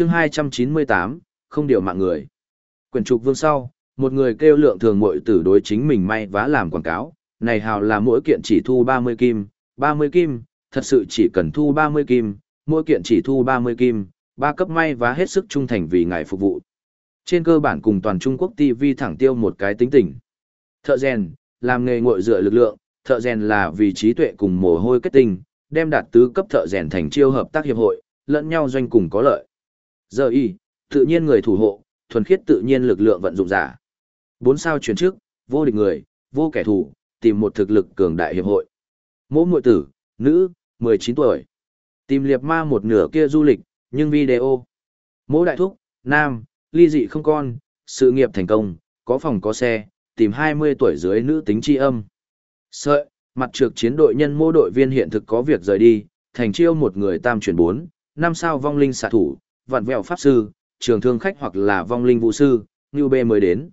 chương 298, không điều mạng người. Quyển trục vương sau, một người kêu lượng thường mội tử đối chính mình may vá làm quảng cáo, này hào là mỗi kiện chỉ thu 30 kim, 30 kim, thật sự chỉ cần thu 30 kim, mỗi kiện chỉ thu 30 kim, ba cấp may vá hết sức trung thành vì ngài phục vụ. Trên cơ bản cùng toàn Trung Quốc TV thẳng tiêu một cái tính tình. Thợ rèn, làm nghề ngội dựa lực lượng, thợ rèn là vì trí tuệ cùng mồ hôi kết tinh, đem đạt tứ cấp thợ rèn thành chiêu hợp tác hiệp hội, lẫn nhau doanh cùng có lợi. Giờ y, tự nhiên người thủ hộ, thuần khiết tự nhiên lực lượng vận dụng giả. Bốn sao chuyển trước, vô địch người, vô kẻ thù, tìm một thực lực cường đại hiệp hội. Mỗ muội tử, nữ, 19 tuổi. Tìm liệt ma một nửa kia du lịch, nhưng video. Mỗ đại thúc, nam, ly dị không con, sự nghiệp thành công, có phòng có xe, tìm 20 tuổi dưới nữ tính tri âm. Sợi, mặt trược chiến đội nhân mô đội viên hiện thực có việc rời đi, thành chiêu một người tam chuyển 4, năm sao vong linh xạ thủ, vạn vẹo pháp sư, trường thương khách hoặc là vong linh vũ sư, như bê mới đến.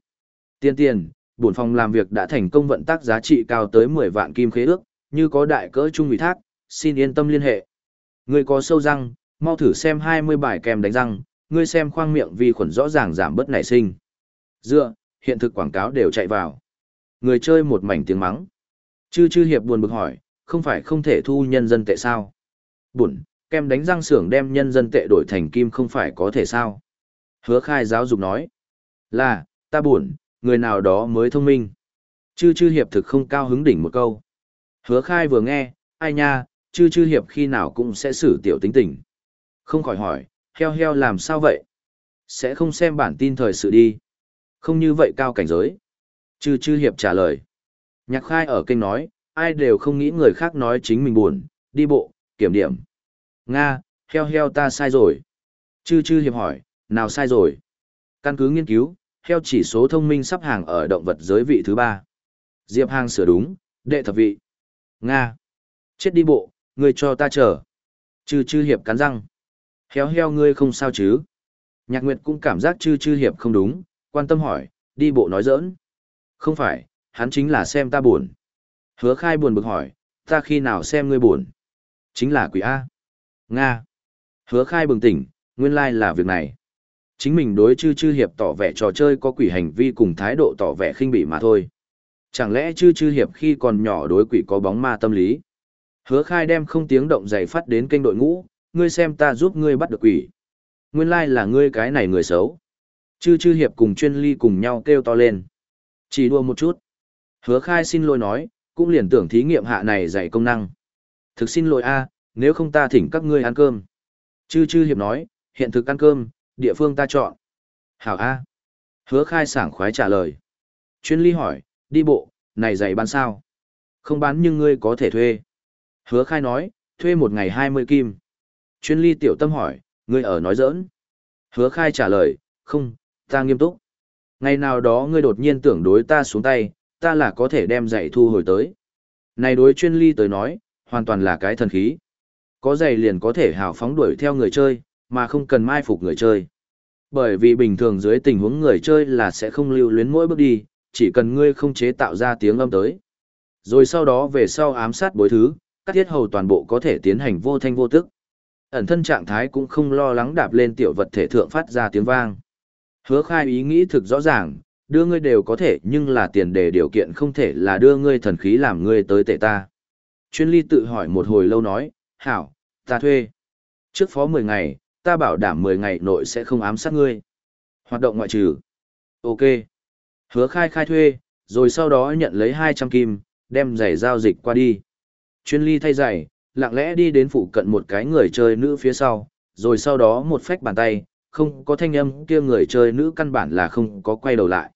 Tiên tiền, bổn phòng làm việc đã thành công vận tác giá trị cao tới 10 vạn kim khế ước, như có đại cỡ trung ủy thác, xin yên tâm liên hệ. Người có sâu răng, mau thử xem 20 bài kèm đánh răng, ngươi xem khoang miệng vi khuẩn rõ ràng giảm bớt nảy sinh. Dựa, hiện thực quảng cáo đều chạy vào. Người chơi một mảnh tiếng mắng. Chư chư hiệp buồn bực hỏi, không phải không thể thu nhân dân tệ sao? Buồn, kem đánh răng xưởng đem nhân dân tệ đổi thành kim không phải có thể sao? Hứa khai giáo dục nói. Là, ta buồn, người nào đó mới thông minh. Chư chư hiệp thực không cao hứng đỉnh một câu. Hứa khai vừa nghe, ai nha, chư chư hiệp khi nào cũng sẽ xử tiểu tính tình. Không khỏi hỏi, heo heo làm sao vậy? Sẽ không xem bản tin thời sự đi. Không như vậy cao cảnh giới. Chư chư hiệp trả lời. Nhạc khai ở kênh nói, ai đều không nghĩ người khác nói chính mình buồn, đi bộ, kiểm điểm. Nga, heo heo ta sai rồi. Chư chư hiệp hỏi, nào sai rồi? Căn cứ nghiên cứu, heo chỉ số thông minh sắp hàng ở động vật giới vị thứ ba. Diệp Hàng sửa đúng, đệ thập vị. Nga. Chết đi bộ, người cho ta chờ. Chư chư hiệp cắn răng. Heo heo ngươi không sao chứ? Nhạc Nguyệt cũng cảm giác chư chư hiệp không đúng, quan tâm hỏi, đi bộ nói giỡn. Không phải, hắn chính là xem ta buồn. Hứa khai buồn bực hỏi, ta khi nào xem ngươi buồn? Chính là quỷ A. Nga. Hứa khai bừng tỉnh, nguyên lai là việc này. Chính mình đối chư chư hiệp tỏ vẻ trò chơi có quỷ hành vi cùng thái độ tỏ vẻ khinh bỉ mà thôi. Chẳng lẽ chư chư hiệp khi còn nhỏ đối quỷ có bóng ma tâm lý? Hứa khai đem không tiếng động giày phát đến kênh đội ngũ, ngươi xem ta giúp ngươi bắt được quỷ. Nguyên lai là ngươi cái này người xấu. Chư chư hiệp cùng chuyên ly cùng nhau kêu to lên. Chỉ đua một chút. Hứa khai xin lỗi nói, cũng liền tưởng thí nghiệm hạ này dạy công năng. Thực xin lỗi a nếu không ta thỉnh các ngươi ăn cơm. Chư chư hiệp nói, hiện thực ăn cơm, địa phương ta chọn. Hảo a Hứa khai sảng khoái trả lời. Chuyên ly hỏi, đi bộ, này dạy bán sao? Không bán nhưng ngươi có thể thuê. Hứa khai nói, thuê một ngày 20 kim. Chuyên ly tiểu tâm hỏi, ngươi ở nói giỡn. Hứa khai trả lời, không, ta nghiêm túc. Ngày nào đó ngươi đột nhiên tưởng đối ta xuống tay, ta là có thể đem giày thu hồi tới. Này đối chuyên ly tới nói, hoàn toàn là cái thần khí. Có giày liền có thể hào phóng đuổi theo người chơi, mà không cần mai phục người chơi. Bởi vì bình thường dưới tình huống người chơi là sẽ không lưu luyến mỗi bước đi, chỉ cần ngươi không chế tạo ra tiếng âm tới. Rồi sau đó về sau ám sát bối thứ, các thiết hầu toàn bộ có thể tiến hành vô thanh vô tức. Ẩn thân trạng thái cũng không lo lắng đạp lên tiểu vật thể thượng phát ra tiếng vang. Hứa khai ý nghĩ thực rõ ràng, đưa ngươi đều có thể nhưng là tiền đề điều kiện không thể là đưa ngươi thần khí làm ngươi tới tệ ta. Chuyên ly tự hỏi một hồi lâu nói, hảo, ta thuê. Trước phó 10 ngày, ta bảo đảm 10 ngày nội sẽ không ám sát ngươi. Hoạt động ngoại trừ. Ok. Hứa khai khai thuê, rồi sau đó nhận lấy 200 kim, đem giày giao dịch qua đi. Chuyên ly thay giày, lặng lẽ đi đến phụ cận một cái người chơi nữ phía sau, rồi sau đó một phách bàn tay, không có thanh âm kia người chơi nữ căn bản là không có quay đầu lại.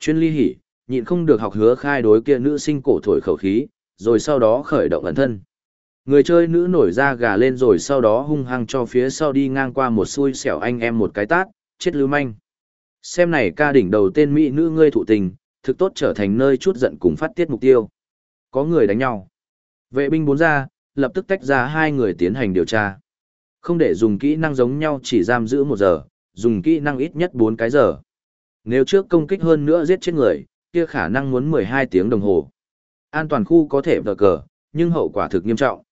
Chuyên ly hỉ, nhịn không được học hứa khai đối kia nữ sinh cổ thổi khẩu khí, rồi sau đó khởi động ẩn thân. Người chơi nữ nổi ra gà lên rồi sau đó hung hăng cho phía sau đi ngang qua một xui xẻo anh em một cái tát, chết lưu manh. Xem này ca đỉnh đầu tên mỹ nữ ngươi thụ tình, thực tốt trở thành nơi chút giận cùng phát tiết mục tiêu. Có người đánh nhau. Vệ binh bốn ra, lập tức tách ra hai người tiến hành điều tra. Không để dùng kỹ năng giống nhau chỉ giam giữ một giờ, dùng kỹ năng ít nhất bốn cái giờ. Nếu trước công kích hơn nữa giết chết người, kia khả năng muốn 12 tiếng đồng hồ. An toàn khu có thể vờ cờ, nhưng hậu quả thực nghiêm trọng.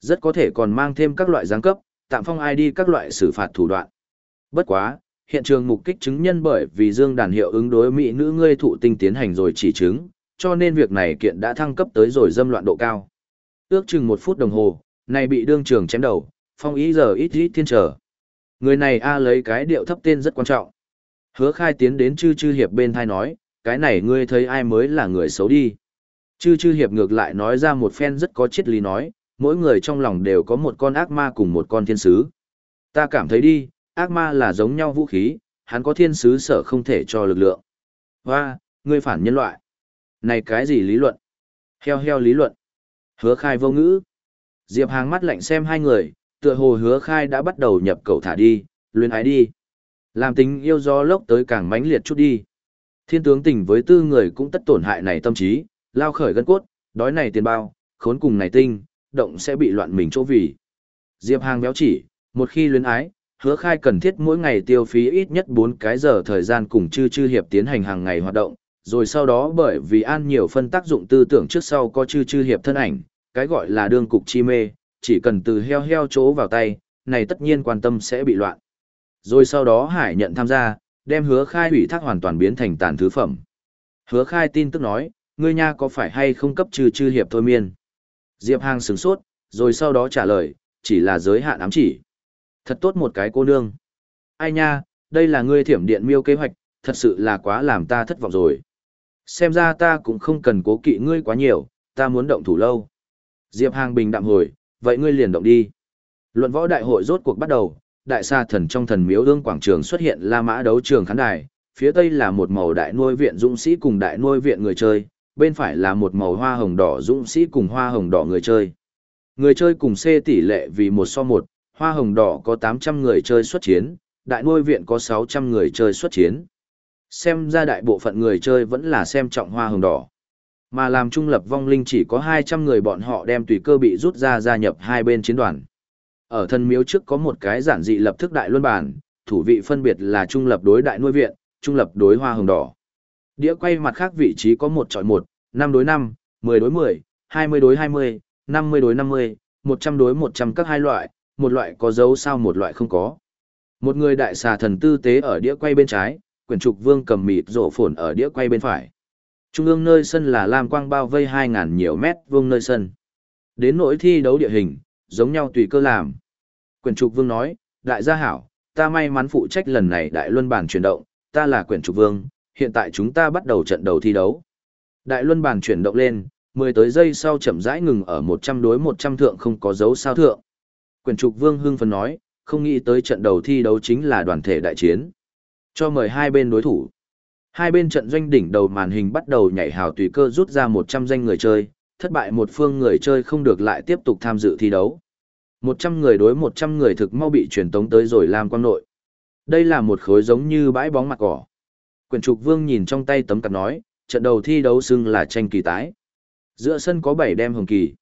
Rất có thể còn mang thêm các loại giáng cấp, tạm phong ID các loại xử phạt thủ đoạn. Bất quá, hiện trường mục kích chứng nhân bởi vì dương đàn hiệu ứng đối mỹ nữ ngươi thụ tinh tiến hành rồi chỉ chứng, cho nên việc này kiện đã thăng cấp tới rồi dâm loạn độ cao. Ước chừng một phút đồng hồ, này bị đương trường chém đầu, phong ý giờ ít ít thiên trở. Người này A lấy cái điệu thấp tên rất quan trọng. Hứa khai tiến đến chư chư hiệp bên thai nói, cái này ngươi thấy ai mới là người xấu đi. Chư chư hiệp ngược lại nói ra một phen rất có triết lý nói, mỗi người trong lòng đều có một con ác ma cùng một con thiên sứ. Ta cảm thấy đi, ác ma là giống nhau vũ khí, hắn có thiên sứ sở không thể cho lực lượng. Hoa, ngươi phản nhân loại. Này cái gì lý luận? Heo heo lý luận. Hứa khai vô ngữ. Diệp Hàng mắt lạnh xem hai người, tựa hồ hứa khai đã bắt đầu nhập cầu thả đi, luyến ái đi. Làm tính yêu gió lốc tới càng mãnh liệt chút đi. Thiên tướng tình với tư người cũng tất tổn hại này tâm trí, lao khởi gân cốt, đói này tiền bao, khốn cùng này tinh, động sẽ bị loạn mình chỗ vì. Diệp Hàng béo chỉ, một khi luyến ái, hứa khai cần thiết mỗi ngày tiêu phí ít nhất 4 cái giờ thời gian cùng chư chư hiệp tiến hành hàng ngày hoạt động, rồi sau đó bởi vì an nhiều phân tác dụng tư tưởng trước sau có chư chư hiệp thân ảnh, cái gọi là đương cục chi mê, chỉ cần từ heo heo chỗ vào tay, này tất nhiên quan tâm sẽ bị loạn. Rồi sau đó Hải nhận tham gia, đem hứa khai hủy thác hoàn toàn biến thành tàn thứ phẩm. Hứa khai tin tức nói, ngươi nha có phải hay không cấp trừ chư hiệp thôi miên. Diệp Hàng sửng sốt, rồi sau đó trả lời, chỉ là giới hạn ám chỉ. Thật tốt một cái cô nương. Ai nha, đây là ngươi thiểm điện miêu kế hoạch, thật sự là quá làm ta thất vọng rồi. Xem ra ta cũng không cần cố kỵ ngươi quá nhiều, ta muốn động thủ lâu. Diệp Hàng bình đạm hồi, vậy ngươi liền động đi. Luận võ đại hội rốt cuộc bắt đầu, đại sa thần trong thần miếu ương quảng trường xuất hiện La Mã đấu trường khán đài, phía tây là một màu đại nuôi viện dũng sĩ cùng đại nuôi viện người chơi, bên phải là một màu hoa hồng đỏ dũng sĩ cùng hoa hồng đỏ người chơi. Người chơi cùng C tỷ lệ vì một so một, hoa hồng đỏ có 800 người chơi xuất chiến, đại nuôi viện có 600 người chơi xuất chiến. Xem ra đại bộ phận người chơi vẫn là xem trọng hoa hồng đỏ. Mà làm trung lập vong linh chỉ có 200 người bọn họ đem tùy cơ bị rút ra gia nhập hai bên chiến đoàn. Ở thân miếu trước có một cái giản dị lập thức đại luân bản, thủ vị phân biệt là trung lập đối đại nuôi viện, trung lập đối hoa hồng đỏ. Đĩa quay mặt khác vị trí có một chọi một, 5 đối 5, 10 đối 10, 20 đối 20, 50 đối 50, 100 đối 100 các hai loại, một loại có dấu sao một loại không có. Một người đại xà thần tư tế ở đĩa quay bên trái, quyển trục vương cầm mịt rổ phồn ở đĩa quay bên phải. Trung ương nơi sân là lam quang bao vây 2.000 nhiều mét vuông nơi sân. Đến nỗi thi đấu địa hình, giống nhau tùy cơ làm. Quyển trục vương nói, đại gia hảo, ta may mắn phụ trách lần này đại luân bản chuyển động, ta là quyển trục vương, hiện tại chúng ta bắt đầu trận đầu thi đấu. Đại luân bàn chuyển động lên, 10 tới giây sau chậm rãi ngừng ở 100 đối 100 thượng không có dấu sao thượng. Quyền trục vương hưng phấn nói, không nghĩ tới trận đầu thi đấu chính là đoàn thể đại chiến. Cho mời hai bên đối thủ. Hai bên trận doanh đỉnh đầu màn hình bắt đầu nhảy hào tùy cơ rút ra 100 danh người chơi, thất bại một phương người chơi không được lại tiếp tục tham dự thi đấu. 100 người đối 100 người thực mau bị truyền tống tới rồi làm quan nội. Đây là một khối giống như bãi bóng mặt cỏ. Quyền trục vương nhìn trong tay tấm cặp nói, trận đầu thi đấu xưng là tranh kỳ tái. Giữa sân có 7 đem hồng kỳ.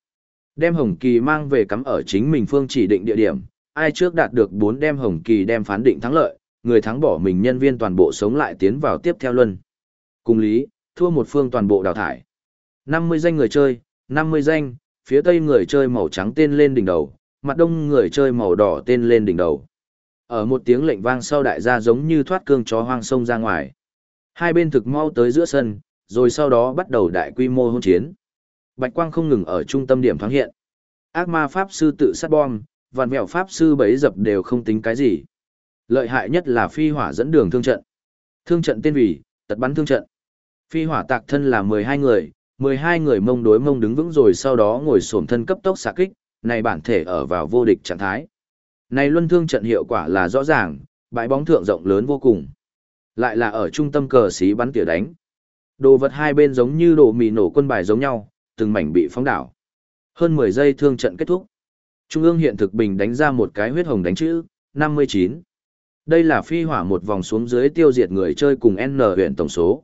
Đem hồng kỳ mang về cắm ở chính mình phương chỉ định địa điểm, ai trước đạt được 4 đem hồng kỳ đem phán định thắng lợi, người thắng bỏ mình nhân viên toàn bộ sống lại tiến vào tiếp theo luân. Cùng lý, thua một phương toàn bộ đào thải. 50 danh người chơi, 50 danh, phía tây người chơi màu trắng tên lên đỉnh đầu, mặt đông người chơi màu đỏ tên lên đỉnh đầu. Ở một tiếng lệnh vang sau đại gia giống như thoát cương chó hoang sông ra ngoài. Hai bên thực mau tới giữa sân, rồi sau đó bắt đầu đại quy mô hôn chiến. Bạch quang không ngừng ở trung tâm điểm thoáng hiện. Ác ma pháp sư tự sát bom, vạn mẹo pháp sư bấy dập đều không tính cái gì. Lợi hại nhất là phi hỏa dẫn đường thương trận. Thương trận tên vì, tật bắn thương trận. Phi hỏa tạc thân là 12 người, 12 người mông đối mông đứng vững rồi sau đó ngồi xổm thân cấp tốc xạ kích, này bản thể ở vào vô địch trạng thái. Này luân thương trận hiệu quả là rõ ràng, bãi bóng thượng rộng lớn vô cùng. Lại là ở trung tâm cờ xí bắn tỉa đánh. Đồ vật hai bên giống như đồ mì nổ quân bài giống nhau, từng mảnh bị phóng đảo. Hơn 10 giây thương trận kết thúc. Trung ương hiện thực bình đánh ra một cái huyết hồng đánh chữ, 59. Đây là phi hỏa một vòng xuống dưới tiêu diệt người chơi cùng N huyện tổng số.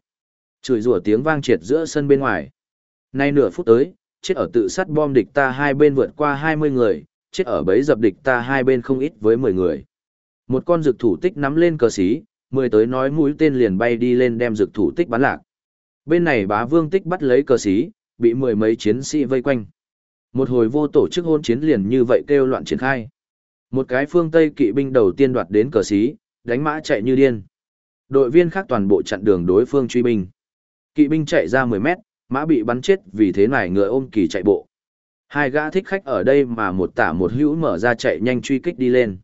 Chửi rủa tiếng vang triệt giữa sân bên ngoài. Nay nửa phút tới, chết ở tự sát bom địch ta hai bên vượt qua 20 người, chết ở bấy dập địch ta hai bên không ít với 10 người. Một con dược thủ tích nắm lên cờ xí, mười tới nói mũi tên liền bay đi lên đem dược thủ tích bắn lạc. Bên này bá vương tích bắt lấy cờ xí, bị mười mấy chiến sĩ vây quanh. Một hồi vô tổ chức hôn chiến liền như vậy kêu loạn triển khai. Một cái phương Tây kỵ binh đầu tiên đoạt đến cờ xí, đánh mã chạy như điên. Đội viên khác toàn bộ chặn đường đối phương truy binh. Kỵ binh chạy ra 10 mét, mã bị bắn chết vì thế này ngựa ôm kỳ chạy bộ. Hai gã thích khách ở đây mà một tả một hữu mở ra chạy nhanh truy kích đi lên.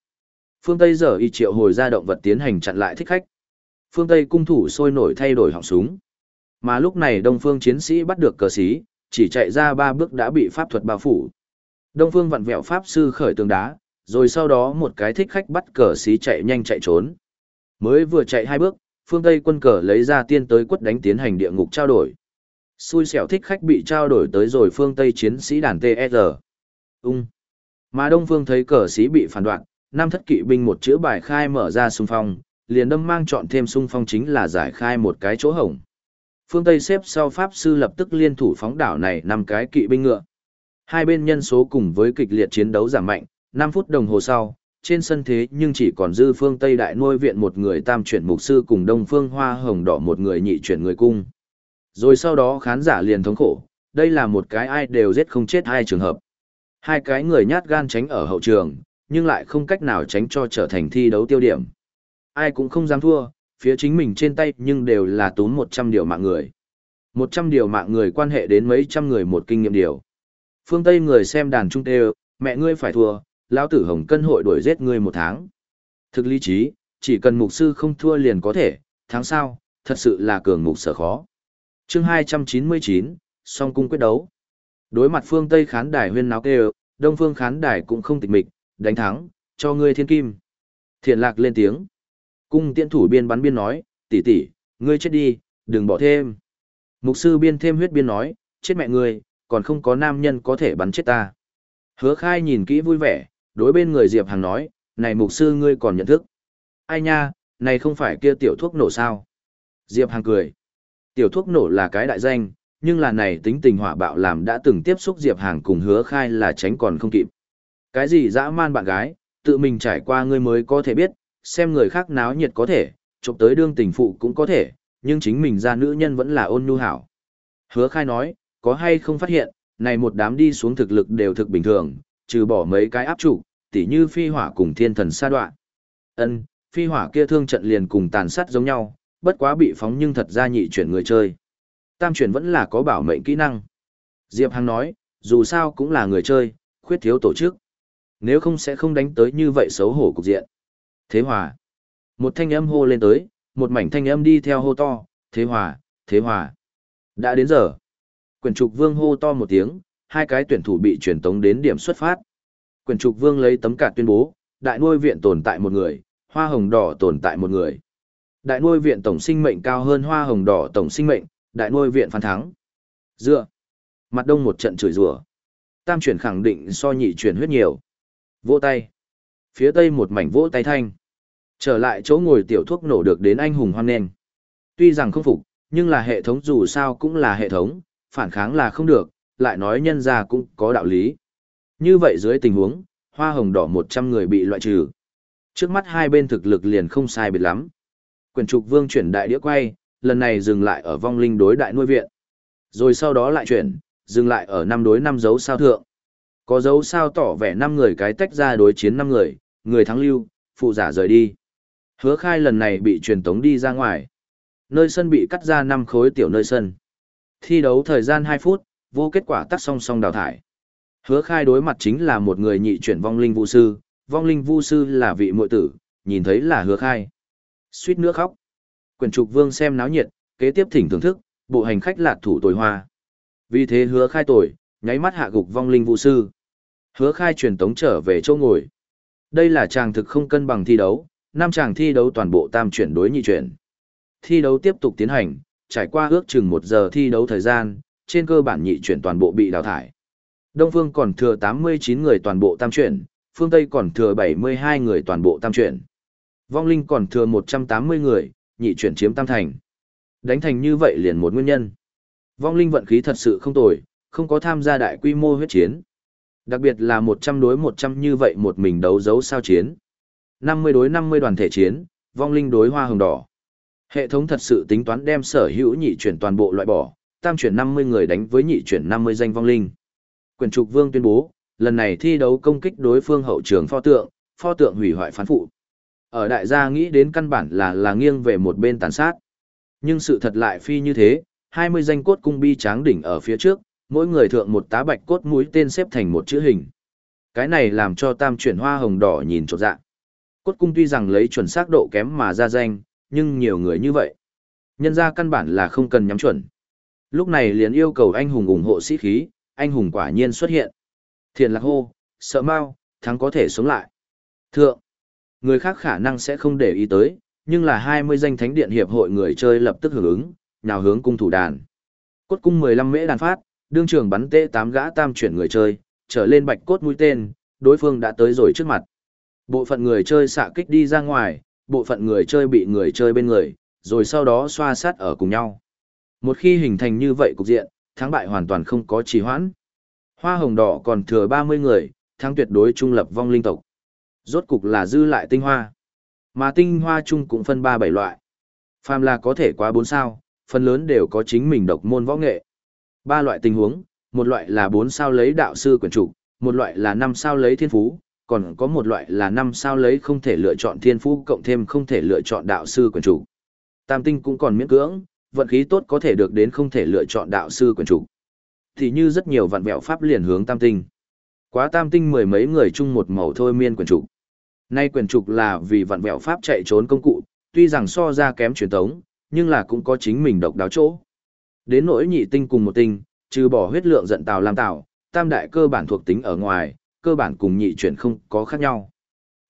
Phương Tây giờ y triệu hồi ra động vật tiến hành chặn lại thích khách. Phương Tây cung thủ sôi nổi thay đổi họng súng. Mà lúc này Đông Phương chiến sĩ bắt được cờ sĩ, chỉ chạy ra ba bước đã bị pháp thuật bao phủ. Đông Phương vặn vẹo pháp sư khởi tường đá, rồi sau đó một cái thích khách bắt cờ sĩ chạy nhanh chạy trốn. Mới vừa chạy hai bước, phương Tây quân cờ lấy ra tiên tới quất đánh tiến hành địa ngục trao đổi. Xui xẻo thích khách bị trao đổi tới rồi phương Tây chiến sĩ đàn TR. Ung. Mà Đông Phương thấy cờ sĩ bị phản đoạn, năm thất kỵ binh một chữ bài khai mở ra xung phong, liền đâm mang chọn thêm xung phong chính là giải khai một cái chỗ hổng. Phương Tây xếp sau Pháp Sư lập tức liên thủ phóng đảo này năm cái kỵ binh ngựa. Hai bên nhân số cùng với kịch liệt chiến đấu giảm mạnh, 5 phút đồng hồ sau, trên sân thế nhưng chỉ còn dư phương Tây Đại nuôi viện một người tam chuyển mục sư cùng đông phương hoa hồng đỏ một người nhị chuyển người cung. Rồi sau đó khán giả liền thống khổ, đây là một cái ai đều giết không chết hai trường hợp. Hai cái người nhát gan tránh ở hậu trường, nhưng lại không cách nào tránh cho trở thành thi đấu tiêu điểm. Ai cũng không dám thua, phía chính mình trên tay nhưng đều là tốn 100 điều mạng người. 100 điều mạng người quan hệ đến mấy trăm người một kinh nghiệm điều. Phương Tây người xem đàn trung tê mẹ ngươi phải thua, lão tử hồng cân hội đuổi giết ngươi một tháng. Thực lý trí, chỉ cần mục sư không thua liền có thể, tháng sau, thật sự là cường mục sở khó. chương 299, song cung quyết đấu. Đối mặt phương Tây khán đài huyên náo kêu, đông phương khán đài cũng không tịch mịch, đánh thắng, cho ngươi thiên kim. Thiện lạc lên tiếng. Cung tiễn thủ biên bắn biên nói, tỷ tỷ, ngươi chết đi, đừng bỏ thêm. Mục sư biên thêm huyết biên nói, chết mẹ ngươi, còn không có nam nhân có thể bắn chết ta. Hứa khai nhìn kỹ vui vẻ, đối bên người Diệp Hàng nói, này mục sư ngươi còn nhận thức. Ai nha, này không phải kia tiểu thuốc nổ sao? Diệp Hàng cười. Tiểu thuốc nổ là cái đại danh, nhưng là này tính tình hỏa bạo làm đã từng tiếp xúc Diệp Hàng cùng hứa khai là tránh còn không kịp. Cái gì dã man bạn gái, tự mình trải qua ngươi mới có thể biết, xem người khác náo nhiệt có thể, chụp tới đương tình phụ cũng có thể, nhưng chính mình ra nữ nhân vẫn là ôn nhu hảo. Hứa khai nói, có hay không phát hiện, này một đám đi xuống thực lực đều thực bình thường, trừ bỏ mấy cái áp trụ, tỉ như phi hỏa cùng thiên thần sa đoạn. Ân, phi hỏa kia thương trận liền cùng tàn sát giống nhau, bất quá bị phóng nhưng thật ra nhị chuyển người chơi. Tam chuyển vẫn là có bảo mệnh kỹ năng. Diệp Hằng nói, dù sao cũng là người chơi, khuyết thiếu tổ chức. Nếu không sẽ không đánh tới như vậy xấu hổ cục diện. Thế hòa. Một thanh âm hô lên tới, một mảnh thanh âm đi theo hô to, thế hòa, thế hòa. Đã đến giờ. Quyển trục vương hô to một tiếng, hai cái tuyển thủ bị truyền tống đến điểm xuất phát. Quyển trục vương lấy tấm cạt tuyên bố, đại nuôi viện tồn tại một người, hoa hồng đỏ tồn tại một người. Đại nuôi viện tổng sinh mệnh cao hơn hoa hồng đỏ tổng sinh mệnh, đại nuôi viện phán thắng. Dựa. Mặt đông một trận chửi rủa. Tam chuyển khẳng định so nhị chuyển huyết nhiều. Vỗ tay. Phía tây một mảnh vỗ tay thanh. Trở lại chỗ ngồi tiểu thuốc nổ được đến anh hùng hoan nghênh. Tuy rằng không phục, nhưng là hệ thống dù sao cũng là hệ thống, phản kháng là không được, lại nói nhân ra cũng có đạo lý. Như vậy dưới tình huống, hoa hồng đỏ 100 người bị loại trừ. Trước mắt hai bên thực lực liền không sai biệt lắm. Quyền trục vương chuyển đại đĩa quay, lần này dừng lại ở vong linh đối đại nuôi viện. Rồi sau đó lại chuyển, dừng lại ở năm đối năm dấu sao thượng. Có dấu sao tỏ vẻ năm người cái tách ra đối chiến năm người, người thắng lưu, phụ giả rời đi. Hứa khai lần này bị truyền tống đi ra ngoài. Nơi sân bị cắt ra năm khối tiểu nơi sân. Thi đấu thời gian 2 phút, vô kết quả tắt song song đào thải. Hứa khai đối mặt chính là một người nhị chuyển vong linh vũ sư, vong linh vũ sư là vị muội tử, nhìn thấy là hứa khai. Suýt nữa khóc. Quyển trục vương xem náo nhiệt, kế tiếp thỉnh thưởng thức, bộ hành khách là thủ tồi hoa. Vì thế hứa khai tồi, nháy mắt hạ gục vong linh vũ sư. Hứa khai truyền tống trở về chỗ ngồi. Đây là chàng thực không cân bằng thi đấu, năm chàng thi đấu toàn bộ tam chuyển đối nhị chuyển. Thi đấu tiếp tục tiến hành, trải qua ước chừng một giờ thi đấu thời gian, trên cơ bản nhị chuyển toàn bộ bị đào thải. Đông Phương còn thừa 89 người toàn bộ tam chuyển, phương Tây còn thừa 72 người toàn bộ tam chuyển. Vong Linh còn thừa 180 người, nhị chuyển chiếm tam thành. Đánh thành như vậy liền một nguyên nhân. Vong Linh vận khí thật sự không tồi, không có tham gia đại quy mô huyết chiến. Đặc biệt là 100 đối 100 như vậy một mình đấu dấu sao chiến. 50 đối 50 đoàn thể chiến, Vong Linh đối hoa hồng đỏ. Hệ thống thật sự tính toán đem sở hữu nhị chuyển toàn bộ loại bỏ, tam chuyển 50 người đánh với nhị chuyển 50 danh vong linh. Quyền trục vương tuyên bố, lần này thi đấu công kích đối phương hậu trường pho tượng, pho tượng hủy hoại phán phụ. Ở đại gia nghĩ đến căn bản là là nghiêng về một bên tàn sát. Nhưng sự thật lại phi như thế, 20 danh cốt cung bi tráng đỉnh ở phía trước, mỗi người thượng một tá bạch cốt mũi tên xếp thành một chữ hình. Cái này làm cho tam chuyển hoa hồng đỏ nhìn trột dạ. Cốt cung tuy rằng lấy chuẩn xác độ kém mà ra danh, nhưng nhiều người như vậy. Nhân ra căn bản là không cần nhắm chuẩn. Lúc này liền yêu cầu anh hùng ủng hộ sĩ khí, anh hùng quả nhiên xuất hiện. thiền lạc hô, sợ mau, thắng có thể sống lại. Thượng, người khác khả năng sẽ không để ý tới, nhưng là 20 danh thánh điện hiệp hội người chơi lập tức hưởng ứng, nào hướng cung thủ đàn. Cốt cung 15 mễ đàn phát, đương trường bắn tê tám gã tam chuyển người chơi, trở lên bạch cốt mũi tên, đối phương đã tới rồi trước mặt. Bộ phận người chơi xạ kích đi ra ngoài, bộ phận người chơi bị người chơi bên người, rồi sau đó xoa sát ở cùng nhau. Một khi hình thành như vậy cục diện, thắng bại hoàn toàn không có trì hoãn. Hoa hồng đỏ còn thừa 30 người, thắng tuyệt đối trung lập vong linh tộc. Rốt cục là dư lại tinh hoa. Mà tinh hoa chung cũng phân 3-7 loại. Phàm là có thể quá 4 sao, phần lớn đều có chính mình độc môn võ nghệ. Ba loại tình huống, một loại là 4 sao lấy đạo sư quyền chủ, một loại là 5 sao lấy thiên phú, còn có một loại là 5 sao lấy không thể lựa chọn thiên phú cộng thêm không thể lựa chọn đạo sư quyền chủ. Tam tinh cũng còn miễn cưỡng, vận khí tốt có thể được đến không thể lựa chọn đạo sư quyền chủ. Thì như rất nhiều vạn vẹo pháp liền hướng tam tinh. Quá tam tinh mười mấy người chung một màu thôi miên quyền chủ. Nay quyền trục là vì vạn vẹo pháp chạy trốn công cụ, tuy rằng so ra kém truyền thống, nhưng là cũng có chính mình độc đáo chỗ. Đến nỗi nhị tinh cùng một tinh, trừ bỏ huyết lượng giận tào làm tào, tam đại cơ bản thuộc tính ở ngoài, cơ bản cùng nhị chuyển không có khác nhau.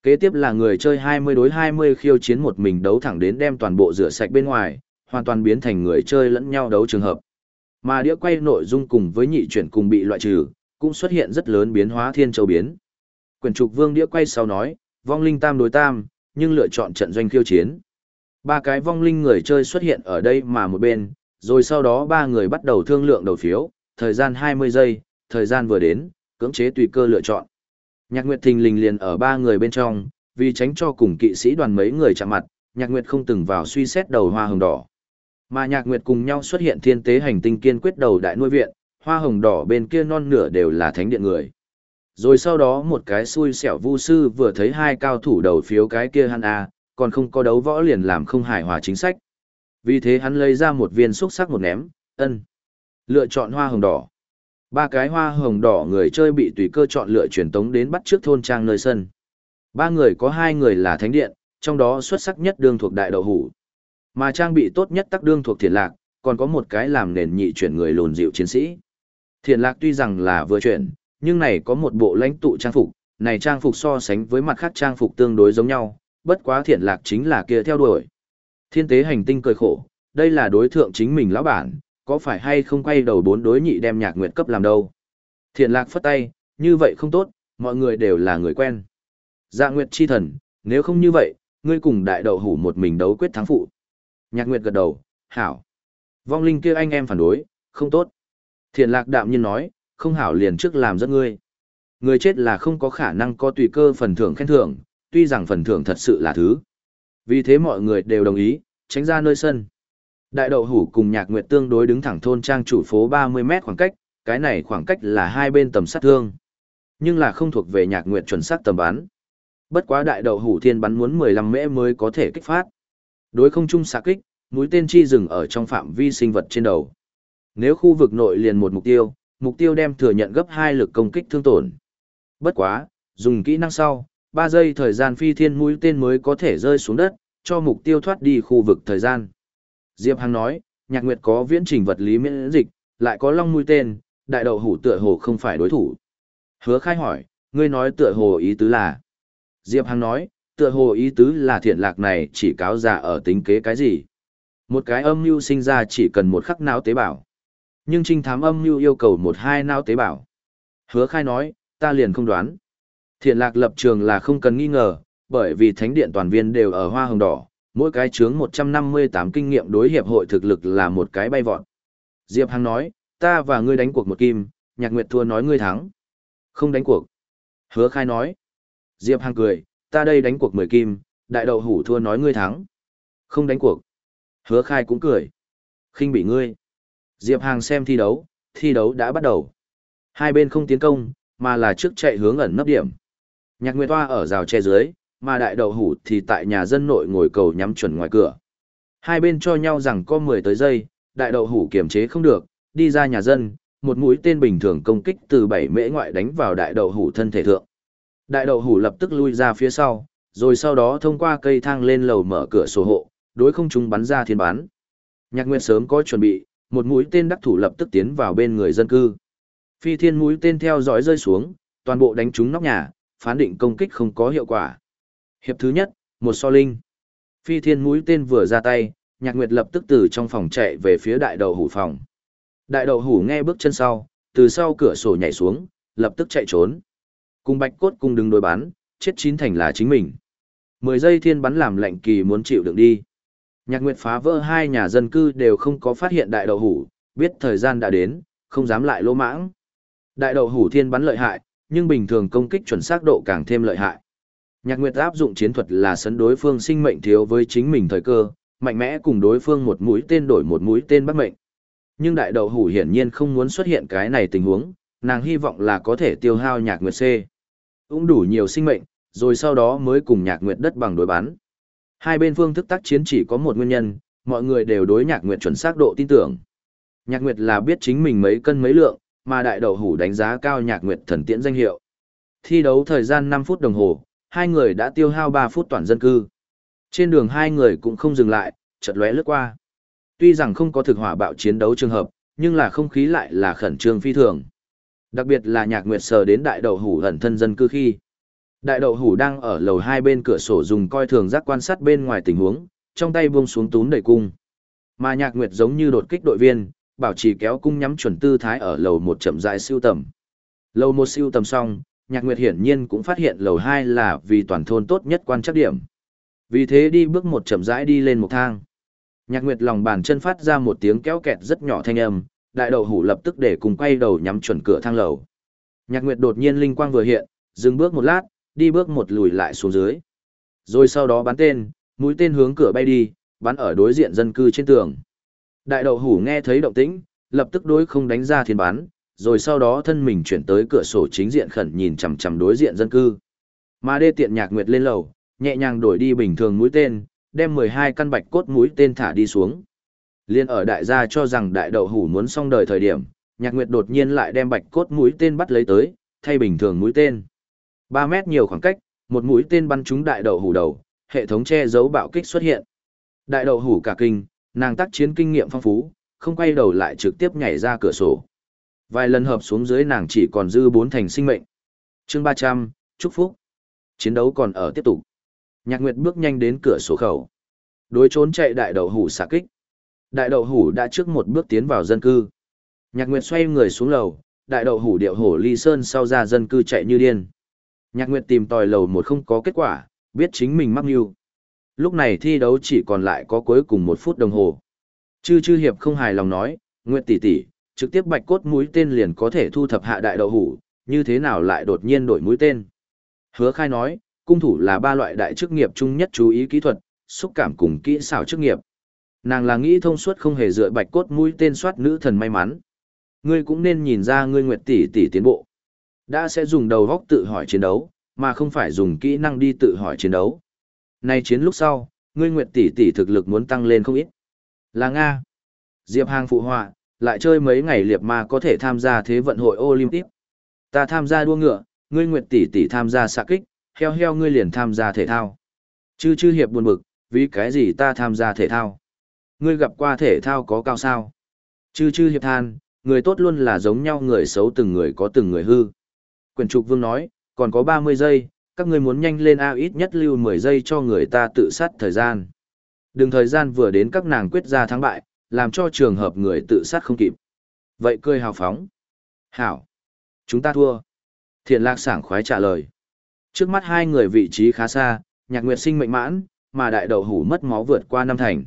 Kế tiếp là người chơi 20 đối 20 khiêu chiến một mình đấu thẳng đến đem toàn bộ rửa sạch bên ngoài, hoàn toàn biến thành người chơi lẫn nhau đấu trường hợp. Mà đĩa quay nội dung cùng với nhị chuyển cùng bị loại trừ, cũng xuất hiện rất lớn biến hóa thiên châu biến. Quyền trục vương đĩa quay sau nói, vong linh tam đối tam, nhưng lựa chọn trận doanh khiêu chiến. Ba cái vong linh người chơi xuất hiện ở đây mà một bên, rồi sau đó ba người bắt đầu thương lượng đầu phiếu, thời gian 20 giây, thời gian vừa đến, cưỡng chế tùy cơ lựa chọn. Nhạc Nguyệt thình lình liền ở ba người bên trong, vì tránh cho cùng kỵ sĩ đoàn mấy người chạm mặt, Nhạc Nguyệt không từng vào suy xét đầu hoa hồng đỏ. Mà Nhạc Nguyệt cùng nhau xuất hiện thiên tế hành tinh kiên quyết đầu đại nuôi viện, hoa hồng đỏ bên kia non nửa đều là thánh điện người. Rồi sau đó một cái xui xẻo vu sư vừa thấy hai cao thủ đầu phiếu cái kia hắn a, còn không có đấu võ liền làm không hài hòa chính sách. Vì thế hắn lấy ra một viên xúc sắc một ném, ân. Lựa chọn hoa hồng đỏ. Ba cái hoa hồng đỏ người chơi bị tùy cơ chọn lựa truyền tống đến bắt trước thôn trang nơi sân. Ba người có hai người là thánh điện, trong đó xuất sắc nhất đương thuộc đại đậu hủ. Mà trang bị tốt nhất tắc đương thuộc thiền lạc, còn có một cái làm nền nhị chuyển người lùn dịu chiến sĩ. Thiền lạc tuy rằng là vừa chuyển, nhưng này có một bộ lãnh tụ trang phục, này trang phục so sánh với mặt khác trang phục tương đối giống nhau, bất quá thiền lạc chính là kia theo đuổi. Thiên tế hành tinh cười khổ, đây là đối thượng chính mình lão bản, có phải hay không quay đầu bốn đối nhị đem nhạc nguyệt cấp làm đâu. Thiện lạc phất tay, như vậy không tốt, mọi người đều là người quen. Dạ nguyệt chi thần, nếu không như vậy, ngươi cùng đại đậu hủ một mình đấu quyết thắng phụ. Nhạc nguyệt gật đầu, hảo. Vong linh kia anh em phản đối, không tốt. Thiện lạc đạm nhiên nói, không hảo liền trước làm rất ngươi. Người chết là không có khả năng có tùy cơ phần thưởng khen thưởng, tuy rằng phần thưởng thật sự là thứ. Vì thế mọi người đều đồng ý, tránh ra nơi sân. Đại đậu hủ cùng nhạc nguyệt tương đối đứng thẳng thôn trang chủ phố 30 mét khoảng cách, cái này khoảng cách là hai bên tầm sát thương. Nhưng là không thuộc về nhạc nguyệt chuẩn xác tầm bắn. Bất quá đại đậu hủ thiên bắn muốn 15 mễ mới có thể kích phát. Đối không chung xạ kích, mũi tên chi dừng ở trong phạm vi sinh vật trên đầu. Nếu khu vực nội liền một mục tiêu, mục tiêu đem thừa nhận gấp hai lực công kích thương tổn. Bất quá, dùng kỹ năng sau, 3 giây thời gian phi thiên mũi tên mới có thể rơi xuống đất, cho mục tiêu thoát đi khu vực thời gian. Diệp Hằng nói, Nhạc Nguyệt có viễn trình vật lý miễn dịch, lại có long mũi tên, đại đậu hủ tựa hồ không phải đối thủ. Hứa khai hỏi, ngươi nói tựa hồ ý tứ là. Diệp Hằng nói, tựa hồ ý tứ là thiện lạc này chỉ cáo giả ở tính kế cái gì. Một cái âm mưu sinh ra chỉ cần một khắc não tế bào. Nhưng trinh thám âm mưu yêu cầu một hai não tế bào. Hứa khai nói, ta liền không đoán. Thiện lạc lập trường là không cần nghi ngờ, bởi vì thánh điện toàn viên đều ở hoa hồng đỏ, mỗi cái chướng 158 kinh nghiệm đối hiệp hội thực lực là một cái bay vọt. Diệp Hằng nói, ta và ngươi đánh cuộc một kim, nhạc nguyệt thua nói ngươi thắng. Không đánh cuộc. Hứa khai nói. Diệp Hằng cười, ta đây đánh cuộc 10 kim, đại đậu hủ thua nói ngươi thắng. Không đánh cuộc. Hứa khai cũng cười. khinh bị ngươi. Diệp Hàng xem thi đấu, thi đấu đã bắt đầu. Hai bên không tiến công, mà là trước chạy hướng ẩn nấp điểm. Nhạc Nguyệt Hoa ở rào che dưới, mà đại đậu hủ thì tại nhà dân nội ngồi cầu nhắm chuẩn ngoài cửa. Hai bên cho nhau rằng có 10 tới giây, đại đậu hủ kiềm chế không được, đi ra nhà dân, một mũi tên bình thường công kích từ bảy mễ ngoại đánh vào đại đậu hủ thân thể thượng. Đại đậu hủ lập tức lui ra phía sau, rồi sau đó thông qua cây thang lên lầu mở cửa sổ hộ, đối không chúng bắn ra thiên bán. Nhạc Nguyệt sớm có chuẩn bị, một mũi tên đắc thủ lập tức tiến vào bên người dân cư. Phi thiên mũi tên theo dõi rơi xuống, toàn bộ đánh trúng nóc nhà, phán định công kích không có hiệu quả. Hiệp thứ nhất, một so linh. Phi thiên mũi tên vừa ra tay, Nhạc Nguyệt lập tức từ trong phòng chạy về phía đại đậu hủ phòng. Đại đậu hủ nghe bước chân sau, từ sau cửa sổ nhảy xuống, lập tức chạy trốn. Cùng bạch cốt cùng đứng đối bán, chết chín thành là chính mình. Mười giây thiên bắn làm lệnh kỳ muốn chịu đựng đi. Nhạc Nguyệt phá vỡ hai nhà dân cư đều không có phát hiện đại đậu hủ, biết thời gian đã đến, không dám lại lỗ mãng. Đại đậu hủ thiên bắn lợi hại, nhưng bình thường công kích chuẩn xác độ càng thêm lợi hại. Nhạc Nguyệt áp dụng chiến thuật là sấn đối phương sinh mệnh thiếu với chính mình thời cơ, mạnh mẽ cùng đối phương một mũi tên đổi một mũi tên bắt mệnh. Nhưng đại đậu hủ hiển nhiên không muốn xuất hiện cái này tình huống, nàng hy vọng là có thể tiêu hao Nhạc Nguyệt C. Cũng đủ nhiều sinh mệnh, rồi sau đó mới cùng Nhạc Nguyệt đất bằng đối bán. Hai bên phương thức tác chiến chỉ có một nguyên nhân, mọi người đều đối Nhạc Nguyệt chuẩn xác độ tin tưởng. Nhạc Nguyệt là biết chính mình mấy cân mấy lượng, mà đại đậu hủ đánh giá cao Nhạc Nguyệt thần tiễn danh hiệu. Thi đấu thời gian 5 phút đồng hồ, hai người đã tiêu hao 3 phút toàn dân cư. Trên đường hai người cũng không dừng lại, chợt lóe lướt qua. Tuy rằng không có thực hỏa bạo chiến đấu trường hợp, nhưng là không khí lại là khẩn trương phi thường. Đặc biệt là nhạc nguyệt sờ đến đại đậu hủ ẩn thân dân cư khi. Đại đậu hủ đang ở lầu hai bên cửa sổ dùng coi thường giác quan sát bên ngoài tình huống, trong tay buông xuống túm đầy cung. Mà nhạc nguyệt giống như đột kích đội viên, bảo trì kéo cung nhắm chuẩn tư thái ở lầu một chậm rãi siêu tầm. Lầu một siêu tầm xong, nhạc nguyệt hiển nhiên cũng phát hiện lầu hai là vì toàn thôn tốt nhất quan trắc điểm. Vì thế đi bước một chậm rãi đi lên một thang. Nhạc Nguyệt lòng bàn chân phát ra một tiếng kéo kẹt rất nhỏ thanh âm, đại đậu hủ lập tức để cùng quay đầu nhắm chuẩn cửa thang lầu. Nhạc Nguyệt đột nhiên linh quang vừa hiện, dừng bước một lát, đi bước một lùi lại xuống dưới. Rồi sau đó bắn tên, mũi tên hướng cửa bay đi, bắn ở đối diện dân cư trên tường. Đại đậu hủ nghe thấy động tĩnh, lập tức đối không đánh ra thiên bắn, rồi sau đó thân mình chuyển tới cửa sổ chính diện khẩn nhìn chằm chằm đối diện dân cư. Mà đê tiện Nhạc Nguyệt lên lầu, nhẹ nhàng đổi đi bình thường mũi tên, đem 12 căn bạch cốt mũi tên thả đi xuống. Liên ở đại gia cho rằng đại đậu hủ muốn xong đời thời điểm, Nhạc Nguyệt đột nhiên lại đem bạch cốt mũi tên bắt lấy tới, thay bình thường mũi tên. 3 mét nhiều khoảng cách, một mũi tên bắn trúng đại đậu hủ đầu, hệ thống che giấu bạo kích xuất hiện. Đại đậu hủ cả kinh, nàng tác chiến kinh nghiệm phong phú, không quay đầu lại trực tiếp nhảy ra cửa sổ. Vài lần hợp xuống dưới nàng chỉ còn dư bốn thành sinh mệnh. Chương 300, chúc phúc. Chiến đấu còn ở tiếp tục. Nhạc Nguyệt bước nhanh đến cửa sổ khẩu. Đối trốn chạy đại đậu hủ xạ kích. Đại đậu hủ đã trước một bước tiến vào dân cư. Nhạc Nguyệt xoay người xuống lầu, đại đậu hủ điệu hổ ly sơn sau ra dân cư chạy như điên. Nhạc Nguyệt tìm tòi lầu một không có kết quả, biết chính mình mắc mưu. Lúc này thi đấu chỉ còn lại có cuối cùng một phút đồng hồ. Chư chư hiệp không hài lòng nói, Nguyệt tỷ tỷ, trực tiếp bạch cốt mũi tên liền có thể thu thập hạ đại đậu hủ, như thế nào lại đột nhiên đổi mũi tên. Hứa khai nói, cung thủ là ba loại đại chức nghiệp chung nhất chú ý kỹ thuật, xúc cảm cùng kỹ xảo chức nghiệp. Nàng là nghĩ thông suốt không hề dựa bạch cốt mũi tên soát nữ thần may mắn. Ngươi cũng nên nhìn ra ngươi nguyệt tỷ tỷ tiến bộ. Đã sẽ dùng đầu góc tự hỏi chiến đấu, mà không phải dùng kỹ năng đi tự hỏi chiến đấu. Nay chiến lúc sau, ngươi nguyệt tỷ tỷ thực lực muốn tăng lên không ít. Là Nga. Diệp Hàng phụ họa, lại chơi mấy ngày liệp ma có thể tham gia thế vận hội Olympic. Ta tham gia đua ngựa, ngươi nguyệt tỷ tỷ tham gia xạ kích, heo heo ngươi liền tham gia thể thao. Chư chư hiệp buồn bực, vì cái gì ta tham gia thể thao? Ngươi gặp qua thể thao có cao sao? Chư chư hiệp than, người tốt luôn là giống nhau người xấu từng người có từng người hư. Quyền trục vương nói, còn có 30 giây, các ngươi muốn nhanh lên A ít nhất lưu 10 giây cho người ta tự sát thời gian. Đừng thời gian vừa đến các nàng quyết ra thắng bại, làm cho trường hợp người tự sát không kịp. Vậy cười hào phóng. Hảo. Chúng ta thua. Thiện lạc sảng khoái trả lời. Trước mắt hai người vị trí khá xa, nhạc nguyệt sinh mệnh mãn, mà đại đậu hủ mất máu vượt qua năm thành.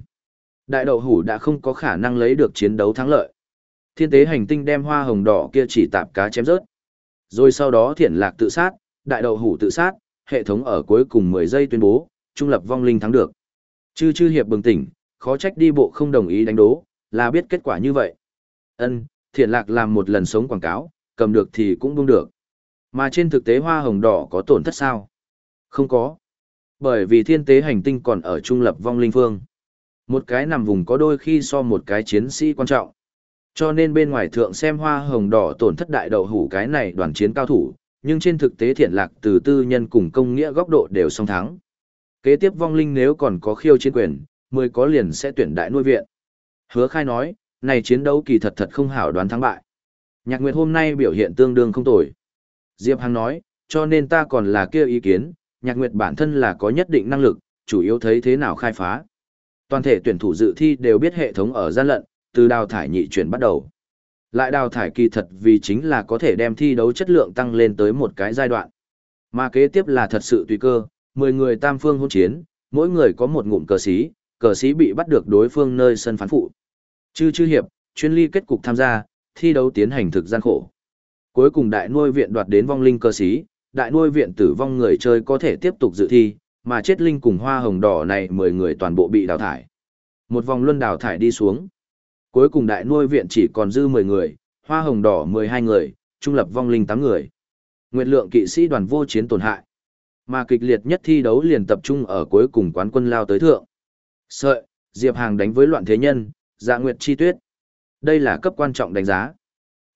Đại đậu hủ đã không có khả năng lấy được chiến đấu thắng lợi. Thiên tế hành tinh đem hoa hồng đỏ kia chỉ tạp cá chém rớt. Rồi sau đó thiện lạc tự sát, đại đậu hủ tự sát, hệ thống ở cuối cùng 10 giây tuyên bố, trung lập vong linh thắng được. Chư chư hiệp bừng tỉnh, khó trách đi bộ không đồng ý đánh đố, là biết kết quả như vậy. Ân, thiện lạc làm một lần sống quảng cáo, cầm được thì cũng buông được. Mà trên thực tế hoa hồng đỏ có tổn thất sao? Không có. Bởi vì thiên tế hành tinh còn ở trung lập vong linh phương. Một cái nằm vùng có đôi khi so một cái chiến sĩ quan trọng. Cho nên bên ngoài thượng xem hoa hồng đỏ tổn thất đại đầu hủ cái này đoàn chiến cao thủ, nhưng trên thực tế thiện lạc từ tư nhân cùng công nghĩa góc độ đều song thắng. Kế tiếp vong linh nếu còn có khiêu chiến quyền, mười có liền sẽ tuyển đại nuôi viện. Hứa khai nói, này chiến đấu kỳ thật thật không hảo đoán thắng bại. Nhạc Nguyệt hôm nay biểu hiện tương đương không tồi. Diệp Hằng nói, cho nên ta còn là kia ý kiến, Nhạc Nguyệt bản thân là có nhất định năng lực, chủ yếu thấy thế nào khai phá. Toàn thể tuyển thủ dự thi đều biết hệ thống ở gian lận, từ đào thải nhị chuyển bắt đầu. Lại đào thải kỳ thật vì chính là có thể đem thi đấu chất lượng tăng lên tới một cái giai đoạn. Mà kế tiếp là thật sự tùy cơ, 10 người tam phương hôn chiến, mỗi người có một ngụm cờ xí, cờ sĩ bị bắt được đối phương nơi sân phán phụ. Chư chư hiệp, chuyên ly kết cục tham gia, thi đấu tiến hành thực gian khổ. Cuối cùng đại nuôi viện đoạt đến vong linh cờ sĩ, đại nuôi viện tử vong người chơi có thể tiếp tục dự thi, mà chết linh cùng hoa hồng đỏ này 10 người toàn bộ bị đào thải. Một vòng luân đào thải đi xuống. Cuối cùng đại nuôi viện chỉ còn dư 10 người, hoa hồng đỏ 12 người, trung lập vong linh 8 người. Nguyệt lượng kỵ sĩ đoàn vô chiến tổn hại. Mà kịch liệt nhất thi đấu liền tập trung ở cuối cùng quán quân lao tới thượng. Sợi, Diệp Hàng đánh với loạn thế nhân, dạ nguyệt chi tuyết. Đây là cấp quan trọng đánh giá.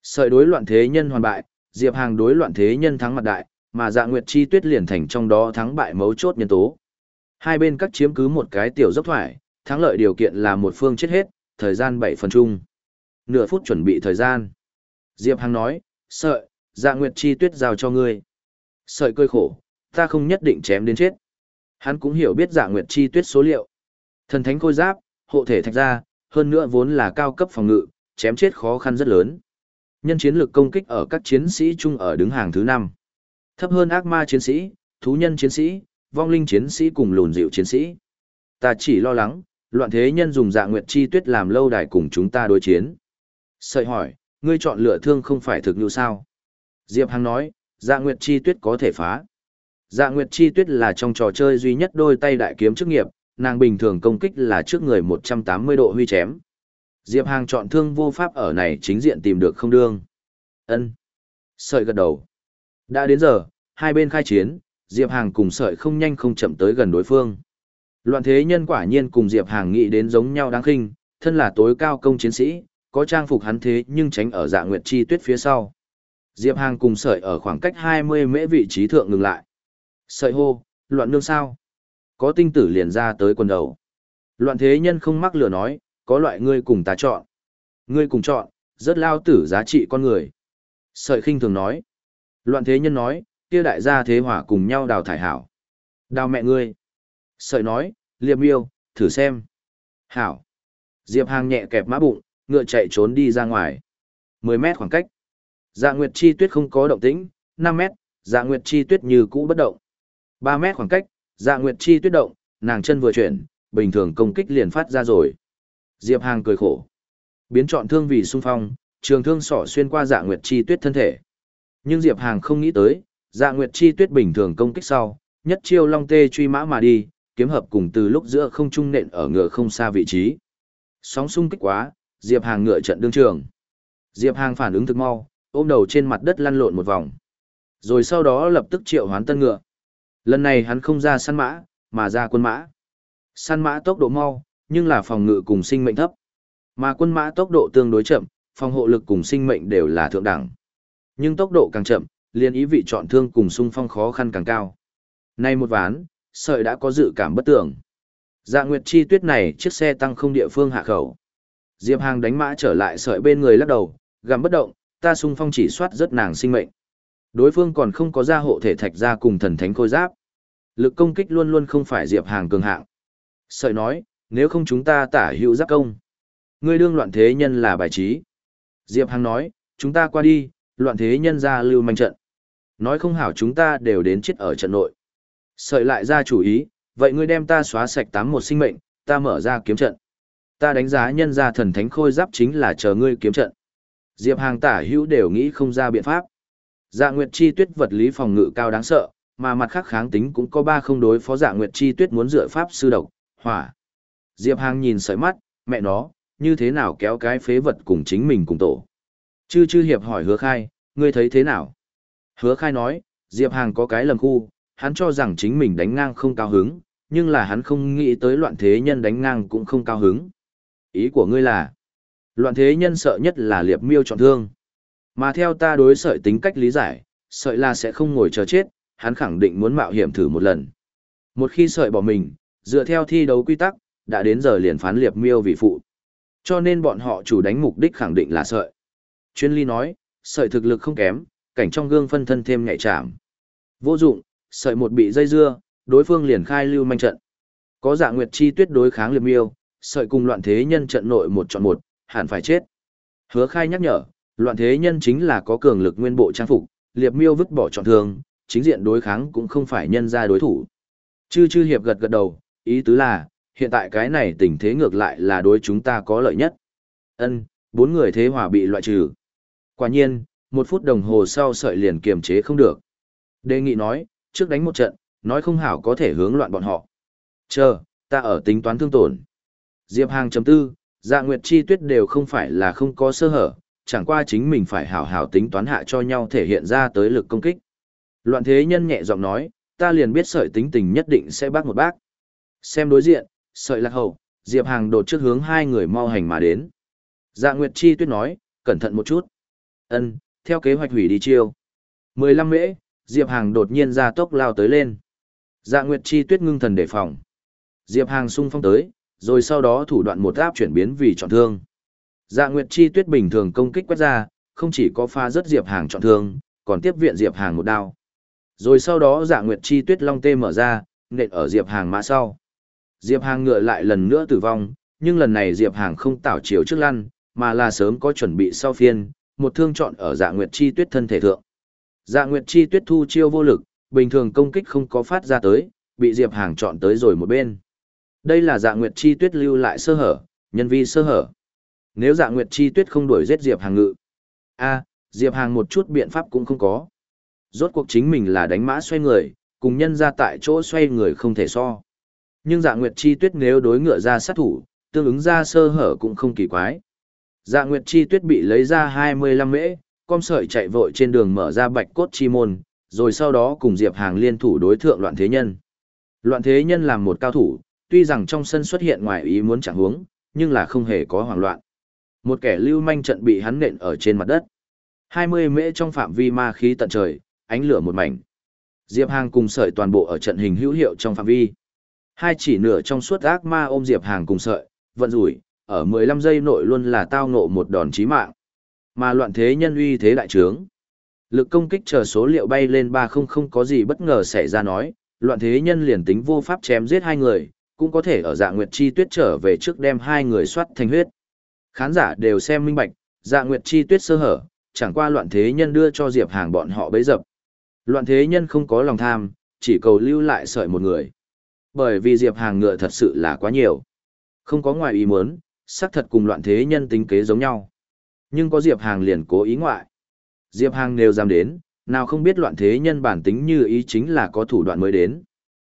Sợi đối loạn thế nhân hoàn bại, Diệp Hàng đối loạn thế nhân thắng mặt đại, mà dạ nguyệt chi tuyết liền thành trong đó thắng bại mấu chốt nhân tố. Hai bên cắt chiếm cứ một cái tiểu dốc thoải, thắng lợi điều kiện là một phương chết hết, thời gian 7 phần chung. Nửa phút chuẩn bị thời gian. Diệp Hằng nói, sợi, dạ nguyệt chi tuyết giao cho ngươi. Sợi cơi khổ, ta không nhất định chém đến chết. Hắn cũng hiểu biết dạ nguyệt chi tuyết số liệu. Thần thánh khôi giáp, hộ thể thạch ra, hơn nữa vốn là cao cấp phòng ngự, chém chết khó khăn rất lớn. Nhân chiến lực công kích ở các chiến sĩ chung ở đứng hàng thứ 5. Thấp hơn ác ma chiến sĩ, thú nhân chiến sĩ, vong linh chiến sĩ cùng lùn dịu chiến sĩ. Ta chỉ lo lắng, loạn thế nhân dùng dạ nguyệt chi tuyết làm lâu đài cùng chúng ta đối chiến. Sợi hỏi, ngươi chọn lựa thương không phải thực như sao? Diệp Hằng nói, dạ nguyệt chi tuyết có thể phá. Dạ nguyệt chi tuyết là trong trò chơi duy nhất đôi tay đại kiếm chức nghiệp, nàng bình thường công kích là trước người 180 độ huy chém. Diệp Hàng chọn thương vô pháp ở này chính diện tìm được không đương. Ân. Sợi gật đầu. Đã đến giờ, hai bên khai chiến, Diệp Hàng cùng sợi không nhanh không chậm tới gần đối phương. Loạn thế nhân quả nhiên cùng Diệp Hàng nghĩ đến giống nhau đáng khinh, thân là tối cao công chiến sĩ, có trang phục hắn thế nhưng tránh ở dạ nguyệt chi tuyết phía sau. Diệp Hàng cùng sợi ở khoảng cách 20 mễ vị trí thượng ngừng lại. Sợi hô, loạn nương sao? Có tinh tử liền ra tới quần đầu. Loạn thế nhân không mắc lửa nói, có loại ngươi cùng ta chọn. Ngươi cùng chọn, rất lao tử giá trị con người. Sợi khinh thường nói. Loạn thế nhân nói, kia đại gia thế hỏa cùng nhau đào thải hảo. Đào mẹ ngươi. Sợi nói, liệp miêu, thử xem. Hảo. Diệp Hàng nhẹ kẹp mã bụng, ngựa chạy trốn đi ra ngoài. 10 mét khoảng cách. Dạ Nguyệt Chi Tuyết không có động tĩnh, 5 mét, Dạ Nguyệt Chi Tuyết như cũ bất động. 3 mét khoảng cách, Dạ Nguyệt Chi Tuyết động, nàng chân vừa chuyển, bình thường công kích liền phát ra rồi. Diệp Hàng cười khổ. Biến chọn thương vì xung phong, trường thương sỏ xuyên qua Dạ Nguyệt Chi Tuyết thân thể. Nhưng Diệp Hàng không nghĩ tới, Dạ Nguyệt Chi Tuyết bình thường công kích sau, nhất chiêu long tê truy mã mà đi, kiếm hợp cùng từ lúc giữa không trung nện ở ngựa không xa vị trí. Sóng xung kích quá, Diệp Hàng ngựa trận đương trường. Diệp Hàng phản ứng thực mau, ôm đầu trên mặt đất lăn lộn một vòng. Rồi sau đó lập tức triệu hoán tân ngựa. Lần này hắn không ra săn mã, mà ra quân mã. Săn mã tốc độ mau, nhưng là phòng ngự cùng sinh mệnh thấp. Mà quân mã tốc độ tương đối chậm, phòng hộ lực cùng sinh mệnh đều là thượng đẳng. Nhưng tốc độ càng chậm, liên ý vị chọn thương cùng xung phong khó khăn càng cao. Nay một ván, sợi đã có dự cảm bất tưởng. Dạ Nguyệt Chi Tuyết này chiếc xe tăng không địa phương hạ khẩu. Diệp Hàng đánh mã trở lại sợi bên người lắc đầu, gầm bất động, ta xung phong chỉ soát rất nàng sinh mệnh. Đối phương còn không có ra hộ thể thạch ra cùng thần thánh khôi giáp. Lực công kích luôn luôn không phải Diệp Hàng cường hạng. Sợi nói, nếu không chúng ta tả hữu giáp công. Ngươi đương loạn thế nhân là bài trí. Diệp Hàng nói, chúng ta qua đi, loạn thế nhân ra lưu manh trận. Nói không hảo chúng ta đều đến chết ở trận nội. Sợi lại ra chủ ý, vậy ngươi đem ta xóa sạch tám một sinh mệnh, ta mở ra kiếm trận. Ta đánh giá nhân ra thần thánh khôi giáp chính là chờ ngươi kiếm trận. Diệp Hàng tả hữu đều nghĩ không ra biện pháp. Dạ Nguyệt Chi Tuyết vật lý phòng ngự cao đáng sợ, mà mặt khác kháng tính cũng có ba không đối phó Dạ Nguyệt Chi Tuyết muốn dựa pháp sư độc, hỏa. Diệp Hàng nhìn sợi mắt, mẹ nó, như thế nào kéo cái phế vật cùng chính mình cùng tổ. Chư chư hiệp hỏi hứa khai, ngươi thấy thế nào? Hứa khai nói, Diệp Hàng có cái lầm khu, hắn cho rằng chính mình đánh ngang không cao hứng, nhưng là hắn không nghĩ tới loạn thế nhân đánh ngang cũng không cao hứng. Ý của ngươi là, loạn thế nhân sợ nhất là liệp miêu trọng thương. Mà theo ta đối sợi tính cách lý giải, sợi là sẽ không ngồi chờ chết, hắn khẳng định muốn mạo hiểm thử một lần. Một khi sợi bỏ mình, dựa theo thi đấu quy tắc, đã đến giờ liền phán liệp miêu vì phụ. Cho nên bọn họ chủ đánh mục đích khẳng định là sợi. Chuyên ly nói, sợi thực lực không kém, cảnh trong gương phân thân thêm nhạy chạm. Vô dụng, sợi một bị dây dưa, đối phương liền khai lưu manh trận. Có dạ nguyệt chi tuyết đối kháng liệp miêu, sợi cùng loạn thế nhân trận nội một chọn một, hẳn phải chết. Hứa khai nhắc nhở, loạn thế nhân chính là có cường lực nguyên bộ trang phục, liệp miêu vứt bỏ trọn thương, chính diện đối kháng cũng không phải nhân ra đối thủ. Chư chư hiệp gật gật đầu, ý tứ là, hiện tại cái này tình thế ngược lại là đối chúng ta có lợi nhất. Ân, bốn người thế hòa bị loại trừ. Quả nhiên, một phút đồng hồ sau sợi liền kiềm chế không được. Đề nghị nói, trước đánh một trận, nói không hảo có thể hướng loạn bọn họ. Chờ, ta ở tính toán thương tổn. Diệp Hàng chấm tư, dạ nguyệt chi tuyết đều không phải là không có sơ hở, chẳng qua chính mình phải hảo hảo tính toán hạ cho nhau thể hiện ra tới lực công kích. Loạn thế nhân nhẹ giọng nói, ta liền biết sợi tính tình nhất định sẽ bác một bác. Xem đối diện, sợi lạc hậu, Diệp Hàng đột trước hướng hai người mau hành mà đến. Dạ Nguyệt Chi tuyết nói, cẩn thận một chút. Ân, theo kế hoạch hủy đi chiêu. 15 mễ, Diệp Hàng đột nhiên ra tốc lao tới lên. Dạ Nguyệt Chi tuyết ngưng thần đề phòng. Diệp Hàng sung phong tới, rồi sau đó thủ đoạn một áp chuyển biến vì trọng thương. Dạ Nguyệt Chi tuyết bình thường công kích quét ra, không chỉ có pha rất Diệp Hàng trọng thương, còn tiếp viện Diệp Hàng một đao. Rồi sau đó Dạ Nguyệt Chi tuyết long tê mở ra, nện ở Diệp Hàng mã sau. Diệp Hàng ngựa lại lần nữa tử vong, nhưng lần này Diệp Hàng không tảo chiều trước lăn, mà là sớm có chuẩn bị sau phiên, một thương chọn ở Dạ Nguyệt Chi tuyết thân thể thượng. Dạ Nguyệt Chi tuyết thu chiêu vô lực, bình thường công kích không có phát ra tới, bị Diệp Hàng chọn tới rồi một bên. Đây là Dạ Nguyệt Chi tuyết lưu lại sơ hở, nhân vi sơ hở. Nếu Dạ Nguyệt Chi tuyết không đuổi giết Diệp Hàng ngự, a, Diệp Hàng một chút biện pháp cũng không có. Rốt cuộc chính mình là đánh mã xoay người, cùng nhân ra tại chỗ xoay người không thể so. Nhưng Dạ Nguyệt Chi tuyết nếu đối ngựa ra sát thủ, tương ứng ra sơ hở cũng không kỳ quái. Dạ Nguyệt Chi tuyết bị lấy ra 25 mễ, con sợi chạy vội trên đường mở ra bạch cốt chi môn, rồi sau đó cùng Diệp Hàng liên thủ đối thượng loạn thế nhân. Loạn thế nhân làm một cao thủ, tuy rằng trong sân xuất hiện ngoài ý muốn chẳng huống, nhưng là không hề có hoảng loạn. Một kẻ lưu manh trận bị hắn nện ở trên mặt đất. 20 mễ trong phạm vi ma khí tận trời, ánh lửa một mảnh. Diệp Hàng cùng sợi toàn bộ ở trận hình hữu hiệu trong phạm vi. Hai chỉ nửa trong suốt ác ma ôm Diệp Hàng cùng sợi, vận rủi, ở 15 giây nội luôn là tao ngộ một đòn chí mạng. Mà loạn thế nhân uy thế đại trướng. Lực công kích chờ số liệu bay lên 30 không có gì bất ngờ xảy ra nói, loạn thế nhân liền tính vô pháp chém giết hai người, cũng có thể ở dạ nguyệt chi tuyết trở về trước đem hai người soát thành huyết. Khán giả đều xem minh bạch, dạ nguyệt chi tuyết sơ hở, chẳng qua loạn thế nhân đưa cho Diệp Hàng bọn họ bấy dập. Loạn thế nhân không có lòng tham, chỉ cầu lưu lại sợi một người. Bởi vì Diệp Hàng ngựa thật sự là quá nhiều. Không có ngoài ý muốn, xác thật cùng loạn thế nhân tính kế giống nhau. Nhưng có Diệp Hàng liền cố ý ngoại. Diệp Hàng nêu dám đến, nào không biết loạn thế nhân bản tính như ý chính là có thủ đoạn mới đến.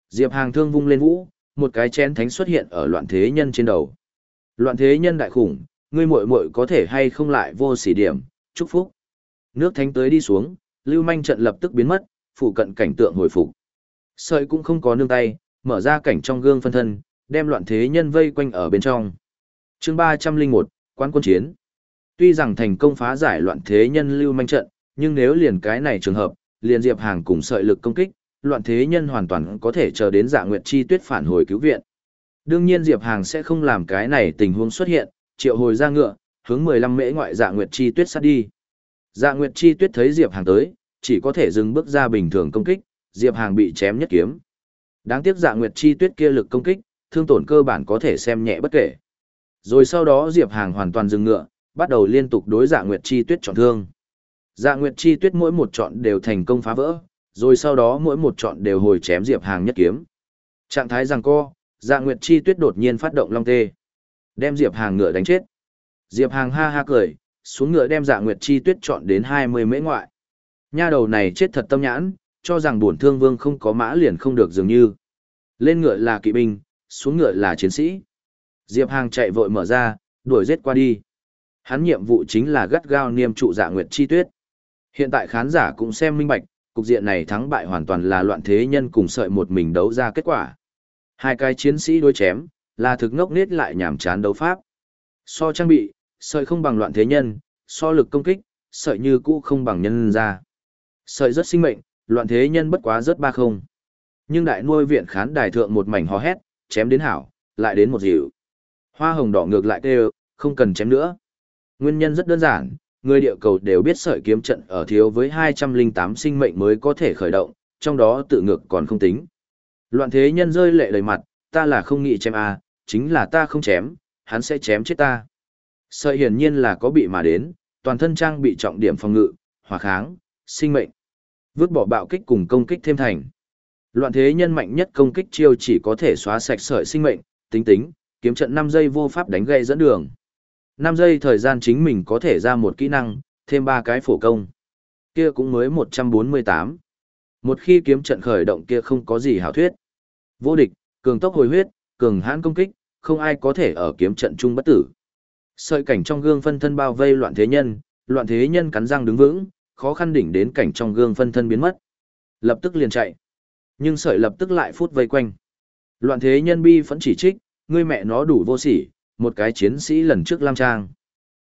Diệp Hàng thương vung lên vũ, một cái chén thánh xuất hiện ở loạn thế nhân trên đầu. Loạn thế nhân đại khủng, ngươi muội muội có thể hay không lại vô sỉ điểm, chúc phúc. Nước thánh tới đi xuống, lưu manh trận lập tức biến mất, phụ cận cảnh tượng hồi phục. Sợi cũng không có nương tay, mở ra cảnh trong gương phân thân, đem loạn thế nhân vây quanh ở bên trong. chương 301, quán quân chiến. Tuy rằng thành công phá giải loạn thế nhân lưu manh trận, nhưng nếu liền cái này trường hợp, liền Diệp Hàng cùng sợi lực công kích, loạn thế nhân hoàn toàn có thể chờ đến dạ nguyệt chi tuyết phản hồi cứu viện. Đương nhiên Diệp Hàng sẽ không làm cái này tình huống xuất hiện, triệu hồi ra ngựa, hướng 15 mễ ngoại dạ nguyệt chi tuyết sát đi. Dạ nguyệt chi tuyết thấy Diệp Hàng tới, chỉ có thể dừng bước ra bình thường công kích, Diệp Hàng bị chém nhất kiếm. Đáng tiếc dạ nguyệt chi tuyết kia lực công kích, thương tổn cơ bản có thể xem nhẹ bất kể. Rồi sau đó Diệp Hàng hoàn toàn dừng ngựa, bắt đầu liên tục đối dạ nguyệt chi tuyết chọn thương. Dạ nguyệt chi tuyết mỗi một chọn đều thành công phá vỡ, rồi sau đó mỗi một chọn đều hồi chém Diệp Hàng nhất kiếm. Trạng thái giằng co, dạ nguyệt chi tuyết đột nhiên phát động long tê. Đem Diệp Hàng ngựa đánh chết. Diệp Hàng ha ha cười, xuống ngựa đem dạ nguyệt chi tuyết chọn đến 20 mễ ngoại. Nha đầu này chết thật tâm nhãn, cho rằng bổn thương vương không có mã liền không được dường như. Lên ngựa là kỵ binh, xuống ngựa là chiến sĩ. Diệp Hàng chạy vội mở ra, đuổi giết qua đi. Hắn nhiệm vụ chính là gắt gao niêm trụ dạ nguyệt chi tuyết. Hiện tại khán giả cũng xem minh bạch, cục diện này thắng bại hoàn toàn là loạn thế nhân cùng sợi một mình đấu ra kết quả. Hai cái chiến sĩ đối chém, là thực ngốc nết lại nhảm chán đấu pháp. So trang bị, sợi không bằng loạn thế nhân, so lực công kích, sợi như cũ không bằng nhân ra. Sợi rất sinh mệnh, loạn thế nhân bất quá rất ba không. Nhưng đại nuôi viện khán đài thượng một mảnh hò hét, chém đến hảo, lại đến một dịu. Hoa hồng đỏ ngược lại kêu, không cần chém nữa. Nguyên nhân rất đơn giản, người địa cầu đều biết sợi kiếm trận ở thiếu với 208 sinh mệnh mới có thể khởi động, trong đó tự ngược còn không tính. Loạn thế nhân rơi lệ đầy mặt, ta là không nghĩ chém à, chính là ta không chém, hắn sẽ chém chết ta. Sợi hiển nhiên là có bị mà đến, toàn thân trang bị trọng điểm phòng ngự, hỏa kháng, sinh mệnh. Vứt bỏ bạo kích cùng công kích thêm thành. Loạn thế nhân mạnh nhất công kích chiêu chỉ có thể xóa sạch sợi sinh mệnh, tính tính, kiếm trận 5 giây vô pháp đánh gây dẫn đường. 5 giây thời gian chính mình có thể ra một kỹ năng, thêm 3 cái phổ công. Kia cũng mới 148. Một khi kiếm trận khởi động kia không có gì hảo thuyết. Vô địch, cường tốc hồi huyết, cường hãn công kích, không ai có thể ở kiếm trận chung bất tử. Sợi cảnh trong gương phân thân bao vây loạn thế nhân, loạn thế nhân cắn răng đứng vững, khó khăn đỉnh đến cảnh trong gương phân thân biến mất. Lập tức liền chạy. Nhưng sợi lập tức lại phút vây quanh. Loạn thế nhân bi vẫn chỉ trích, ngươi mẹ nó đủ vô sỉ, một cái chiến sĩ lần trước lam trang.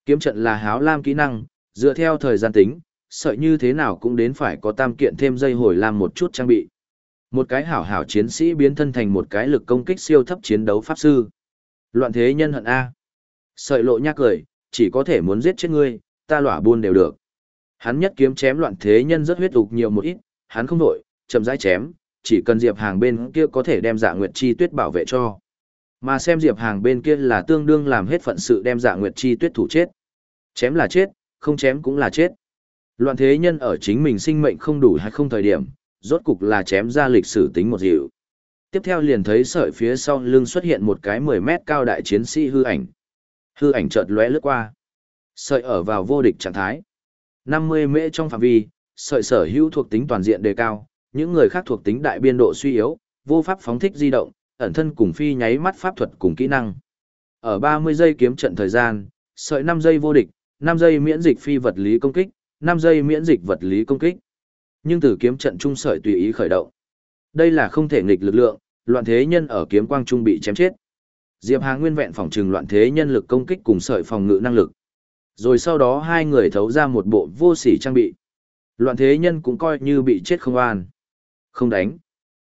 Kiếm trận là háo lam kỹ năng, dựa theo thời gian tính, sợi như thế nào cũng đến phải có tam kiện thêm dây hồi lam một chút trang bị. Một cái hảo hảo chiến sĩ biến thân thành một cái lực công kích siêu thấp chiến đấu pháp sư. Loạn thế nhân hận A. Sợi lộ nhác cười, chỉ có thể muốn giết chết ngươi, ta lỏa buôn đều được. Hắn nhất kiếm chém loạn thế nhân rất huyết ục nhiều một ít, hắn không đổi, chậm rãi chém, chỉ cần Diệp Hàng bên kia có thể đem dạ nguyệt chi tuyết bảo vệ cho. Mà xem Diệp Hàng bên kia là tương đương làm hết phận sự đem dạ nguyệt chi tuyết thủ chết. Chém là chết, không chém cũng là chết. Loạn thế nhân ở chính mình sinh mệnh không đủ hay không thời điểm, rốt cục là chém ra lịch sử tính một dịu. Tiếp theo liền thấy sợi phía sau lưng xuất hiện một cái 10 mét cao đại chiến sĩ hư ảnh. Hư ảnh chợt lóe lướt qua. Sợi ở vào vô địch trạng thái. 50 mễ trong phạm vi, sợi sở hữu thuộc tính toàn diện đề cao, những người khác thuộc tính đại biên độ suy yếu, vô pháp phóng thích di động, ẩn thân cùng phi nháy mắt pháp thuật cùng kỹ năng. Ở 30 giây kiếm trận thời gian, sợi 5 giây vô địch, 5 giây miễn dịch phi vật lý công kích, 5 giây miễn dịch vật lý công kích. Nhưng từ kiếm trận trung sợi tùy ý khởi động. Đây là không thể nghịch lực lượng, loạn thế nhân ở kiếm quang trung bị chém chết. Diệp Hàng nguyên vẹn phòng trừng loạn thế nhân lực công kích cùng sợi phòng ngự năng lực. Rồi sau đó hai người thấu ra một bộ vô sỉ trang bị. Loạn thế nhân cũng coi như bị chết không an. Không đánh.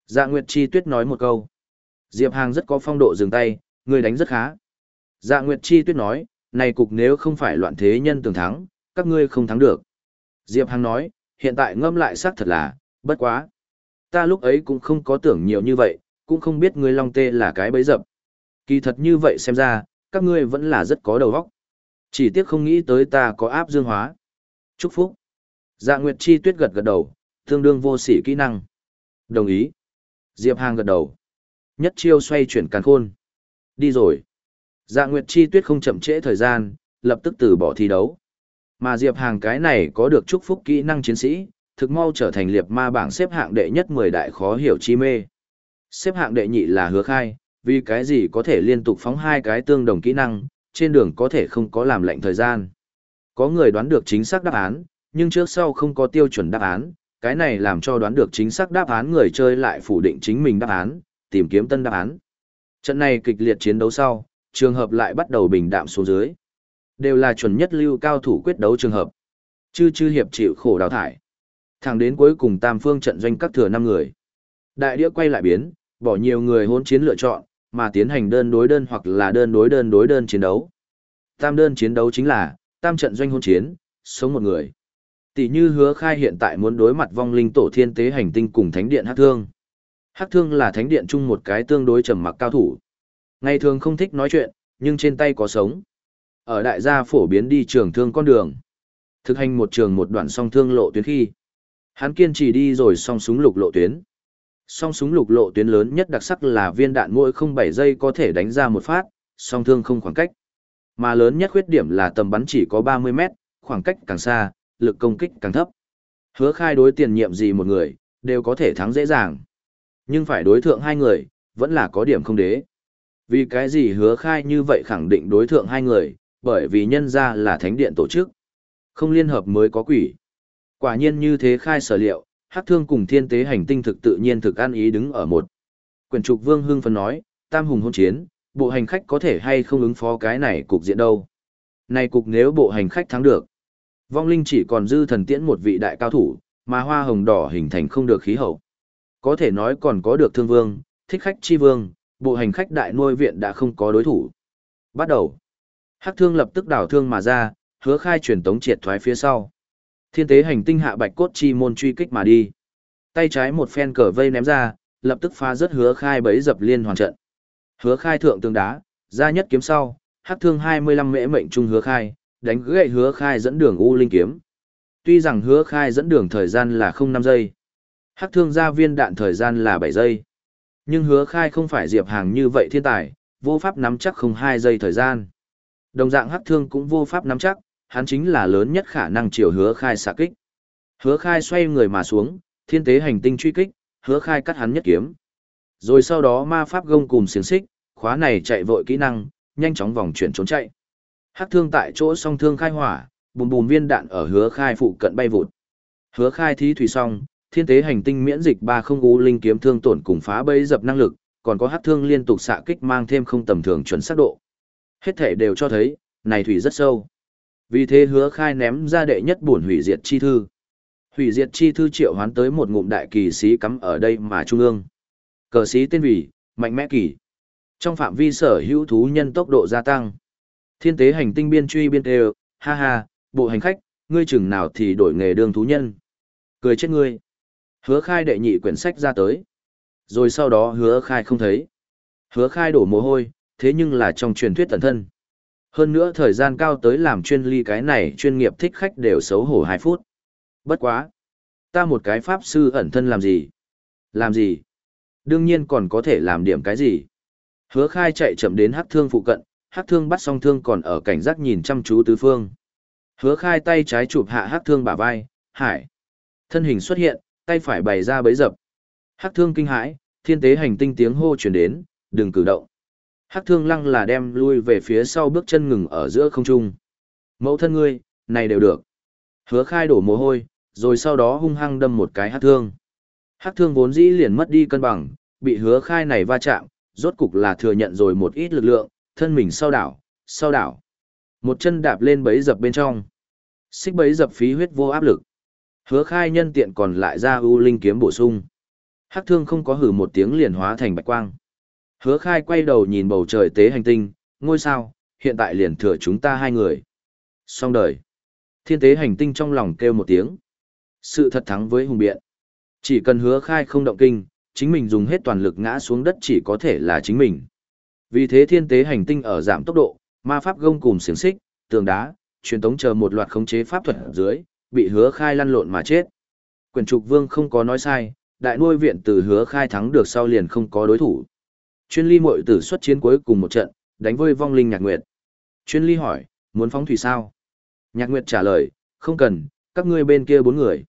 Dạ Nguyệt Chi Tuyết nói một câu. Diệp Hàng rất có phong độ dừng tay, người đánh rất khá. Dạ Nguyệt Chi Tuyết nói, này cục nếu không phải loạn thế nhân tưởng thắng, các ngươi không thắng được. Diệp Hàng nói, hiện tại ngâm lại xác thật là, bất quá. Ta lúc ấy cũng không có tưởng nhiều như vậy, cũng không biết ngươi long tê là cái bấy dập. Kỳ thật như vậy xem ra, các ngươi vẫn là rất có đầu óc. Chỉ tiếc không nghĩ tới ta có áp dương hóa. Chúc phúc. Dạ Nguyệt Chi Tuyết gật gật đầu, tương đương vô sỉ kỹ năng. Đồng ý. Diệp Hàng gật đầu. Nhất chiêu xoay chuyển càn khôn. Đi rồi. Dạ Nguyệt Chi Tuyết không chậm trễ thời gian, lập tức từ bỏ thi đấu. Mà Diệp Hàng cái này có được chúc phúc kỹ năng chiến sĩ, thực mau trở thành liệt ma bảng xếp hạng đệ nhất 10 đại khó hiểu chi mê. Xếp hạng đệ nhị là hứa khai, vì cái gì có thể liên tục phóng hai cái tương đồng kỹ năng, trên đường có thể không có làm lệnh thời gian. Có người đoán được chính xác đáp án, nhưng trước sau không có tiêu chuẩn đáp án, cái này làm cho đoán được chính xác đáp án người chơi lại phủ định chính mình đáp án, tìm kiếm tân đáp án. Trận này kịch liệt chiến đấu sau, trường hợp lại bắt đầu bình đạm xuống dưới. Đều là chuẩn nhất lưu cao thủ quyết đấu trường hợp. Chư chư hiệp chịu khổ đào thải. Thẳng đến cuối cùng tam phương trận doanh các thừa năm người. Đại đĩa quay lại biến, bỏ nhiều người hôn chiến lựa chọn, mà tiến hành đơn đối đơn hoặc là đơn đối đơn đối đơn chiến đấu. Tam đơn chiến đấu chính là, tam trận doanh hôn chiến, sống một người. Tỷ như hứa khai hiện tại muốn đối mặt vong linh tổ thiên tế hành tinh cùng thánh điện hát thương. Hát thương là thánh điện chung một cái tương đối trầm mặc cao thủ. Ngày thường không thích nói chuyện, nhưng trên tay có sống. Ở đại gia phổ biến đi trường thương con đường. Thực hành một trường một đoạn song thương lộ tuyến khi. Hắn kiên trì đi rồi song súng lục lộ tuyến. Song súng lục lộ tuyến lớn nhất đặc sắc là viên đạn mỗi 07 giây có thể đánh ra một phát, song thương không khoảng cách. Mà lớn nhất khuyết điểm là tầm bắn chỉ có 30 mét, khoảng cách càng xa, lực công kích càng thấp. Hứa khai đối tiền nhiệm gì một người, đều có thể thắng dễ dàng. Nhưng phải đối thượng hai người, vẫn là có điểm không đế. Vì cái gì hứa khai như vậy khẳng định đối thượng hai người, bởi vì nhân ra là thánh điện tổ chức. Không liên hợp mới có quỷ. Quả nhiên như thế khai sở liệu, Hắc Thương cùng Thiên Tế Hành Tinh thực tự nhiên thực an ý đứng ở một. Quyền trục Vương Hưng phân nói, Tam hùng hôn chiến, bộ hành khách có thể hay không ứng phó cái này cục diện đâu. Này cục nếu bộ hành khách thắng được, vong linh chỉ còn dư thần tiễn một vị đại cao thủ, mà hoa hồng đỏ hình thành không được khí hậu. Có thể nói còn có được thương vương, thích khách chi vương, bộ hành khách đại nuôi viện đã không có đối thủ. Bắt đầu. Hắc thương lập tức đảo thương mà ra, hứa khai truyền tống triệt thoái phía sau. Thiên tế hành tinh hạ bạch cốt chi môn truy kích mà đi. Tay trái một phen cờ vây ném ra, lập tức phá rất hứa khai bấy dập liên hoàn trận. Hứa khai thượng tương đá, ra nhất kiếm sau, hắc thương 25 mễ mệnh trung hứa khai, đánh gậy hứa khai dẫn đường U Linh kiếm. Tuy rằng hứa khai dẫn đường thời gian là 05 giây, hắc thương ra viên đạn thời gian là 7 giây. Nhưng hứa khai không phải diệp hàng như vậy thiên tài, vô pháp nắm chắc không 2 giây thời gian. Đồng dạng hắc thương cũng vô pháp nắm chắc, hắn chính là lớn nhất khả năng chiều hứa khai xạ kích. Hứa khai xoay người mà xuống, thiên tế hành tinh truy kích, hứa khai cắt hắn nhất kiếm. Rồi sau đó ma pháp gông cùng xiềng xích, khóa này chạy vội kỹ năng, nhanh chóng vòng chuyển trốn chạy. Hắc thương tại chỗ song thương khai hỏa, bùm bùm viên đạn ở hứa khai phụ cận bay vụt. Hứa khai thí thủy xong, thiên tế hành tinh miễn dịch ba không u linh kiếm thương tổn cùng phá bấy dập năng lực, còn có hắc thương liên tục xạ kích mang thêm không tầm thường chuẩn xác độ. Hết thể đều cho thấy, này thủy rất sâu. Vì thế hứa khai ném ra đệ nhất buồn hủy diệt chi thư. Hủy diệt chi thư triệu hoán tới một ngụm đại kỳ sĩ cắm ở đây mà trung ương. Cờ sĩ tên vì, mạnh mẽ kỳ. Trong phạm vi sở hữu thú nhân tốc độ gia tăng. Thiên tế hành tinh biên truy biên đều, ha ha, bộ hành khách, ngươi chừng nào thì đổi nghề đương thú nhân. Cười chết ngươi. Hứa khai đệ nhị quyển sách ra tới. Rồi sau đó hứa khai không thấy. Hứa khai đổ mồ hôi, thế nhưng là trong truyền thuyết tận thân. Hơn nữa thời gian cao tới làm chuyên ly cái này chuyên nghiệp thích khách đều xấu hổ 2 phút. Bất quá. Ta một cái pháp sư ẩn thân làm gì? Làm gì? Đương nhiên còn có thể làm điểm cái gì? Hứa khai chạy chậm đến hắc thương phụ cận, hắc thương bắt song thương còn ở cảnh giác nhìn chăm chú tứ phương. Hứa khai tay trái chụp hạ hắc thương bả vai, hải. Thân hình xuất hiện, tay phải bày ra bấy dập. Hắc thương kinh hãi, thiên tế hành tinh tiếng hô chuyển đến, đừng cử động. Hắc thương lăng là đem lui về phía sau bước chân ngừng ở giữa không trung. Mẫu thân ngươi, này đều được. Hứa khai đổ mồ hôi, rồi sau đó hung hăng đâm một cái hắc thương. Hắc thương vốn dĩ liền mất đi cân bằng, bị hứa khai này va chạm, rốt cục là thừa nhận rồi một ít lực lượng, thân mình sau đảo, sau đảo. Một chân đạp lên bấy dập bên trong. Xích bấy dập phí huyết vô áp lực. Hứa khai nhân tiện còn lại ra ưu linh kiếm bổ sung. Hắc thương không có hử một tiếng liền hóa thành bạch quang. Hứa khai quay đầu nhìn bầu trời tế hành tinh, ngôi sao, hiện tại liền thừa chúng ta hai người. Xong đời. Thiên tế hành tinh trong lòng kêu một tiếng. Sự thật thắng với hùng biện. Chỉ cần hứa khai không động kinh, chính mình dùng hết toàn lực ngã xuống đất chỉ có thể là chính mình. Vì thế thiên tế hành tinh ở giảm tốc độ, ma pháp gông cùng xiềng xích, tường đá, truyền tống chờ một loạt khống chế pháp thuật ở dưới, bị hứa khai lăn lộn mà chết. Quyền trục vương không có nói sai, đại nuôi viện từ hứa khai thắng được sau liền không có đối thủ. Chuyên ly muội tử xuất chiến cuối cùng một trận, đánh vơi vong linh nhạc nguyệt. Chuyên ly hỏi, muốn phóng thủy sao? Nhạc nguyệt trả lời, không cần, các ngươi bên kia bốn người.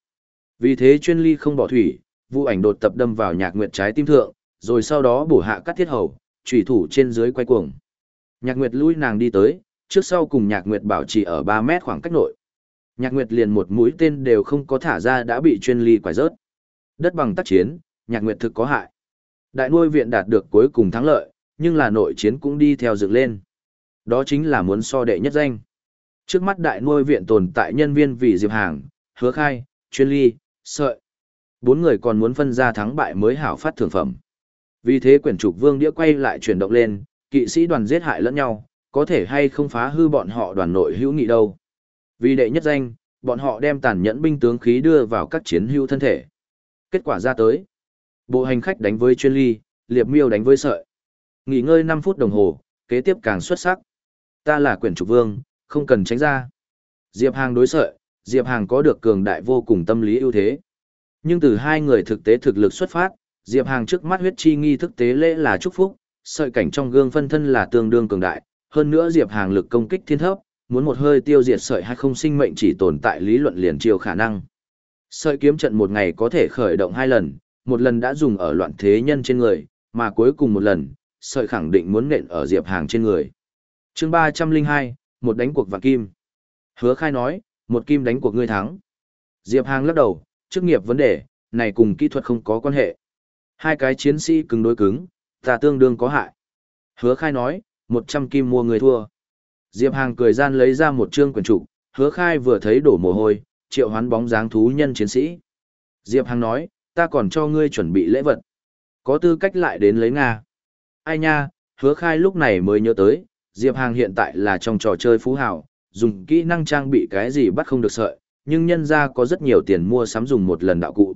Vì thế chuyên ly không bỏ thủy, vụ ảnh đột tập đâm vào nhạc nguyệt trái tim thượng, rồi sau đó bổ hạ cắt thiết hầu, trùy thủ trên dưới quay cuồng. Nhạc nguyệt lui nàng đi tới, trước sau cùng nhạc nguyệt bảo trì ở 3 mét khoảng cách nội. Nhạc nguyệt liền một mũi tên đều không có thả ra đã bị chuyên ly quải rớt. Đất bằng tác chiến, nhạc nguyệt thực có hại. Đại nuôi viện đạt được cuối cùng thắng lợi, nhưng là nội chiến cũng đi theo dựng lên. Đó chính là muốn so đệ nhất danh. Trước mắt đại nuôi viện tồn tại nhân viên vì Diệp Hàng, Hứa Khai, Chuyên Ly, Sợi. Bốn người còn muốn phân ra thắng bại mới hảo phát thưởng phẩm. Vì thế quyển trục vương đĩa quay lại chuyển động lên, kỵ sĩ đoàn giết hại lẫn nhau, có thể hay không phá hư bọn họ đoàn nội hữu nghị đâu. Vì đệ nhất danh, bọn họ đem tàn nhẫn binh tướng khí đưa vào các chiến hữu thân thể. Kết quả ra tới. Bộ hành khách đánh với chuyên ly, liệp miêu đánh với sợi. Nghỉ ngơi 5 phút đồng hồ, kế tiếp càng xuất sắc. Ta là quyển trục vương, không cần tránh ra. Diệp Hàng đối sợi, Diệp Hàng có được cường đại vô cùng tâm lý ưu thế. Nhưng từ hai người thực tế thực lực xuất phát, Diệp Hàng trước mắt huyết chi nghi thức tế lễ là chúc phúc, sợi cảnh trong gương phân thân là tương đương cường đại, hơn nữa Diệp Hàng lực công kích thiên thấp, muốn một hơi tiêu diệt sợi hay không sinh mệnh chỉ tồn tại lý luận liền chiều khả năng. Sợi kiếm trận một ngày có thể khởi động hai lần, một lần đã dùng ở loạn thế nhân trên người, mà cuối cùng một lần, sợi khẳng định muốn nện ở Diệp Hàng trên người. chương 302, một đánh cuộc vạn kim. Hứa khai nói, một kim đánh cuộc ngươi thắng. Diệp Hàng lắc đầu, chức nghiệp vấn đề, này cùng kỹ thuật không có quan hệ. Hai cái chiến sĩ cứng đối cứng, ta tương đương có hại. Hứa khai nói, 100 kim mua người thua. Diệp Hàng cười gian lấy ra một trương quyển trụ, hứa khai vừa thấy đổ mồ hôi, triệu hoán bóng dáng thú nhân chiến sĩ. Diệp Hàng nói, ta còn cho ngươi chuẩn bị lễ vật. Có tư cách lại đến lấy Nga. Ai nha, hứa khai lúc này mới nhớ tới, Diệp Hàng hiện tại là trong trò chơi phú hào, dùng kỹ năng trang bị cái gì bắt không được sợi, nhưng nhân ra có rất nhiều tiền mua sắm dùng một lần đạo cụ.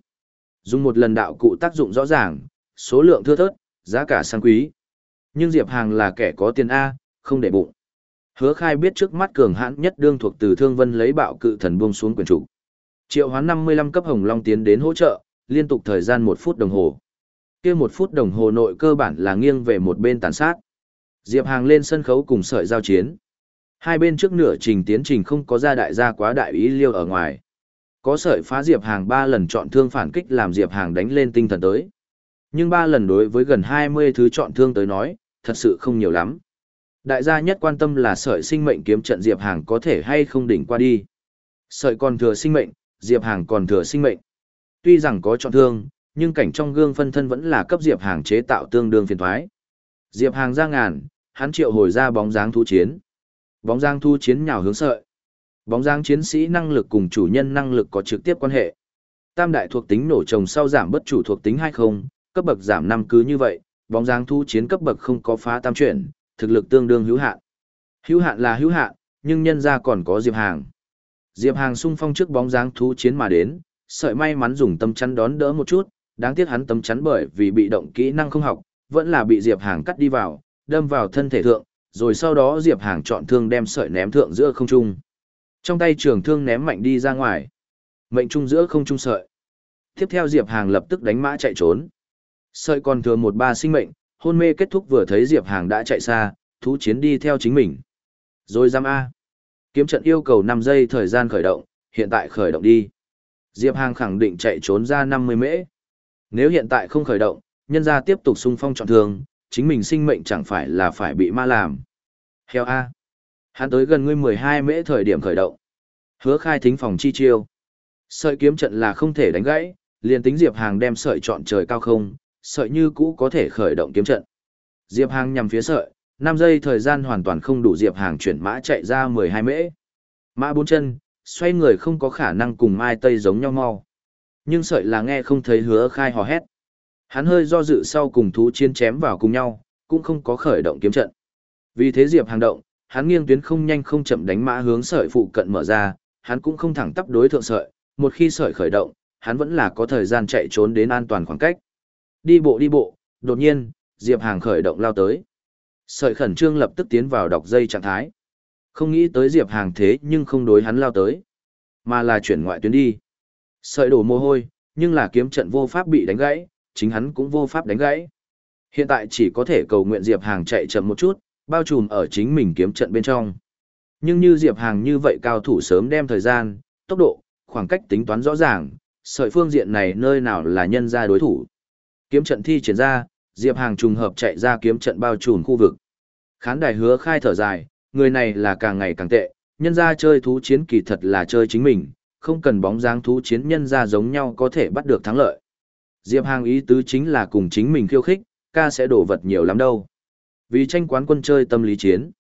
Dùng một lần đạo cụ tác dụng rõ ràng, số lượng thưa thớt, giá cả sang quý. Nhưng Diệp Hàng là kẻ có tiền A, không để bụng. Hứa khai biết trước mắt cường hãn nhất đương thuộc từ thương vân lấy bạo cự thần buông xuống quyền chủ. Triệu hoán 55 cấp hồng long tiến đến hỗ trợ, liên tục thời gian một phút đồng hồ. kia một phút đồng hồ nội cơ bản là nghiêng về một bên tàn sát. Diệp Hàng lên sân khấu cùng sợi giao chiến. Hai bên trước nửa trình tiến trình không có ra đại gia quá đại ý liêu ở ngoài. Có sợi phá Diệp Hàng ba lần chọn thương phản kích làm Diệp Hàng đánh lên tinh thần tới. Nhưng ba lần đối với gần 20 thứ chọn thương tới nói, thật sự không nhiều lắm. Đại gia nhất quan tâm là sợi sinh mệnh kiếm trận Diệp Hàng có thể hay không đỉnh qua đi. Sợi còn thừa sinh mệnh, Diệp Hàng còn thừa sinh mệnh. Tuy rằng có trọng thương, nhưng cảnh trong gương phân thân vẫn là cấp Diệp Hàng chế tạo tương đương phiền thoái. Diệp Hàng ra ngàn, hắn triệu hồi ra bóng dáng thú chiến. Bóng dáng thú chiến nhào hướng sợi. Bóng dáng chiến sĩ năng lực cùng chủ nhân năng lực có trực tiếp quan hệ. Tam đại thuộc tính nổ trồng sau giảm bất chủ thuộc tính hay không, cấp bậc giảm năm cứ như vậy, bóng dáng thú chiến cấp bậc không có phá tam chuyển, thực lực tương đương hữu hạn. Hữu hạn là hữu hạn, nhưng nhân ra còn có Diệp Hàng. Diệp Hàng sung phong trước bóng dáng thú chiến mà đến, sợi may mắn dùng tâm chắn đón đỡ một chút, đáng tiếc hắn tâm chắn bởi vì bị động kỹ năng không học, vẫn là bị Diệp Hàng cắt đi vào, đâm vào thân thể thượng, rồi sau đó Diệp Hàng chọn thương đem sợi ném thượng giữa không trung. Trong tay trường thương ném mạnh đi ra ngoài. Mệnh trung giữa không trung sợi. Tiếp theo Diệp Hàng lập tức đánh mã chạy trốn. Sợi còn thừa một ba sinh mệnh, hôn mê kết thúc vừa thấy Diệp Hàng đã chạy xa, thú chiến đi theo chính mình. Rồi giam A. Kiếm trận yêu cầu 5 giây thời gian khởi động, hiện tại khởi động đi. Diệp Hàng khẳng định chạy trốn ra 50 mễ. Nếu hiện tại không khởi động, nhân ra tiếp tục xung phong trọng thương, chính mình sinh mệnh chẳng phải là phải bị ma làm. Heo A. Hắn tới gần ngươi 12 mễ thời điểm khởi động. Hứa khai thính phòng chi chiêu. Sợi kiếm trận là không thể đánh gãy, liền tính Diệp Hàng đem sợi chọn trời cao không, sợi như cũ có thể khởi động kiếm trận. Diệp Hàng nhằm phía sợi, 5 giây thời gian hoàn toàn không đủ Diệp Hàng chuyển mã chạy ra 12 mễ. Mã bốn chân, xoay người không có khả năng cùng Mai Tây giống nhau mau. Nhưng sợi là nghe không thấy hứa khai hò hét. Hắn hơi do dự sau cùng thú chiến chém vào cùng nhau, cũng không có khởi động kiếm trận. Vì thế Diệp Hàng động, hắn nghiêng tuyến không nhanh không chậm đánh mã hướng sợi phụ cận mở ra, hắn cũng không thẳng tắp đối thượng sợi, một khi sợi khởi động, hắn vẫn là có thời gian chạy trốn đến an toàn khoảng cách. Đi bộ đi bộ, đột nhiên, Diệp Hàng khởi động lao tới. Sợi khẩn trương lập tức tiến vào đọc dây trạng thái. Không nghĩ tới Diệp Hàng thế nhưng không đối hắn lao tới, mà là chuyển ngoại tuyến đi. Sợi đổ mồ hôi, nhưng là kiếm trận vô pháp bị đánh gãy, chính hắn cũng vô pháp đánh gãy. Hiện tại chỉ có thể cầu nguyện Diệp Hàng chạy chậm một chút, bao trùm ở chính mình kiếm trận bên trong. Nhưng như Diệp Hàng như vậy cao thủ sớm đem thời gian, tốc độ, khoảng cách tính toán rõ ràng, sợi phương diện này nơi nào là nhân ra đối thủ. Kiếm trận thi triển ra, Diệp Hàng trùng hợp chạy ra kiếm trận bao trùm khu vực. Khán đài hứa khai thở dài, người này là càng ngày càng tệ, nhân ra chơi thú chiến kỳ thật là chơi chính mình, không cần bóng dáng thú chiến nhân ra giống nhau có thể bắt được thắng lợi. Diệp Hàng ý tứ chính là cùng chính mình khiêu khích, ca sẽ đổ vật nhiều lắm đâu. Vì tranh quán quân chơi tâm lý chiến.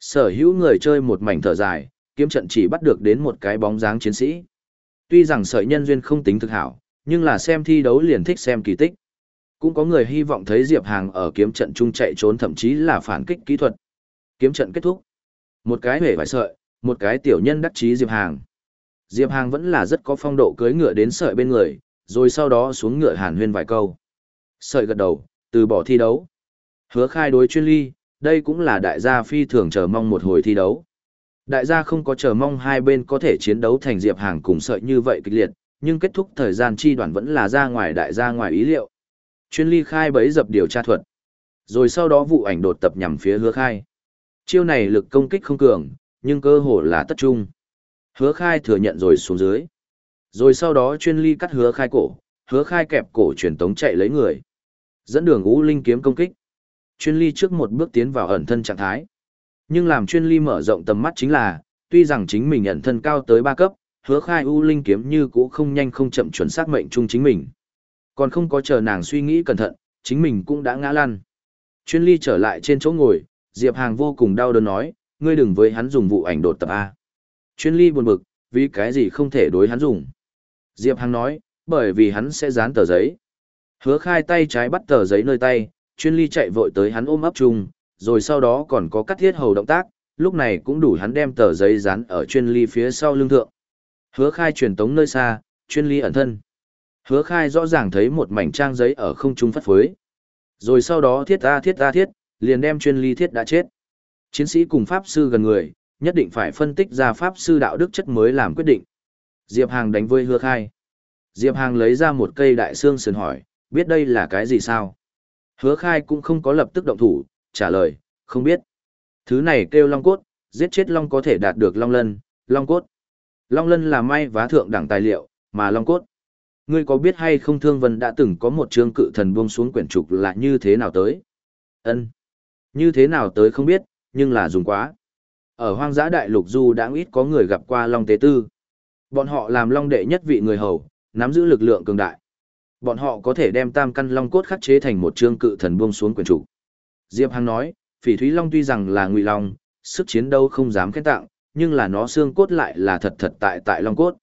Sở hữu người chơi một mảnh thở dài, kiếm trận chỉ bắt được đến một cái bóng dáng chiến sĩ. Tuy rằng sợi nhân duyên không tính thực hảo, nhưng là xem thi đấu liền thích xem kỳ tích. Cũng có người hy vọng thấy Diệp Hàng ở kiếm trận chung chạy trốn thậm chí là phản kích kỹ thuật. Kiếm trận kết thúc. Một cái hề vài sợi, một cái tiểu nhân đắc chí Diệp Hàng. Diệp Hàng vẫn là rất có phong độ cưới ngựa đến sợi bên người, rồi sau đó xuống ngựa hàn huyên vài câu. Sợi gật đầu, từ bỏ thi đấu. Hứa khai đối chuyên ly, đây cũng là đại gia phi thường chờ mong một hồi thi đấu. Đại gia không có chờ mong hai bên có thể chiến đấu thành Diệp Hàng cùng sợi như vậy kịch liệt, nhưng kết thúc thời gian chi đoàn vẫn là ra ngoài đại gia ngoài ý liệu. Chuyên ly khai bấy dập điều tra thuật. Rồi sau đó vụ ảnh đột tập nhằm phía hứa khai. Chiêu này lực công kích không cường, nhưng cơ hồ là tất trung. Hứa khai thừa nhận rồi xuống dưới. Rồi sau đó chuyên ly cắt hứa khai cổ, hứa khai kẹp cổ truyền tống chạy lấy người. Dẫn đường ngũ linh kiếm công kích. Chuyên ly trước một bước tiến vào ẩn thân trạng thái. Nhưng làm chuyên ly mở rộng tầm mắt chính là, tuy rằng chính mình ẩn thân cao tới 3 cấp, hứa khai U Linh kiếm như cũ không nhanh không chậm chuẩn xác mệnh chung chính mình. Còn không có chờ nàng suy nghĩ cẩn thận, chính mình cũng đã ngã lăn. Chuyên ly trở lại trên chỗ ngồi, Diệp Hàng vô cùng đau đớn nói, ngươi đừng với hắn dùng vụ ảnh đột tập A. Chuyên ly buồn bực, vì cái gì không thể đối hắn dùng. Diệp Hàng nói, bởi vì hắn sẽ dán tờ giấy. Hứa khai tay trái bắt tờ giấy nơi tay, chuyên ly chạy vội tới hắn ôm ấp chung, rồi sau đó còn có cắt thiết hầu động tác, lúc này cũng đủ hắn đem tờ giấy dán ở chuyên ly phía sau lưng thượng. Hứa khai truyền tống nơi xa, chuyên ly ẩn thân. Hứa khai rõ ràng thấy một mảnh trang giấy ở không trung phất phới. Rồi sau đó thiết ta thiết ta thiết, liền đem chuyên ly thiết đã chết. Chiến sĩ cùng pháp sư gần người, nhất định phải phân tích ra pháp sư đạo đức chất mới làm quyết định. Diệp Hàng đánh với hứa khai. Diệp Hàng lấy ra một cây đại xương sườn hỏi, biết đây là cái gì sao? Hứa khai cũng không có lập tức động thủ, trả lời, không biết. Thứ này kêu long cốt, giết chết long có thể đạt được long lân, long cốt. Long lân là may vá thượng đẳng tài liệu, mà long cốt. Ngươi có biết hay không Thương Vân đã từng có một chương cự thần buông xuống quyển trục là như thế nào tới? Ân, như thế nào tới không biết, nhưng là dùng quá. Ở hoang dã đại lục du đã ít có người gặp qua Long Tế Tư. Bọn họ làm Long đệ nhất vị người hầu, nắm giữ lực lượng cường đại. Bọn họ có thể đem tam căn Long cốt khắc chế thành một trương cự thần buông xuống quyền chủ. Diệp Hằng nói, Phỉ Thúy Long tuy rằng là ngụy long, sức chiến đấu không dám khen tặng, nhưng là nó xương cốt lại là thật thật tại tại Long cốt.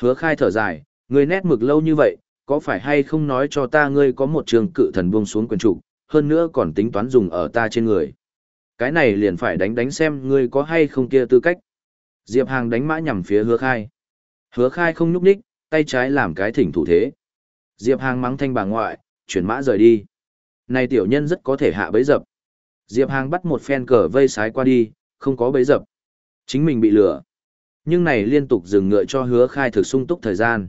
Hứa khai thở dài, Ngươi nét mực lâu như vậy, có phải hay không nói cho ta ngươi có một trường cự thần buông xuống quyền chủ? Hơn nữa còn tính toán dùng ở ta trên người. Cái này liền phải đánh đánh xem ngươi có hay không kia tư cách. Diệp Hàng đánh mã nhằm phía hứa khai. Hứa khai không nhúc ních tay trái làm cái thỉnh thủ thế. Diệp Hàng mắng thanh bà ngoại, chuyển mã rời đi. Này tiểu nhân rất có thể hạ bấy dập. Diệp Hàng bắt một phen cờ vây sái qua đi, không có bấy dập. Chính mình bị lừa. Nhưng này liên tục dừng ngựa cho hứa khai thực sung túc thời gian.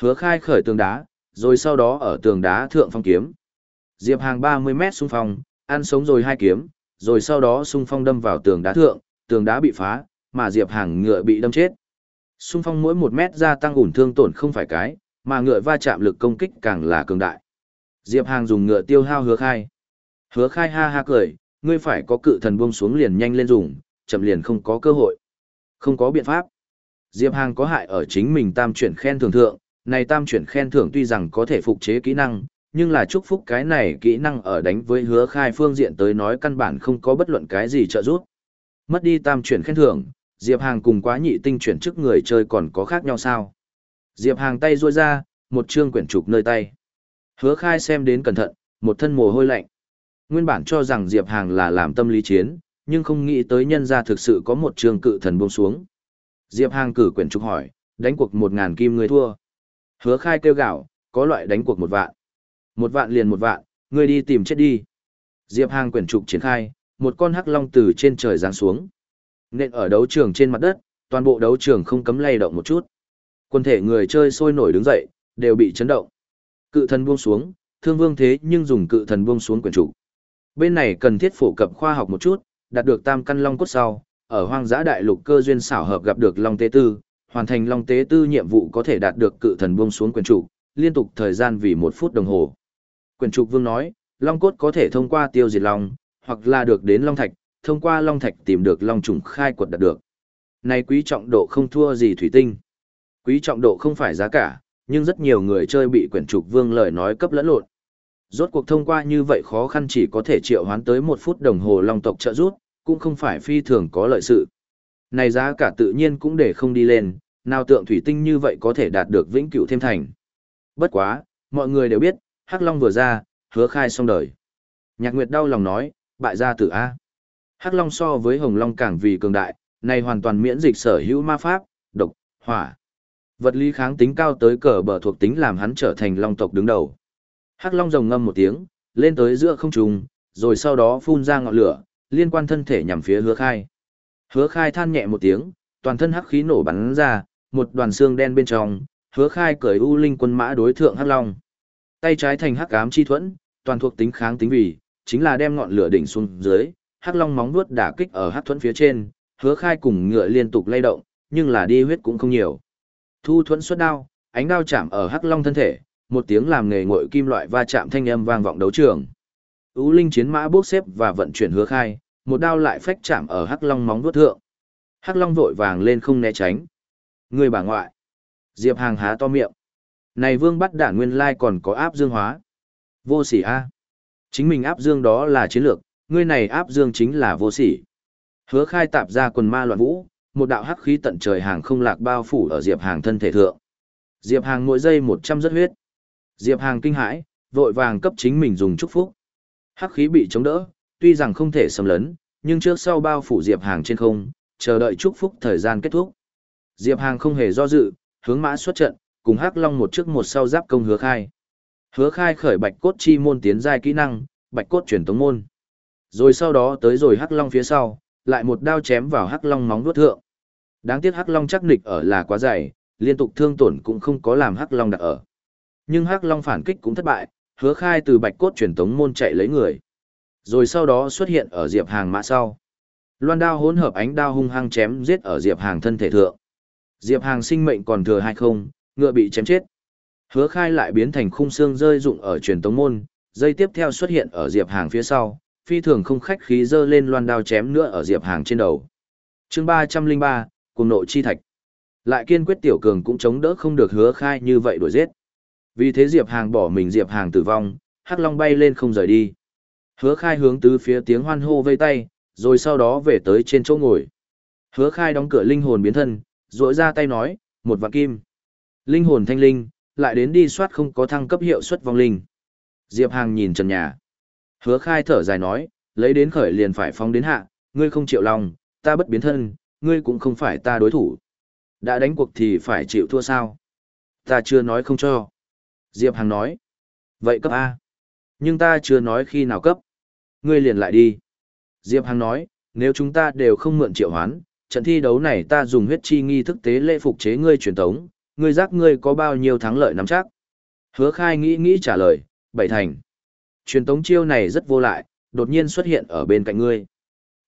Hứa khai khởi tường đá, rồi sau đó ở tường đá thượng phong kiếm. Diệp Hàng 30 mét xung phong, ăn sống rồi hai kiếm, rồi sau đó xung phong đâm vào tường đá thượng, tường đá bị phá, mà Diệp Hàng ngựa bị đâm chết. Xung phong mỗi 1 mét gia tăng ủn thương tổn không phải cái, mà ngựa va chạm lực công kích càng là cường đại. Diệp Hàng dùng ngựa tiêu hao hứa khai. Hứa khai ha ha cười, ngươi phải có cự thần buông xuống liền nhanh lên dùng, chậm liền không có cơ hội. Không có biện pháp. Diệp Hàng có hại ở chính mình tam chuyển khen thường thượng, này tam chuyển khen thưởng tuy rằng có thể phục chế kỹ năng, nhưng là chúc phúc cái này kỹ năng ở đánh với hứa khai phương diện tới nói căn bản không có bất luận cái gì trợ giúp. Mất đi tam chuyển khen thưởng, Diệp Hàng cùng quá nhị tinh chuyển trước người chơi còn có khác nhau sao? Diệp Hàng tay ruôi ra, một chương quyển trục nơi tay. Hứa khai xem đến cẩn thận, một thân mồ hôi lạnh. Nguyên bản cho rằng Diệp Hàng là làm tâm lý chiến, nhưng không nghĩ tới nhân ra thực sự có một chương cự thần buông xuống. Diệp Hàng cử quyển trục hỏi, đánh cuộc một ngàn kim người thua. Hứa khai kêu gạo, có loại đánh cuộc một vạn. Một vạn liền một vạn, ngươi đi tìm chết đi. Diệp Hàng quyển trục triển khai, một con hắc long từ trên trời giáng xuống. Nên ở đấu trường trên mặt đất, toàn bộ đấu trường không cấm lay động một chút. Quân thể người chơi sôi nổi đứng dậy, đều bị chấn động. Cự thần buông xuống, thương vương thế nhưng dùng cự thần buông xuống quyển trục. Bên này cần thiết phổ cập khoa học một chút, đạt được tam căn long cốt sau, ở hoang dã đại lục cơ duyên xảo hợp gặp được long tế tư, hoàn thành long tế tư nhiệm vụ có thể đạt được cự thần buông xuống quyền trục, liên tục thời gian vì một phút đồng hồ. Quyền trục vương nói, long cốt có thể thông qua tiêu diệt long, hoặc là được đến long thạch, thông qua long thạch tìm được long trùng khai quật đạt được. Này quý trọng độ không thua gì thủy tinh. Quý trọng độ không phải giá cả, nhưng rất nhiều người chơi bị quyển trục vương lời nói cấp lẫn lộn. Rốt cuộc thông qua như vậy khó khăn chỉ có thể triệu hoán tới một phút đồng hồ long tộc trợ rút, cũng không phải phi thường có lợi sự. Này giá cả tự nhiên cũng để không đi lên, nào tượng thủy tinh như vậy có thể đạt được vĩnh cửu thêm thành. Bất quá, mọi người đều biết, Hắc Long vừa ra, hứa khai xong đời. Nhạc Nguyệt đau lòng nói, bại gia tử A. Hắc Long so với Hồng Long càng vì cường đại, này hoàn toàn miễn dịch sở hữu ma pháp, độc, hỏa. Vật lý kháng tính cao tới cờ bờ thuộc tính làm hắn trở thành Long tộc đứng đầu. Hắc Long rồng ngâm một tiếng, lên tới giữa không trung, rồi sau đó phun ra ngọn lửa, liên quan thân thể nhằm phía hứa khai. Hứa khai than nhẹ một tiếng, toàn thân hắc khí nổ bắn ra, một đoàn xương đen bên trong, hứa khai cởi u linh quân mã đối thượng hắc long. Tay trái thành hắc ám chi thuẫn, toàn thuộc tính kháng tính vì, chính là đem ngọn lửa đỉnh xuống dưới, hắc long móng vuốt đả kích ở hắc thuẫn phía trên, hứa khai cùng ngựa liên tục lay động, nhưng là đi huyết cũng không nhiều. Thu thuẫn xuất đao, ánh đao chạm ở hắc long thân thể, một tiếng làm nghề ngội kim loại va chạm thanh âm vang vọng đấu trường. U linh chiến mã bốc xếp và vận chuyển hứa khai, một đao lại phách chạm ở hắc long móng vuốt thượng. Hắc long vội vàng lên không né tránh. Người bà ngoại. Diệp Hàng há to miệng. Này vương bắt đản nguyên lai còn có áp dương hóa. Vô sỉ a. Chính mình áp dương đó là chiến lược, ngươi này áp dương chính là vô sỉ. Hứa khai tạp ra quần ma loạn vũ, một đạo hắc khí tận trời hàng không lạc bao phủ ở Diệp Hàng thân thể thượng. Diệp Hàng mỗi giây 100 rất huyết. Diệp Hàng kinh hãi, vội vàng cấp chính mình dùng chúc phúc. Hắc khí bị chống đỡ, tuy rằng không thể xâm lấn, nhưng trước sau bao phủ Diệp Hàng trên không, chờ đợi chúc phúc thời gian kết thúc. Diệp Hàng không hề do dự, hướng mã xuất trận, cùng Hắc Long một trước một sau giáp công hứa khai. Hứa khai khởi bạch cốt chi môn tiến giai kỹ năng, bạch cốt truyền tống môn. Rồi sau đó tới rồi Hắc Long phía sau, lại một đao chém vào Hắc Long móng vuốt thượng. Đáng tiếc Hắc Long chắc nịch ở là quá dày, liên tục thương tổn cũng không có làm Hắc Long đặt ở. Nhưng Hắc Long phản kích cũng thất bại, hứa khai từ bạch cốt truyền tống môn chạy lấy người. Rồi sau đó xuất hiện ở Diệp Hàng mã sau. Loan đao hỗn hợp ánh đao hung hăng chém giết ở Diệp Hàng thân thể thượng. Diệp Hàng sinh mệnh còn thừa hay không, ngựa bị chém chết. Hứa khai lại biến thành khung xương rơi dụng ở truyền tống môn, dây tiếp theo xuất hiện ở Diệp Hàng phía sau, phi thường không khách khí dơ lên loan đao chém nữa ở Diệp Hàng trên đầu. chương 303, cùng nội chi thạch. Lại kiên quyết tiểu cường cũng chống đỡ không được hứa khai như vậy đuổi giết. Vì thế Diệp Hàng bỏ mình Diệp Hàng tử vong, Hắc Long bay lên không rời đi. Hứa khai hướng tứ phía tiếng hoan hô vây tay, rồi sau đó về tới trên chỗ ngồi. Hứa khai đóng cửa linh hồn biến thân, rỗi ra tay nói, một vạn kim. Linh hồn thanh linh, lại đến đi soát không có thăng cấp hiệu suất vong linh. Diệp Hàng nhìn trần nhà. Hứa khai thở dài nói, lấy đến khởi liền phải phóng đến hạ, ngươi không chịu lòng, ta bất biến thân, ngươi cũng không phải ta đối thủ. Đã đánh cuộc thì phải chịu thua sao? Ta chưa nói không cho. Diệp Hàng nói. Vậy cấp A. Nhưng ta chưa nói khi nào cấp. Ngươi liền lại đi. Diệp Hàng nói, nếu chúng ta đều không mượn triệu hoán, trận thi đấu này ta dùng huyết chi nghi thức tế lễ phục chế ngươi truyền tống, ngươi giác ngươi có bao nhiêu thắng lợi nắm chắc. Hứa khai nghĩ nghĩ trả lời, bảy thành. Truyền tống chiêu này rất vô lại, đột nhiên xuất hiện ở bên cạnh ngươi.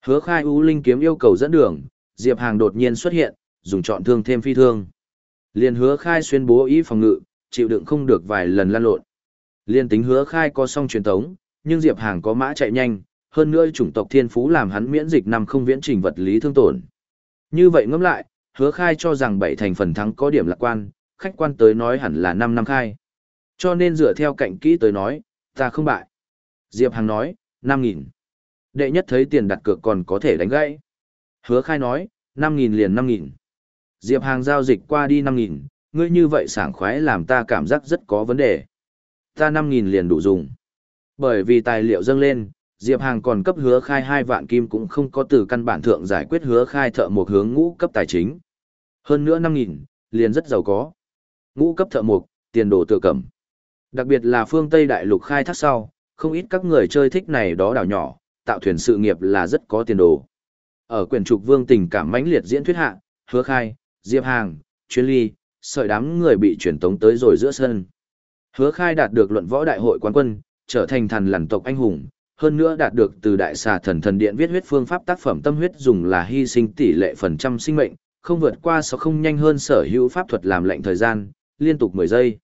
Hứa khai ưu linh kiếm yêu cầu dẫn đường, Diệp Hàng đột nhiên xuất hiện, dùng chọn thương thêm phi thương. Liền hứa khai xuyên bố ý phòng ngự, chịu đựng không được vài lần lan lộn. Liên tính hứa khai có xong truyền tống, nhưng Diệp Hàng có mã chạy nhanh, hơn nữa chủng tộc thiên phú làm hắn miễn dịch năm không viễn trình vật lý thương tổn. Như vậy ngẫm lại, hứa khai cho rằng bảy thành phần thắng có điểm lạc quan, khách quan tới nói hẳn là 5 năm khai. Cho nên dựa theo cạnh kỹ tới nói, ta không bại. Diệp Hằng nói, 5.000. Đệ nhất thấy tiền đặt cược còn có thể đánh gãy. Hứa khai nói, 5.000 liền 5.000. Diệp Hàng giao dịch qua đi 5.000, ngươi như vậy sảng khoái làm ta cảm giác rất có vấn đề. Ta 5.000 liền đủ dùng. Bởi vì tài liệu dâng lên, Diệp Hàng còn cấp hứa khai 2 vạn kim cũng không có từ căn bản thượng giải quyết hứa khai thợ một hướng ngũ cấp tài chính. Hơn nữa 5.000, liền rất giàu có. Ngũ cấp thợ mộc tiền đồ tự cẩm. Đặc biệt là phương Tây Đại Lục khai thác sau, không ít các người chơi thích này đó đảo nhỏ, tạo thuyền sự nghiệp là rất có tiền đồ. Ở quyển trục vương tình cảm mãnh liệt diễn thuyết hạ, hứa khai, Diệp Hàng, chuyên ly, sợi đám người bị chuyển tống tới rồi giữa sân. Hứa khai đạt được luận võ đại hội quán quân, trở thành thần lằn tộc anh hùng, hơn nữa đạt được từ đại xà thần thần điện viết huyết phương pháp tác phẩm tâm huyết dùng là hy sinh tỷ lệ phần trăm sinh mệnh, không vượt qua sáu không nhanh hơn sở hữu pháp thuật làm lệnh thời gian, liên tục 10 giây.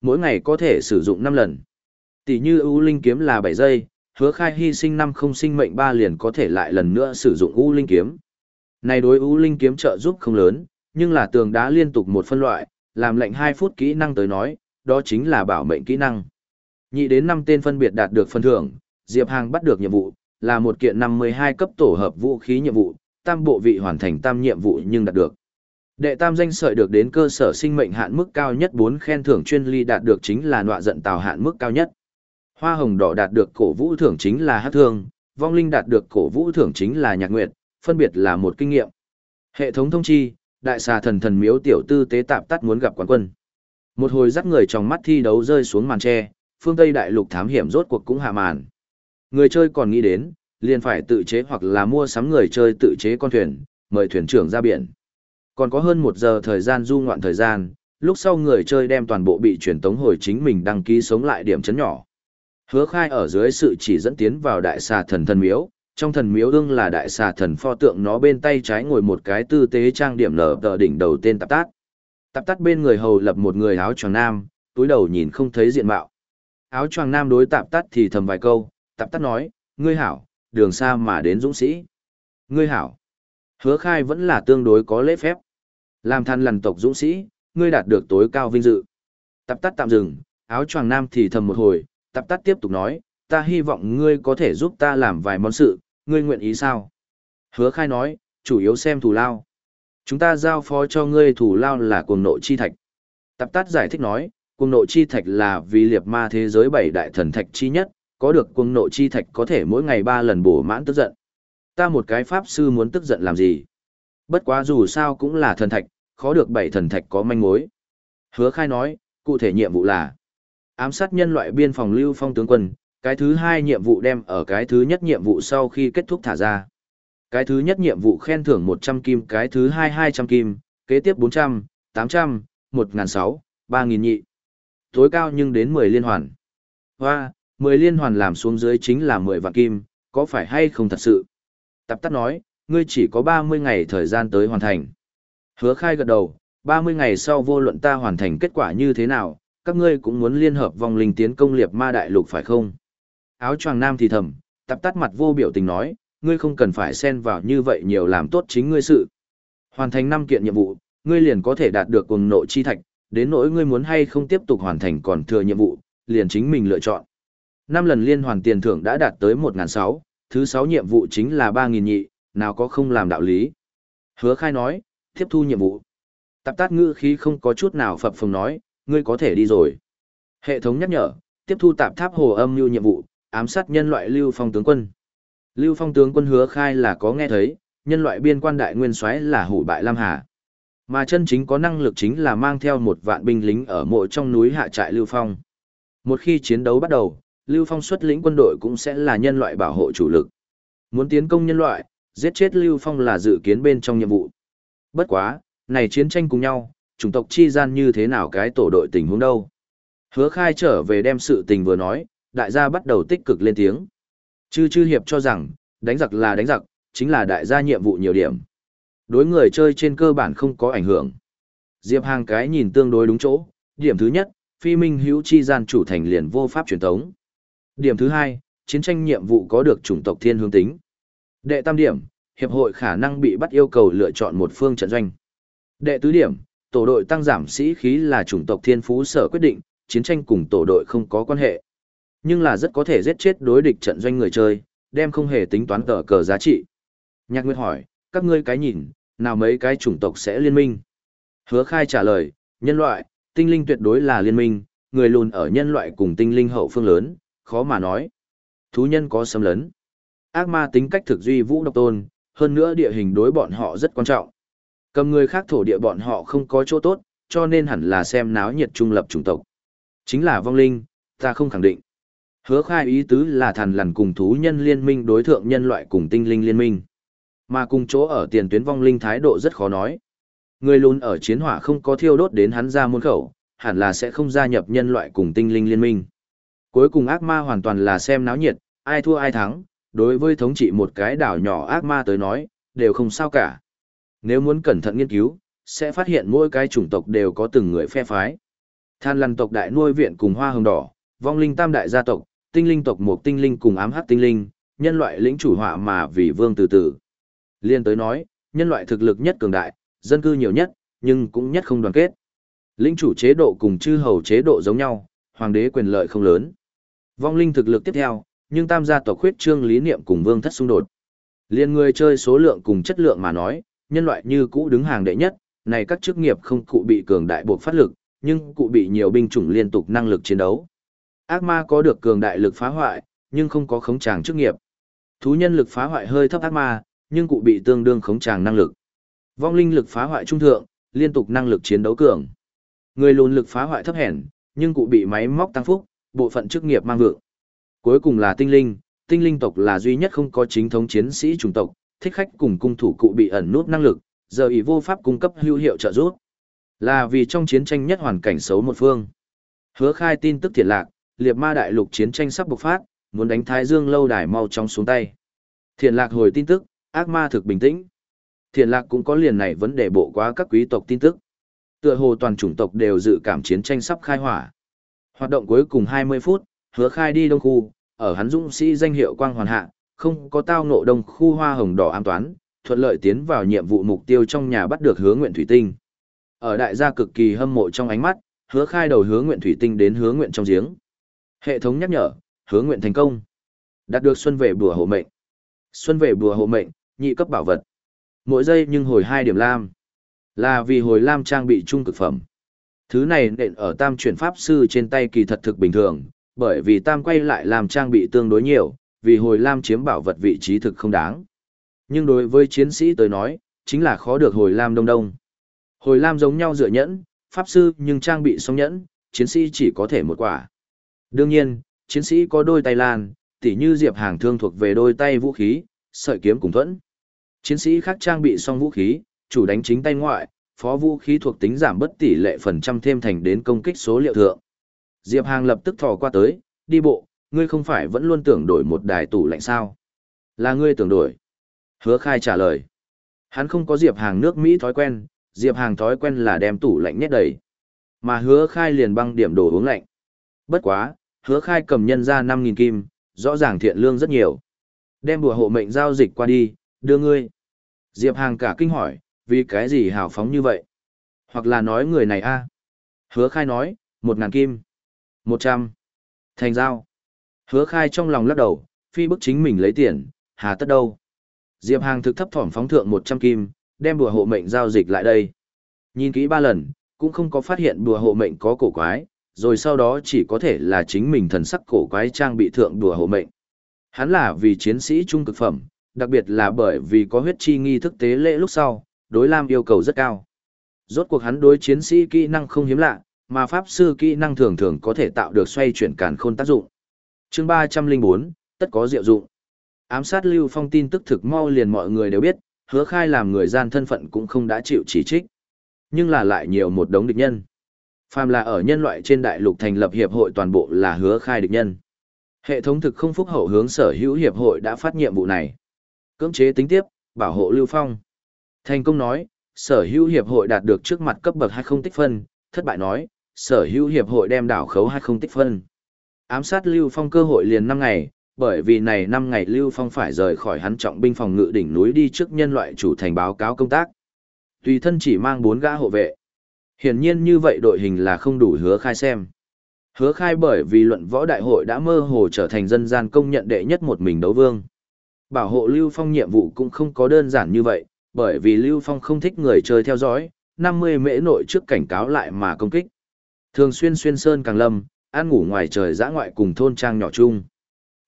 Mỗi ngày có thể sử dụng 5 lần. Tỷ như U linh kiếm là 7 giây, hứa khai hy sinh năm không sinh mệnh 3 liền có thể lại lần nữa sử dụng U linh kiếm. Này đối U linh kiếm trợ giúp không lớn, nhưng là tường đá liên tục một phân loại, làm lệnh 2 phút kỹ năng tới nói, đó chính là bảo mệnh kỹ năng. Nhị đến 5 tên phân biệt đạt được phân thưởng, Diệp Hàng bắt được nhiệm vụ, là một kiện 52 cấp tổ hợp vũ khí nhiệm vụ, tam bộ vị hoàn thành tam nhiệm vụ nhưng đạt được. Đệ tam danh sợi được đến cơ sở sinh mệnh hạn mức cao nhất 4 khen thưởng chuyên ly đạt được chính là nọa giận tàu hạn mức cao nhất. Hoa hồng đỏ đạt được cổ vũ thưởng chính là hát thương, vong linh đạt được cổ vũ thưởng chính là nhạc nguyệt, phân biệt là một kinh nghiệm. Hệ thống thông chi, đại xà thần thần miếu tiểu tư tế tạp tắt muốn gặp quán quân. Một hồi dắt người trong mắt thi đấu rơi xuống màn tre, phương Tây đại lục thám hiểm rốt cuộc cũng hạ màn. Người chơi còn nghĩ đến, liền phải tự chế hoặc là mua sắm người chơi tự chế con thuyền, mời thuyền trưởng ra biển. Còn có hơn một giờ thời gian du ngoạn thời gian, lúc sau người chơi đem toàn bộ bị truyền tống hồi chính mình đăng ký sống lại điểm chấn nhỏ. Hứa khai ở dưới sự chỉ dẫn tiến vào đại xà thần thần miếu, trong thần miếu ương là đại xà thần pho tượng nó bên tay trái ngồi một cái tư tế trang điểm nở tờ đỉnh đầu tên tạp tát. Tạp tát bên người hầu lập một người áo choàng nam, túi đầu nhìn không thấy diện mạo. Áo choàng nam đối tạp tát thì thầm vài câu, tạp tát nói, ngươi hảo, đường xa mà đến dũng sĩ. Ngươi hảo. Hứa khai vẫn là tương đối có lễ phép. Làm than lằn tộc dũng sĩ, ngươi đạt được tối cao vinh dự. Tập tắt tạm dừng, áo choàng nam thì thầm một hồi, tập tắt tiếp tục nói, ta hy vọng ngươi có thể giúp ta làm vài món sự, ngươi nguyện ý sao? Hứa khai nói, chủ yếu xem thù lao. Chúng ta giao phó cho ngươi thù lao là cuồng nộ chi thạch. Tập tắt giải thích nói, cuồng nộ chi thạch là vì liệt ma thế giới bảy đại thần thạch chi nhất, có được cuồng nộ chi thạch có thể mỗi ngày ba lần bổ mãn tức giận. Ta một cái pháp sư muốn tức giận làm gì? Bất quá dù sao cũng là thần thạch, khó được bảy thần thạch có manh mối. Hứa khai nói, cụ thể nhiệm vụ là ám sát nhân loại biên phòng lưu phong tướng quân, cái thứ hai nhiệm vụ đem ở cái thứ nhất nhiệm vụ sau khi kết thúc thả ra. Cái thứ nhất nhiệm vụ khen thưởng 100 kim, cái thứ hai 200 kim, kế tiếp 400, 800, 1.600, 3.000 nhị. Tối cao nhưng đến 10 liên hoàn. Hoa, 10 liên hoàn làm xuống dưới chính là 10 vạn kim, có phải hay không thật sự? Tập tắt nói, ngươi chỉ có 30 ngày thời gian tới hoàn thành. Hứa khai gật đầu, 30 ngày sau vô luận ta hoàn thành kết quả như thế nào, các ngươi cũng muốn liên hợp vòng linh tiến công liệt ma đại lục phải không? Áo choàng nam thì thầm, tập tắt mặt vô biểu tình nói, ngươi không cần phải xen vào như vậy nhiều làm tốt chính ngươi sự. Hoàn thành 5 kiện nhiệm vụ, ngươi liền có thể đạt được cùng nội chi thạch, đến nỗi ngươi muốn hay không tiếp tục hoàn thành còn thừa nhiệm vụ, liền chính mình lựa chọn năm lần liên hoàn tiền thưởng đã đạt tới 1.600, thứ sáu nhiệm vụ chính là ba nghìn nhị, nào có không làm đạo lý. Hứa khai nói, tiếp thu nhiệm vụ. Tạp tát ngữ khí không có chút nào phập phồng nói, ngươi có thể đi rồi. Hệ thống nhắc nhở, tiếp thu tạp tháp hồ âm lưu nhiệm vụ, ám sát nhân loại lưu phong tướng quân. Lưu phong tướng quân hứa khai là có nghe thấy, nhân loại biên quan đại nguyên soái là hủ bại Lam Hà. Mà chân chính có năng lực chính là mang theo một vạn binh lính ở mộ trong núi hạ trại Lưu Phong. Một khi chiến đấu bắt đầu, Lưu Phong xuất lĩnh quân đội cũng sẽ là nhân loại bảo hộ chủ lực. Muốn tiến công nhân loại, giết chết Lưu Phong là dự kiến bên trong nhiệm vụ. Bất quá, này chiến tranh cùng nhau, chủng tộc chi gian như thế nào cái tổ đội tình huống đâu. Hứa khai trở về đem sự tình vừa nói, đại gia bắt đầu tích cực lên tiếng. Chư chư hiệp cho rằng, đánh giặc là đánh giặc, chính là đại gia nhiệm vụ nhiều điểm. Đối người chơi trên cơ bản không có ảnh hưởng. Diệp Hàng cái nhìn tương đối đúng chỗ, điểm thứ nhất, phi minh hữu chi gian chủ thành liền vô pháp truyền thống. Điểm thứ hai, chiến tranh nhiệm vụ có được chủng tộc thiên hướng tính. Đệ tam điểm, hiệp hội khả năng bị bắt yêu cầu lựa chọn một phương trận doanh. Đệ tứ điểm, tổ đội tăng giảm sĩ khí là chủng tộc thiên phú sở quyết định, chiến tranh cùng tổ đội không có quan hệ. Nhưng là rất có thể giết chết đối địch trận doanh người chơi, đem không hề tính toán cờ cờ giá trị. Nhạc Nguyệt hỏi, các ngươi cái nhìn, nào mấy cái chủng tộc sẽ liên minh? Hứa khai trả lời, nhân loại, tinh linh tuyệt đối là liên minh, người lùn ở nhân loại cùng tinh linh hậu phương lớn, khó mà nói. Thú nhân có xâm lấn. Ác ma tính cách thực duy vũ độc tôn, hơn nữa địa hình đối bọn họ rất quan trọng. Cầm người khác thổ địa bọn họ không có chỗ tốt, cho nên hẳn là xem náo nhiệt trung lập chủng tộc. Chính là vong linh, ta không khẳng định. Hứa khai ý tứ là thần lằn cùng thú nhân liên minh đối thượng nhân loại cùng tinh linh liên minh. Mà cùng chỗ ở tiền tuyến vong linh thái độ rất khó nói. Người lùn ở chiến hỏa không có thiêu đốt đến hắn ra môn khẩu, hẳn là sẽ không gia nhập nhân loại cùng tinh linh liên minh. Cuối cùng ác ma hoàn toàn là xem náo nhiệt, ai thua ai thắng, đối với thống trị một cái đảo nhỏ ác ma tới nói, đều không sao cả. Nếu muốn cẩn thận nghiên cứu, sẽ phát hiện mỗi cái chủng tộc đều có từng người phe phái. Than lằn tộc đại nuôi viện cùng hoa hồng đỏ, vong linh tam đại gia tộc, tinh linh tộc một tinh linh cùng ám hắc tinh linh, nhân loại lĩnh chủ họa mà vì vương từ từ. Liên tới nói, nhân loại thực lực nhất cường đại, dân cư nhiều nhất, nhưng cũng nhất không đoàn kết. Lĩnh chủ chế độ cùng chư hầu chế độ giống nhau, hoàng đế quyền lợi không lớn. Vong linh thực lực tiếp theo, nhưng tam gia tộc khuyết trương lý niệm cùng vương thất xung đột. Liên người chơi số lượng cùng chất lượng mà nói, nhân loại như cũ đứng hàng đệ nhất, này các chức nghiệp không cụ bị cường đại buộc phát lực, nhưng cụ bị nhiều binh chủng liên tục năng lực chiến đấu. Ác ma có được cường đại lực phá hoại, nhưng không có khống tràng chức nghiệp. Thú nhân lực phá hoại hơi thấp ác ma, nhưng cụ bị tương đương khống tràng năng lực. Vong linh lực phá hoại trung thượng, liên tục năng lực chiến đấu cường. Người lùn lực phá hoại thấp hèn, nhưng cụ bị máy móc tăng phúc, bộ phận chức nghiệp mang vượng. Cuối cùng là tinh linh, tinh linh tộc là duy nhất không có chính thống chiến sĩ chủng tộc, thích khách cùng cung thủ cụ bị ẩn nút năng lực, giờ ý vô pháp cung cấp hữu hiệu trợ giúp. Là vì trong chiến tranh nhất hoàn cảnh xấu một phương. Hứa khai tin tức thiệt lạc, liệt ma đại lục chiến tranh sắp bộc phát, muốn đánh Thái Dương lâu đài mau trong xuống tay. Thiện lạc hồi tin tức, ác ma thực bình tĩnh. Thiện lạc cũng có liền này vấn đề bộ quá các quý tộc tin tức. Tựa hồ toàn chủng tộc đều dự cảm chiến tranh sắp khai hỏa. Hoạt động cuối cùng 20 phút, hứa khai đi đông khu, ở hắn dũng sĩ danh hiệu quang hoàn hạ, không có tao ngộ đông khu hoa hồng đỏ an toán, thuận lợi tiến vào nhiệm vụ mục tiêu trong nhà bắt được hứa nguyện thủy tinh. Ở đại gia cực kỳ hâm mộ trong ánh mắt, hứa khai đầu hứa nguyện thủy tinh đến hứa nguyện trong giếng. Hệ thống nhắc nhở, hứa nguyện thành công. Đạt được xuân về bùa hộ mệnh. Xuân về bùa hộ mệnh, nhị cấp bảo vật. Mỗi giây nhưng hồi hai điểm lam. Là vì hồi lam trang bị trung cực phẩm. Thứ này nện ở tam chuyển pháp sư trên tay kỳ thật thực bình thường, bởi vì tam quay lại làm trang bị tương đối nhiều, vì hồi lam chiếm bảo vật vị trí thực không đáng. Nhưng đối với chiến sĩ tới nói, chính là khó được hồi lam đông đông. Hồi lam giống nhau dựa nhẫn, pháp sư nhưng trang bị song nhẫn, chiến sĩ chỉ có thể một quả. Đương nhiên, chiến sĩ có đôi tay lan, tỉ như diệp hàng thương thuộc về đôi tay vũ khí, sợi kiếm cùng thuẫn. Chiến sĩ khác trang bị song vũ khí, chủ đánh chính tay ngoại, phó vũ khí thuộc tính giảm bất tỷ lệ phần trăm thêm thành đến công kích số liệu thượng. Diệp Hàng lập tức thò qua tới, đi bộ, ngươi không phải vẫn luôn tưởng đổi một đài tủ lạnh sao? Là ngươi tưởng đổi. Hứa khai trả lời. Hắn không có Diệp Hàng nước Mỹ thói quen, Diệp Hàng thói quen là đem tủ lạnh nhét đầy. Mà hứa khai liền băng điểm đồ uống lạnh. Bất quá, hứa khai cầm nhân ra 5.000 kim, rõ ràng thiện lương rất nhiều. Đem bùa hộ mệnh giao dịch qua đi, đưa ngươi. Diệp Hàng cả kinh hỏi, vì cái gì hào phóng như vậy? Hoặc là nói người này a Hứa khai nói, một ngàn kim. một trăm Thành giao. Hứa khai trong lòng lắc đầu, phi bức chính mình lấy tiền, hà tất đâu. Diệp Hàng thực thấp thỏm phóng thượng 100 kim, đem bùa hộ mệnh giao dịch lại đây. Nhìn kỹ ba lần, cũng không có phát hiện bùa hộ mệnh có cổ quái, rồi sau đó chỉ có thể là chính mình thần sắc cổ quái trang bị thượng bùa hộ mệnh. Hắn là vì chiến sĩ trung cực phẩm, đặc biệt là bởi vì có huyết chi nghi thức tế lễ lúc sau, đối Lam yêu cầu rất cao. Rốt cuộc hắn đối chiến sĩ kỹ năng không hiếm lạ, mà pháp sư kỹ năng thường thường có thể tạo được xoay chuyển càn khôn tác dụng. Chương 304, tất có diệu dụng. Ám sát Lưu Phong tin tức thực mau liền mọi người đều biết, hứa khai làm người gian thân phận cũng không đã chịu chỉ trích. Nhưng là lại nhiều một đống địch nhân. Phàm là ở nhân loại trên đại lục thành lập hiệp hội toàn bộ là hứa khai địch nhân. Hệ thống thực không phúc hậu hướng sở hữu hiệp hội đã phát nhiệm vụ này. Cưỡng chế tính tiếp, bảo hộ Lưu Phong. Thành công nói, sở hữu hiệp hội đạt được trước mặt cấp bậc 20 tích phân, thất bại nói, sở hữu hiệp hội đem đảo khấu 20 tích phân. Ám sát Lưu Phong cơ hội liền 5 ngày, bởi vì này 5 ngày Lưu Phong phải rời khỏi hắn trọng binh phòng ngự đỉnh núi đi trước nhân loại chủ thành báo cáo công tác. Tùy thân chỉ mang 4 gã hộ vệ. Hiển nhiên như vậy đội hình là không đủ hứa khai xem. Hứa khai bởi vì luận võ đại hội đã mơ hồ trở thành dân gian công nhận đệ nhất một mình đấu vương. Bảo hộ Lưu Phong nhiệm vụ cũng không có đơn giản như vậy, bởi vì Lưu Phong không thích người chơi theo dõi, 50 mễ nội trước cảnh cáo lại mà công kích. Thường xuyên xuyên sơn càng lâm, ăn ngủ ngoài trời dã ngoại cùng thôn trang nhỏ chung.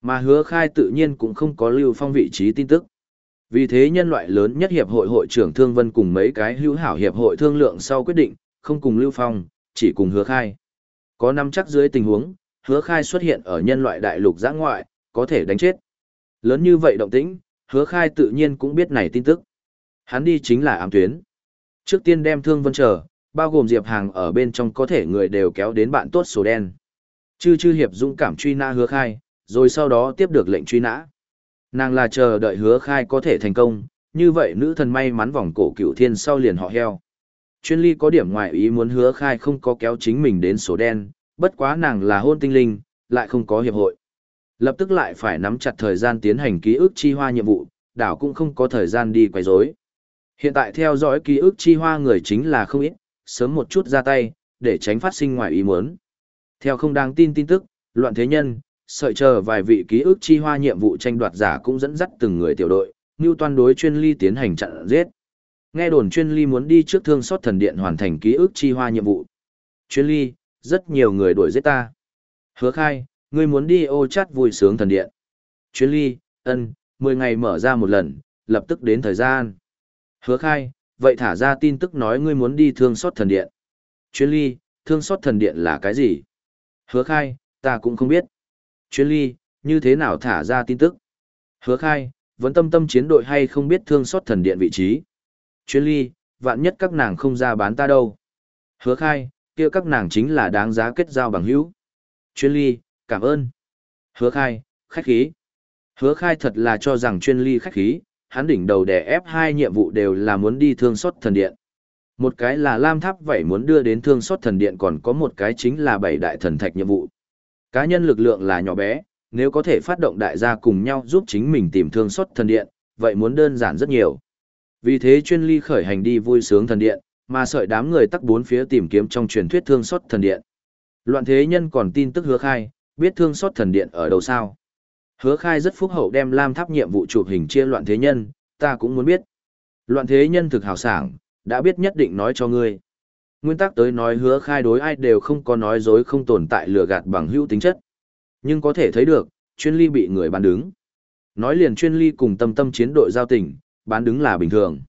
Mà hứa khai tự nhiên cũng không có Lưu Phong vị trí tin tức. Vì thế nhân loại lớn nhất hiệp hội hội trưởng Thương Vân cùng mấy cái hữu hảo hiệp hội thương lượng sau quyết định, không cùng Lưu Phong, chỉ cùng hứa khai. Có năm chắc dưới tình huống, hứa khai xuất hiện ở nhân loại đại lục giã ngoại, có thể đánh chết. Lớn như vậy động tĩnh, hứa khai tự nhiên cũng biết này tin tức. Hắn đi chính là ám tuyến. Trước tiên đem thương vân chờ, bao gồm Diệp Hàng ở bên trong có thể người đều kéo đến bạn tốt số đen. Chư chư hiệp dũng cảm truy nã hứa khai, rồi sau đó tiếp được lệnh truy nã. Nàng là chờ đợi hứa khai có thể thành công, như vậy nữ thần may mắn vòng cổ cựu thiên sau liền họ heo. Chuyên ly có điểm ngoại ý muốn hứa khai không có kéo chính mình đến số đen, bất quá nàng là hôn tinh linh, lại không có hiệp hội. Lập tức lại phải nắm chặt thời gian tiến hành ký ức chi hoa nhiệm vụ, đảo cũng không có thời gian đi quay rối. Hiện tại theo dõi ký ức chi hoa người chính là không ít, sớm một chút ra tay, để tránh phát sinh ngoài ý muốn. Theo không đáng tin tin tức, loạn thế nhân, sợi chờ vài vị ký ức chi hoa nhiệm vụ tranh đoạt giả cũng dẫn dắt từng người tiểu đội, như toàn đối chuyên ly tiến hành chặn giết. Nghe đồn chuyên ly muốn đi trước thương xót thần điện hoàn thành ký ức chi hoa nhiệm vụ. Chuyên ly, rất nhiều người đuổi giết ta. Hứa khai, ngươi muốn đi ô chát vui sướng thần điện. Chuyên ly, ân, 10 ngày mở ra một lần, lập tức đến thời gian. Hứa khai, vậy thả ra tin tức nói ngươi muốn đi thương xót thần điện. Chuyên ly, thương xót thần điện là cái gì? Hứa khai, ta cũng không biết. Chuyên ly, như thế nào thả ra tin tức? Hứa khai, vẫn tâm tâm chiến đội hay không biết thương xót thần điện vị trí? Chuyên ly, vạn nhất các nàng không ra bán ta đâu. Hứa khai, kia các nàng chính là đáng giá kết giao bằng hữu. Chuyên ly, cảm ơn. Hứa khai, khách khí. Hứa khai thật là cho rằng chuyên ly khách khí, hắn đỉnh đầu đè ép hai nhiệm vụ đều là muốn đi thương xót thần điện. Một cái là Lam Tháp vậy muốn đưa đến thương xót thần điện còn có một cái chính là bảy đại thần thạch nhiệm vụ. Cá nhân lực lượng là nhỏ bé, nếu có thể phát động đại gia cùng nhau giúp chính mình tìm thương xót thần điện, vậy muốn đơn giản rất nhiều. Vì thế chuyên ly khởi hành đi vui sướng thần điện, mà sợi đám người tắc bốn phía tìm kiếm trong truyền thuyết thương xót thần điện. Loạn thế nhân còn tin tức hứa khai, biết thương xót thần điện ở đâu sao. Hứa khai rất phúc hậu đem lam tháp nhiệm vụ chụp hình chia loạn thế nhân, ta cũng muốn biết. Loạn thế nhân thực hào sảng, đã biết nhất định nói cho ngươi. Nguyên tắc tới nói hứa khai đối ai đều không có nói dối không tồn tại lừa gạt bằng hữu tính chất. Nhưng có thể thấy được, chuyên ly bị người bán đứng. Nói liền chuyên ly cùng tâm tâm chiến đội giao tình, bán đứng là bình thường.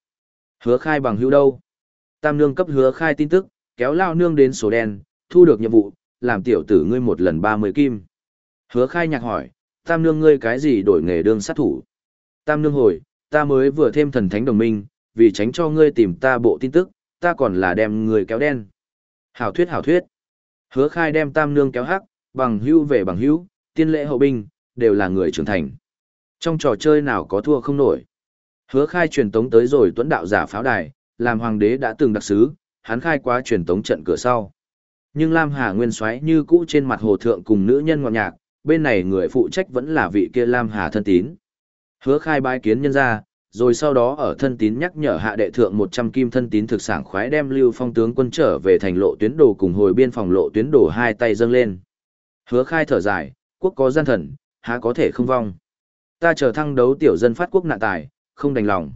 Hứa khai bằng hữu đâu? Tam nương cấp hứa khai tin tức, kéo lao nương đến số đen, thu được nhiệm vụ, làm tiểu tử ngươi một lần 30 kim. Hứa khai nhạc hỏi, tam nương ngươi cái gì đổi nghề đương sát thủ? Tam nương hồi, ta mới vừa thêm thần thánh đồng minh, vì tránh cho ngươi tìm ta bộ tin tức, ta còn là đem người kéo đen. Hảo thuyết hảo thuyết. Hứa khai đem tam nương kéo hắc, bằng hữu về bằng hữu, tiên lệ hậu binh, đều là người trưởng thành. Trong trò chơi nào có thua không nổi. Hứa khai truyền tống tới rồi tuấn đạo giả pháo đài, làm hoàng đế đã từng đặc sứ, hắn khai quá truyền tống trận cửa sau. Nhưng Lam Hà Nguyên xoáy như cũ trên mặt hồ thượng cùng nữ nhân ngọt nhạc, bên này người phụ trách vẫn là vị kia Lam Hà thân tín. Hứa khai bái kiến nhân ra, rồi sau đó ở thân tín nhắc nhở hạ đệ thượng 100 kim thân tín thực sản khoái đem Lưu Phong tướng quân trở về thành lộ tuyến đồ cùng hồi biên phòng lộ tuyến đồ hai tay dâng lên. Hứa khai thở dài, quốc có gian thần, há có thể không vong. Ta chờ thăng đấu tiểu dân phát quốc nạn tài, không đành lòng.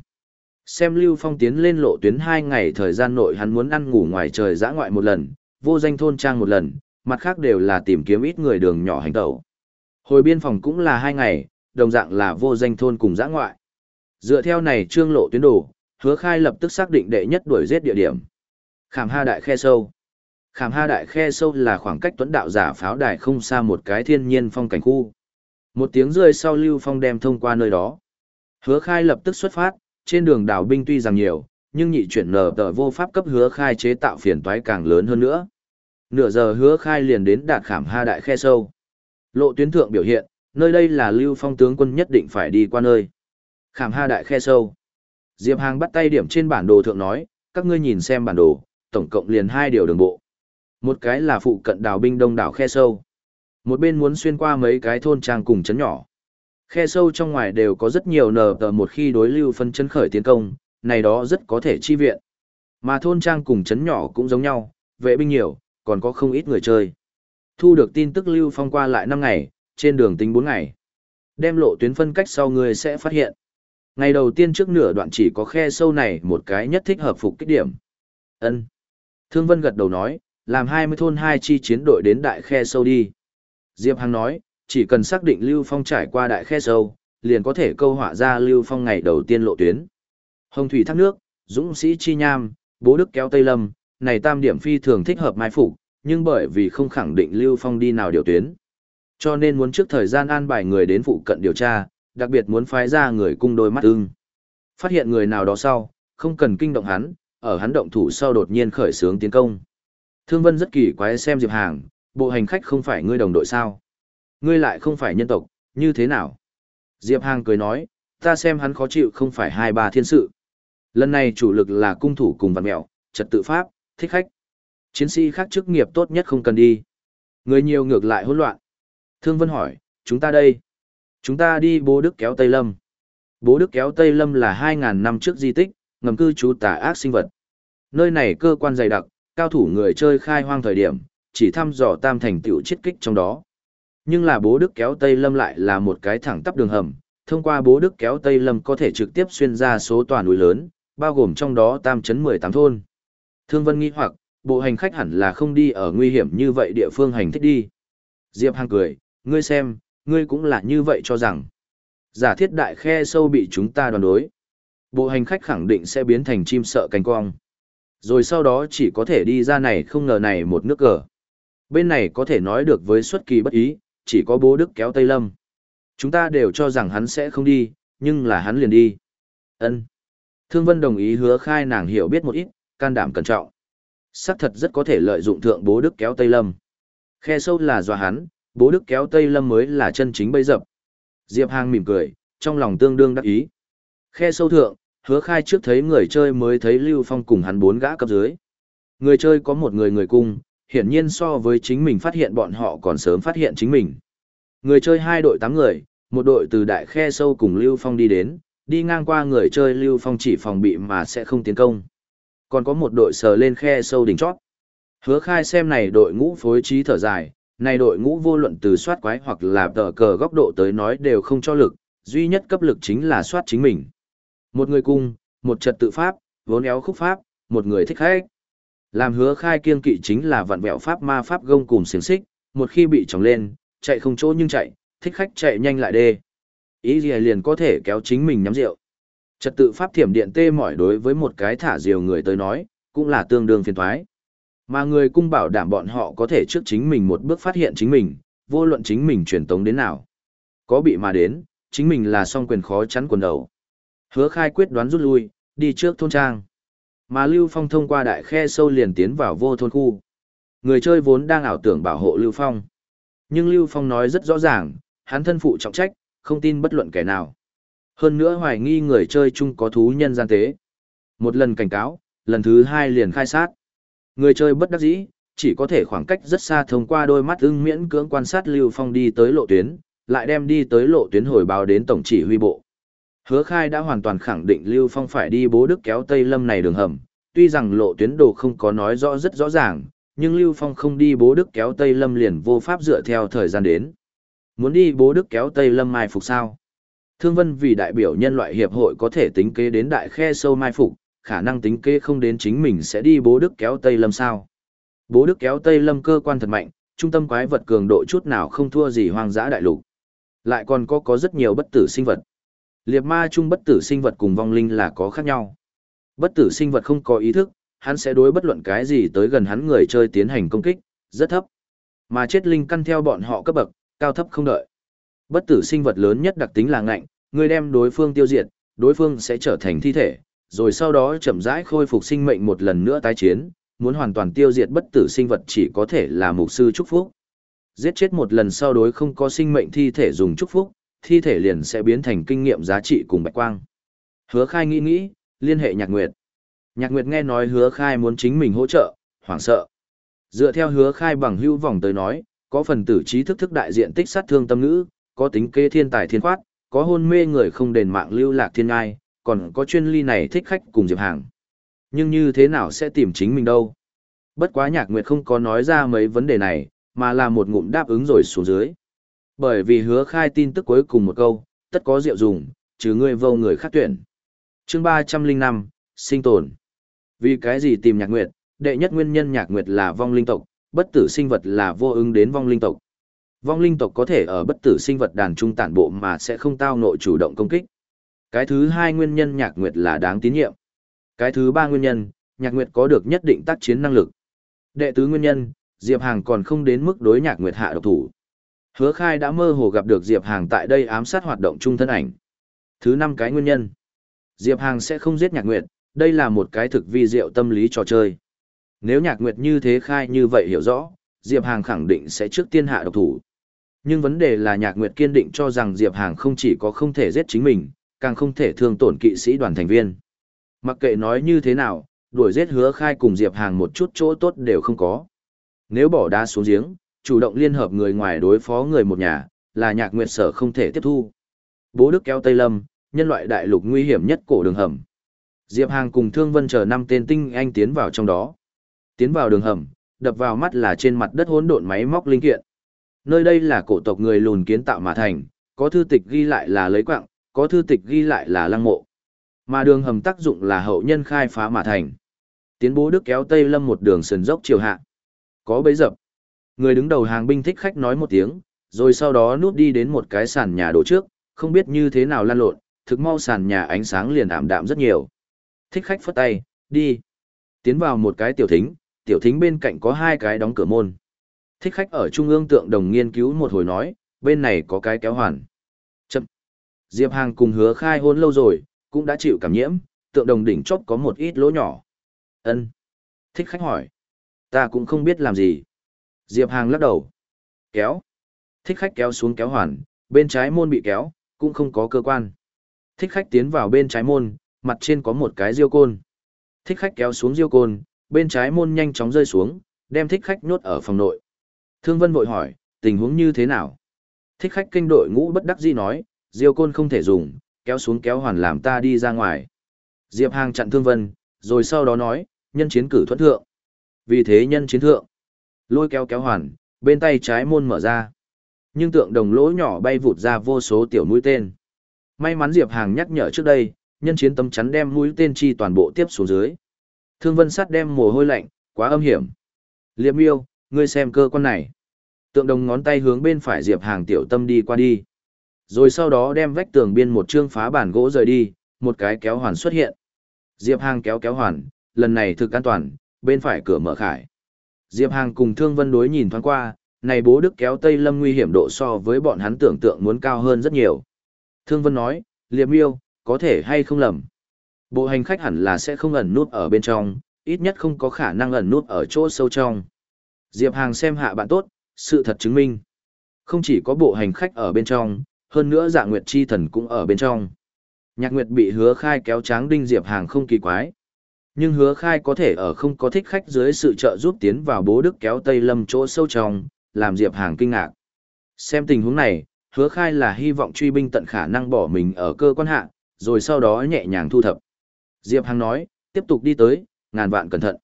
Xem Lưu Phong tiến lên lộ tuyến hai ngày thời gian nội hắn muốn ăn ngủ ngoài trời dã ngoại một lần, vô danh thôn trang một lần, mặt khác đều là tìm kiếm ít người đường nhỏ hành tẩu. Hồi biên phòng cũng là hai ngày, đồng dạng là vô danh thôn cùng giã ngoại. Dựa theo này trương lộ tuyến đồ, hứa khai lập tức xác định đệ nhất đuổi giết địa điểm. Khảm Ha Đại Khe Sâu Khảm Ha Đại Khe Sâu là khoảng cách tuấn đạo giả pháo đài không xa một cái thiên nhiên phong cảnh khu. Một tiếng rơi sau Lưu Phong đem thông qua nơi đó. Hứa khai lập tức xuất phát, trên đường đảo binh tuy rằng nhiều, nhưng nhị chuyển nở tờ vô pháp cấp hứa khai chế tạo phiền toái càng lớn hơn nữa. Nửa giờ hứa khai liền đến đạt khảm ha đại khe sâu. Lộ tuyến thượng biểu hiện, nơi đây là lưu phong tướng quân nhất định phải đi qua nơi. Khảm ha đại khe sâu. Diệp Hàng bắt tay điểm trên bản đồ thượng nói, các ngươi nhìn xem bản đồ, tổng cộng liền hai điều đường bộ. Một cái là phụ cận đảo binh đông đảo khe sâu. Một bên muốn xuyên qua mấy cái thôn trang cùng chấn nhỏ. Khe sâu trong ngoài đều có rất nhiều nờ tờ một khi đối lưu phân chân khởi tiến công, này đó rất có thể chi viện. Mà thôn trang cùng chấn nhỏ cũng giống nhau, vệ binh nhiều, còn có không ít người chơi. Thu được tin tức lưu phong qua lại 5 ngày, trên đường tính 4 ngày. Đem lộ tuyến phân cách sau người sẽ phát hiện. Ngày đầu tiên trước nửa đoạn chỉ có khe sâu này một cái nhất thích hợp phục kích điểm. ân Thương Vân gật đầu nói, làm 20 thôn 2 chi chiến đội đến đại khe sâu đi. Diệp Hằng nói, chỉ cần xác định Lưu Phong trải qua đại khe sâu, liền có thể câu họa ra Lưu Phong ngày đầu tiên lộ tuyến. Hồng thủy thác nước, dũng sĩ chi nham, bố đức kéo Tây Lâm, này tam điểm phi thường thích hợp mai phục, nhưng bởi vì không khẳng định Lưu Phong đi nào điều tuyến. Cho nên muốn trước thời gian an bài người đến phụ cận điều tra, đặc biệt muốn phái ra người cung đôi mắt ưng. Phát hiện người nào đó sau, không cần kinh động hắn, ở hắn động thủ sau đột nhiên khởi xướng tiến công. Thương Vân rất kỳ quái xem Diệp Hàng, bộ hành khách không phải ngươi đồng đội sao? Ngươi lại không phải nhân tộc, như thế nào? Diệp Hàng cười nói, ta xem hắn khó chịu không phải hai ba thiên sự. Lần này chủ lực là cung thủ cùng văn mẹo, trật tự pháp, thích khách. Chiến sĩ khác chức nghiệp tốt nhất không cần đi. Người nhiều ngược lại hỗn loạn. Thương Vân hỏi, chúng ta đây. Chúng ta đi bố đức kéo Tây Lâm. Bố đức kéo Tây Lâm là 2.000 năm trước di tích, ngầm cư trú tà ác sinh vật. Nơi này cơ quan dày đặc, cao thủ người chơi khai hoang thời điểm, chỉ thăm dò tam thành tựu chiết kích trong đó. Nhưng là bố đức kéo Tây Lâm lại là một cái thẳng tắp đường hầm, thông qua bố đức kéo Tây Lâm có thể trực tiếp xuyên ra số tòa núi lớn, bao gồm trong đó tam chấn 18 thôn. Thương Vân nghi hoặc, bộ hành khách hẳn là không đi ở nguy hiểm như vậy địa phương hành thích đi. Diệp Hàng cười, ngươi xem, ngươi cũng là như vậy cho rằng. Giả thiết đại khe sâu bị chúng ta đoàn đối. Bộ hành khách khẳng định sẽ biến thành chim sợ cánh cong. Rồi sau đó chỉ có thể đi ra này không ngờ này một nước cờ. Bên này có thể nói được với xuất kỳ bất ý, chỉ có bố đức kéo Tây Lâm. Chúng ta đều cho rằng hắn sẽ không đi, nhưng là hắn liền đi. ân Thương Vân đồng ý hứa khai nàng hiểu biết một ít, can đảm cẩn trọng xác thật rất có thể lợi dụng thượng bố đức kéo Tây Lâm. Khe sâu là do hắn, bố đức kéo Tây Lâm mới là chân chính bây dập. Diệp Hàng mỉm cười, trong lòng tương đương đắc ý. Khe sâu thượng, hứa khai trước thấy người chơi mới thấy Lưu Phong cùng hắn bốn gã cấp dưới. Người chơi có một người người cung, hiển nhiên so với chính mình phát hiện bọn họ còn sớm phát hiện chính mình. Người chơi hai đội tám người, một đội từ đại khe sâu cùng Lưu Phong đi đến, đi ngang qua người chơi Lưu Phong chỉ phòng bị mà sẽ không tiến công. Còn có một đội sờ lên khe sâu đỉnh chót. Hứa khai xem này đội ngũ phối trí thở dài, này đội ngũ vô luận từ soát quái hoặc là tờ cờ góc độ tới nói đều không cho lực, duy nhất cấp lực chính là soát chính mình. Một người cung, một trật tự pháp, vốn éo khúc pháp, một người thích khách. Làm hứa khai kiên kỵ chính là vặn vẹo pháp ma pháp gông cùng xiềng xích, một khi bị tròng lên, chạy không chỗ nhưng chạy, thích khách chạy nhanh lại đê. Ý gì liền có thể kéo chính mình nhắm rượu. Trật tự pháp thiểm điện tê mỏi đối với một cái thả diều người tới nói, cũng là tương đương phiền thoái. Mà người cung bảo đảm bọn họ có thể trước chính mình một bước phát hiện chính mình, vô luận chính mình truyền tống đến nào. Có bị mà đến, chính mình là song quyền khó chắn quần đầu. Hứa khai quyết đoán rút lui, đi trước thôn trang. Mà Lưu Phong thông qua đại khe sâu liền tiến vào vô thôn khu. Người chơi vốn đang ảo tưởng bảo hộ Lưu Phong. Nhưng Lưu Phong nói rất rõ ràng, hắn thân phụ trọng trách, không tin bất luận kẻ nào. Hơn nữa hoài nghi người chơi chung có thú nhân gian tế. Một lần cảnh cáo, lần thứ hai liền khai sát. Người chơi bất đắc dĩ, chỉ có thể khoảng cách rất xa thông qua đôi mắt ưng miễn cưỡng quan sát Lưu Phong đi tới lộ tuyến, lại đem đi tới lộ tuyến hồi báo đến tổng chỉ huy bộ. Hứa khai đã hoàn toàn khẳng định Lưu Phong phải đi bố đức kéo Tây Lâm này đường hầm, tuy rằng lộ tuyến đồ không có nói rõ rất rõ ràng, nhưng Lưu Phong không đi bố đức kéo Tây Lâm liền vô pháp dựa theo thời gian đến. Muốn đi bố đức kéo Tây Lâm mai phục sao? Thương Vân vì đại biểu nhân loại hiệp hội có thể tính kế đến đại khe sâu mai phục, khả năng tính kế không đến chính mình sẽ đi bố đức kéo Tây Lâm sao? Bố đức kéo Tây Lâm cơ quan thật mạnh, trung tâm quái vật cường độ chút nào không thua gì hoang dã đại lục. Lại còn có có rất nhiều bất tử sinh vật. Liệt ma chung bất tử sinh vật cùng vong linh là có khác nhau. Bất tử sinh vật không có ý thức, hắn sẽ đối bất luận cái gì tới gần hắn người chơi tiến hành công kích, rất thấp. Mà chết linh căn theo bọn họ cấp bậc, cao thấp không đợi. Bất tử sinh vật lớn nhất đặc tính là ngạnh, Ngươi đem đối phương tiêu diệt, đối phương sẽ trở thành thi thể, rồi sau đó chậm rãi khôi phục sinh mệnh một lần nữa tái chiến, muốn hoàn toàn tiêu diệt bất tử sinh vật chỉ có thể là mục sư chúc phúc. Giết chết một lần sau đối không có sinh mệnh thi thể dùng chúc phúc, thi thể liền sẽ biến thành kinh nghiệm giá trị cùng bạch quang. Hứa khai nghĩ nghĩ, liên hệ nhạc nguyệt. Nhạc nguyệt nghe nói hứa khai muốn chính mình hỗ trợ, hoảng sợ. Dựa theo hứa khai bằng hữu vòng tới nói, có phần tử trí thức thức đại diện tích sát thương tâm ngữ, có tính kê thiên tài thiên khoát, có hôn mê người không đền mạng lưu lạc thiên ngai, còn có chuyên ly này thích khách cùng Diệp Hàng. Nhưng như thế nào sẽ tìm chính mình đâu? Bất quá nhạc nguyệt không có nói ra mấy vấn đề này, mà là một ngụm đáp ứng rồi xuống dưới. Bởi vì hứa khai tin tức cuối cùng một câu, tất có rượu dùng, chứ ngươi vô người khác tuyển. chương 305, sinh tồn. Vì cái gì tìm nhạc nguyệt, đệ nhất nguyên nhân nhạc nguyệt là vong linh tộc, bất tử sinh vật là vô ứng đến vong linh tộc. Vong linh tộc có thể ở bất tử sinh vật đàn trung tản bộ mà sẽ không tao nội chủ động công kích. Cái thứ hai nguyên nhân nhạc nguyệt là đáng tín nhiệm. Cái thứ ba nguyên nhân, nhạc nguyệt có được nhất định tác chiến năng lực. Đệ tứ nguyên nhân, Diệp Hàng còn không đến mức đối nhạc nguyệt hạ độc thủ. Hứa khai đã mơ hồ gặp được Diệp Hàng tại đây ám sát hoạt động trung thân ảnh. Thứ năm cái nguyên nhân. Diệp Hàng sẽ không giết nhạc nguyệt, đây là một cái thực vi diệu tâm lý trò chơi. Nếu nhạc nguyệt như thế khai như vậy hiểu rõ, Diệp Hàng khẳng định sẽ trước tiên hạ độc thủ. Nhưng vấn đề là nhạc nguyệt kiên định cho rằng Diệp Hàng không chỉ có không thể giết chính mình, càng không thể thương tổn kỵ sĩ đoàn thành viên. Mặc kệ nói như thế nào, đuổi giết hứa khai cùng Diệp Hàng một chút chỗ tốt đều không có. Nếu bỏ đá xuống giếng, chủ động liên hợp người ngoài đối phó người một nhà, là nhạc nguyệt sở không thể tiếp thu. Bố Đức kéo Tây Lâm, nhân loại đại lục nguy hiểm nhất cổ đường hầm. Diệp Hàng cùng Thương Vân chờ năm tên tinh anh tiến vào trong đó. Tiến vào đường hầm, đập vào mắt là trên mặt đất hỗn độn máy móc linh kiện. Nơi đây là cổ tộc người lùn kiến tạo mà thành, có thư tịch ghi lại là lấy quạng, có thư tịch ghi lại là lăng mộ. Mà đường hầm tác dụng là hậu nhân khai phá mà thành. Tiến bố Đức kéo Tây Lâm một đường sườn dốc chiều hạ. Có bấy dập. Người đứng đầu hàng binh thích khách nói một tiếng, rồi sau đó núp đi đến một cái sàn nhà đổ trước, không biết như thế nào lan lộn, thực mau sàn nhà ánh sáng liền ảm đạm rất nhiều. Thích khách phất tay, đi. Tiến vào một cái tiểu thính, tiểu thính bên cạnh có hai cái đóng cửa môn. Thích khách ở trung ương tượng đồng nghiên cứu một hồi nói, bên này có cái kéo hoàn. Chậm. Diệp Hàng cùng hứa khai hôn lâu rồi, cũng đã chịu cảm nhiễm, tượng đồng đỉnh chóp có một ít lỗ nhỏ. ân Thích khách hỏi. Ta cũng không biết làm gì. Diệp Hàng lắc đầu. Kéo. Thích khách kéo xuống kéo hoàn, bên trái môn bị kéo, cũng không có cơ quan. Thích khách tiến vào bên trái môn, mặt trên có một cái diêu côn. Thích khách kéo xuống diêu côn, bên trái môn nhanh chóng rơi xuống, đem thích khách nhốt ở phòng nội. Thương Vân vội hỏi, tình huống như thế nào? Thích khách kinh đội ngũ bất đắc dĩ nói, diêu côn không thể dùng, kéo xuống kéo hoàn làm ta đi ra ngoài. Diệp Hàng chặn Thương Vân, rồi sau đó nói, nhân chiến cử thuận thượng. Vì thế nhân chiến thượng, lôi kéo kéo hoàn, bên tay trái môn mở ra. Nhưng tượng đồng lỗ nhỏ bay vụt ra vô số tiểu mũi tên. May mắn Diệp Hàng nhắc nhở trước đây, nhân chiến tấm chắn đem mũi tên chi toàn bộ tiếp xuống dưới. Thương Vân sát đem mồ hôi lạnh, quá âm hiểm. Liệp Miêu, ngươi xem cơ quan này. Tượng đồng ngón tay hướng bên phải Diệp Hàng tiểu tâm đi qua đi. Rồi sau đó đem vách tường biên một chương phá bản gỗ rời đi, một cái kéo hoàn xuất hiện. Diệp Hàng kéo kéo hoàn, lần này thực an toàn, bên phải cửa mở khải. Diệp Hàng cùng Thương Vân đối nhìn thoáng qua, này bố đức kéo Tây Lâm nguy hiểm độ so với bọn hắn tưởng tượng muốn cao hơn rất nhiều. Thương Vân nói, Liệp Miêu, có thể hay không lầm. Bộ hành khách hẳn là sẽ không ẩn nút ở bên trong, ít nhất không có khả năng ẩn nút ở chỗ sâu trong. Diệp Hàng xem hạ bạn tốt, sự thật chứng minh. Không chỉ có bộ hành khách ở bên trong, hơn nữa dạ nguyệt chi thần cũng ở bên trong. Nhạc nguyệt bị hứa khai kéo tráng đinh Diệp Hàng không kỳ quái. Nhưng hứa khai có thể ở không có thích khách dưới sự trợ giúp tiến vào bố đức kéo Tây Lâm chỗ sâu trong, làm Diệp Hàng kinh ngạc. Xem tình huống này, hứa khai là hy vọng truy binh tận khả năng bỏ mình ở cơ quan hạ, rồi sau đó nhẹ nhàng thu thập. Diệp Hàng nói, tiếp tục đi tới, ngàn vạn cẩn thận.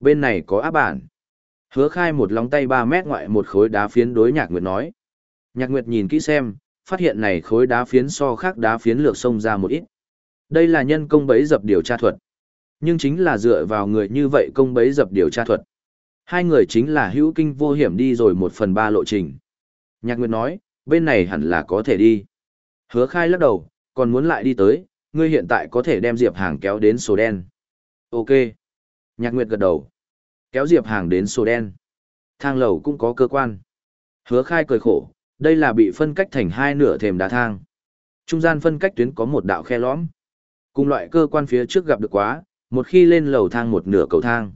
Bên này có áp bản. Hứa khai một lóng tay 3 mét ngoại một khối đá phiến đối nhạc nguyệt nói. Nhạc nguyệt nhìn kỹ xem, phát hiện này khối đá phiến so khác đá phiến lược sông ra một ít. Đây là nhân công bấy dập điều tra thuật. Nhưng chính là dựa vào người như vậy công bấy dập điều tra thuật. Hai người chính là hữu kinh vô hiểm đi rồi một phần ba lộ trình. Nhạc Nguyệt nói, bên này hẳn là có thể đi. Hứa khai lắc đầu, còn muốn lại đi tới, ngươi hiện tại có thể đem Diệp Hàng kéo đến số đen. Ok. Nhạc Nguyệt gật đầu. Kéo Diệp Hàng đến sổ đen. Thang lầu cũng có cơ quan. Hứa khai cười khổ, đây là bị phân cách thành hai nửa thềm đá thang. Trung gian phân cách tuyến có một đạo khe lõm. Cùng loại cơ quan phía trước gặp được quá, một khi lên lầu thang một nửa cầu thang.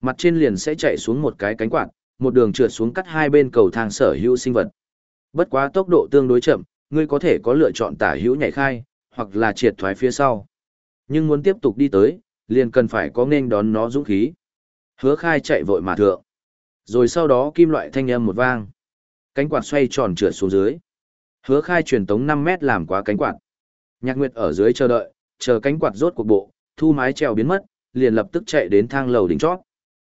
Mặt trên liền sẽ chạy xuống một cái cánh quạt, một đường trượt xuống cắt hai bên cầu thang sở hữu sinh vật. Bất quá tốc độ tương đối chậm, ngươi có thể có lựa chọn tả hữu nhảy khai, hoặc là triệt thoái phía sau. Nhưng muốn tiếp tục đi tới, liền cần phải có nên đón nó dũng khí. Hứa khai chạy vội mà thượng. Rồi sau đó kim loại thanh âm một vang. Cánh quạt xoay tròn trượt xuống dưới. Hứa khai truyền tống 5 mét làm quá cánh quạt. Nhạc Nguyệt ở dưới chờ đợi, chờ cánh quạt rốt cuộc bộ, thu mái trèo biến mất, liền lập tức chạy đến thang lầu đỉnh chót.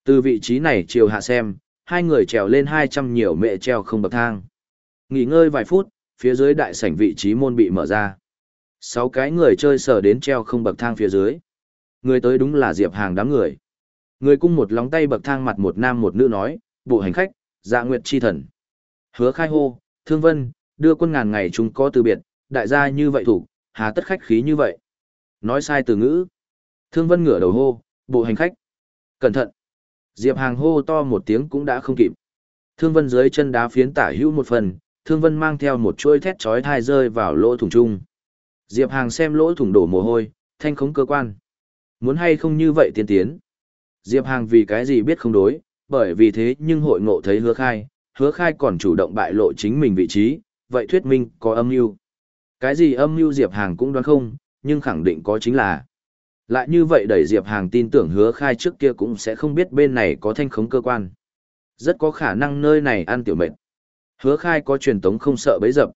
Từ vị trí này chiều hạ xem, hai người trèo lên 200 nhiều mẹ treo không bậc thang. Nghỉ ngơi vài phút, phía dưới đại sảnh vị trí môn bị mở ra. Sáu cái người chơi sở đến treo không bậc thang phía dưới. Người tới đúng là Diệp Hàng đám người. Người cung một lóng tay bậc thang mặt một nam một nữ nói, bộ hành khách, dạ nguyệt chi thần. Hứa khai hô, thương vân, đưa quân ngàn ngày chúng có từ biệt, đại gia như vậy thủ, hà tất khách khí như vậy. Nói sai từ ngữ. Thương vân ngửa đầu hô, bộ hành khách. Cẩn thận. Diệp Hàng hô to một tiếng cũng đã không kịp. Thương vân dưới chân đá phiến tả hữu một phần, thương vân mang theo một chuôi thét chói thai rơi vào lỗ thủng chung. Diệp Hàng xem lỗ thủng đổ mồ hôi, thanh khống cơ quan. Muốn hay không như vậy tiên tiến. Diệp Hàng vì cái gì biết không đối, bởi vì thế nhưng hội ngộ thấy hứa khai, hứa khai còn chủ động bại lộ chính mình vị trí, vậy thuyết minh có âm mưu Cái gì âm mưu Diệp Hàng cũng đoán không, nhưng khẳng định có chính là. Lại như vậy đẩy Diệp Hàng tin tưởng hứa khai trước kia cũng sẽ không biết bên này có thanh khống cơ quan. Rất có khả năng nơi này ăn tiểu mệt. Hứa khai có truyền tống không sợ bấy dập.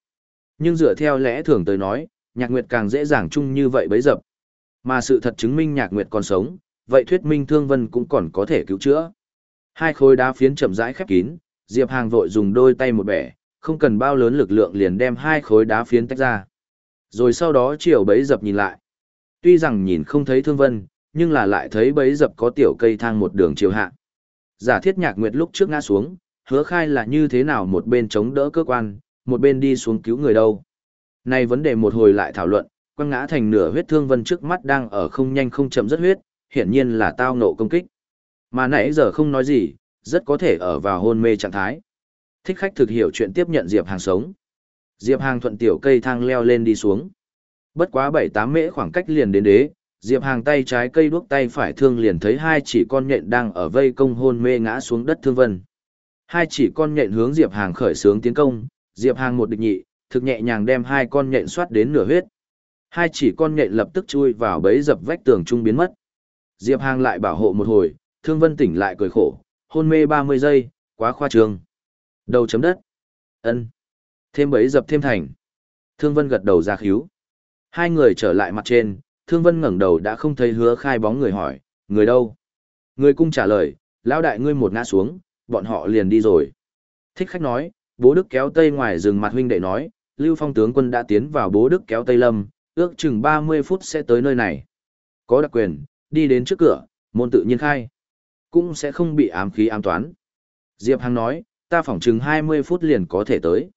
Nhưng dựa theo lẽ thường tới nói, nhạc nguyệt càng dễ dàng chung như vậy bấy dập. Mà sự thật chứng minh nhạc nguyệt còn sống, vậy thuyết minh thương vân cũng còn có thể cứu chữa. Hai khối đá phiến chậm rãi khép kín, Diệp Hàng vội dùng đôi tay một bẻ, không cần bao lớn lực lượng liền đem hai khối đá phiến tách ra. Rồi sau đó chiều bấy dập nhìn lại. Tuy rằng nhìn không thấy thương vân, nhưng là lại thấy bấy dập có tiểu cây thang một đường chiều hạ. Giả thiết nhạc nguyệt lúc trước ngã xuống, hứa khai là như thế nào một bên chống đỡ cơ quan, một bên đi xuống cứu người đâu. Này vấn đề một hồi lại thảo luận, quăng ngã thành nửa huyết thương vân trước mắt đang ở không nhanh không chậm rất huyết, hiển nhiên là tao nộ công kích. Mà nãy giờ không nói gì, rất có thể ở vào hôn mê trạng thái. Thích khách thực hiểu chuyện tiếp nhận Diệp Hàng sống. Diệp Hàng thuận tiểu cây thang leo lên đi xuống. Bất quá 7-8 mễ khoảng cách liền đến đế, Diệp Hàng tay trái cây đuốc tay phải thương liền thấy hai chỉ con nhện đang ở vây công hôn mê ngã xuống đất thương vân. Hai chỉ con nhện hướng Diệp Hàng khởi sướng tiến công, Diệp Hàng một địch nhị, thực nhẹ nhàng đem hai con nhện soát đến nửa huyết. Hai chỉ con nhện lập tức chui vào bẫy dập vách tường trung biến mất. Diệp Hàng lại bảo hộ một hồi, Thương Vân tỉnh lại cười khổ, hôn mê 30 giây, quá khoa trương. Đầu chấm đất. ân Thêm bấy dập thêm thành. Thương Vân gật đầu ra khíu. Hai người trở lại mặt trên, Thương Vân ngẩng đầu đã không thấy hứa khai bóng người hỏi, người đâu? Người cung trả lời, lão đại ngươi một ngã xuống, bọn họ liền đi rồi. Thích khách nói, bố đức kéo tây ngoài rừng mặt huynh đệ nói, Lưu Phong tướng quân đã tiến vào bố đức kéo tây lâm, ước chừng 30 phút sẽ tới nơi này. Có đặc quyền, đi đến trước cửa, môn tự nhiên khai. Cũng sẽ không bị ám khí ám toán. Diệp Hằng nói, ta phỏng chừng 20 phút liền có thể tới.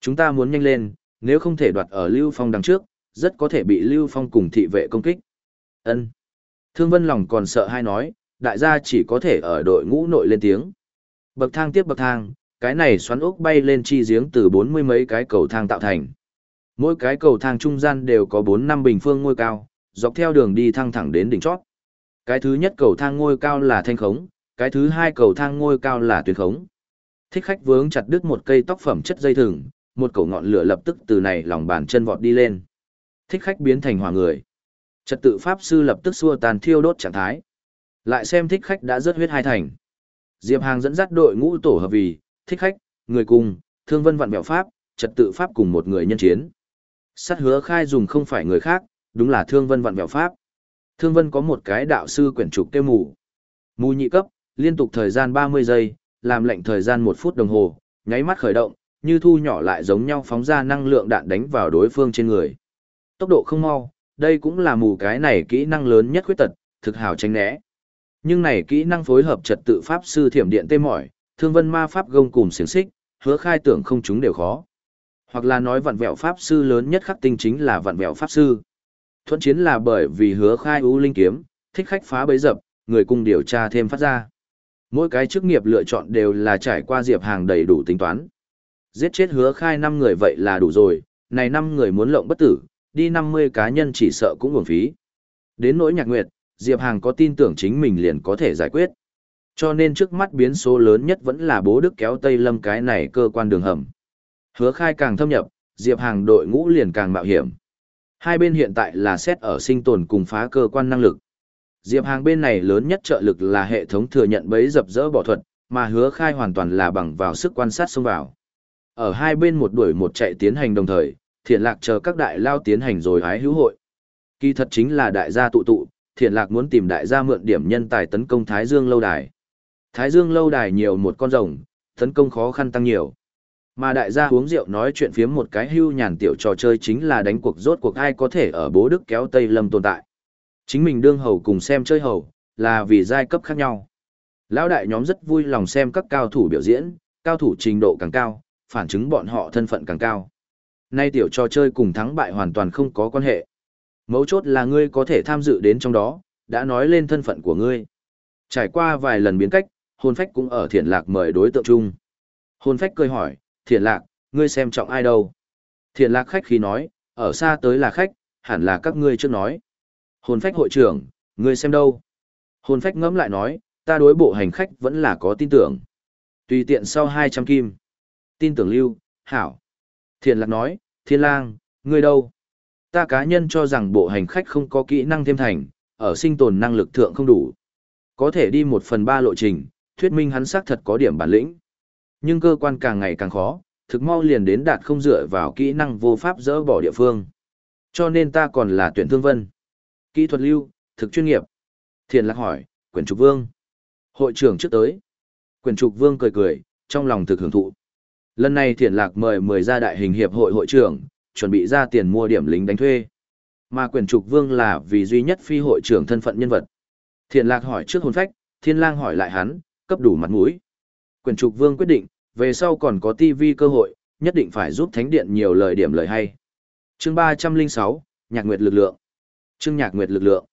Chúng ta muốn nhanh lên, nếu không thể đoạt ở Lưu Phong đằng trước, rất có thể bị Lưu Phong cùng thị vệ công kích. Ân. Thương Vân lòng còn sợ hai nói, đại gia chỉ có thể ở đội ngũ nội lên tiếng. Bậc thang tiếp bậc thang, cái này xoắn ốc bay lên chi giếng từ bốn mươi mấy cái cầu thang tạo thành. Mỗi cái cầu thang trung gian đều có bốn năm bình phương ngôi cao, dọc theo đường đi thăng thẳng đến đỉnh chót. Cái thứ nhất cầu thang ngôi cao là thanh khống, cái thứ hai cầu thang ngôi cao là tuyến khống. Thích khách vướng chặt đứt một cây tóc phẩm chất dây thừng, một cổ ngọn lửa lập tức từ này lòng bàn chân vọt đi lên. Thích khách biến thành hỏa người. Trật tự pháp sư lập tức xua tàn thiêu đốt trạng thái. Lại xem thích khách đã rớt huyết hai thành. Diệp Hàng dẫn dắt đội ngũ tổ hợp vì, thích khách, người cùng, thương vân vạn bèo pháp, trật tự pháp cùng một người nhân chiến. Sát hứa khai dùng không phải người khác, đúng là thương vân vặn vẹo pháp. Thương vân có một cái đạo sư quyển trục tiêu mù. Mù nhị cấp, liên tục thời gian 30 giây, làm lệnh thời gian 1 phút đồng hồ, nháy mắt khởi động, như thu nhỏ lại giống nhau phóng ra năng lượng đạn đánh vào đối phương trên người. Tốc độ không mau, đây cũng là mù cái này kỹ năng lớn nhất khuyết tật, thực hào tránh né. Nhưng này kỹ năng phối hợp trật tự pháp sư thiểm điện tê mỏi, thương vân ma pháp gông cùng xiềng xích, hứa khai tưởng không chúng đều khó. Hoặc là nói vặn vẹo pháp sư lớn nhất khắc tinh chính là vặn vẹo pháp sư. Thuận chiến là bởi vì hứa khai ưu linh kiếm, thích khách phá bấy dập, người cùng điều tra thêm phát ra. Mỗi cái chức nghiệp lựa chọn đều là trải qua diệp hàng đầy đủ tính toán. Giết chết hứa khai 5 người vậy là đủ rồi, này 5 người muốn lộng bất tử, đi 50 cá nhân chỉ sợ cũng nguồn phí. Đến nỗi nhạc nguyệt, Diệp Hàng có tin tưởng chính mình liền có thể giải quyết. Cho nên trước mắt biến số lớn nhất vẫn là bố đức kéo Tây Lâm cái này cơ quan đường hầm. Hứa khai càng thâm nhập, Diệp Hàng đội ngũ liền càng mạo hiểm. Hai bên hiện tại là xét ở sinh tồn cùng phá cơ quan năng lực. Diệp Hàng bên này lớn nhất trợ lực là hệ thống thừa nhận bấy dập dỡ bỏ thuật, mà hứa khai hoàn toàn là bằng vào sức quan sát xông vào. Ở hai bên một đuổi một chạy tiến hành đồng thời, thiện lạc chờ các đại lao tiến hành rồi hái hữu hội. Kỳ thật chính là đại gia tụ tụ, thiện lạc muốn tìm đại gia mượn điểm nhân tài tấn công Thái Dương lâu đài. Thái Dương lâu đài nhiều một con rồng, tấn công khó khăn tăng nhiều. Mà đại gia uống rượu nói chuyện phiếm một cái hưu nhàn tiểu trò chơi chính là đánh cuộc rốt cuộc ai có thể ở bố đức kéo Tây Lâm tồn tại. Chính mình đương hầu cùng xem chơi hầu, là vì giai cấp khác nhau. Lão đại nhóm rất vui lòng xem các cao thủ biểu diễn, cao thủ trình độ càng cao, phản chứng bọn họ thân phận càng cao. Nay tiểu trò chơi cùng thắng bại hoàn toàn không có quan hệ. Mấu chốt là ngươi có thể tham dự đến trong đó, đã nói lên thân phận của ngươi. Trải qua vài lần biến cách, hồn phách cũng ở thiện lạc mời đối tượng chung. Hồn phách cười hỏi, thiện lạc, ngươi xem trọng ai đâu? Thiện lạc khách khi nói, ở xa tới là khách, hẳn là các ngươi trước nói. Hồn phách hội trưởng, ngươi xem đâu? Hồn phách ngẫm lại nói, ta đối bộ hành khách vẫn là có tin tưởng. Tùy tiện sau 200 kim. Tin tưởng lưu, hảo. Thiện lạc nói, thiên lang, ngươi đâu? Ta cá nhân cho rằng bộ hành khách không có kỹ năng thêm thành, ở sinh tồn năng lực thượng không đủ. Có thể đi một phần ba lộ trình, thuyết minh hắn xác thật có điểm bản lĩnh. Nhưng cơ quan càng ngày càng khó, thực mau liền đến đạt không dựa vào kỹ năng vô pháp dỡ bỏ địa phương. Cho nên ta còn là tuyển thương vân. Kỹ thuật lưu, thực chuyên nghiệp. Thiền lạc hỏi, quyền trục vương. Hội trưởng trước tới. Quyền trục vương cười cười, trong lòng thực hưởng thụ. Lần này thiền lạc mời 10 gia đại hình hiệp hội hội trưởng, chuẩn bị ra tiền mua điểm lính đánh thuê. Mà quyền trục vương là vì duy nhất phi hội trưởng thân phận nhân vật. Thiền lạc hỏi trước hồn phách, thiên lang hỏi lại hắn, cấp đủ mặt mũi. Quyền trục vương quyết định, về sau còn có TV cơ hội, nhất định phải giúp thánh điện nhiều lời điểm lời hay. Chương 306, Nhạc Nguyệt lực lượng. Chương Nhạc Nguyệt lực lượng.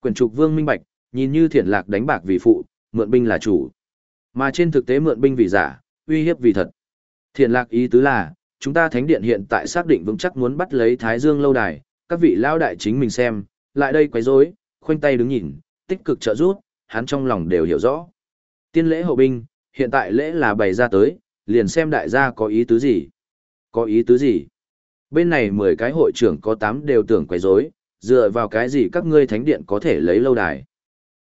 Quyền trục vương minh bạch, nhìn như Thiển lạc đánh bạc vì phụ, mượn binh là chủ. Mà trên thực tế mượn binh vì giả, uy hiếp vì thật. Thiển lạc ý tứ là, chúng ta thánh điện hiện tại xác định vững chắc muốn bắt lấy Thái Dương lâu đài, các vị lao đại chính mình xem, lại đây quấy rối, khoanh tay đứng nhìn, tích cực trợ giúp, hắn trong lòng đều hiểu rõ. Tiên lễ hậu binh, hiện tại lễ là bày ra tới, liền xem đại gia có ý tứ gì. Có ý tứ gì? Bên này 10 cái hội trưởng có 8 đều tưởng quấy rối, dựa vào cái gì các ngươi thánh điện có thể lấy lâu đài.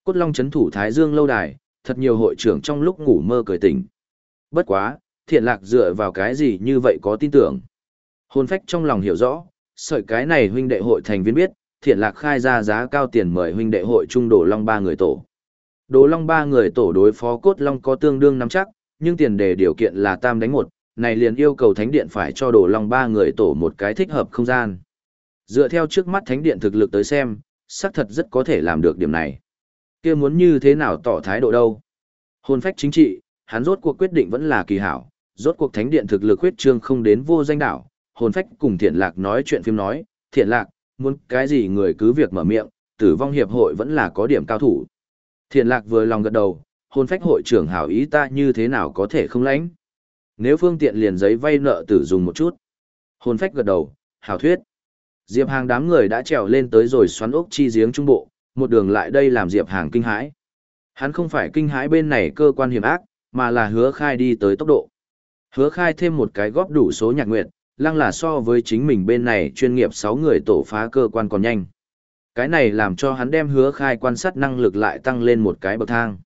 Cốt Long chấn thủ Thái Dương lâu đài, thật nhiều hội trưởng trong lúc ngủ mơ cười tỉnh. Bất quá, thiện lạc dựa vào cái gì như vậy có tin tưởng. hôn phách trong lòng hiểu rõ, sợi cái này huynh đệ hội thành viên biết, thiện lạc khai ra giá cao tiền mời huynh đệ hội trung đổ long ba người tổ. Đồ Long ba người tổ đối phó Cốt Long có tương đương nắm chắc, nhưng tiền đề điều kiện là tam đánh một, này liền yêu cầu Thánh Điện phải cho Đồ Long ba người tổ một cái thích hợp không gian. Dựa theo trước mắt Thánh Điện thực lực tới xem, xác thật rất có thể làm được điểm này. kia muốn như thế nào tỏ thái độ đâu? Hồn phách chính trị, hắn rốt cuộc quyết định vẫn là kỳ hảo, rốt cuộc Thánh Điện thực lực huyết trương không đến vô danh đảo, hồn phách cùng Thiện Lạc nói chuyện phim nói, Thiện Lạc, muốn cái gì người cứ việc mở miệng, tử vong hiệp hội vẫn là có điểm cao thủ. Thiện lạc vừa lòng gật đầu, hôn phách hội trưởng hảo ý ta như thế nào có thể không lãnh. Nếu phương tiện liền giấy vay nợ tử dùng một chút. Hôn phách gật đầu, hảo thuyết. Diệp Hàng đám người đã trèo lên tới rồi xoắn ốc chi giếng trung bộ, một đường lại đây làm Diệp Hàng kinh hãi. Hắn không phải kinh hãi bên này cơ quan hiểm ác, mà là hứa khai đi tới tốc độ. Hứa khai thêm một cái góp đủ số nhạc nguyện, lăng là so với chính mình bên này chuyên nghiệp 6 người tổ phá cơ quan còn nhanh. Cái này làm cho hắn đem hứa khai quan sát năng lực lại tăng lên một cái bậc thang.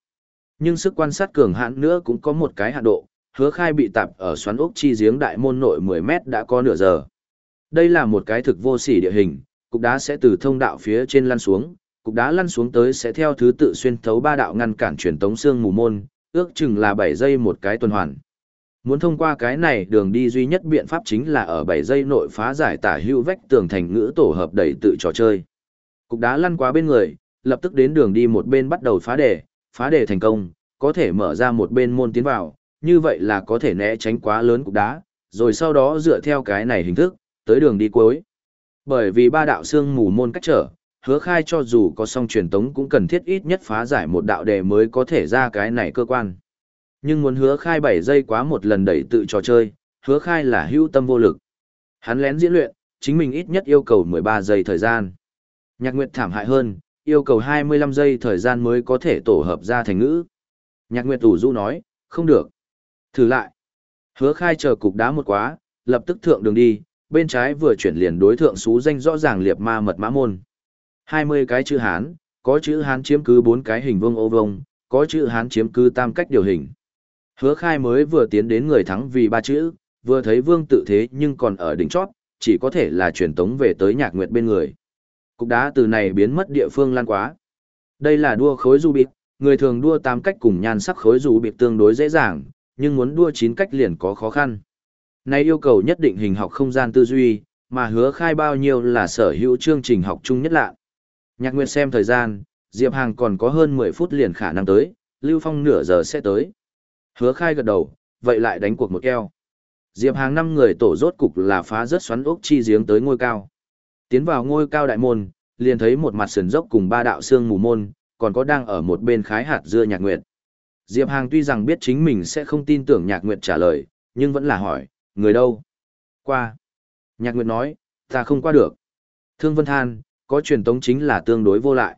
Nhưng sức quan sát cường hạn nữa cũng có một cái hạn độ, hứa khai bị tạp ở xoắn ốc chi giếng đại môn nội 10 mét đã có nửa giờ. Đây là một cái thực vô sỉ địa hình, cục đá sẽ từ thông đạo phía trên lăn xuống, cục đá lăn xuống tới sẽ theo thứ tự xuyên thấu ba đạo ngăn cản truyền tống xương mù môn, ước chừng là 7 giây một cái tuần hoàn. Muốn thông qua cái này đường đi duy nhất biện pháp chính là ở 7 giây nội phá giải tả hữu vách tường thành ngữ tổ hợp đẩy tự trò chơi. Cục đá lăn qua bên người, lập tức đến đường đi một bên bắt đầu phá đề, phá đề thành công, có thể mở ra một bên môn tiến vào, như vậy là có thể né tránh quá lớn cục đá, rồi sau đó dựa theo cái này hình thức, tới đường đi cuối. Bởi vì ba đạo xương mù môn cách trở, hứa khai cho dù có song truyền tống cũng cần thiết ít nhất phá giải một đạo đề mới có thể ra cái này cơ quan. Nhưng muốn hứa khai 7 giây quá một lần đẩy tự trò chơi, hứa khai là hữu tâm vô lực. Hắn lén diễn luyện, chính mình ít nhất yêu cầu 13 giây thời gian. Nhạc Nguyệt thảm hại hơn, yêu cầu 25 giây thời gian mới có thể tổ hợp ra thành ngữ. Nhạc Nguyệt ủ rũ nói, không được. Thử lại. Hứa khai chờ cục đá một quá, lập tức thượng đường đi, bên trái vừa chuyển liền đối thượng xú danh rõ ràng liệp ma mật mã môn. 20 cái chữ Hán, có chữ Hán chiếm cứ 4 cái hình vuông ô vông, có chữ Hán chiếm cứ tam cách điều hình. Hứa khai mới vừa tiến đến người thắng vì ba chữ, vừa thấy vương tự thế nhưng còn ở đỉnh chót, chỉ có thể là truyền tống về tới nhạc nguyệt bên người. Cục đá từ này biến mất địa phương lan quá. Đây là đua khối du bịt, người thường đua 8 cách cùng nhan sắc khối du bịt tương đối dễ dàng, nhưng muốn đua 9 cách liền có khó khăn. Này yêu cầu nhất định hình học không gian tư duy, mà hứa khai bao nhiêu là sở hữu chương trình học chung nhất lạ. Nhạc Nguyệt xem thời gian, Diệp Hàng còn có hơn 10 phút liền khả năng tới, Lưu Phong nửa giờ sẽ tới. Hứa khai gật đầu, vậy lại đánh cuộc một keo. Diệp Hàng năm người tổ rốt cục là phá rất xoắn ốc chi giếng tới ngôi cao. Tiến vào ngôi cao đại môn, liền thấy một mặt sườn dốc cùng ba đạo xương mù môn, còn có đang ở một bên khái hạt dưa nhạc nguyệt. Diệp Hàng tuy rằng biết chính mình sẽ không tin tưởng nhạc nguyệt trả lời, nhưng vẫn là hỏi, người đâu? Qua. Nhạc nguyệt nói, ta không qua được. Thương Vân Than, có truyền tống chính là tương đối vô lại.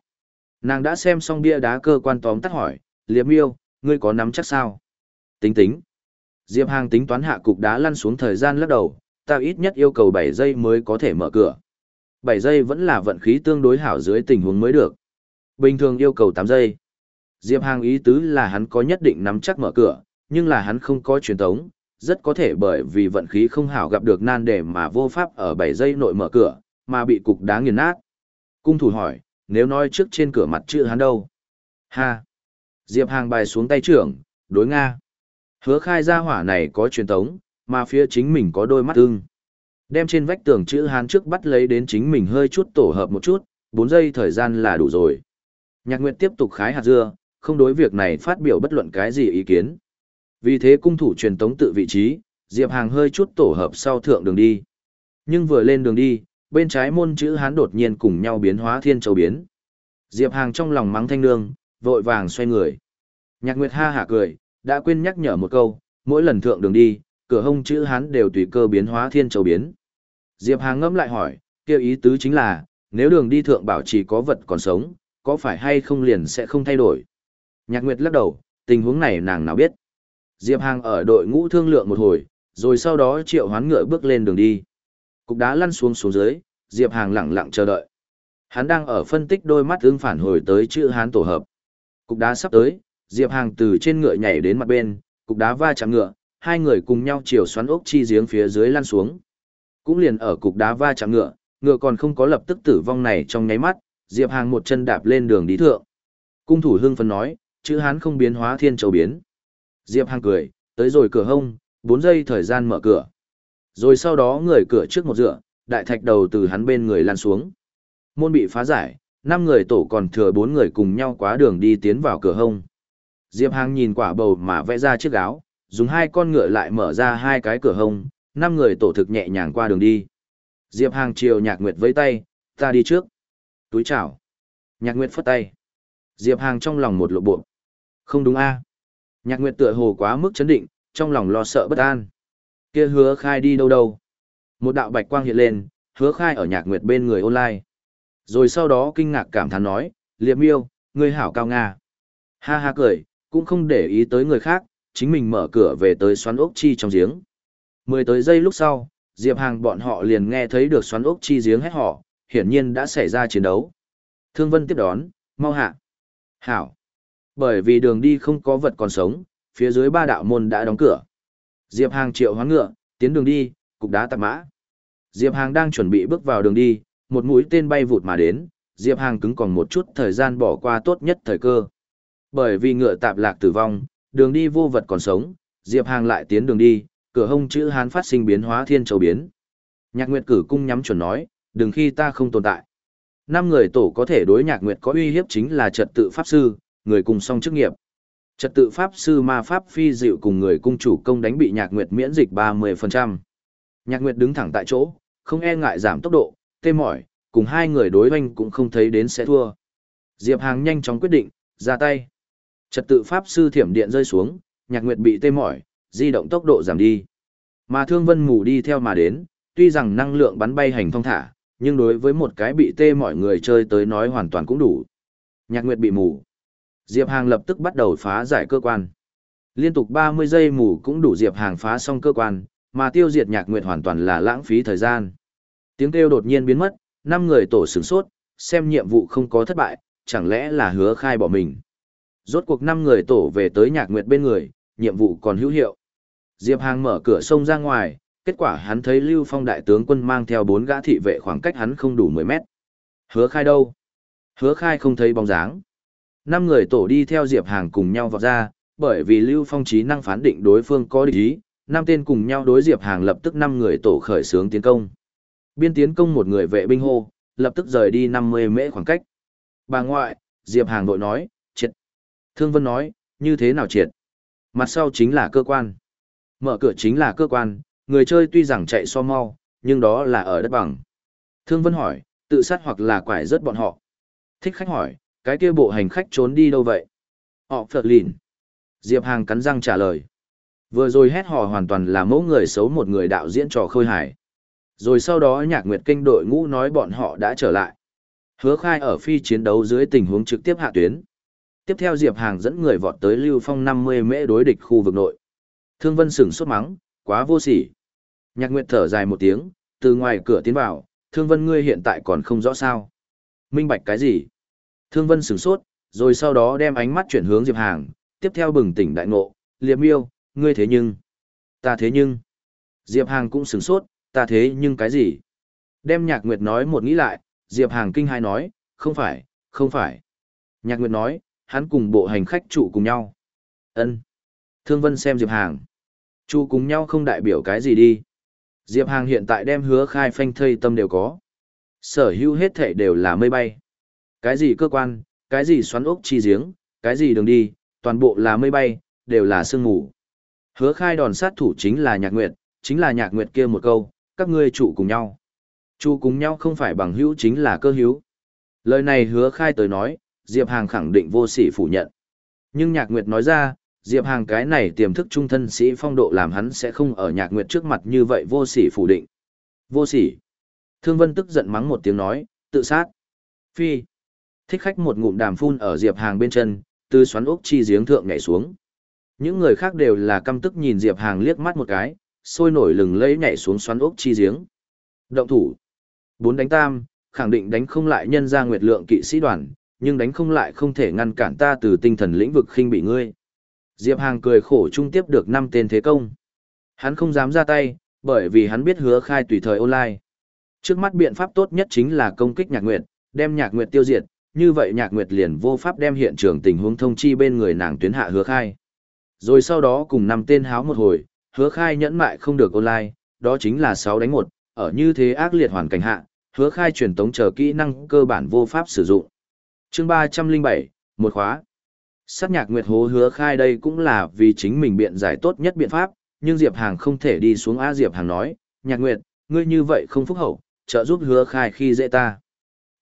Nàng đã xem xong bia đá cơ quan tóm tắt hỏi, liệp miêu, ngươi có nắm chắc sao? Tính tính. Diệp Hàng tính toán hạ cục đá lăn xuống thời gian lắc đầu, ta ít nhất yêu cầu 7 giây mới có thể mở cửa. 7 giây vẫn là vận khí tương đối hảo dưới tình huống mới được. Bình thường yêu cầu 8 giây. Diệp Hàng ý tứ là hắn có nhất định nắm chắc mở cửa, nhưng là hắn không có truyền thống, rất có thể bởi vì vận khí không hảo gặp được nan đề mà vô pháp ở 7 giây nội mở cửa, mà bị cục đá nghiền nát. Cung thủ hỏi, nếu nói trước trên cửa mặt chữ hắn đâu? Ha! Diệp Hàng bài xuống tay trưởng, đối Nga. Hứa khai ra hỏa này có truyền thống, mà phía chính mình có đôi mắt ưng. Đem trên vách tường chữ Hán trước bắt lấy đến chính mình hơi chút tổ hợp một chút, 4 giây thời gian là đủ rồi. Nhạc Nguyệt tiếp tục khái hạt dưa, không đối việc này phát biểu bất luận cái gì ý kiến. Vì thế cung thủ truyền tống tự vị trí, Diệp Hàng hơi chút tổ hợp sau thượng đường đi. Nhưng vừa lên đường đi, bên trái môn chữ Hán đột nhiên cùng nhau biến hóa thiên châu biến. Diệp Hàng trong lòng mắng thanh nương, vội vàng xoay người. Nhạc Nguyệt ha hả cười, đã quên nhắc nhở một câu, mỗi lần thượng đường đi, cửa hông chữ Hán đều tùy cơ biến hóa thiên châu biến. Diệp Hàng ngâm lại hỏi, kêu ý tứ chính là, nếu đường đi thượng bảo chỉ có vật còn sống, có phải hay không liền sẽ không thay đổi. Nhạc Nguyệt lắc đầu, tình huống này nàng nào biết. Diệp Hàng ở đội ngũ thương lượng một hồi, rồi sau đó triệu hoán ngựa bước lên đường đi. Cục đá lăn xuống xuống dưới, Diệp Hàng lặng lặng chờ đợi. Hắn đang ở phân tích đôi mắt ứng phản hồi tới chữ Hán tổ hợp. Cục đá sắp tới, Diệp Hàng từ trên ngựa nhảy đến mặt bên, cục đá va chạm ngựa, hai người cùng nhau chiều xoắn ốc chi giếng phía dưới lăn xuống. Cũng liền ở cục đá va chạm ngựa, ngựa còn không có lập tức tử vong này trong nháy mắt, Diệp Hàng một chân đạp lên đường đi thượng. Cung thủ hưng phấn nói, chữ hán không biến hóa thiên châu biến. Diệp Hàng cười, tới rồi cửa hông, 4 giây thời gian mở cửa. Rồi sau đó người cửa trước một dựa, đại thạch đầu từ hắn bên người lăn xuống. Môn bị phá giải, 5 người tổ còn thừa 4 người cùng nhau quá đường đi tiến vào cửa hông. Diệp Hàng nhìn quả bầu mà vẽ ra chiếc áo, dùng hai con ngựa lại mở ra hai cái cửa hông, Năm người tổ thực nhẹ nhàng qua đường đi. Diệp Hàng chiều Nhạc Nguyệt với tay, ta đi trước. Túi chào. Nhạc Nguyệt phất tay. Diệp Hàng trong lòng một lộ bộ. Không đúng a Nhạc Nguyệt tựa hồ quá mức chấn định, trong lòng lo sợ bất an. Kia hứa khai đi đâu đâu. Một đạo bạch quang hiện lên, hứa khai ở Nhạc Nguyệt bên người online. Rồi sau đó kinh ngạc cảm thán nói, liệp miêu, ngươi hảo cao Nga. Ha ha cười, cũng không để ý tới người khác, chính mình mở cửa về tới xoắn ốc chi trong giếng. Mười tới giây lúc sau, Diệp Hàng bọn họ liền nghe thấy được xoắn ốc chi giếng hét họ, hiển nhiên đã xảy ra chiến đấu. Thương Vân tiếp đón, mau hạ. Hảo. Bởi vì đường đi không có vật còn sống, phía dưới ba đạo môn đã đóng cửa. Diệp Hàng triệu hoán ngựa, tiến đường đi, cục đá tạp mã. Diệp Hàng đang chuẩn bị bước vào đường đi, một mũi tên bay vụt mà đến, Diệp Hàng cứng còn một chút thời gian bỏ qua tốt nhất thời cơ. Bởi vì ngựa tạp lạc tử vong, đường đi vô vật còn sống, Diệp Hàng lại tiến đường đi, cửa hông chữ Hán phát sinh biến hóa thiên châu biến. Nhạc Nguyệt cử cung nhắm chuẩn nói, đừng khi ta không tồn tại. Năm người tổ có thể đối Nhạc Nguyệt có uy hiếp chính là trật tự pháp sư, người cùng song chức nghiệp. Trật tự pháp sư ma pháp phi dịu cùng người cung chủ công đánh bị Nhạc Nguyệt miễn dịch 30%. Nhạc Nguyệt đứng thẳng tại chỗ, không e ngại giảm tốc độ, tê mỏi, cùng hai người đối hoanh cũng không thấy đến sẽ thua. Diệp Hàng nhanh chóng quyết định, ra tay. Trật tự pháp sư thiểm điện rơi xuống, Nhạc Nguyệt bị tê mỏi, di động tốc độ giảm đi. Mà Thương Vân mù đi theo mà đến, tuy rằng năng lượng bắn bay hành thông thả, nhưng đối với một cái bị tê mọi người chơi tới nói hoàn toàn cũng đủ. Nhạc Nguyệt bị mù. Diệp Hàng lập tức bắt đầu phá giải cơ quan. Liên tục 30 giây mù cũng đủ Diệp Hàng phá xong cơ quan, mà tiêu diệt Nhạc Nguyệt hoàn toàn là lãng phí thời gian. Tiếng kêu đột nhiên biến mất, năm người tổ sửng sốt, xem nhiệm vụ không có thất bại, chẳng lẽ là hứa khai bỏ mình. Rốt cuộc năm người tổ về tới Nhạc Nguyệt bên người, nhiệm vụ còn hữu hiệu. Diệp Hàng mở cửa sông ra ngoài, kết quả hắn thấy Lưu Phong đại tướng quân mang theo bốn gã thị vệ khoảng cách hắn không đủ 10 mét. Hứa khai đâu? Hứa khai không thấy bóng dáng. Năm người tổ đi theo Diệp Hàng cùng nhau vào ra, bởi vì Lưu Phong trí năng phán định đối phương có địch ý, năm tên cùng nhau đối Diệp Hàng lập tức năm người tổ khởi xướng tiến công. Biên tiến công một người vệ binh hô, lập tức rời đi 50 mễ khoảng cách. Bà ngoại, Diệp Hàng đội nói, triệt. Thương Vân nói, như thế nào triệt? Mặt sau chính là cơ quan. Mở cửa chính là cơ quan, người chơi tuy rằng chạy so mau, nhưng đó là ở đất bằng. Thương Vân hỏi, tự sát hoặc là quải rớt bọn họ. Thích khách hỏi, cái kia bộ hành khách trốn đi đâu vậy? Họ phật lìn. Diệp Hàng cắn răng trả lời. Vừa rồi hét hò hoàn toàn là mẫu người xấu một người đạo diễn trò khơi hài Rồi sau đó nhạc nguyệt kinh đội ngũ nói bọn họ đã trở lại. Hứa khai ở phi chiến đấu dưới tình huống trực tiếp hạ tuyến. Tiếp theo Diệp Hàng dẫn người vọt tới Lưu Phong 50 mễ đối địch khu vực nội. Thương Vân sửng sốt mắng, quá vô sỉ. Nhạc Nguyệt thở dài một tiếng, từ ngoài cửa tiến vào, Thương Vân ngươi hiện tại còn không rõ sao. Minh bạch cái gì? Thương Vân sửng sốt, rồi sau đó đem ánh mắt chuyển hướng Diệp Hàng, tiếp theo bừng tỉnh đại ngộ, liệp miêu, ngươi thế nhưng. Ta thế nhưng. Diệp Hàng cũng sửng sốt, ta thế nhưng cái gì? Đem Nhạc Nguyệt nói một nghĩ lại, Diệp Hàng kinh hai nói, không phải, không phải. Nhạc Nguyệt nói, hắn cùng bộ hành khách trụ cùng nhau. Ân. Thương Vân xem Diệp Hàng. Chu cùng nhau không đại biểu cái gì đi. Diệp Hàng hiện tại đem hứa khai phanh thây tâm đều có. Sở hữu hết thể đều là mây bay. Cái gì cơ quan, cái gì xoắn ốc chi giếng, cái gì đường đi, toàn bộ là mây bay, đều là sương mù. Hứa khai đòn sát thủ chính là nhạc nguyệt, chính là nhạc nguyệt kia một câu, các ngươi trụ cùng nhau. Chu cùng nhau không phải bằng hữu chính là cơ hữu. Lời này hứa khai tới nói, Diệp Hàng khẳng định vô sỉ phủ nhận. Nhưng nhạc nguyệt nói ra, Diệp Hàng cái này tiềm thức trung thân sĩ phong độ làm hắn sẽ không ở nhạc nguyệt trước mặt như vậy vô sỉ phủ định. Vô sỉ. Thương Vân tức giận mắng một tiếng nói, tự sát. Phi. Thích khách một ngụm đàm phun ở Diệp Hàng bên chân, từ xoắn ốc chi giếng thượng nhảy xuống. Những người khác đều là căm tức nhìn Diệp Hàng liếc mắt một cái, sôi nổi lừng lẫy nhảy xuống xoắn ốc chi giếng. Động thủ. Bốn đánh tam, khẳng định đánh không lại nhân ra nguyệt lượng kỵ sĩ đoàn, nhưng đánh không lại không thể ngăn cản ta từ tinh thần lĩnh vực khinh bị ngươi. Diệp Hàng cười khổ trung tiếp được 5 tên thế công. Hắn không dám ra tay, bởi vì hắn biết hứa khai tùy thời online. Trước mắt biện pháp tốt nhất chính là công kích nhạc nguyệt, đem nhạc nguyệt tiêu diệt, như vậy nhạc nguyệt liền vô pháp đem hiện trường tình huống thông chi bên người nàng tuyến hạ hứa khai. Rồi sau đó cùng năm tên háo một hồi, hứa khai nhẫn mại không được online, đó chính là 6 đánh 1, ở như thế ác liệt hoàn cảnh hạ, hứa khai truyền tống chờ kỹ năng cơ bản vô pháp sử dụng. chương 307, một khóa. Sát nhạc nguyệt hố hứa khai đây cũng là vì chính mình biện giải tốt nhất biện pháp, nhưng Diệp Hàng không thể đi xuống A Diệp Hàng nói, nhạc nguyệt, ngươi như vậy không phúc hậu, trợ giúp hứa khai khi dễ ta.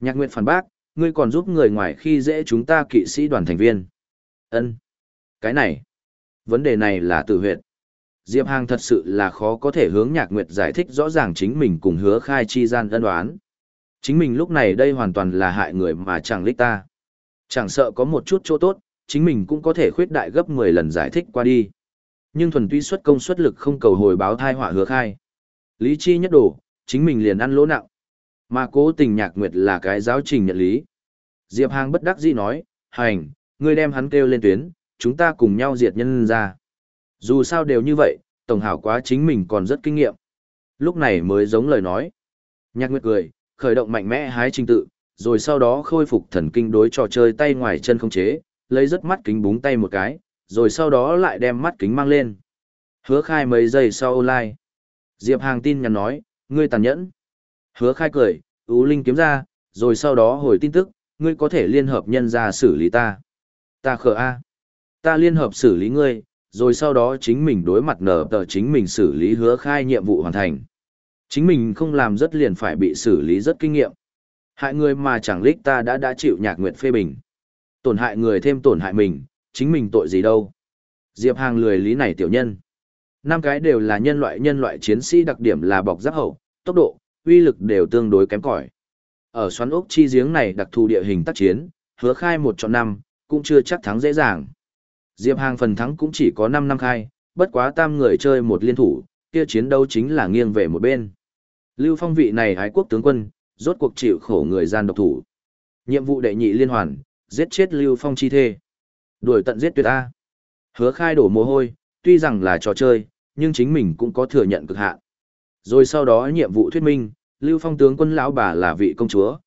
Nhạc nguyệt phản bác, ngươi còn giúp người ngoài khi dễ chúng ta kỵ sĩ đoàn thành viên. ân Cái này, vấn đề này là tự huyệt. Diệp Hàng thật sự là khó có thể hướng Nhạc Nguyệt giải thích rõ ràng chính mình cùng hứa khai chi gian ân đoán. Chính mình lúc này đây hoàn toàn là hại người mà chẳng lích ta. Chẳng sợ có một chút chỗ tốt, chính mình cũng có thể khuyết đại gấp 10 lần giải thích qua đi. Nhưng thuần túy xuất công suất lực không cầu hồi báo thai họa hứa khai. Lý chi nhất đổ, chính mình liền ăn lỗ nặng. Mà cố tình Nhạc Nguyệt là cái giáo trình nhận lý. Diệp Hàng bất đắc dĩ nói, hành, ngươi đem hắn kêu lên tuyến, chúng ta cùng nhau diệt nhân ra. Dù sao đều như vậy, Tổng Hảo quá chính mình còn rất kinh nghiệm. Lúc này mới giống lời nói. Nhạc Nguyệt cười, khởi động mạnh mẽ hái trình tự, rồi sau đó khôi phục thần kinh đối trò chơi tay ngoài chân không chế, lấy rất mắt kính búng tay một cái, rồi sau đó lại đem mắt kính mang lên. Hứa khai mấy giây sau online. Diệp Hàng tin nhắn nói, ngươi tàn nhẫn. Hứa khai cười, ú linh kiếm ra, rồi sau đó hồi tin tức, ngươi có thể liên hợp nhân ra xử lý ta. Ta khờ A. Ta liên hợp xử lý ngươi, rồi sau đó chính mình đối mặt nở tờ chính mình xử lý hứa khai nhiệm vụ hoàn thành. Chính mình không làm rất liền phải bị xử lý rất kinh nghiệm. Hại người mà chẳng lích ta đã đã chịu nhạc nguyện phê bình. Tổn hại người thêm tổn hại mình, chính mình tội gì đâu. Diệp Hàng lười lý này tiểu nhân. năm cái đều là nhân loại nhân loại chiến sĩ đặc điểm là bọc giáp hậu, tốc độ, uy lực đều tương đối kém cỏi. Ở xoắn ốc chi giếng này đặc thù địa hình tác chiến, hứa khai một chọn năm, cũng chưa chắc thắng dễ dàng. Diệp Hàng phần thắng cũng chỉ có 5 năm khai, bất quá tam người chơi một liên thủ, kia chiến đấu chính là nghiêng về một bên. Lưu Phong vị này hái quốc tướng quân, rốt cuộc chịu khổ người gian độc thủ. Nhiệm vụ đệ nhị liên hoàn, giết chết Lưu Phong chi thê. Đuổi tận giết tuyệt A. Hứa khai đổ mồ hôi, tuy rằng là trò chơi, nhưng chính mình cũng có thừa nhận cực hạn. Rồi sau đó nhiệm vụ thuyết minh, Lưu Phong tướng quân lão bà là vị công chúa.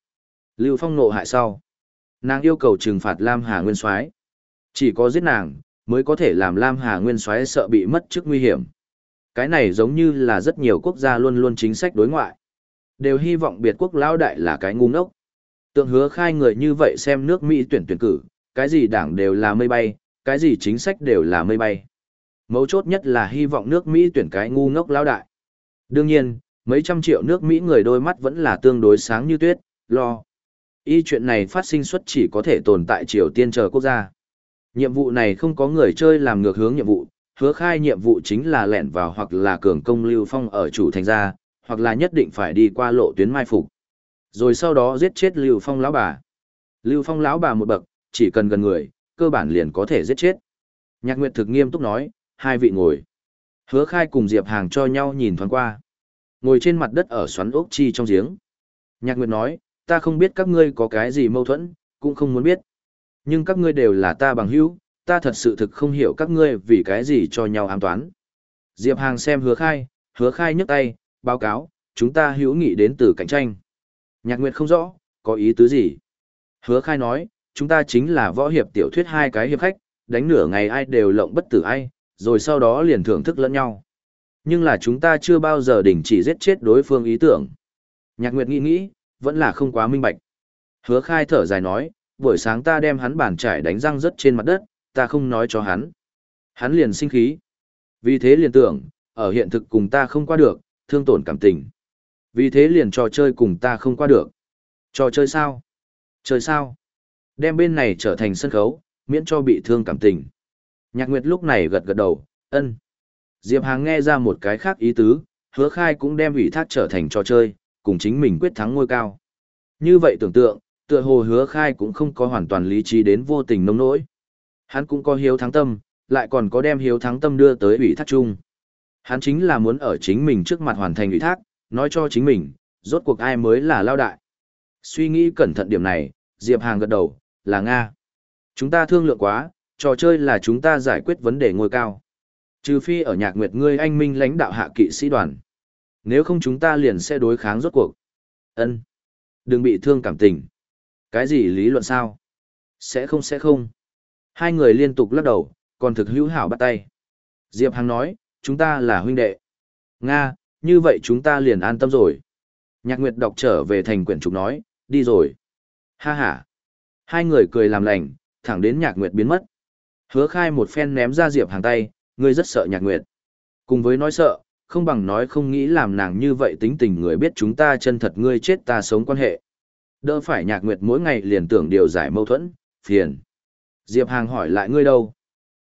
Lưu Phong nộ hại sau. Nàng yêu cầu trừng phạt Lam Hà Nguyên Soái Chỉ có giết nàng, mới có thể làm Lam Hà Nguyên Soái sợ bị mất chức nguy hiểm. Cái này giống như là rất nhiều quốc gia luôn luôn chính sách đối ngoại. Đều hy vọng biệt quốc lão đại là cái ngu ngốc. Tượng hứa khai người như vậy xem nước Mỹ tuyển tuyển cử, cái gì đảng đều là mây bay, cái gì chính sách đều là mây bay. Mấu chốt nhất là hy vọng nước Mỹ tuyển cái ngu ngốc lão đại. Đương nhiên, mấy trăm triệu nước Mỹ người đôi mắt vẫn là tương đối sáng như tuyết, lo. Y chuyện này phát sinh xuất chỉ có thể tồn tại Triều Tiên chờ quốc gia. Nhiệm vụ này không có người chơi làm ngược hướng nhiệm vụ, hứa khai nhiệm vụ chính là lẻn vào hoặc là cường công Lưu Phong ở chủ thành gia, hoặc là nhất định phải đi qua lộ tuyến mai phục. Rồi sau đó giết chết Lưu Phong lão bà. Lưu Phong lão bà một bậc, chỉ cần gần người, cơ bản liền có thể giết chết. Nhạc Nguyệt thực nghiêm túc nói, hai vị ngồi. Hứa khai cùng Diệp Hàng cho nhau nhìn thoáng qua. Ngồi trên mặt đất ở xoắn ốc chi trong giếng. Nhạc Nguyệt nói, ta không biết các ngươi có cái gì mâu thuẫn, cũng không muốn biết. Nhưng các ngươi đều là ta bằng hữu, ta thật sự thực không hiểu các ngươi vì cái gì cho nhau ám toán. Diệp Hàng xem hứa khai, hứa khai nhấc tay, báo cáo, chúng ta hữu nghị đến từ cạnh tranh. Nhạc Nguyệt không rõ, có ý tứ gì. Hứa khai nói, chúng ta chính là võ hiệp tiểu thuyết hai cái hiệp khách, đánh nửa ngày ai đều lộng bất tử ai, rồi sau đó liền thưởng thức lẫn nhau. Nhưng là chúng ta chưa bao giờ đình chỉ giết chết đối phương ý tưởng. Nhạc Nguyệt nghĩ nghĩ, vẫn là không quá minh bạch. Hứa khai thở dài nói, buổi sáng ta đem hắn bàn trải đánh răng rớt trên mặt đất, ta không nói cho hắn. Hắn liền sinh khí. Vì thế liền tưởng, ở hiện thực cùng ta không qua được, thương tổn cảm tình. Vì thế liền trò chơi cùng ta không qua được. Trò chơi sao? Chơi sao? Đem bên này trở thành sân khấu, miễn cho bị thương cảm tình. Nhạc Nguyệt lúc này gật gật đầu, ân. Diệp Hàng nghe ra một cái khác ý tứ, hứa khai cũng đem ủy thác trở thành trò chơi, cùng chính mình quyết thắng ngôi cao. Như vậy tưởng tượng, tựa hồ hứa khai cũng không có hoàn toàn lý trí đến vô tình nông nỗi. Hắn cũng có hiếu thắng tâm, lại còn có đem hiếu thắng tâm đưa tới ủy thác chung. Hắn chính là muốn ở chính mình trước mặt hoàn thành ủy thác, nói cho chính mình, rốt cuộc ai mới là lao đại. Suy nghĩ cẩn thận điểm này, Diệp Hàng gật đầu, là Nga. Chúng ta thương lượng quá, trò chơi là chúng ta giải quyết vấn đề ngôi cao. Trừ phi ở nhạc nguyệt ngươi anh minh lãnh đạo hạ kỵ sĩ đoàn. Nếu không chúng ta liền sẽ đối kháng rốt cuộc. Ân, Đừng bị thương cảm tình. Cái gì lý luận sao? Sẽ không sẽ không. Hai người liên tục lắc đầu, còn thực hữu hảo bắt tay. Diệp Hằng nói, chúng ta là huynh đệ. Nga, như vậy chúng ta liền an tâm rồi. Nhạc Nguyệt đọc trở về thành quyển trục nói, đi rồi. Ha ha. Hai người cười làm lành, thẳng đến Nhạc Nguyệt biến mất. Hứa khai một phen ném ra Diệp Hàng tay, ngươi rất sợ Nhạc Nguyệt. Cùng với nói sợ, không bằng nói không nghĩ làm nàng như vậy tính tình người biết chúng ta chân thật ngươi chết ta sống quan hệ. Đỡ phải Nhạc Nguyệt mỗi ngày liền tưởng điều giải mâu thuẫn, phiền. Diệp Hàng hỏi lại ngươi đâu?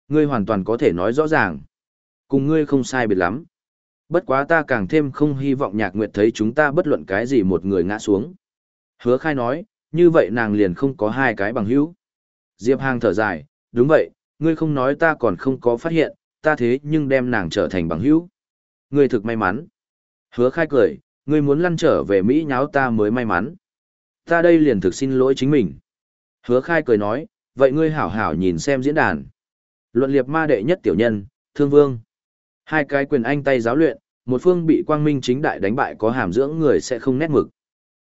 Ngươi hoàn toàn có thể nói rõ ràng. Cùng ngươi không sai biệt lắm. Bất quá ta càng thêm không hy vọng nhạc nguyệt thấy chúng ta bất luận cái gì một người ngã xuống. Hứa khai nói, như vậy nàng liền không có hai cái bằng hữu. Diệp Hàng thở dài, đúng vậy, ngươi không nói ta còn không có phát hiện, ta thế nhưng đem nàng trở thành bằng hữu. Ngươi thực may mắn. Hứa khai cười, ngươi muốn lăn trở về Mỹ nháo ta mới may mắn. Ta đây liền thực xin lỗi chính mình. Hứa khai cười nói, vậy ngươi hảo hảo nhìn xem diễn đàn. Luận liệt ma đệ nhất tiểu nhân, thương vương. Hai cái quyền anh tay giáo luyện, một phương bị quang minh chính đại đánh bại có hàm dưỡng người sẽ không nét mực.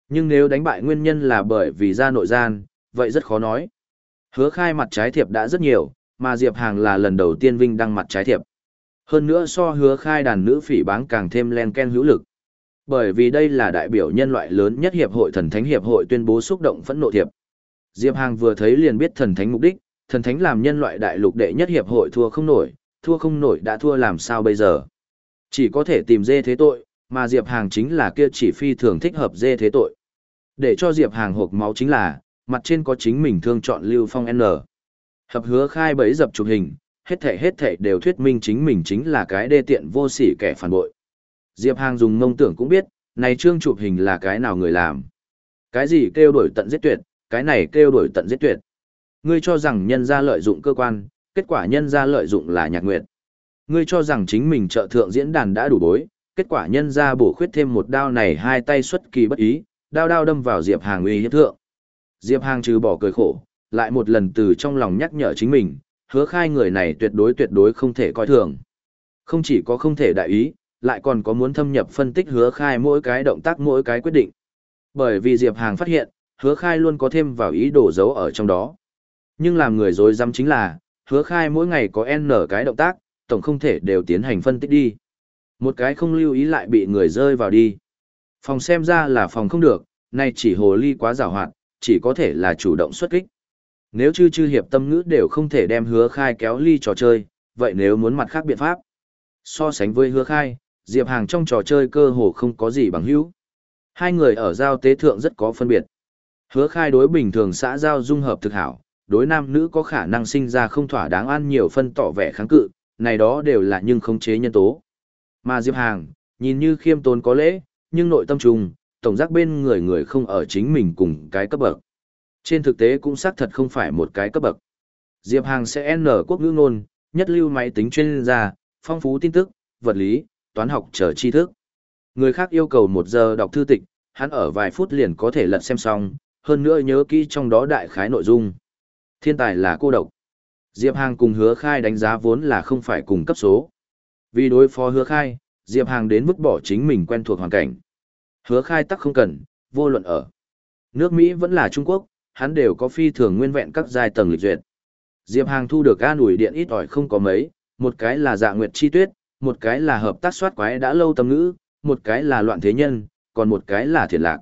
Nhưng nếu đánh bại nguyên nhân là bởi vì ra nội gian, vậy rất khó nói. Hứa khai mặt trái thiệp đã rất nhiều, mà Diệp Hàng là lần đầu tiên Vinh đăng mặt trái thiệp. Hơn nữa so hứa khai đàn nữ phỉ báng càng thêm len ken hữu lực. Bởi vì đây là đại biểu nhân loại lớn nhất hiệp hội thần thánh hiệp hội tuyên bố xúc động phẫn nộ thiệp. Diệp Hàng vừa thấy liền biết thần thánh mục đích, thần thánh làm nhân loại đại lục đệ nhất hiệp hội thua không nổi, thua không nổi đã thua làm sao bây giờ. Chỉ có thể tìm dê thế tội, mà Diệp Hàng chính là kia chỉ phi thường thích hợp dê thế tội. Để cho Diệp Hàng hộp máu chính là, mặt trên có chính mình thương chọn Lưu Phong N. Hợp hứa khai bấy dập chụp hình, hết thể hết thể đều thuyết minh chính mình chính là cái đê tiện vô sỉ kẻ phản bội. Diệp Hàng dùng mông tưởng cũng biết, này trương chụp hình là cái nào người làm. Cái gì kêu đổi tận giết tuyệt, cái này kêu đổi tận giết tuyệt. Ngươi cho rằng nhân ra lợi dụng cơ quan, kết quả nhân ra lợi dụng là nhạc nguyệt. Ngươi cho rằng chính mình trợ thượng diễn đàn đã đủ bối, kết quả nhân ra bổ khuyết thêm một đao này hai tay xuất kỳ bất ý, đao đao đâm vào Diệp Hàng uy hiếp thượng. Diệp Hàng trừ bỏ cười khổ, lại một lần từ trong lòng nhắc nhở chính mình, hứa khai người này tuyệt đối tuyệt đối không thể coi thường. Không chỉ có không thể đại ý, lại còn có muốn thâm nhập phân tích hứa khai mỗi cái động tác mỗi cái quyết định. Bởi vì Diệp Hàng phát hiện, hứa khai luôn có thêm vào ý đồ giấu ở trong đó. Nhưng làm người dối dám chính là, hứa khai mỗi ngày có N cái động tác, tổng không thể đều tiến hành phân tích đi. Một cái không lưu ý lại bị người rơi vào đi. Phòng xem ra là phòng không được, nay chỉ hồ ly quá rào hoạt, chỉ có thể là chủ động xuất kích. Nếu chư chư hiệp tâm ngữ đều không thể đem hứa khai kéo ly trò chơi, vậy nếu muốn mặt khác biện pháp. So sánh với hứa khai, Diệp Hàng trong trò chơi cơ hồ không có gì bằng hữu. Hai người ở giao tế thượng rất có phân biệt. Hứa khai đối bình thường xã giao dung hợp thực hảo, đối nam nữ có khả năng sinh ra không thỏa đáng ăn nhiều phân tỏ vẻ kháng cự, này đó đều là nhưng không chế nhân tố. Mà Diệp Hàng, nhìn như khiêm tốn có lễ, nhưng nội tâm trùng, tổng giác bên người người không ở chính mình cùng cái cấp bậc. Trên thực tế cũng xác thật không phải một cái cấp bậc. Diệp Hàng sẽ N quốc ngữ ngôn, nhất lưu máy tính chuyên gia, phong phú tin tức, vật lý, toán học trở tri thức. Người khác yêu cầu một giờ đọc thư tịch, hắn ở vài phút liền có thể lật xem xong, hơn nữa nhớ kỹ trong đó đại khái nội dung. Thiên tài là cô độc. Diệp Hàng cùng hứa khai đánh giá vốn là không phải cùng cấp số. Vì đối phó hứa khai, Diệp Hàng đến mức bỏ chính mình quen thuộc hoàn cảnh. Hứa khai tắc không cần, vô luận ở. Nước Mỹ vẫn là Trung Quốc, hắn đều có phi thường nguyên vẹn các giai tầng lịch duyệt. Diệp Hàng thu được an ủi điện ít ỏi không có mấy, một cái là dạ nguyệt chi tuyết, một cái là hợp tác soát quái đã lâu tâm ngữ, một cái là loạn thế nhân, còn một cái là thiệt lạc.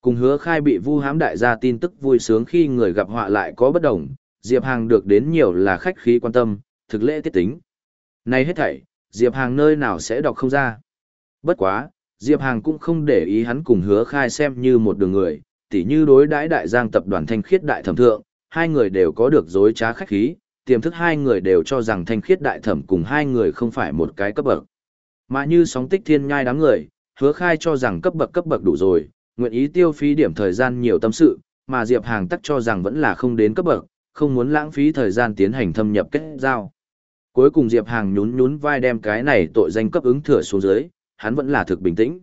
Cùng hứa khai bị vu hám đại gia tin tức vui sướng khi người gặp họa lại có bất đồng, Diệp Hàng được đến nhiều là khách khí quan tâm, thực lễ tiết tính. Này hết thảy, Diệp Hàng nơi nào sẽ đọc không ra. Bất quá, Diệp Hàng cũng không để ý hắn cùng hứa khai xem như một đường người, tỉ như đối đãi đại giang tập đoàn thanh khiết đại thẩm thượng, hai người đều có được dối trá khách khí, tiềm thức hai người đều cho rằng thanh khiết đại thẩm cùng hai người không phải một cái cấp bậc. Mà như sóng tích thiên nhai đám người, hứa khai cho rằng cấp bậc cấp bậc đủ rồi, nguyện ý tiêu phí điểm thời gian nhiều tâm sự, mà Diệp Hàng tắc cho rằng vẫn là không đến cấp bậc, không muốn lãng phí thời gian tiến hành thâm nhập kết giao. Cuối cùng Diệp Hàng nhún nhún vai đem cái này tội danh cấp ứng thừa xuống dưới, hắn vẫn là thực bình tĩnh.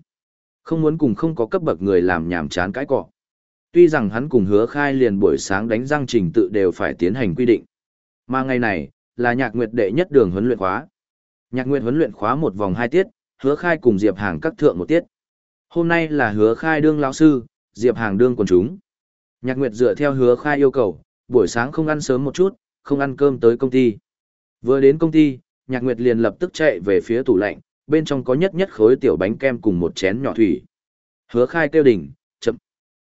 Không muốn cùng không có cấp bậc người làm nhảm chán cái cọ. Tuy rằng hắn cùng hứa khai liền buổi sáng đánh răng trình tự đều phải tiến hành quy định. Mà ngày này, là nhạc nguyệt đệ nhất đường huấn luyện khóa. Nhạc nguyệt huấn luyện khóa một vòng hai tiết, hứa khai cùng Diệp Hàng các thượng một tiết. Hôm nay là hứa khai đương lão sư, Diệp Hàng đương quần chúng. Nhạc Nguyệt dựa theo hứa khai yêu cầu, buổi sáng không ăn sớm một chút, không ăn cơm tới công ty. Vừa đến công ty, Nhạc Nguyệt liền lập tức chạy về phía tủ lạnh, bên trong có nhất nhất khối tiểu bánh kem cùng một chén nhỏ thủy. Hứa khai kêu đỉnh, chậm.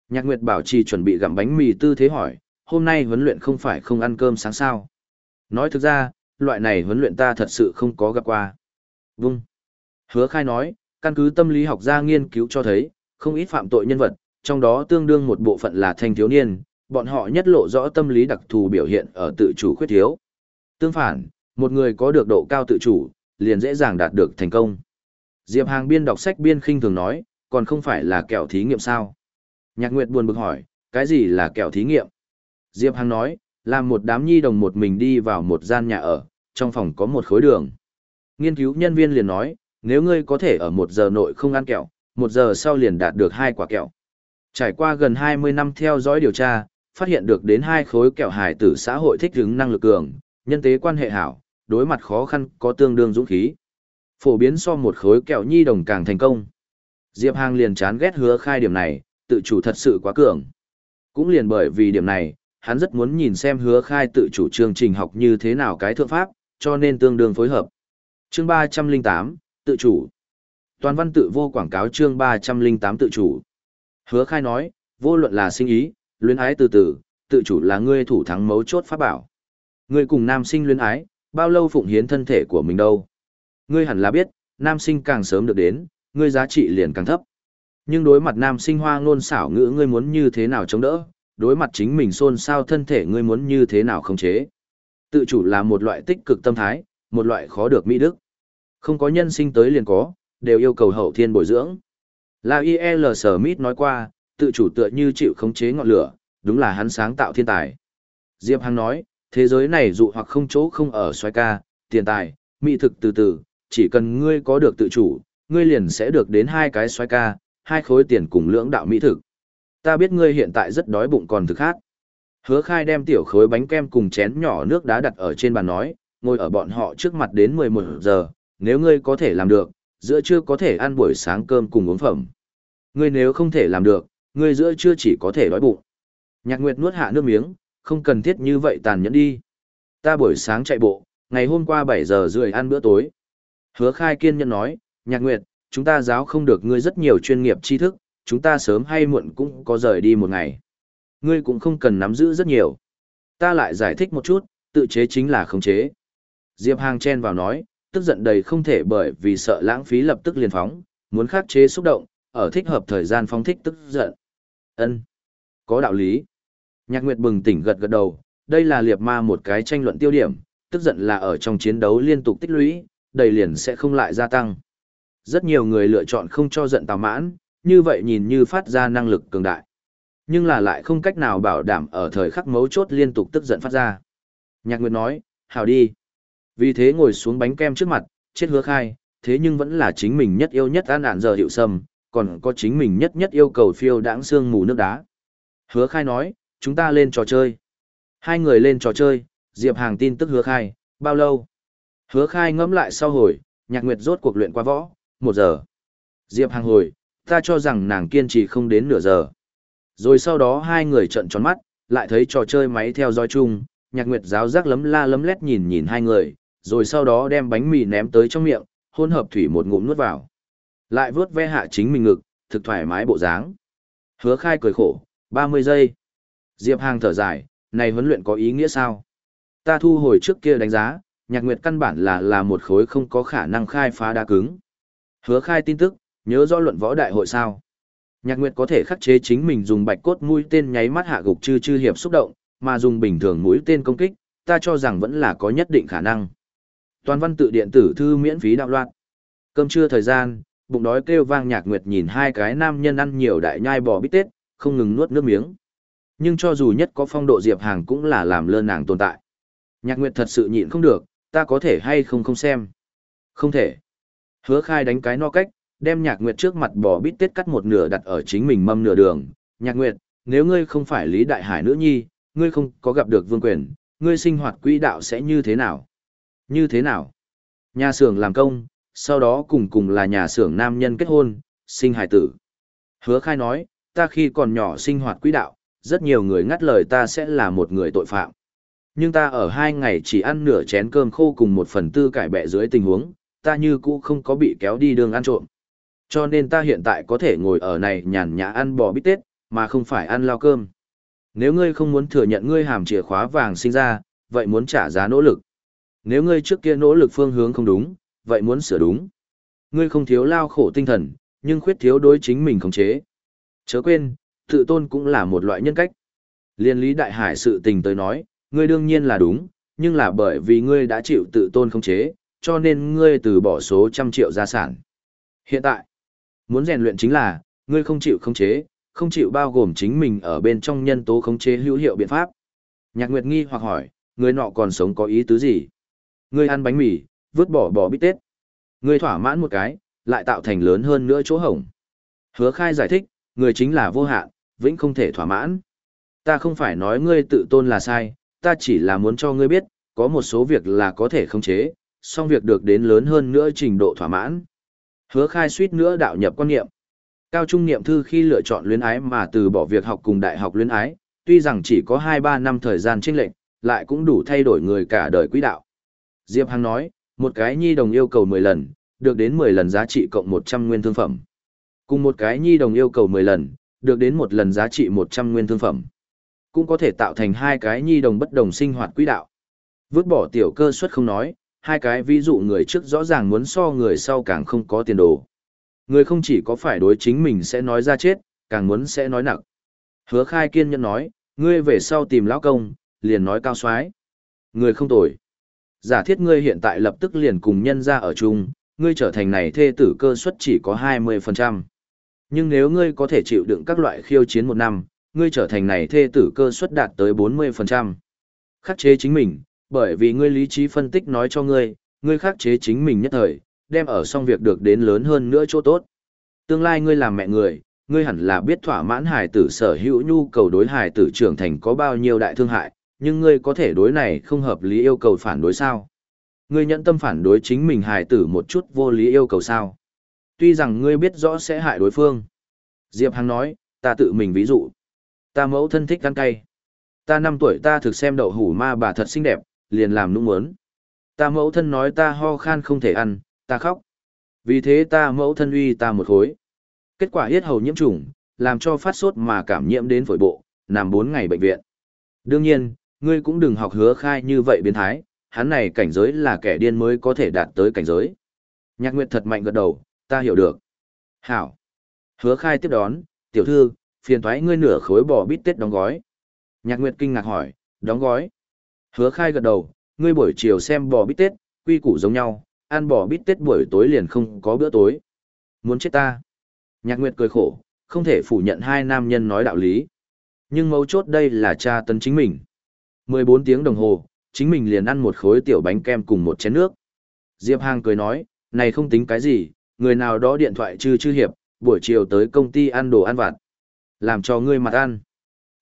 Nhạc Nguyệt bảo trì chuẩn bị gặm bánh mì tư thế hỏi, hôm nay huấn luyện không phải không ăn cơm sáng sao. Nói thực ra, loại này huấn luyện ta thật sự không có gặp qua. Vung. Hứa khai nói, căn cứ tâm lý học gia nghiên cứu cho thấy, không ít phạm tội nhân vật, trong đó tương đương một bộ phận là thanh thiếu niên, bọn họ nhất lộ rõ tâm lý đặc thù biểu hiện ở tự chủ khuyết thiếu. Tương phản, một người có được độ cao tự chủ, liền dễ dàng đạt được thành công. Diệp Hàng biên đọc sách biên khinh thường nói, còn không phải là kẹo thí nghiệm sao? Nhạc Nguyệt buồn bực hỏi, cái gì là kẹo thí nghiệm? Diệp Hàng nói, làm một đám nhi đồng một mình đi vào một gian nhà ở, trong phòng có một khối đường. Nghiên cứu nhân viên liền nói, nếu ngươi có thể ở một giờ nội không ăn kẹo, một giờ sau liền đạt được hai quả kẹo. Trải qua gần 20 năm theo dõi điều tra, phát hiện được đến hai khối kẹo hài tử xã hội thích ứng năng lực cường, nhân tế quan hệ hảo, đối mặt khó khăn có tương đương dũng khí. Phổ biến so một khối kẹo nhi đồng càng thành công. Diệp Hàng liền chán ghét hứa khai điểm này, tự chủ thật sự quá cường. Cũng liền bởi vì điểm này, hắn rất muốn nhìn xem hứa khai tự chủ chương trình học như thế nào cái thượng pháp, cho nên tương đương phối hợp. Chương 308, tự chủ. Toàn văn tự vô quảng cáo chương 308 tự chủ. Hứa khai nói, vô luận là sinh ý, luyến ái từ từ, tự chủ là ngươi thủ thắng mấu chốt pháp bảo. Ngươi cùng nam sinh luyến ái, bao lâu phụng hiến thân thể của mình đâu. Ngươi hẳn là biết, nam sinh càng sớm được đến, ngươi giá trị liền càng thấp. Nhưng đối mặt nam sinh hoa ngôn xảo ngữ ngươi muốn như thế nào chống đỡ, đối mặt chính mình xôn xao thân thể ngươi muốn như thế nào khống chế. Tự chủ là một loại tích cực tâm thái, một loại khó được mỹ đức. Không có nhân sinh tới liền có, đều yêu cầu hậu thiên bồi dưỡng. La I.L. Smith nói qua, tự chủ tựa như chịu khống chế ngọn lửa, đúng là hắn sáng tạo thiên tài. Diệp Hằng nói, thế giới này dụ hoặc không chỗ không ở xoay ca, tiền tài, mỹ thực từ từ, chỉ cần ngươi có được tự chủ, ngươi liền sẽ được đến hai cái xoay ca, hai khối tiền cùng lưỡng đạo mỹ thực. Ta biết ngươi hiện tại rất đói bụng còn thực khác. Hứa khai đem tiểu khối bánh kem cùng chén nhỏ nước đá đặt ở trên bàn nói, ngồi ở bọn họ trước mặt đến 11 giờ, nếu ngươi có thể làm được, giữa trưa có thể ăn buổi sáng cơm cùng uống phẩm. Ngươi nếu không thể làm được, ngươi giữa trưa chỉ có thể đói bụng. Nhạc Nguyệt nuốt hạ nước miếng, không cần thiết như vậy tàn nhẫn đi. Ta buổi sáng chạy bộ, ngày hôm qua 7 giờ rưỡi ăn bữa tối. Hứa khai kiên nhẫn nói, Nhạc Nguyệt, chúng ta giáo không được ngươi rất nhiều chuyên nghiệp tri thức, chúng ta sớm hay muộn cũng có rời đi một ngày. Ngươi cũng không cần nắm giữ rất nhiều. Ta lại giải thích một chút, tự chế chính là khống chế. Diệp Hàng chen vào nói, tức giận đầy không thể bởi vì sợ lãng phí lập tức liền phóng, muốn khắc chế xúc động, ở thích hợp thời gian phóng thích tức giận. Ân, Có đạo lý. Nhạc Nguyệt bừng tỉnh gật gật đầu, đây là liệt ma một cái tranh luận tiêu điểm, tức giận là ở trong chiến đấu liên tục tích lũy, đầy liền sẽ không lại gia tăng. Rất nhiều người lựa chọn không cho giận tào mãn, như vậy nhìn như phát ra năng lực cường đại. Nhưng là lại không cách nào bảo đảm ở thời khắc mấu chốt liên tục tức giận phát ra. Nhạc Nguyệt nói, hào đi. Vì thế ngồi xuống bánh kem trước mặt, chết hứa khai, thế nhưng vẫn là chính mình nhất yêu nhất an ản giờ hiệu sâm, còn có chính mình nhất nhất yêu cầu phiêu đãng xương mù nước đá. Hứa khai nói, chúng ta lên trò chơi. Hai người lên trò chơi, Diệp Hàng tin tức hứa khai, bao lâu? Hứa khai ngẫm lại sau hồi, nhạc nguyệt rốt cuộc luyện qua võ, một giờ. Diệp Hàng hồi, ta cho rằng nàng kiên trì không đến nửa giờ. Rồi sau đó hai người trận tròn mắt, lại thấy trò chơi máy theo dõi chung, nhạc nguyệt giáo giác lấm la lấm lét nhìn nhìn hai người, rồi sau đó đem bánh mì ném tới trong miệng, hôn hợp thủy một ngụm nuốt vào. Lại vớt ve hạ chính mình ngực, thực thoải mái bộ dáng. Hứa khai cười khổ, 30 giây. Diệp Hàng thở dài, này huấn luyện có ý nghĩa sao? Ta thu hồi trước kia đánh giá, nhạc nguyệt căn bản là là một khối không có khả năng khai phá đa cứng. Hứa khai tin tức, nhớ rõ luận võ đại hội sao? Nhạc nguyệt có thể khắc chế chính mình dùng bạch cốt mũi tên nháy mắt hạ gục chư chư hiệp xúc động, mà dùng bình thường mũi tên công kích, ta cho rằng vẫn là có nhất định khả năng. Toàn văn tự điện tử thư miễn phí đạo loạn. Cơm trưa thời gian, bụng đói kêu vang nhạc nguyệt nhìn hai cái nam nhân ăn nhiều đại nhai bò bít tết, không ngừng nuốt nước miếng. Nhưng cho dù nhất có phong độ Diệp Hàng cũng là làm lơ nàng tồn tại. Nhạc nguyệt thật sự nhịn không được, ta có thể hay không không xem. Không thể. Hứa khai đánh cái no cách, đem nhạc nguyệt trước mặt bò bít tết cắt một nửa đặt ở chính mình mâm nửa đường. Nhạc nguyệt, nếu ngươi không phải Lý Đại Hải nữ nhi, ngươi không có gặp được vương quyền, ngươi sinh hoạt quỹ đạo sẽ như thế nào? Như thế nào? Nhà xưởng làm công, sau đó cùng cùng là nhà xưởng nam nhân kết hôn, sinh hài tử. Hứa khai nói, ta khi còn nhỏ sinh hoạt quỹ đạo, rất nhiều người ngắt lời ta sẽ là một người tội phạm. Nhưng ta ở hai ngày chỉ ăn nửa chén cơm khô cùng một phần tư cải bẹ dưới tình huống, ta như cũ không có bị kéo đi đường ăn trộm. Cho nên ta hiện tại có thể ngồi ở này nhàn nhã ăn bò bít tết, mà không phải ăn lao cơm. Nếu ngươi không muốn thừa nhận ngươi hàm chìa khóa vàng sinh ra, vậy muốn trả giá nỗ lực. Nếu ngươi trước kia nỗ lực phương hướng không đúng, vậy muốn sửa đúng. Ngươi không thiếu lao khổ tinh thần, nhưng khuyết thiếu đối chính mình khống chế. Chớ quên, tự tôn cũng là một loại nhân cách. Liên lý đại hải sự tình tới nói, ngươi đương nhiên là đúng, nhưng là bởi vì ngươi đã chịu tự tôn khống chế, cho nên ngươi từ bỏ số trăm triệu gia sản. Hiện tại, muốn rèn luyện chính là, ngươi không chịu khống chế, không chịu bao gồm chính mình ở bên trong nhân tố khống chế hữu hiệu biện pháp. Nhạc Nguyệt nghi hoặc hỏi, người nọ còn sống có ý tứ gì? Ngươi ăn bánh mì, vứt bỏ bỏ bít tết. Ngươi thỏa mãn một cái, lại tạo thành lớn hơn nữa chỗ hổng. Hứa khai giải thích, người chính là vô hạn, vĩnh không thể thỏa mãn. Ta không phải nói ngươi tự tôn là sai, ta chỉ là muốn cho ngươi biết, có một số việc là có thể khống chế, song việc được đến lớn hơn nữa trình độ thỏa mãn. Hứa khai suýt nữa đạo nhập quan niệm. Cao trung niệm thư khi lựa chọn luyến ái mà từ bỏ việc học cùng đại học luyến ái, tuy rằng chỉ có 2-3 năm thời gian chênh lệnh, lại cũng đủ thay đổi người cả đời quỹ đạo. Diệp Hằng nói, một cái nhi đồng yêu cầu 10 lần, được đến 10 lần giá trị cộng 100 nguyên thương phẩm. Cùng một cái nhi đồng yêu cầu 10 lần, được đến một lần giá trị 100 nguyên thương phẩm. Cũng có thể tạo thành hai cái nhi đồng bất đồng sinh hoạt quỹ đạo. Vứt bỏ tiểu cơ suất không nói, hai cái ví dụ người trước rõ ràng muốn so người sau càng không có tiền đồ. Người không chỉ có phải đối chính mình sẽ nói ra chết, càng muốn sẽ nói nặng. Hứa khai kiên nhẫn nói, ngươi về sau tìm lão công, liền nói cao xoái. Người không tồi. Giả thiết ngươi hiện tại lập tức liền cùng nhân ra ở chung, ngươi trở thành này thê tử cơ suất chỉ có 20%. Nhưng nếu ngươi có thể chịu đựng các loại khiêu chiến một năm, ngươi trở thành này thê tử cơ suất đạt tới 40%. Khắc chế chính mình, bởi vì ngươi lý trí phân tích nói cho ngươi, ngươi khắc chế chính mình nhất thời, đem ở xong việc được đến lớn hơn nữa chỗ tốt. Tương lai ngươi làm mẹ người, ngươi hẳn là biết thỏa mãn hài tử sở hữu nhu cầu đối hài tử trưởng thành có bao nhiêu đại thương hại, nhưng ngươi có thể đối này không hợp lý yêu cầu phản đối sao? Ngươi nhận tâm phản đối chính mình hài tử một chút vô lý yêu cầu sao? Tuy rằng ngươi biết rõ sẽ hại đối phương. Diệp Hằng nói, ta tự mình ví dụ. Ta mẫu thân thích ăn cay. Ta năm tuổi ta thực xem đậu hủ ma bà thật xinh đẹp, liền làm nũng muốn. Ta mẫu thân nói ta ho khan không thể ăn, ta khóc. Vì thế ta mẫu thân uy ta một khối. Kết quả yết hầu nhiễm trùng, làm cho phát sốt mà cảm nhiễm đến phổi bộ, nằm 4 ngày bệnh viện. Đương nhiên, ngươi cũng đừng học hứa khai như vậy biến thái, hắn này cảnh giới là kẻ điên mới có thể đạt tới cảnh giới. Nhạc Nguyệt thật mạnh gật đầu, ta hiểu được. Hảo. Hứa khai tiếp đón, tiểu thư, phiền thoái ngươi nửa khối bò bít tết đóng gói. Nhạc Nguyệt kinh ngạc hỏi, đóng gói. Hứa khai gật đầu, ngươi buổi chiều xem bò bít tết, quy củ giống nhau, ăn bò bít tết buổi tối liền không có bữa tối. Muốn chết ta. Nhạc Nguyệt cười khổ, không thể phủ nhận hai nam nhân nói đạo lý. Nhưng mấu chốt đây là cha tấn chính mình. 14 tiếng đồng hồ, chính mình liền ăn một khối tiểu bánh kem cùng một chén nước. Diệp Hàng cười nói, này không tính cái gì, người nào đó điện thoại chư chư hiệp, buổi chiều tới công ty ăn đồ ăn vặt. Làm cho ngươi mặt ăn.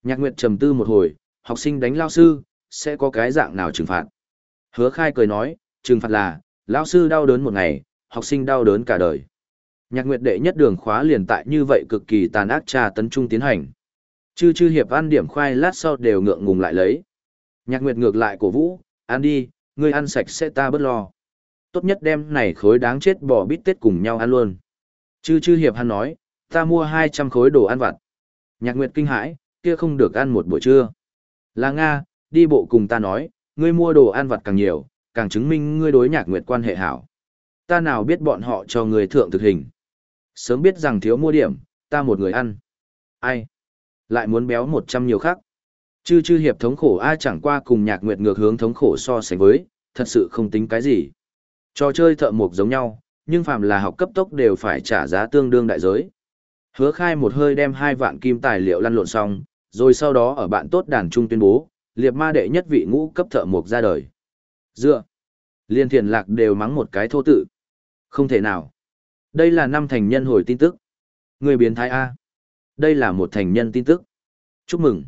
Nhạc Nguyệt trầm tư một hồi, học sinh đánh lao sư, sẽ có cái dạng nào trừng phạt. Hứa khai cười nói, trừng phạt là, lao sư đau đớn một ngày, học sinh đau đớn cả đời. Nhạc Nguyệt đệ nhất đường khóa liền tại như vậy cực kỳ tàn ác trà tấn trung tiến hành. Chư chư hiệp ăn điểm khoai lát sau đều ngượng ngùng lại lấy. Nhạc Nguyệt ngược lại cổ vũ, ăn đi, ngươi ăn sạch sẽ ta bớt lo. Tốt nhất đem này khối đáng chết bỏ bít tết cùng nhau ăn luôn. Chư chư hiệp hắn nói, ta mua 200 khối đồ ăn vặt. Nhạc Nguyệt kinh hãi, kia không được ăn một buổi trưa. Là Nga, đi bộ cùng ta nói, ngươi mua đồ ăn vặt càng nhiều, càng chứng minh ngươi đối Nhạc Nguyệt quan hệ hảo. Ta nào biết bọn họ cho người thượng thực hình. Sớm biết rằng thiếu mua điểm, ta một người ăn. Ai? Lại muốn béo 100 nhiều khác. Chư chư hiệp thống khổ ai chẳng qua cùng nhạc nguyệt ngược hướng thống khổ so sánh với, thật sự không tính cái gì. Trò chơi thợ mộc giống nhau, nhưng phàm là học cấp tốc đều phải trả giá tương đương đại giới. Hứa khai một hơi đem hai vạn kim tài liệu lăn lộn xong, rồi sau đó ở bạn tốt đàn trung tuyên bố, liệt ma đệ nhất vị ngũ cấp thợ mộc ra đời. Dựa. Liên thiền lạc đều mắng một cái thô tự. Không thể nào. Đây là năm thành nhân hồi tin tức. Người biến thái A. Đây là một thành nhân tin tức. Chúc mừng.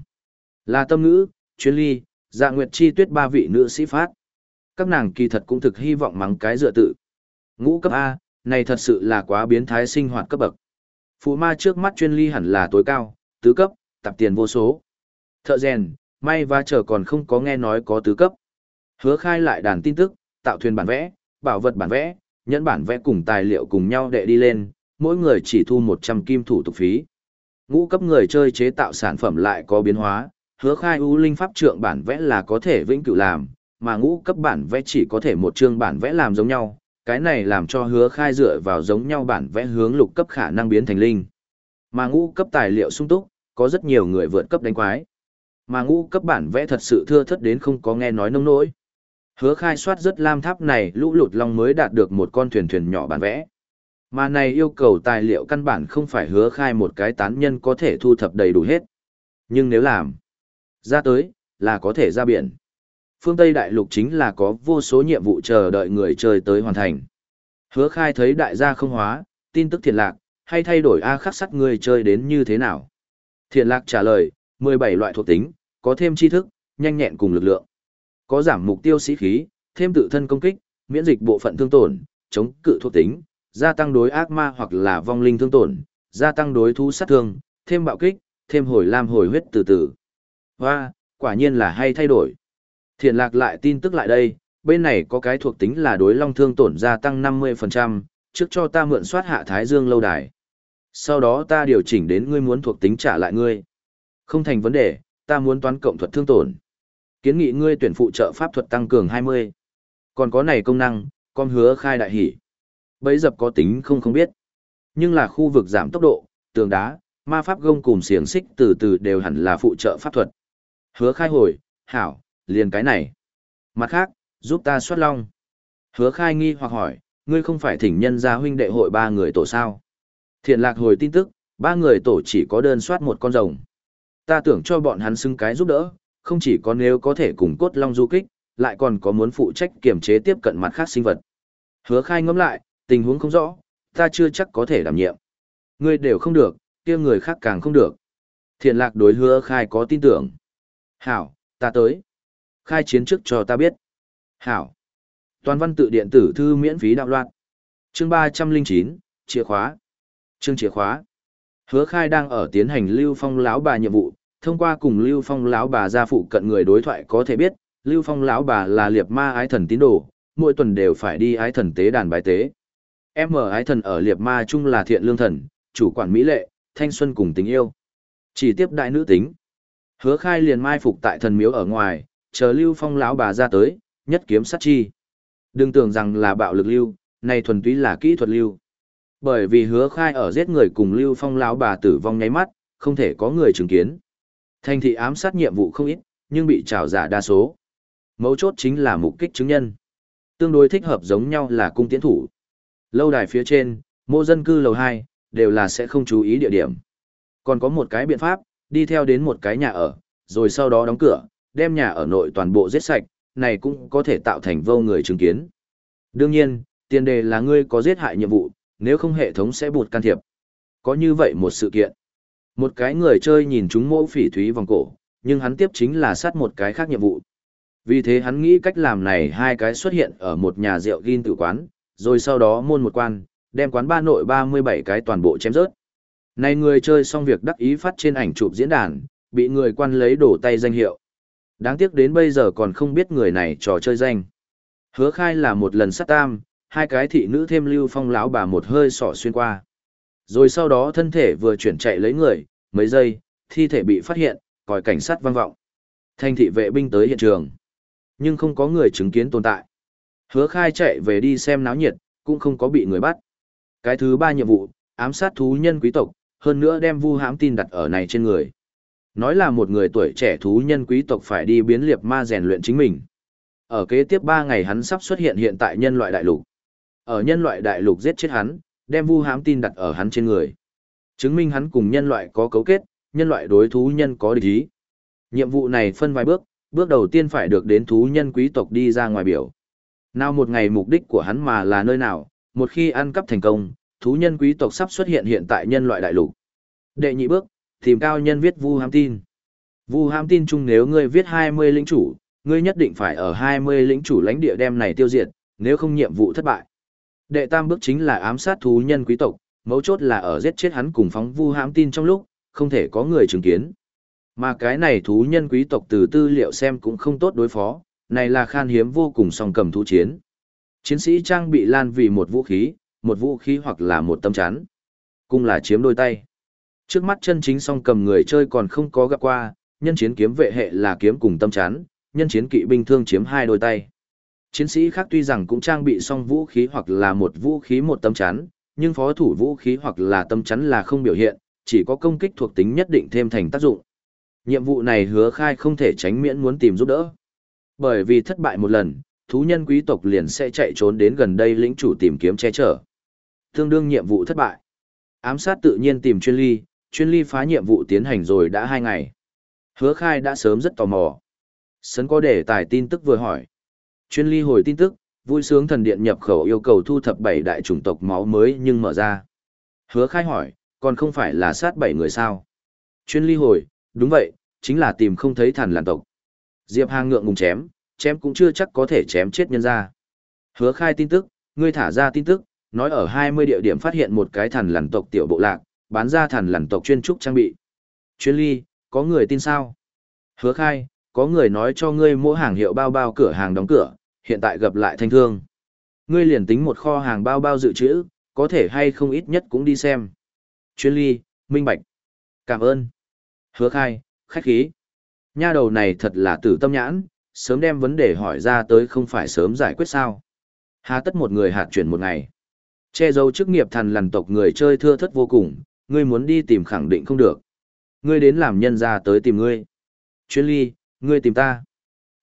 Là tâm ngữ, chuyên ly, dạ nguyệt chi tuyết ba vị nữ sĩ phát. Các nàng kỳ thật cũng thực hy vọng mắng cái dựa tự. Ngũ cấp A, này thật sự là quá biến thái sinh hoạt cấp bậc. Phụ ma trước mắt chuyên ly hẳn là tối cao, tứ cấp, tập tiền vô số. Thợ rèn, may và chờ còn không có nghe nói có tứ cấp. Hứa khai lại đàn tin tức, tạo thuyền bản vẽ, bảo vật bản vẽ, nhẫn bản vẽ cùng tài liệu cùng nhau đệ đi lên, mỗi người chỉ thu 100 kim thủ tục phí. Ngũ cấp người chơi chế tạo sản phẩm lại có biến hóa, hứa khai ưu linh pháp trượng bản vẽ là có thể vĩnh cửu làm, mà ngũ cấp bản vẽ chỉ có thể một chương bản vẽ làm giống nhau, cái này làm cho hứa khai dựa vào giống nhau bản vẽ hướng lục cấp khả năng biến thành linh. Mà ngũ cấp tài liệu sung túc, có rất nhiều người vượt cấp đánh quái. Mà ngũ cấp bản vẽ thật sự thưa thất đến không có nghe nói nông nỗi. Hứa khai soát rất lam tháp này lũ lụt long mới đạt được một con thuyền thuyền nhỏ bản vẽ. Mà này yêu cầu tài liệu căn bản không phải hứa khai một cái tán nhân có thể thu thập đầy đủ hết. Nhưng nếu làm ra tới, là có thể ra biển. Phương Tây Đại Lục chính là có vô số nhiệm vụ chờ đợi người chơi tới hoàn thành. Hứa khai thấy đại gia không hóa, tin tức thiện lạc, hay thay đổi A khắc sắt người chơi đến như thế nào? Thiện lạc trả lời, 17 loại thuộc tính, có thêm tri thức, nhanh nhẹn cùng lực lượng. Có giảm mục tiêu sĩ khí, thêm tự thân công kích, miễn dịch bộ phận thương tổn, chống cự thuộc tính, gia tăng đối ác ma hoặc là vong linh thương tổn, gia tăng đối thu sát thương, thêm bạo kích, thêm hồi lam hồi huyết từ từ. Hoa, quả nhiên là hay thay đổi. Thiện lạc lại tin tức lại đây, bên này có cái thuộc tính là đối long thương tổn gia tăng 50%, trước cho ta mượn soát hạ thái dương lâu đài. Sau đó ta điều chỉnh đến ngươi muốn thuộc tính trả lại ngươi. Không thành vấn đề, ta muốn toán cộng thuật thương tổn. Kiến nghị ngươi tuyển phụ trợ pháp thuật tăng cường 20. Còn có này công năng, con hứa khai đại hỷ. Bấy dập có tính không không biết. Nhưng là khu vực giảm tốc độ, tường đá, ma pháp gông cùng xiềng xích từ từ đều hẳn là phụ trợ pháp thuật. Hứa khai hồi, hảo, liền cái này. Mặt khác, giúp ta soát long. Hứa khai nghi hoặc hỏi, ngươi không phải thỉnh nhân gia huynh đệ hội ba người tổ sao. Thiện lạc hồi tin tức, ba người tổ chỉ có đơn soát một con rồng. Ta tưởng cho bọn hắn xưng cái giúp đỡ, không chỉ có nếu có thể cùng cốt long du kích, lại còn có muốn phụ trách kiểm chế tiếp cận mặt khác sinh vật. Hứa khai ngẫm lại, tình huống không rõ, ta chưa chắc có thể đảm nhiệm. Ngươi đều không được, kia người khác càng không được. Thiện lạc đối hứa khai có tin tưởng. Hảo, ta tới. Khai chiến trước cho ta biết. Hảo. Toàn văn tự điện tử thư miễn phí đạo loạn. Chương 309, chìa khóa. Chương chìa khóa. Hứa khai đang ở tiến hành lưu phong lão bà nhiệm vụ, thông qua cùng lưu phong lão bà gia phụ cận người đối thoại có thể biết, lưu phong lão bà là liệt ma ái thần tín đồ, mỗi tuần đều phải đi ái thần tế đàn bài tế. Em ở ái thần ở liệt ma chung là thiện lương thần, chủ quản mỹ lệ, thanh xuân cùng tình yêu. Chỉ tiếp đại nữ tính. Hứa khai liền mai phục tại thần miếu ở ngoài, chờ lưu phong lão bà ra tới, nhất kiếm sát chi. Đừng tưởng rằng là bạo lực lưu, này thuần túy là kỹ thuật lưu. Bởi vì hứa khai ở giết người cùng lưu phong lão bà tử vong nháy mắt, không thể có người chứng kiến. Thành thị ám sát nhiệm vụ không ít, nhưng bị trào giả đa số. Mấu chốt chính là mục kích chứng nhân. Tương đối thích hợp giống nhau là cung tiến thủ. Lâu đài phía trên, mô dân cư lầu 2, đều là sẽ không chú ý địa điểm. Còn có một cái biện pháp, đi theo đến một cái nhà ở, rồi sau đó đóng cửa, đem nhà ở nội toàn bộ giết sạch, này cũng có thể tạo thành vô người chứng kiến. Đương nhiên, tiền đề là ngươi có giết hại nhiệm vụ, nếu không hệ thống sẽ buộc can thiệp. Có như vậy một sự kiện. Một cái người chơi nhìn chúng mẫu phỉ thúy vòng cổ, nhưng hắn tiếp chính là sát một cái khác nhiệm vụ. Vì thế hắn nghĩ cách làm này hai cái xuất hiện ở một nhà rượu gin tử quán, rồi sau đó môn một quan, đem quán ba nội 37 cái toàn bộ chém rớt. Này người chơi xong việc đắc ý phát trên ảnh chụp diễn đàn, bị người quan lấy đổ tay danh hiệu. Đáng tiếc đến bây giờ còn không biết người này trò chơi danh. Hứa khai là một lần sát tam, hai cái thị nữ thêm lưu phong lão bà một hơi sỏ xuyên qua. Rồi sau đó thân thể vừa chuyển chạy lấy người, mấy giây, thi thể bị phát hiện, còi cảnh sát vang vọng. Thanh thị vệ binh tới hiện trường. Nhưng không có người chứng kiến tồn tại. Hứa khai chạy về đi xem náo nhiệt, cũng không có bị người bắt. Cái thứ ba nhiệm vụ, ám sát thú nhân quý tộc, hơn nữa đem vu hãm tin đặt ở này trên người. Nói là một người tuổi trẻ thú nhân quý tộc phải đi biến liệp ma rèn luyện chính mình. Ở kế tiếp 3 ngày hắn sắp xuất hiện hiện tại nhân loại đại lục. Ở nhân loại đại lục giết chết hắn, đem vu hãm tin đặt ở hắn trên người. Chứng minh hắn cùng nhân loại có cấu kết, nhân loại đối thú nhân có địch ý. Nhiệm vụ này phân vài bước, bước đầu tiên phải được đến thú nhân quý tộc đi ra ngoài biểu. Nào một ngày mục đích của hắn mà là nơi nào, một khi ăn cắp thành công, thú nhân quý tộc sắp xuất hiện hiện tại nhân loại đại lục. Đệ nhị bước, tìm cao nhân viết vu Ham tin. Vu Ham tin chung nếu ngươi viết 20 lĩnh chủ, ngươi nhất định phải ở 20 lĩnh chủ lãnh địa đem này tiêu diệt, nếu không nhiệm vụ thất bại. Đệ tam bước chính là ám sát thú nhân quý tộc, mấu chốt là ở giết chết hắn cùng phóng vu Ham tin trong lúc, không thể có người chứng kiến. Mà cái này thú nhân quý tộc từ tư liệu xem cũng không tốt đối phó, này là khan hiếm vô cùng song cầm thú chiến. Chiến sĩ trang bị lan vì một vũ khí, một vũ khí hoặc là một tâm chắn. Cung là chiếm đôi tay. Trước mắt chân chính song cầm người chơi còn không có gặp qua, nhân chiến kiếm vệ hệ là kiếm cùng tâm chắn, nhân chiến kỵ binh thương chiếm hai đôi tay. Chiến sĩ khác tuy rằng cũng trang bị song vũ khí hoặc là một vũ khí một tâm chắn, nhưng phó thủ vũ khí hoặc là tâm chắn là không biểu hiện, chỉ có công kích thuộc tính nhất định thêm thành tác dụng. Nhiệm vụ này hứa khai không thể tránh miễn muốn tìm giúp đỡ. Bởi vì thất bại một lần, thú nhân quý tộc liền sẽ chạy trốn đến gần đây lĩnh chủ tìm kiếm che chở. Tương đương nhiệm vụ thất bại. Ám sát tự nhiên tìm chuyên ly, chuyên ly phá nhiệm vụ tiến hành rồi đã hai ngày. Hứa khai đã sớm rất tò mò. Sấn có để tài tin tức vừa hỏi. Chuyên ly hồi tin tức, vui sướng thần điện nhập khẩu yêu cầu thu thập bảy đại chủng tộc máu mới nhưng mở ra. Hứa khai hỏi, còn không phải là sát bảy người sao? Chuyên ly hồi, đúng vậy, chính là tìm không thấy thần làn tộc. Diệp Hàng ngượng ngùng chém, chém cũng chưa chắc có thể chém chết nhân ra. Hứa khai tin tức, ngươi thả ra tin tức, nói ở 20 địa điểm phát hiện một cái thần lằn tộc tiểu bộ lạc, bán ra thần lằn tộc chuyên trúc trang bị. Chuyên ly, có người tin sao? Hứa khai, có người nói cho ngươi mua hàng hiệu bao bao cửa hàng đóng cửa, hiện tại gặp lại thanh thương. Ngươi liền tính một kho hàng bao bao dự trữ, có thể hay không ít nhất cũng đi xem. Chuyên ly, minh bạch. Cảm ơn. Hứa khai, khách khí. Nha đầu này thật là tử tâm nhãn, sớm đem vấn đề hỏi ra tới không phải sớm giải quyết sao. Hà tất một người hạt chuyển một ngày. Che giấu chức nghiệp thần lằn tộc người chơi thưa thất vô cùng, ngươi muốn đi tìm khẳng định không được. Ngươi đến làm nhân ra tới tìm ngươi. Chuyên ly, ngươi tìm ta.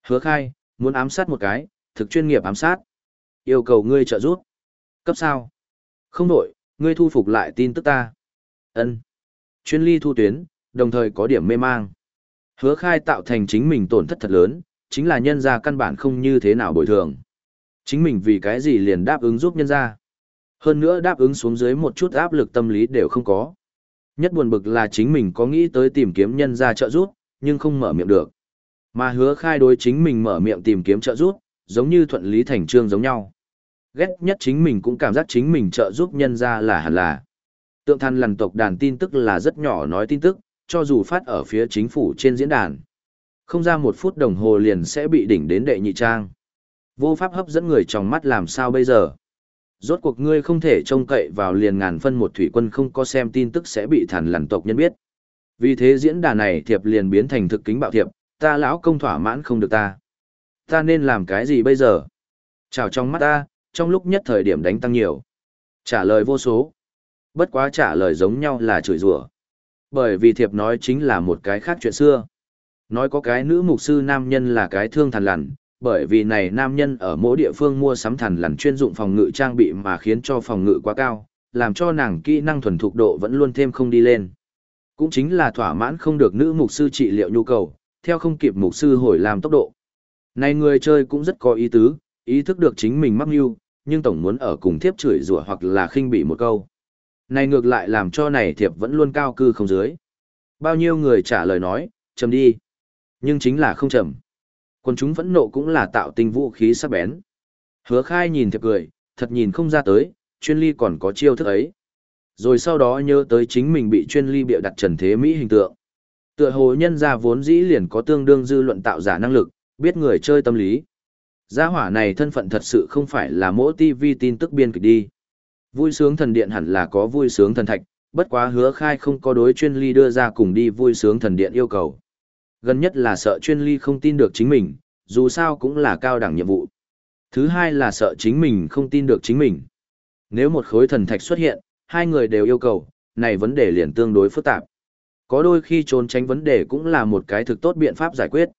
Hứa khai, muốn ám sát một cái, thực chuyên nghiệp ám sát. Yêu cầu ngươi trợ giúp. Cấp sao? Không đổi, ngươi thu phục lại tin tức ta. ân Chuyên ly thu tuyến, đồng thời có điểm mê mang. Hứa khai tạo thành chính mình tổn thất thật lớn, chính là nhân ra căn bản không như thế nào bồi thường. Chính mình vì cái gì liền đáp ứng giúp nhân ra. Hơn nữa đáp ứng xuống dưới một chút áp lực tâm lý đều không có. Nhất buồn bực là chính mình có nghĩ tới tìm kiếm nhân ra trợ giúp, nhưng không mở miệng được. Mà hứa khai đối chính mình mở miệng tìm kiếm trợ giúp, giống như thuận lý thành trương giống nhau. Ghét nhất chính mình cũng cảm giác chính mình trợ giúp nhân ra là hẳn là. Tượng than lằn tộc đàn tin tức là rất nhỏ nói tin tức, cho dù phát ở phía chính phủ trên diễn đàn. Không ra một phút đồng hồ liền sẽ bị đỉnh đến đệ nhị trang. Vô pháp hấp dẫn người trong mắt làm sao bây giờ? Rốt cuộc ngươi không thể trông cậy vào liền ngàn phân một thủy quân không có xem tin tức sẽ bị thản lằn tộc nhân biết. Vì thế diễn đàn này thiệp liền biến thành thực kính bạo thiệp, ta lão công thỏa mãn không được ta. Ta nên làm cái gì bây giờ? Chào trong mắt ta, trong lúc nhất thời điểm đánh tăng nhiều. Trả lời vô số. Bất quá trả lời giống nhau là chửi rủa. Bởi vì thiệp nói chính là một cái khác chuyện xưa. Nói có cái nữ mục sư nam nhân là cái thương thần lằn, bởi vì này nam nhân ở mỗi địa phương mua sắm thần lằn chuyên dụng phòng ngự trang bị mà khiến cho phòng ngự quá cao, làm cho nàng kỹ năng thuần thục độ vẫn luôn thêm không đi lên. Cũng chính là thỏa mãn không được nữ mục sư trị liệu nhu cầu, theo không kịp mục sư hồi làm tốc độ. Này người chơi cũng rất có ý tứ, ý thức được chính mình mắc mưu, nhưng tổng muốn ở cùng thiếp chửi rủa hoặc là khinh bị một câu. Này ngược lại làm cho này thiệp vẫn luôn cao cư không dưới. Bao nhiêu người trả lời nói, chầm đi. Nhưng chính là không chầm. Quân chúng vẫn nộ cũng là tạo tinh vũ khí sắc bén. Hứa khai nhìn thiệp cười, thật nhìn không ra tới, chuyên ly còn có chiêu thức ấy. Rồi sau đó nhớ tới chính mình bị chuyên ly bịa đặt trần thế Mỹ hình tượng. Tựa hồ nhân ra vốn dĩ liền có tương đương dư luận tạo giả năng lực, biết người chơi tâm lý. Gia hỏa này thân phận thật sự không phải là mỗi TV tin tức biên kịch đi. Vui sướng thần điện hẳn là có vui sướng thần thạch, bất quá hứa khai không có đối chuyên ly đưa ra cùng đi vui sướng thần điện yêu cầu. Gần nhất là sợ chuyên ly không tin được chính mình, dù sao cũng là cao đẳng nhiệm vụ. Thứ hai là sợ chính mình không tin được chính mình. Nếu một khối thần thạch xuất hiện, hai người đều yêu cầu, này vấn đề liền tương đối phức tạp. Có đôi khi trốn tránh vấn đề cũng là một cái thực tốt biện pháp giải quyết.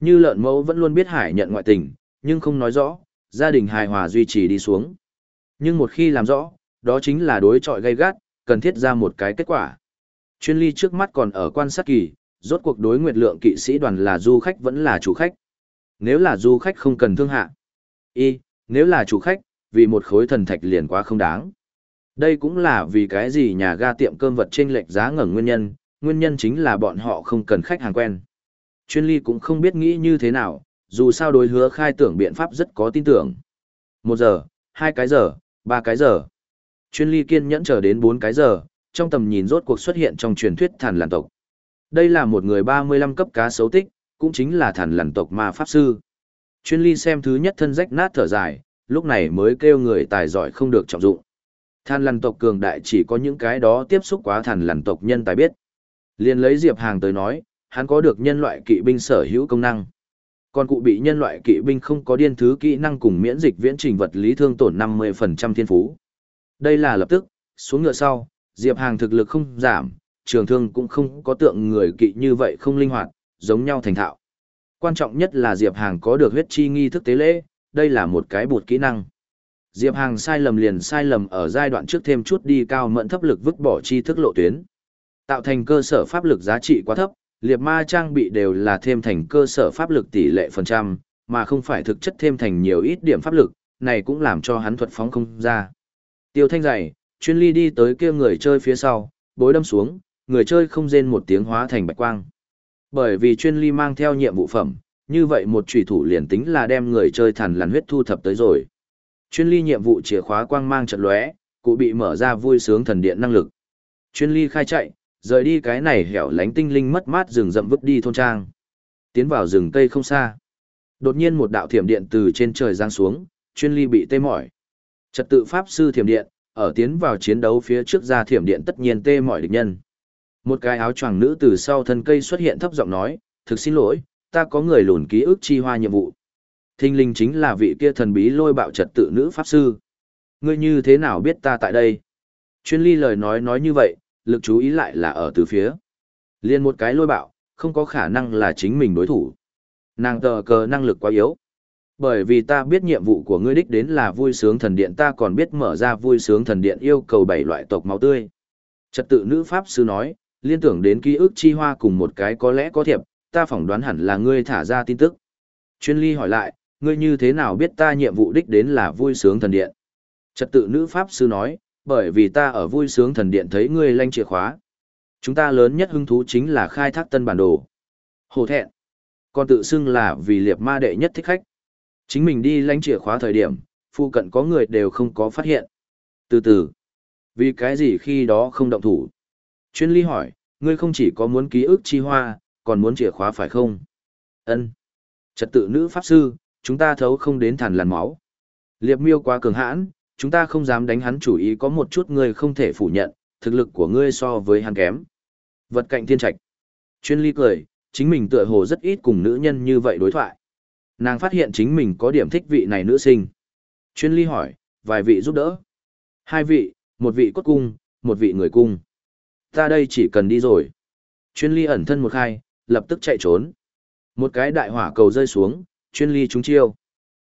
Như lợn mẫu vẫn luôn biết hải nhận ngoại tình, nhưng không nói rõ, gia đình hài hòa duy trì đi xuống. Nhưng một khi làm rõ, đó chính là đối trọi gay gắt, cần thiết ra một cái kết quả. Chuyên ly trước mắt còn ở quan sát kỳ, rốt cuộc đối nguyệt lượng kỵ sĩ đoàn là du khách vẫn là chủ khách. Nếu là du khách không cần thương hạ. Y, nếu là chủ khách, vì một khối thần thạch liền quá không đáng. Đây cũng là vì cái gì nhà ga tiệm cơm vật trên lệch giá ngẩng nguyên nhân, nguyên nhân chính là bọn họ không cần khách hàng quen. Chuyên ly cũng không biết nghĩ như thế nào, dù sao đối hứa khai tưởng biện pháp rất có tin tưởng. Một giờ, hai cái giờ, ba cái giờ. Chuyên ly kiên nhẫn chờ đến bốn cái giờ, trong tầm nhìn rốt cuộc xuất hiện trong truyền thuyết thản làn tộc. Đây là một người 35 cấp cá sấu tích, cũng chính là thần lằn tộc ma pháp sư. Chuyên ly xem thứ nhất thân rách nát thở dài, lúc này mới kêu người tài giỏi không được trọng dụng. Thần lằn tộc cường đại chỉ có những cái đó tiếp xúc quá thần lằn tộc nhân tài biết. Liên lấy Diệp Hàng tới nói, hắn có được nhân loại kỵ binh sở hữu công năng. Còn cụ bị nhân loại kỵ binh không có điên thứ kỹ năng cùng miễn dịch viễn trình vật lý thương tổn 50% thiên phú. Đây là lập tức, xuống ngựa sau, Diệp Hàng thực lực không giảm, trường thương cũng không có tượng người kỵ như vậy không linh hoạt, giống nhau thành thạo. Quan trọng nhất là Diệp Hàng có được huyết chi nghi thức tế lễ, đây là một cái bột kỹ năng. Diệp Hàng sai lầm liền sai lầm ở giai đoạn trước thêm chút đi cao mẫn thấp lực vứt bỏ chi thức lộ tuyến. Tạo thành cơ sở pháp lực giá trị quá thấp, liệt ma trang bị đều là thêm thành cơ sở pháp lực tỷ lệ phần trăm, mà không phải thực chất thêm thành nhiều ít điểm pháp lực, này cũng làm cho hắn thuật phóng không ra. Tiêu thanh dày, chuyên ly đi tới kia người chơi phía sau, bối đâm xuống, người chơi không rên một tiếng hóa thành bạch quang. Bởi vì chuyên ly mang theo nhiệm vụ phẩm, như vậy một trùy thủ liền tính là đem người chơi thần lằn huyết thu thập tới rồi. Chuyên ly nhiệm vụ chìa khóa quang mang trận lóe, cụ bị mở ra vui sướng thần điện năng lực. Chuyên ly khai chạy, rời đi cái này hẻo lánh tinh linh mất mát rừng rậm vứt đi thôn trang. Tiến vào rừng cây không xa. Đột nhiên một đạo thiểm điện từ trên trời giáng xuống, chuyên ly bị tê mỏi. Trật tự pháp sư thiểm điện, ở tiến vào chiến đấu phía trước ra thiểm điện tất nhiên tê mỏi địch nhân. Một cái áo choàng nữ từ sau thân cây xuất hiện thấp giọng nói, thực xin lỗi, ta có người lùn ký ức chi hoa nhiệm vụ. Thinh linh chính là vị kia thần bí lôi bạo trật tự nữ pháp sư. Ngươi như thế nào biết ta tại đây? Chuyên ly lời nói nói như vậy, lực chú ý lại là ở từ phía. Liên một cái lôi bạo, không có khả năng là chính mình đối thủ. Nàng tờ cờ năng lực quá yếu. Bởi vì ta biết nhiệm vụ của ngươi đích đến là vui sướng thần điện ta còn biết mở ra vui sướng thần điện yêu cầu bảy loại tộc máu tươi. Trật tự nữ pháp sư nói, liên tưởng đến ký ức chi hoa cùng một cái có lẽ có thiệp, ta phỏng đoán hẳn là ngươi thả ra tin tức. Chuyên ly hỏi lại, ngươi như thế nào biết ta nhiệm vụ đích đến là vui sướng thần điện? Trật tự nữ pháp sư nói, bởi vì ta ở vui sướng thần điện thấy ngươi lanh chìa khóa. Chúng ta lớn nhất hứng thú chính là khai thác tân bản đồ. Hồ thẹn. Còn tự xưng là vì liệp ma đệ nhất thích khách. Chính mình đi lanh chìa khóa thời điểm, phụ cận có người đều không có phát hiện. Từ từ. Vì cái gì khi đó không động thủ? Chuyên ly hỏi, ngươi không chỉ có muốn ký ức chi hoa, còn muốn chìa khóa phải không? Ân. Trật tự nữ pháp sư, chúng ta thấu không đến thằn làn máu. Liệp miêu quá cường hãn, chúng ta không dám đánh hắn chủ ý có một chút ngươi không thể phủ nhận, thực lực của ngươi so với hắn kém. Vật cạnh thiên trạch. Chuyên ly cười, chính mình tựa hồ rất ít cùng nữ nhân như vậy đối thoại. Nàng phát hiện chính mình có điểm thích vị này nữ sinh. Chuyên ly hỏi, vài vị giúp đỡ. Hai vị, một vị cốt cung, một vị người cung. Ta đây chỉ cần đi rồi. Chuyên ly ẩn thân một khai, lập tức chạy trốn. Một cái đại hỏa cầu rơi xuống, chuyên ly trúng chiêu.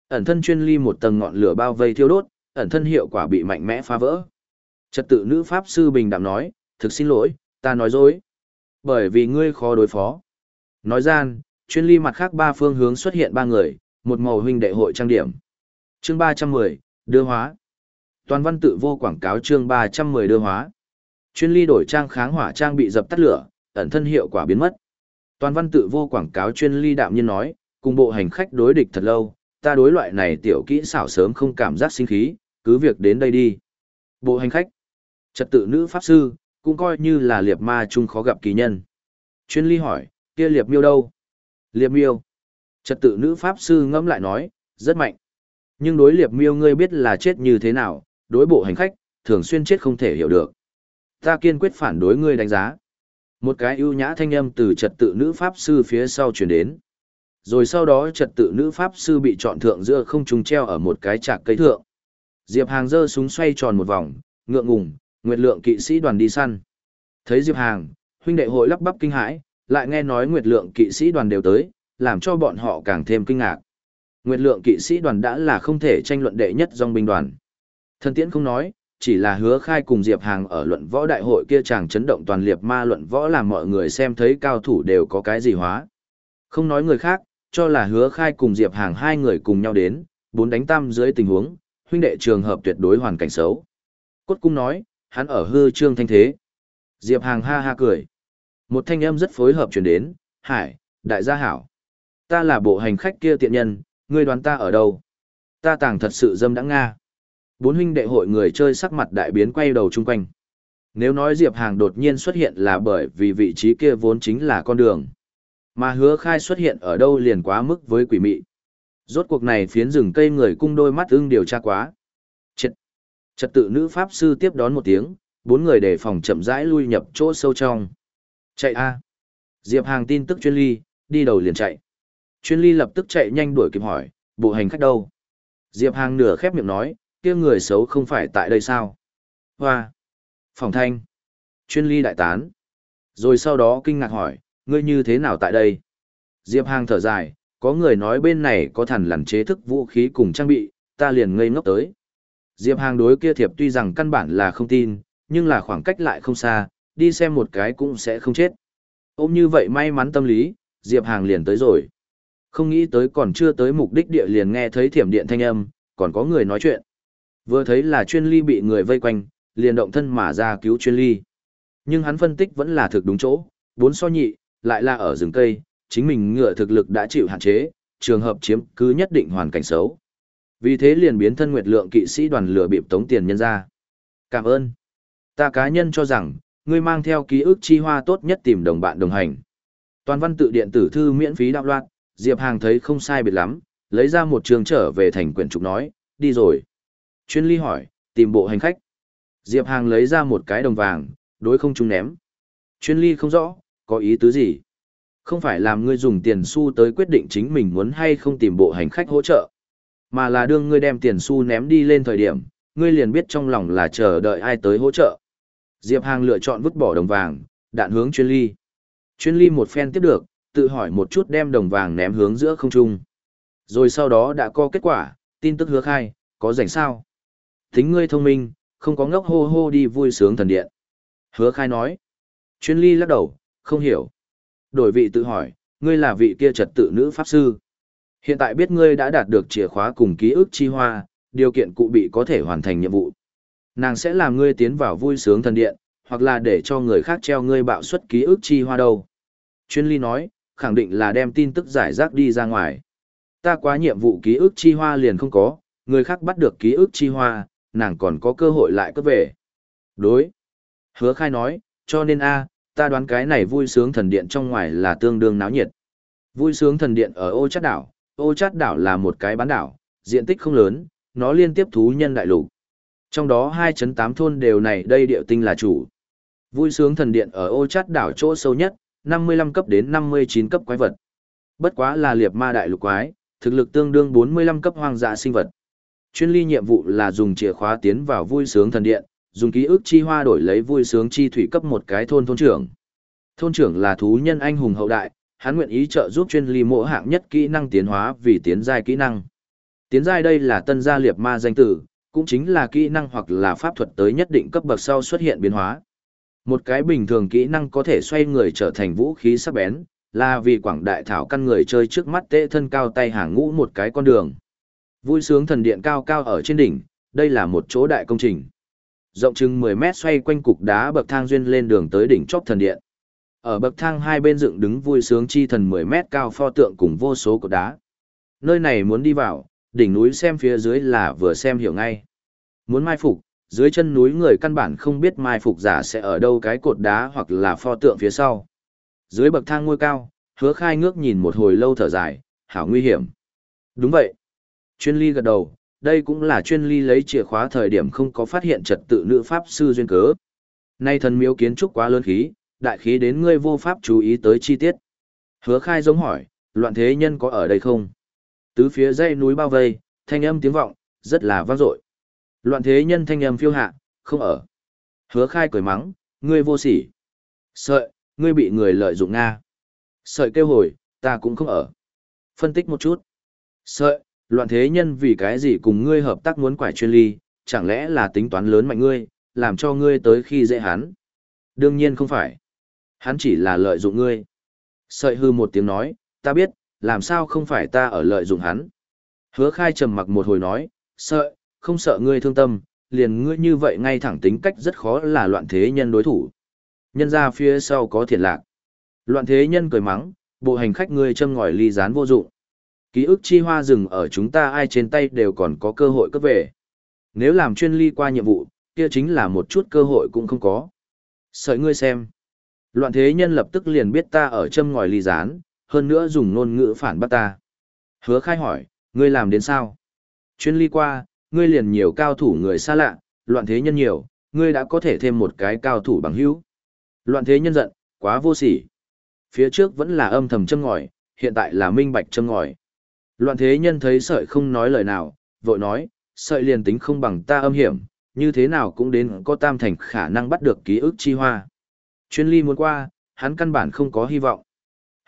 Ẩn thân chuyên ly một tầng ngọn lửa bao vây thiêu đốt, ẩn thân hiệu quả bị mạnh mẽ phá vỡ. Trật tự nữ pháp sư bình đạm nói, thực xin lỗi, ta nói dối. Bởi vì ngươi khó đối phó. Nói gian, chuyên ly mặt khác ba phương hướng xuất hiện ba người, một màu huynh đệ hội trang điểm. Chương 310, đưa hóa. Toàn văn tự vô quảng cáo chương 310 đưa hóa. Chuyên ly đổi trang kháng hỏa trang bị dập tắt lửa, ẩn thân hiệu quả biến mất. Toàn văn tự vô quảng cáo chuyên ly đạm nhiên nói, cùng bộ hành khách đối địch thật lâu, ta đối loại này tiểu kỹ xảo sớm không cảm giác sinh khí, cứ việc đến đây đi. Bộ hành khách, trật tự nữ pháp sư, cũng coi như là liệp ma chung khó gặp kỳ nhân. Chuyên ly hỏi, kia liệp miêu đâu? Liệp miêu. Trật tự nữ pháp sư ngẫm lại nói, rất mạnh. Nhưng đối liệp miêu ngươi biết là chết như thế nào, đối bộ hành khách, thường xuyên chết không thể hiểu được. Ta kiên quyết phản đối ngươi đánh giá. Một cái ưu nhã thanh âm từ trật tự nữ pháp sư phía sau truyền đến. Rồi sau đó trật tự nữ pháp sư bị chọn thượng giữa không trung treo ở một cái chạc cây thượng. Diệp Hàng giơ súng xoay tròn một vòng, ngượng ngùng, Nguyệt Lượng kỵ sĩ đoàn đi săn. Thấy Diệp Hàng, huynh đệ hội lắp bắp kinh hãi, lại nghe nói Nguyệt Lượng kỵ sĩ đoàn đều tới, làm cho bọn họ càng thêm kinh ngạc. Nguyệt Lượng kỵ sĩ đoàn đã là không thể tranh luận đệ nhất dòng binh đoàn. Thần Tiễn không nói, chỉ là hứa khai cùng Diệp Hàng ở luận võ đại hội kia chàng chấn động toàn liệt ma luận võ làm mọi người xem thấy cao thủ đều có cái gì hóa. Không nói người khác, cho là hứa khai cùng Diệp Hàng hai người cùng nhau đến, bốn đánh tam dưới tình huống, huynh đệ trường hợp tuyệt đối hoàn cảnh xấu. Cốt cung nói, hắn ở hư trương thanh thế. Diệp Hàng ha ha cười. Một thanh âm rất phối hợp chuyển đến, hải, đại gia hảo. Ta là bộ hành khách kia tiện nhân, ngươi đoán ta ở đâu? Ta tàng thật sự dâm đã Nga. Bốn huynh đệ hội người chơi sắc mặt đại biến quay đầu chung quanh. Nếu nói Diệp Hàng đột nhiên xuất hiện là bởi vì vị trí kia vốn chính là con đường. Mà hứa khai xuất hiện ở đâu liền quá mức với quỷ mị. Rốt cuộc này phiến rừng cây người cung đôi mắt ưng điều tra quá. Trật, trật tự nữ pháp sư tiếp đón một tiếng, bốn người để phòng chậm rãi lui nhập chỗ sâu trong. Chạy a Diệp Hàng tin tức chuyên ly, đi đầu liền chạy. Chuyên ly lập tức chạy nhanh đuổi kịp hỏi, bộ hành khách đâu? Diệp Hàng nửa khép miệng nói, kia người xấu không phải tại đây sao? Hoa! Phòng thanh! Chuyên ly đại tán! Rồi sau đó kinh ngạc hỏi, ngươi như thế nào tại đây? Diệp Hàng thở dài, có người nói bên này có thần lằn chế thức vũ khí cùng trang bị, ta liền ngây ngốc tới. Diệp Hàng đối kia thiệp tuy rằng căn bản là không tin, nhưng là khoảng cách lại không xa, đi xem một cái cũng sẽ không chết. Ôm như vậy may mắn tâm lý, Diệp Hàng liền tới rồi. Không nghĩ tới còn chưa tới mục đích địa liền nghe thấy thiểm điện thanh âm, còn có người nói chuyện. Vừa thấy là chuyên ly bị người vây quanh, liền động thân mà ra cứu chuyên ly. Nhưng hắn phân tích vẫn là thực đúng chỗ, bốn so nhị, lại là ở rừng cây, chính mình ngựa thực lực đã chịu hạn chế, trường hợp chiếm cứ nhất định hoàn cảnh xấu. Vì thế liền biến thân nguyệt lượng kỵ sĩ đoàn lừa bịp tống tiền nhân ra. Cảm ơn. Ta cá nhân cho rằng, ngươi mang theo ký ức chi hoa tốt nhất tìm đồng bạn đồng hành. Toàn văn tự điện tử thư miễn phí đạo loạn, Diệp Hàng thấy không sai biệt lắm, lấy ra một trường trở về thành quyển trục nói, đi rồi. Chuyên ly hỏi, tìm bộ hành khách. Diệp Hàng lấy ra một cái đồng vàng, đối không trung ném. Chuyên ly không rõ, có ý tứ gì? Không phải làm ngươi dùng tiền xu tới quyết định chính mình muốn hay không tìm bộ hành khách hỗ trợ, mà là đương ngươi đem tiền xu ném đi lên thời điểm, ngươi liền biết trong lòng là chờ đợi ai tới hỗ trợ. Diệp Hàng lựa chọn vứt bỏ đồng vàng, đạn hướng chuyên ly. Chuyên ly một phen tiếp được, tự hỏi một chút đem đồng vàng ném hướng giữa không trung. Rồi sau đó đã có kết quả, tin tức hứa khai, có rảnh sao? Tính ngươi thông minh, không có ngốc hô hô đi vui sướng thần điện. Hứa khai nói. Chuyên ly lắc đầu, không hiểu. Đổi vị tự hỏi, ngươi là vị kia trật tự nữ pháp sư. Hiện tại biết ngươi đã đạt được chìa khóa cùng ký ức chi hoa, điều kiện cụ bị có thể hoàn thành nhiệm vụ. Nàng sẽ làm ngươi tiến vào vui sướng thần điện, hoặc là để cho người khác treo ngươi bạo suất ký ức chi hoa đâu. Chuyên ly nói, khẳng định là đem tin tức giải rác đi ra ngoài. Ta quá nhiệm vụ ký ức chi hoa liền không có, người khác bắt được ký ức chi hoa, nàng còn có cơ hội lại cấp về. Đối. Hứa khai nói, cho nên a ta đoán cái này vui sướng thần điện trong ngoài là tương đương náo nhiệt. Vui sướng thần điện ở ô chát đảo, ô chát đảo là một cái bán đảo, diện tích không lớn, nó liên tiếp thú nhân đại lục. Trong đó 2.8 thôn đều này đây điệu tinh là chủ. Vui sướng thần điện ở ô chát đảo chỗ sâu nhất, 55 cấp đến 59 cấp quái vật. Bất quá là liệp ma đại lục quái, thực lực tương đương 45 cấp hoang dã sinh vật. Chuyên ly nhiệm vụ là dùng chìa khóa tiến vào vui sướng thần điện, dùng ký ức chi hoa đổi lấy vui sướng chi thủy cấp một cái thôn thôn trưởng. Thôn trưởng là thú nhân anh hùng hậu đại, hắn nguyện ý trợ giúp chuyên ly mỗi hạng nhất kỹ năng tiến hóa vì tiến giai kỹ năng. Tiến giai đây là tân gia liệt ma danh tử, cũng chính là kỹ năng hoặc là pháp thuật tới nhất định cấp bậc sau xuất hiện biến hóa. Một cái bình thường kỹ năng có thể xoay người trở thành vũ khí sắc bén, là vì quảng đại thảo căn người chơi trước mắt tệ thân cao tay hàng ngũ một cái con đường. Vui sướng thần điện cao cao ở trên đỉnh, đây là một chỗ đại công trình. Rộng chừng 10 mét xoay quanh cục đá bậc thang duyên lên đường tới đỉnh chóp thần điện. Ở bậc thang hai bên dựng đứng vui sướng chi thần 10 mét cao pho tượng cùng vô số cột đá. Nơi này muốn đi vào, đỉnh núi xem phía dưới là vừa xem hiểu ngay. Muốn mai phục, dưới chân núi người căn bản không biết mai phục giả sẽ ở đâu cái cột đá hoặc là pho tượng phía sau. Dưới bậc thang ngôi cao, hứa khai ngước nhìn một hồi lâu thở dài, hảo nguy hiểm. Đúng vậy. Chuyên ly gật đầu, đây cũng là chuyên ly lấy chìa khóa thời điểm không có phát hiện trật tự nữ pháp sư duyên cớ. Nay thần miếu kiến trúc quá lớn khí, đại khí đến ngươi vô pháp chú ý tới chi tiết. Hứa khai giống hỏi, loạn thế nhân có ở đây không? Tứ phía dãy núi bao vây, thanh âm tiếng vọng, rất là vang dội. Loạn thế nhân thanh âm phiêu hạ, không ở. Hứa khai cười mắng, ngươi vô sỉ. Sợi, ngươi bị người lợi dụng Nga. Sợi kêu hồi, ta cũng không ở. Phân tích một chút. Sợi, loạn thế nhân vì cái gì cùng ngươi hợp tác muốn quải chuyên ly, chẳng lẽ là tính toán lớn mạnh ngươi, làm cho ngươi tới khi dễ hắn. Đương nhiên không phải. Hắn chỉ là lợi dụng ngươi. Sợi hư một tiếng nói, ta biết, làm sao không phải ta ở lợi dụng hắn. Hứa khai trầm mặc một hồi nói, sợ, không sợ ngươi thương tâm, liền ngươi như vậy ngay thẳng tính cách rất khó là loạn thế nhân đối thủ. Nhân ra phía sau có thiệt lạc. Loạn thế nhân cười mắng, bộ hành khách ngươi châm ngòi ly gián vô dụng. Ký ức chi hoa rừng ở chúng ta ai trên tay đều còn có cơ hội cấp về. Nếu làm chuyên ly qua nhiệm vụ, kia chính là một chút cơ hội cũng không có. Sợi ngươi xem. Loạn thế nhân lập tức liền biết ta ở châm ngòi ly gián, hơn nữa dùng ngôn ngữ phản bắt ta. Hứa khai hỏi, ngươi làm đến sao? Chuyên ly qua, ngươi liền nhiều cao thủ người xa lạ, loạn thế nhân nhiều, ngươi đã có thể thêm một cái cao thủ bằng hữu. Loạn thế nhân giận, quá vô sỉ. Phía trước vẫn là âm thầm châm ngòi, hiện tại là minh bạch châm ngòi. Loạn thế nhân thấy sợi không nói lời nào, vội nói, sợi liền tính không bằng ta âm hiểm, như thế nào cũng đến có tam thành khả năng bắt được ký ức chi hoa. Chuyên ly muốn qua, hắn căn bản không có hy vọng.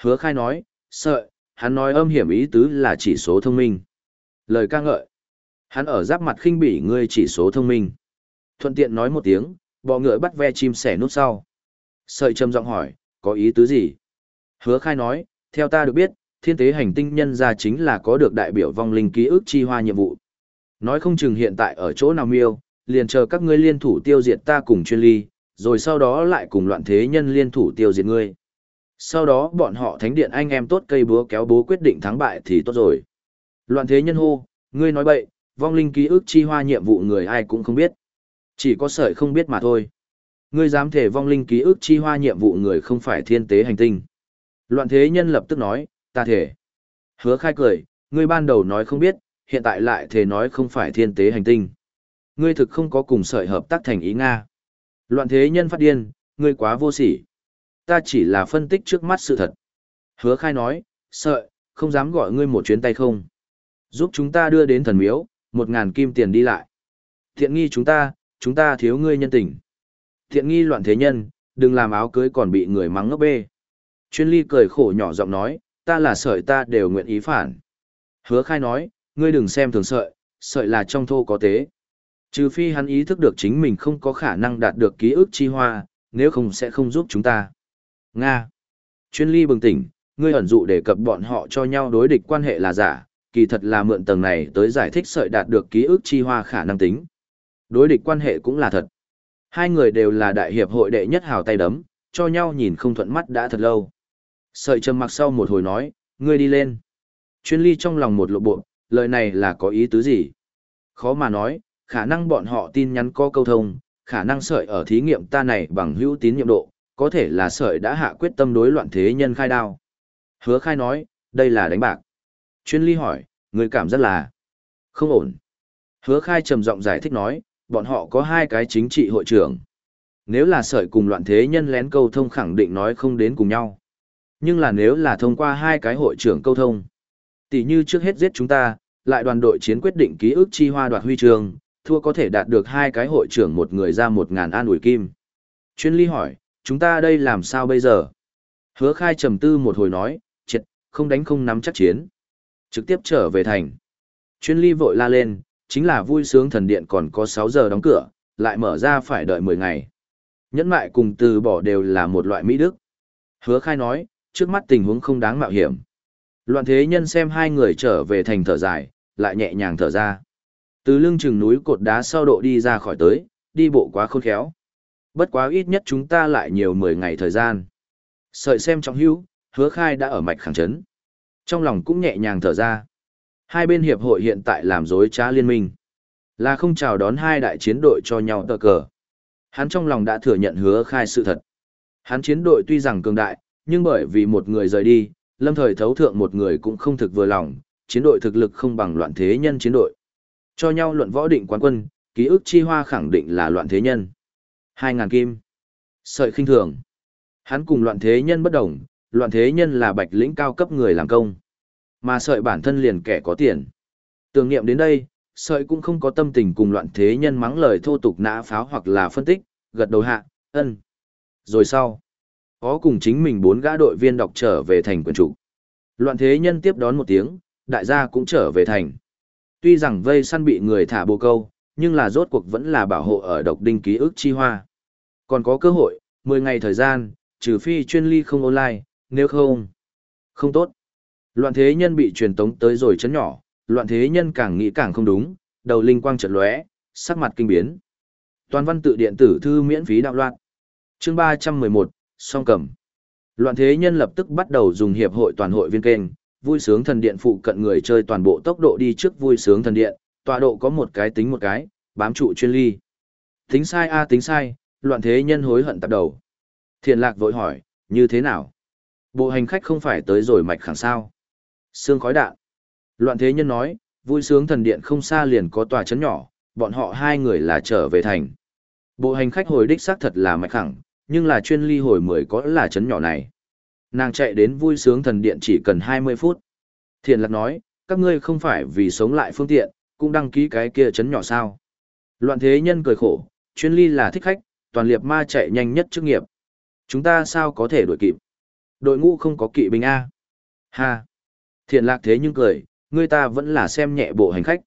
Hứa khai nói, sợi, hắn nói âm hiểm ý tứ là chỉ số thông minh. Lời ca ngợi. Hắn ở giáp mặt khinh bỉ ngươi chỉ số thông minh. Thuận tiện nói một tiếng, bọ ngựa bắt ve chim sẻ nút sau. Sợi trầm giọng hỏi, có ý tứ gì? Hứa khai nói, theo ta được biết, thiên tế hành tinh nhân ra chính là có được đại biểu vong linh ký ức chi hoa nhiệm vụ. Nói không chừng hiện tại ở chỗ nào miêu, liền chờ các ngươi liên thủ tiêu diệt ta cùng chuyên ly, rồi sau đó lại cùng loạn thế nhân liên thủ tiêu diệt ngươi. Sau đó bọn họ thánh điện anh em tốt cây búa kéo bố quyết định thắng bại thì tốt rồi. Loạn thế nhân hô, ngươi nói bậy, vong linh ký ức chi hoa nhiệm vụ người ai cũng không biết. Chỉ có sợi không biết mà thôi. Ngươi dám thể vong linh ký ức chi hoa nhiệm vụ người không phải thiên tế hành tinh. Loạn thế nhân lập tức nói, ta thể. Hứa khai cười, ngươi ban đầu nói không biết, hiện tại lại thể nói không phải thiên tế hành tinh. Ngươi thực không có cùng sợi hợp tác thành ý Nga. Loạn thế nhân phát điên, ngươi quá vô sỉ. Ta chỉ là phân tích trước mắt sự thật. Hứa khai nói, sợi, không dám gọi ngươi một chuyến tay không. Giúp chúng ta đưa đến thần miếu, một ngàn kim tiền đi lại. Thiện nghi chúng ta, chúng ta thiếu ngươi nhân tình. Thiện nghi loạn thế nhân, đừng làm áo cưới còn bị người mắng ngốc bê. Chuyên ly cười khổ nhỏ giọng nói, ta là sợi ta đều nguyện ý phản. Hứa khai nói, ngươi đừng xem thường sợi, sợi là trong thô có tế. Trừ phi hắn ý thức được chính mình không có khả năng đạt được ký ức chi hoa, nếu không sẽ không giúp chúng ta. Nga. Chuyên ly bừng tỉnh, ngươi ẩn dụ đề cập bọn họ cho nhau đối địch quan hệ là giả, kỳ thật là mượn tầng này tới giải thích sợi đạt được ký ức chi hoa khả năng tính. Đối địch quan hệ cũng là thật. Hai người đều là đại hiệp hội đệ nhất hào tay đấm, cho nhau nhìn không thuận mắt đã thật lâu. Sợi trầm mặc sau một hồi nói, ngươi đi lên. Chuyên ly trong lòng một lộ bộ, lời này là có ý tứ gì? Khó mà nói, khả năng bọn họ tin nhắn có câu thông, khả năng sợi ở thí nghiệm ta này bằng hữu tín nhiệm độ, có thể là sợi đã hạ quyết tâm đối loạn thế nhân khai đao. Hứa khai nói, đây là đánh bạc. Chuyên ly hỏi, người cảm rất là không ổn. Hứa khai trầm giọng giải thích nói, bọn họ có hai cái chính trị hội trưởng. Nếu là sợi cùng loạn thế nhân lén câu thông khẳng định nói không đến cùng nhau. Nhưng là nếu là thông qua hai cái hội trưởng câu thông, tỷ như trước hết giết chúng ta, lại đoàn đội chiến quyết định ký ức chi hoa đoạt huy trường, thua có thể đạt được hai cái hội trưởng một người ra một ngàn an ủi kim. Chuyên ly hỏi, chúng ta đây làm sao bây giờ? Hứa khai trầm tư một hồi nói, triệt, không đánh không nắm chắc chiến. Trực tiếp trở về thành. Chuyên ly vội la lên, chính là vui sướng thần điện còn có 6 giờ đóng cửa, lại mở ra phải đợi 10 ngày. Nhẫn mại cùng từ bỏ đều là một loại mỹ đức. Hứa khai nói, trước mắt tình huống không đáng mạo hiểm. Loạn thế nhân xem hai người trở về thành thở dài, lại nhẹ nhàng thở ra. Từ lưng chừng núi cột đá sau độ đi ra khỏi tới, đi bộ quá khôn khéo. Bất quá ít nhất chúng ta lại nhiều 10 ngày thời gian. Sợi xem trong hữu, hứa khai đã ở mạch khẳng chấn. Trong lòng cũng nhẹ nhàng thở ra. Hai bên hiệp hội hiện tại làm dối trá liên minh. Là không chào đón hai đại chiến đội cho nhau tờ cờ. Hắn trong lòng đã thừa nhận hứa khai sự thật. Hắn chiến đội tuy rằng cường đại, nhưng bởi vì một người rời đi, lâm thời thấu thượng một người cũng không thực vừa lòng, chiến đội thực lực không bằng loạn thế nhân chiến đội. Cho nhau luận võ định quán quân, ký ức chi hoa khẳng định là loạn thế nhân. 2.000 kim. Sợi khinh thường. Hắn cùng loạn thế nhân bất đồng, loạn thế nhân là bạch lĩnh cao cấp người làm công. Mà sợi bản thân liền kẻ có tiền. Tưởng niệm đến đây, sợi cũng không có tâm tình cùng loạn thế nhân mắng lời thô tục nã pháo hoặc là phân tích, gật đầu hạ, ân. Rồi sau, có cùng chính mình bốn gã đội viên đọc trở về thành quyền chủ. Loạn thế nhân tiếp đón một tiếng, đại gia cũng trở về thành. Tuy rằng vây săn bị người thả bồ câu, nhưng là rốt cuộc vẫn là bảo hộ ở độc đinh ký ức chi hoa. Còn có cơ hội, 10 ngày thời gian, trừ phi chuyên ly không online, nếu không, không tốt. Loạn thế nhân bị truyền tống tới rồi chấn nhỏ, loạn thế nhân càng nghĩ càng không đúng, đầu linh quang chợt lóe, sắc mặt kinh biến. Toàn văn tự điện tử thư miễn phí đạo loạn. Chương 311, song cầm. Loạn thế nhân lập tức bắt đầu dùng hiệp hội toàn hội viên kênh, vui sướng thần điện phụ cận người chơi toàn bộ tốc độ đi trước vui sướng thần điện, tọa độ có một cái tính một cái, bám trụ chuyên ly. Tính sai a tính sai, loạn thế nhân hối hận tập đầu. thiền lạc vội hỏi, như thế nào? Bộ hành khách không phải tới rồi mạch khẳng sao? Sương khói đạn. Loạn thế nhân nói, vui sướng thần điện không xa liền có tòa chấn nhỏ, bọn họ hai người là trở về thành. Bộ hành khách hồi đích xác thật là mạch khẳng, nhưng là chuyên ly hồi mười có là chấn nhỏ này. Nàng chạy đến vui sướng thần điện chỉ cần 20 phút. Thiện lạc nói, các ngươi không phải vì sống lại phương tiện, cũng đăng ký cái kia chấn nhỏ sao. Loạn thế nhân cười khổ, chuyên ly là thích khách, toàn liệt ma chạy nhanh nhất chức nghiệp. Chúng ta sao có thể đuổi kịp? Đội ngũ không có kỵ binh A. Ha! Thiện lạc thế nhưng cười, ngươi ta vẫn là xem nhẹ bộ hành khách.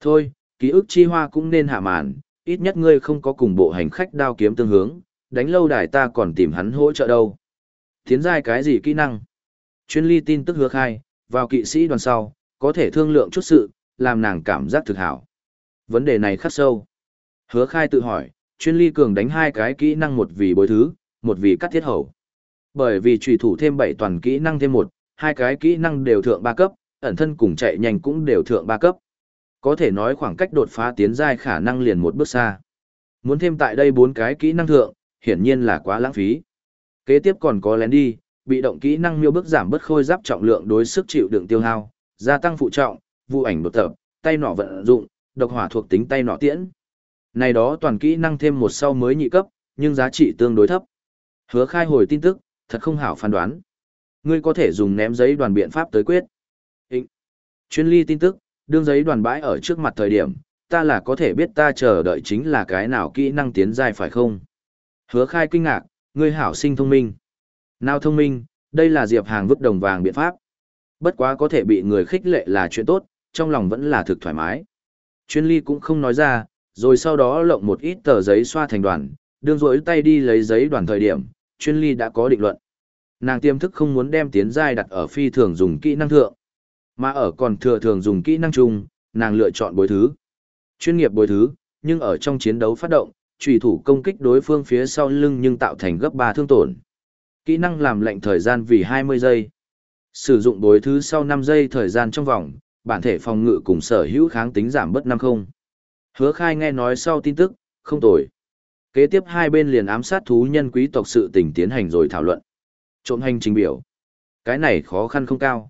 Thôi, ký ức chi hoa cũng nên hạ màn, ít nhất ngươi không có cùng bộ hành khách đao kiếm tương hướng, đánh lâu đài ta còn tìm hắn hỗ trợ đâu. Tiến giai cái gì kỹ năng? Chuyên ly tin tức hứa khai, vào kỵ sĩ đoàn sau, có thể thương lượng chút sự, làm nàng cảm giác thực hảo. Vấn đề này khắc sâu. Hứa khai tự hỏi, chuyên ly cường đánh hai cái kỹ năng một vì bối thứ, một vì cắt thiết hậu. Bởi vì trùy thủ thêm 7 toàn kỹ năng thêm một, hai cái kỹ năng đều thượng 3 cấp, ẩn thân cùng chạy nhanh cũng đều thượng 3 cấp. Có thể nói khoảng cách đột phá tiến giai khả năng liền một bước xa. Muốn thêm tại đây bốn cái kỹ năng thượng, hiển nhiên là quá lãng phí. Kế tiếp còn có lén đi, bị động kỹ năng miêu bước giảm bất khôi giáp trọng lượng đối sức chịu đựng tiêu hao, gia tăng phụ trọng, vụ ảnh đột tập, tay nỏ vận dụng, độc hỏa thuộc tính tay nỏ tiễn. Này đó toàn kỹ năng thêm một sau mới nhị cấp, nhưng giá trị tương đối thấp. Hứa khai hồi tin tức, thật không hảo phán đoán. Ngươi có thể dùng ném giấy đoàn biện pháp tới quyết. Hình. Chuyên ly tin tức, đương giấy đoàn bãi ở trước mặt thời điểm, ta là có thể biết ta chờ đợi chính là cái nào kỹ năng tiến dài phải không? Hứa khai kinh ngạc, ngươi hảo sinh thông minh. Nào thông minh, đây là Diệp Hàng vứt đồng vàng biện pháp. Bất quá có thể bị người khích lệ là chuyện tốt, trong lòng vẫn là thực thoải mái. Chuyên ly cũng không nói ra, rồi sau đó lộng một ít tờ giấy xoa thành đoàn, đương rỗi tay đi lấy giấy đoàn thời điểm, chuyên ly đã có định luận. Nàng tiềm thức không muốn đem tiến giai đặt ở phi thường dùng kỹ năng thượng, mà ở còn thừa thường dùng kỹ năng chung, nàng lựa chọn bồi thứ. Chuyên nghiệp bồi thứ, nhưng ở trong chiến đấu phát động, trùy thủ công kích đối phương phía sau lưng nhưng tạo thành gấp 3 thương tổn. Kỹ năng làm lệnh thời gian vì 20 giây. Sử dụng đối thứ sau 5 giây thời gian trong vòng, bản thể phòng ngự cùng sở hữu kháng tính giảm bất 50. Hứa khai nghe nói sau tin tức, không tồi. Kế tiếp hai bên liền ám sát thú nhân quý tộc sự tình tiến hành rồi thảo luận. Trộm hành trình biểu. Cái này khó khăn không cao.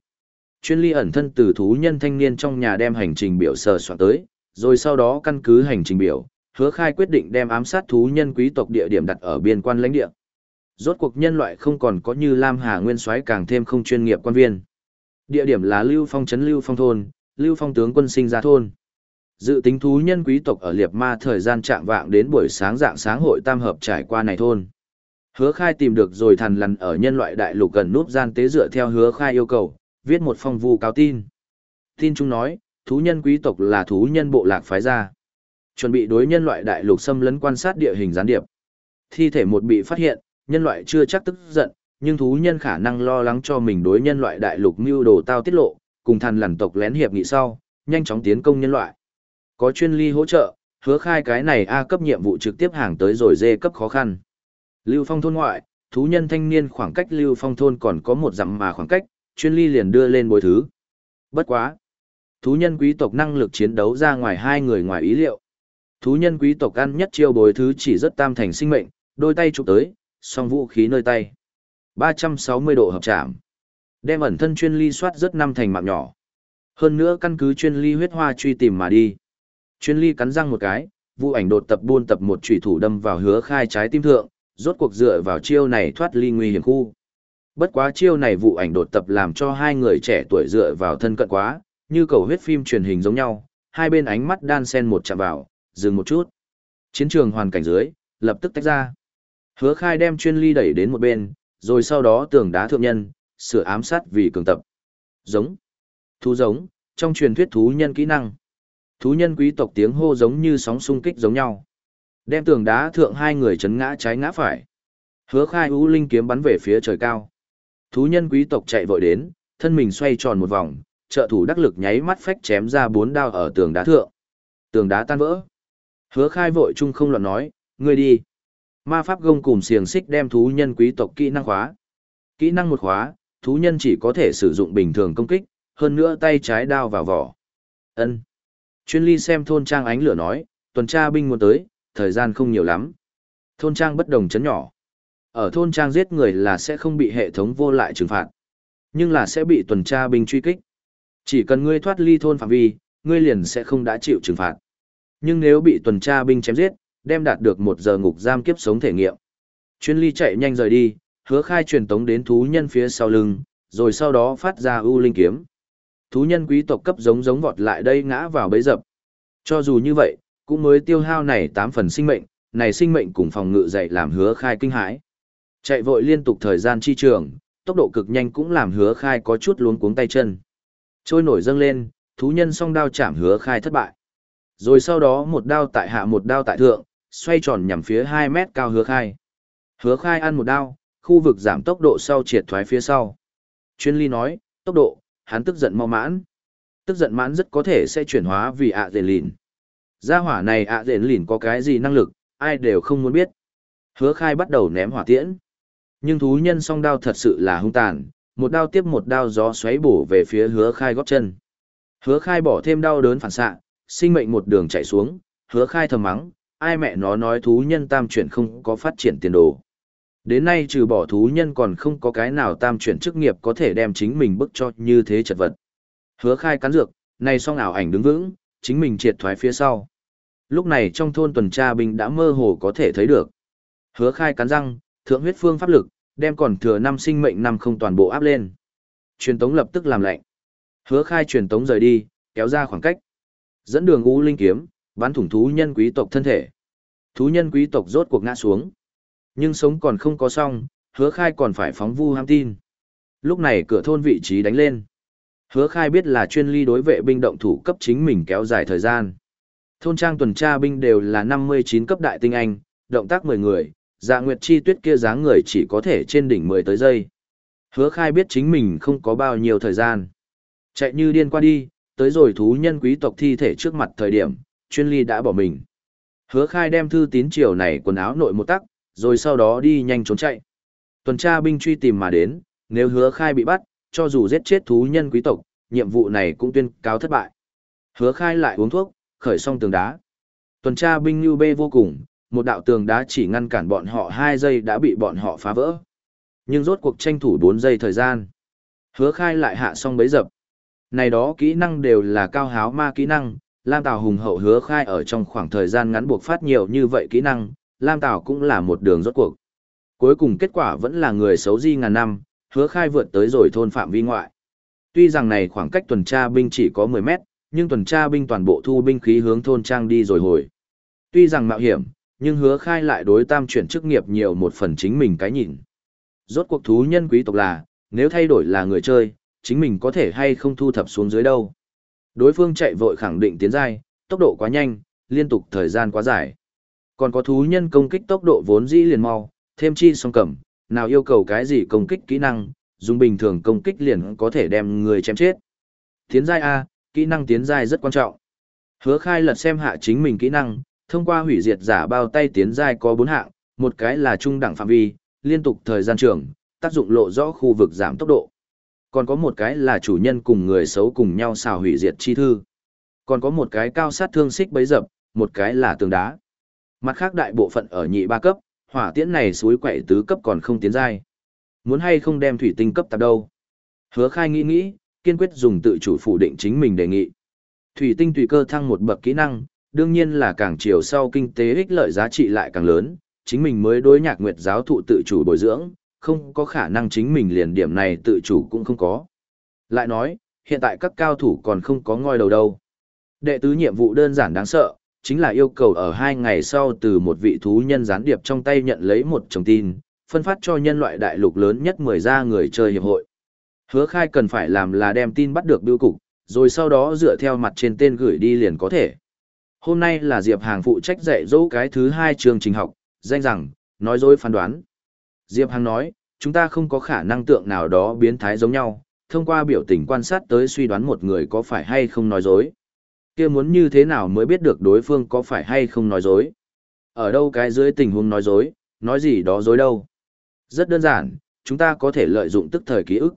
Chuyên ly ẩn thân từ thú nhân thanh niên trong nhà đem hành trình biểu sờ soạn tới, rồi sau đó căn cứ hành trình biểu, hứa khai quyết định đem ám sát thú nhân quý tộc địa điểm đặt ở biên quan lãnh địa. Rốt cuộc nhân loại không còn có như Lam Hà Nguyên soái càng thêm không chuyên nghiệp quan viên. Địa điểm là Lưu Phong trấn Lưu Phong thôn, Lưu Phong tướng quân sinh ra thôn. Dự tính thú nhân quý tộc ở Liệp Ma thời gian trạng vạng đến buổi sáng dạng sáng hội tam hợp trải qua này thôn. Hứa khai tìm được rồi thằn lằn ở nhân loại đại lục gần núp gian tế dựa theo hứa khai yêu cầu, viết một phong vu cáo tin. Tin chúng nói, thú nhân quý tộc là thú nhân bộ lạc phái ra. Chuẩn bị đối nhân loại đại lục xâm lấn quan sát địa hình gián điệp. Thi thể một bị phát hiện, nhân loại chưa chắc tức giận, nhưng thú nhân khả năng lo lắng cho mình đối nhân loại đại lục mưu đồ tao tiết lộ, cùng thằn lằn tộc lén hiệp nghị sau, nhanh chóng tiến công nhân loại. Có chuyên ly hỗ trợ, hứa khai cái này A cấp nhiệm vụ trực tiếp hàng tới rồi D cấp khó khăn. Lưu Phong thôn ngoại, thú nhân thanh niên khoảng cách Lưu Phong thôn còn có một dặm mà khoảng cách, chuyên ly liền đưa lên bồi thứ. Bất quá. Thú nhân quý tộc năng lực chiến đấu ra ngoài hai người ngoài ý liệu. Thú nhân quý tộc ăn nhất chiêu bồi thứ chỉ rất tam thành sinh mệnh, đôi tay chụp tới, song vũ khí nơi tay. 360 độ hợp chạm. Đem ẩn thân chuyên ly soát rất năm thành mạng nhỏ. Hơn nữa căn cứ chuyên ly huyết hoa truy tìm mà đi. Chuyên ly cắn răng một cái, vụ ảnh đột tập buôn tập một chủy thủ đâm vào hứa khai trái tim thượng, rốt cuộc dựa vào chiêu này thoát ly nguy hiểm khu. Bất quá chiêu này vụ ảnh đột tập làm cho hai người trẻ tuổi dựa vào thân cận quá, như cầu huyết phim truyền hình giống nhau, hai bên ánh mắt đan sen một chạm vào, dừng một chút. Chiến trường hoàn cảnh dưới, lập tức tách ra. Hứa khai đem chuyên ly đẩy đến một bên, rồi sau đó tường đá thượng nhân, sửa ám sát vì cường tập. Giống. Thú giống, trong truyền thuyết thú nhân kỹ năng. Thú nhân quý tộc tiếng hô giống như sóng xung kích giống nhau. Đem tường đá thượng hai người chấn ngã trái ngã phải. Hứa khai ú linh kiếm bắn về phía trời cao. Thú nhân quý tộc chạy vội đến, thân mình xoay tròn một vòng, trợ thủ đắc lực nháy mắt phách chém ra bốn đao ở tường đá thượng. Tường đá tan vỡ. Hứa khai vội chung không loạn nói, ngươi đi. Ma pháp gông cùng xiềng xích đem thú nhân quý tộc kỹ năng khóa. Kỹ năng một khóa, thú nhân chỉ có thể sử dụng bình thường công kích, hơn nữa tay trái đao vào vỏ. Ân. Chuyên ly xem thôn trang ánh lửa nói, tuần tra binh muốn tới, thời gian không nhiều lắm. Thôn trang bất đồng chấn nhỏ. Ở thôn trang giết người là sẽ không bị hệ thống vô lại trừng phạt, nhưng là sẽ bị tuần tra binh truy kích. Chỉ cần ngươi thoát ly thôn phạm vi, ngươi liền sẽ không đã chịu trừng phạt. Nhưng nếu bị tuần tra binh chém giết, đem đạt được một giờ ngục giam kiếp sống thể nghiệm. Chuyên ly chạy nhanh rời đi, hứa khai truyền tống đến thú nhân phía sau lưng, rồi sau đó phát ra ưu linh kiếm. Thú nhân quý tộc cấp giống giống vọt lại đây ngã vào bấy dập. Cho dù như vậy, cũng mới tiêu hao này 8 phần sinh mệnh, này sinh mệnh cùng phòng ngự dậy làm hứa khai kinh hãi. Chạy vội liên tục thời gian chi trường, tốc độ cực nhanh cũng làm hứa khai có chút luống cuống tay chân. Trôi nổi dâng lên, thú nhân song đao chạm hứa khai thất bại. Rồi sau đó một đao tại hạ một đao tại thượng, xoay tròn nhằm phía 2 mét cao hứa khai. Hứa khai ăn một đao, khu vực giảm tốc độ sau triệt thoái phía sau. Chuyên ly nói, tốc độ, hắn tức giận mau mãn. Tức giận mãn rất có thể sẽ chuyển hóa vì ạ à lìn. Gia hỏa này ạ à lìn có cái gì năng lực, ai đều không muốn biết. Hứa khai bắt đầu ném hỏa tiễn. Nhưng thú nhân song đao thật sự là hung tàn, một đao tiếp một đao gió xoáy bổ về phía hứa khai góp chân. Hứa khai bỏ thêm đau đớn phản xạ, sinh mệnh một đường chạy xuống, hứa khai thầm mắng, ai mẹ nó nói thú nhân tam chuyển không có phát triển tiền đồ. Đến nay trừ bỏ thú nhân còn không có cái nào tam chuyển chức nghiệp có thể đem chính mình bức cho như thế chật vật. Hứa khai cắn dược, này song ảo ảnh đứng vững, chính mình triệt thoái phía sau. Lúc này trong thôn tuần tra binh đã mơ hồ có thể thấy được. Hứa khai cắn răng, thượng huyết phương pháp lực, đem còn thừa năm sinh mệnh năm không toàn bộ áp lên. Truyền tống lập tức làm lạnh. Hứa khai truyền tống rời đi, kéo ra khoảng cách. Dẫn đường U Linh kiếm, bắn thủng thú nhân quý tộc thân thể. Thú nhân quý tộc rốt cuộc ngã xuống. Nhưng sống còn không có xong, hứa khai còn phải phóng vu ham tin. Lúc này cửa thôn vị trí đánh lên. Hứa khai biết là chuyên ly đối vệ binh động thủ cấp chính mình kéo dài thời gian. Thôn trang tuần tra binh đều là 59 cấp đại tinh anh, động tác 10 người, dạ nguyệt chi tuyết kia dáng người chỉ có thể trên đỉnh 10 tới giây. Hứa khai biết chính mình không có bao nhiêu thời gian. Chạy như điên qua đi, tới rồi thú nhân quý tộc thi thể trước mặt thời điểm, chuyên ly đã bỏ mình. Hứa khai đem thư tín triều này quần áo nội một tắc, rồi sau đó đi nhanh trốn chạy. Tuần tra binh truy tìm mà đến, nếu hứa khai bị bắt, cho dù giết chết thú nhân quý tộc, nhiệm vụ này cũng tuyên cáo thất bại. Hứa khai lại uống thuốc, khởi xong tường đá. Tuần tra binh như bê vô cùng, một đạo tường đá chỉ ngăn cản bọn họ 2 giây đã bị bọn họ phá vỡ. Nhưng rốt cuộc tranh thủ 4 giây thời gian. Hứa khai lại hạ xong bấy dập. Này đó kỹ năng đều là cao háo ma kỹ năng, Lam Tào hùng hậu hứa khai ở trong khoảng thời gian ngắn buộc phát nhiều như vậy kỹ năng, Lam Tào cũng là một đường rốt cuộc. Cuối cùng kết quả vẫn là người xấu di ngàn năm, hứa khai vượt tới rồi thôn phạm vi ngoại. Tuy rằng này khoảng cách tuần tra binh chỉ có 10 mét, nhưng tuần tra binh toàn bộ thu binh khí hướng thôn trang đi rồi hồi. Tuy rằng mạo hiểm, nhưng hứa khai lại đối tam chuyển chức nghiệp nhiều một phần chính mình cái nhìn. Rốt cuộc thú nhân quý tộc là, nếu thay đổi là người chơi, chính mình có thể hay không thu thập xuống dưới đâu. Đối phương chạy vội khẳng định tiến giai, tốc độ quá nhanh, liên tục thời gian quá dài. Còn có thú nhân công kích tốc độ vốn dĩ liền mau, thêm chi song cẩm, nào yêu cầu cái gì công kích kỹ năng, dùng bình thường công kích liền có thể đem người chém chết. Tiến giai A, kỹ năng tiến giai rất quan trọng. Hứa khai lật xem hạ chính mình kỹ năng, thông qua hủy diệt giả bao tay tiến giai có 4 hạng, một cái là trung đẳng phạm vi, liên tục thời gian trường, tác dụng lộ rõ khu vực giảm tốc độ. Còn có một cái là chủ nhân cùng người xấu cùng nhau xào hủy diệt chi thư. Còn có một cái cao sát thương xích bấy dập, một cái là tường đá. Mặt khác đại bộ phận ở nhị ba cấp, hỏa tiễn này suối quậy tứ cấp còn không tiến giai. Muốn hay không đem thủy tinh cấp tạp đâu. Hứa khai nghĩ nghĩ, kiên quyết dùng tự chủ phủ định chính mình đề nghị. Thủy tinh tùy cơ thăng một bậc kỹ năng, đương nhiên là càng chiều sau kinh tế ích lợi giá trị lại càng lớn, chính mình mới đối nhạc nguyệt giáo thụ tự chủ bồi dưỡng, không có khả năng chính mình liền điểm này tự chủ cũng không có. Lại nói, hiện tại các cao thủ còn không có ngôi đầu đâu. Đệ tứ nhiệm vụ đơn giản đáng sợ, chính là yêu cầu ở hai ngày sau từ một vị thú nhân gián điệp trong tay nhận lấy một chồng tin, phân phát cho nhân loại đại lục lớn nhất 10 gia người chơi hiệp hội. Hứa khai cần phải làm là đem tin bắt được biêu cục, rồi sau đó dựa theo mặt trên tên gửi đi liền có thể. Hôm nay là Diệp Hàng phụ trách dạy dỗ cái thứ hai chương trình học, danh rằng, nói dối phán đoán. Diệp Hằng nói, chúng ta không có khả năng tượng nào đó biến thái giống nhau, thông qua biểu tình quan sát tới suy đoán một người có phải hay không nói dối. kia muốn như thế nào mới biết được đối phương có phải hay không nói dối. Ở đâu cái dưới tình huống nói dối, nói gì đó dối đâu. Rất đơn giản, chúng ta có thể lợi dụng tức thời ký ức.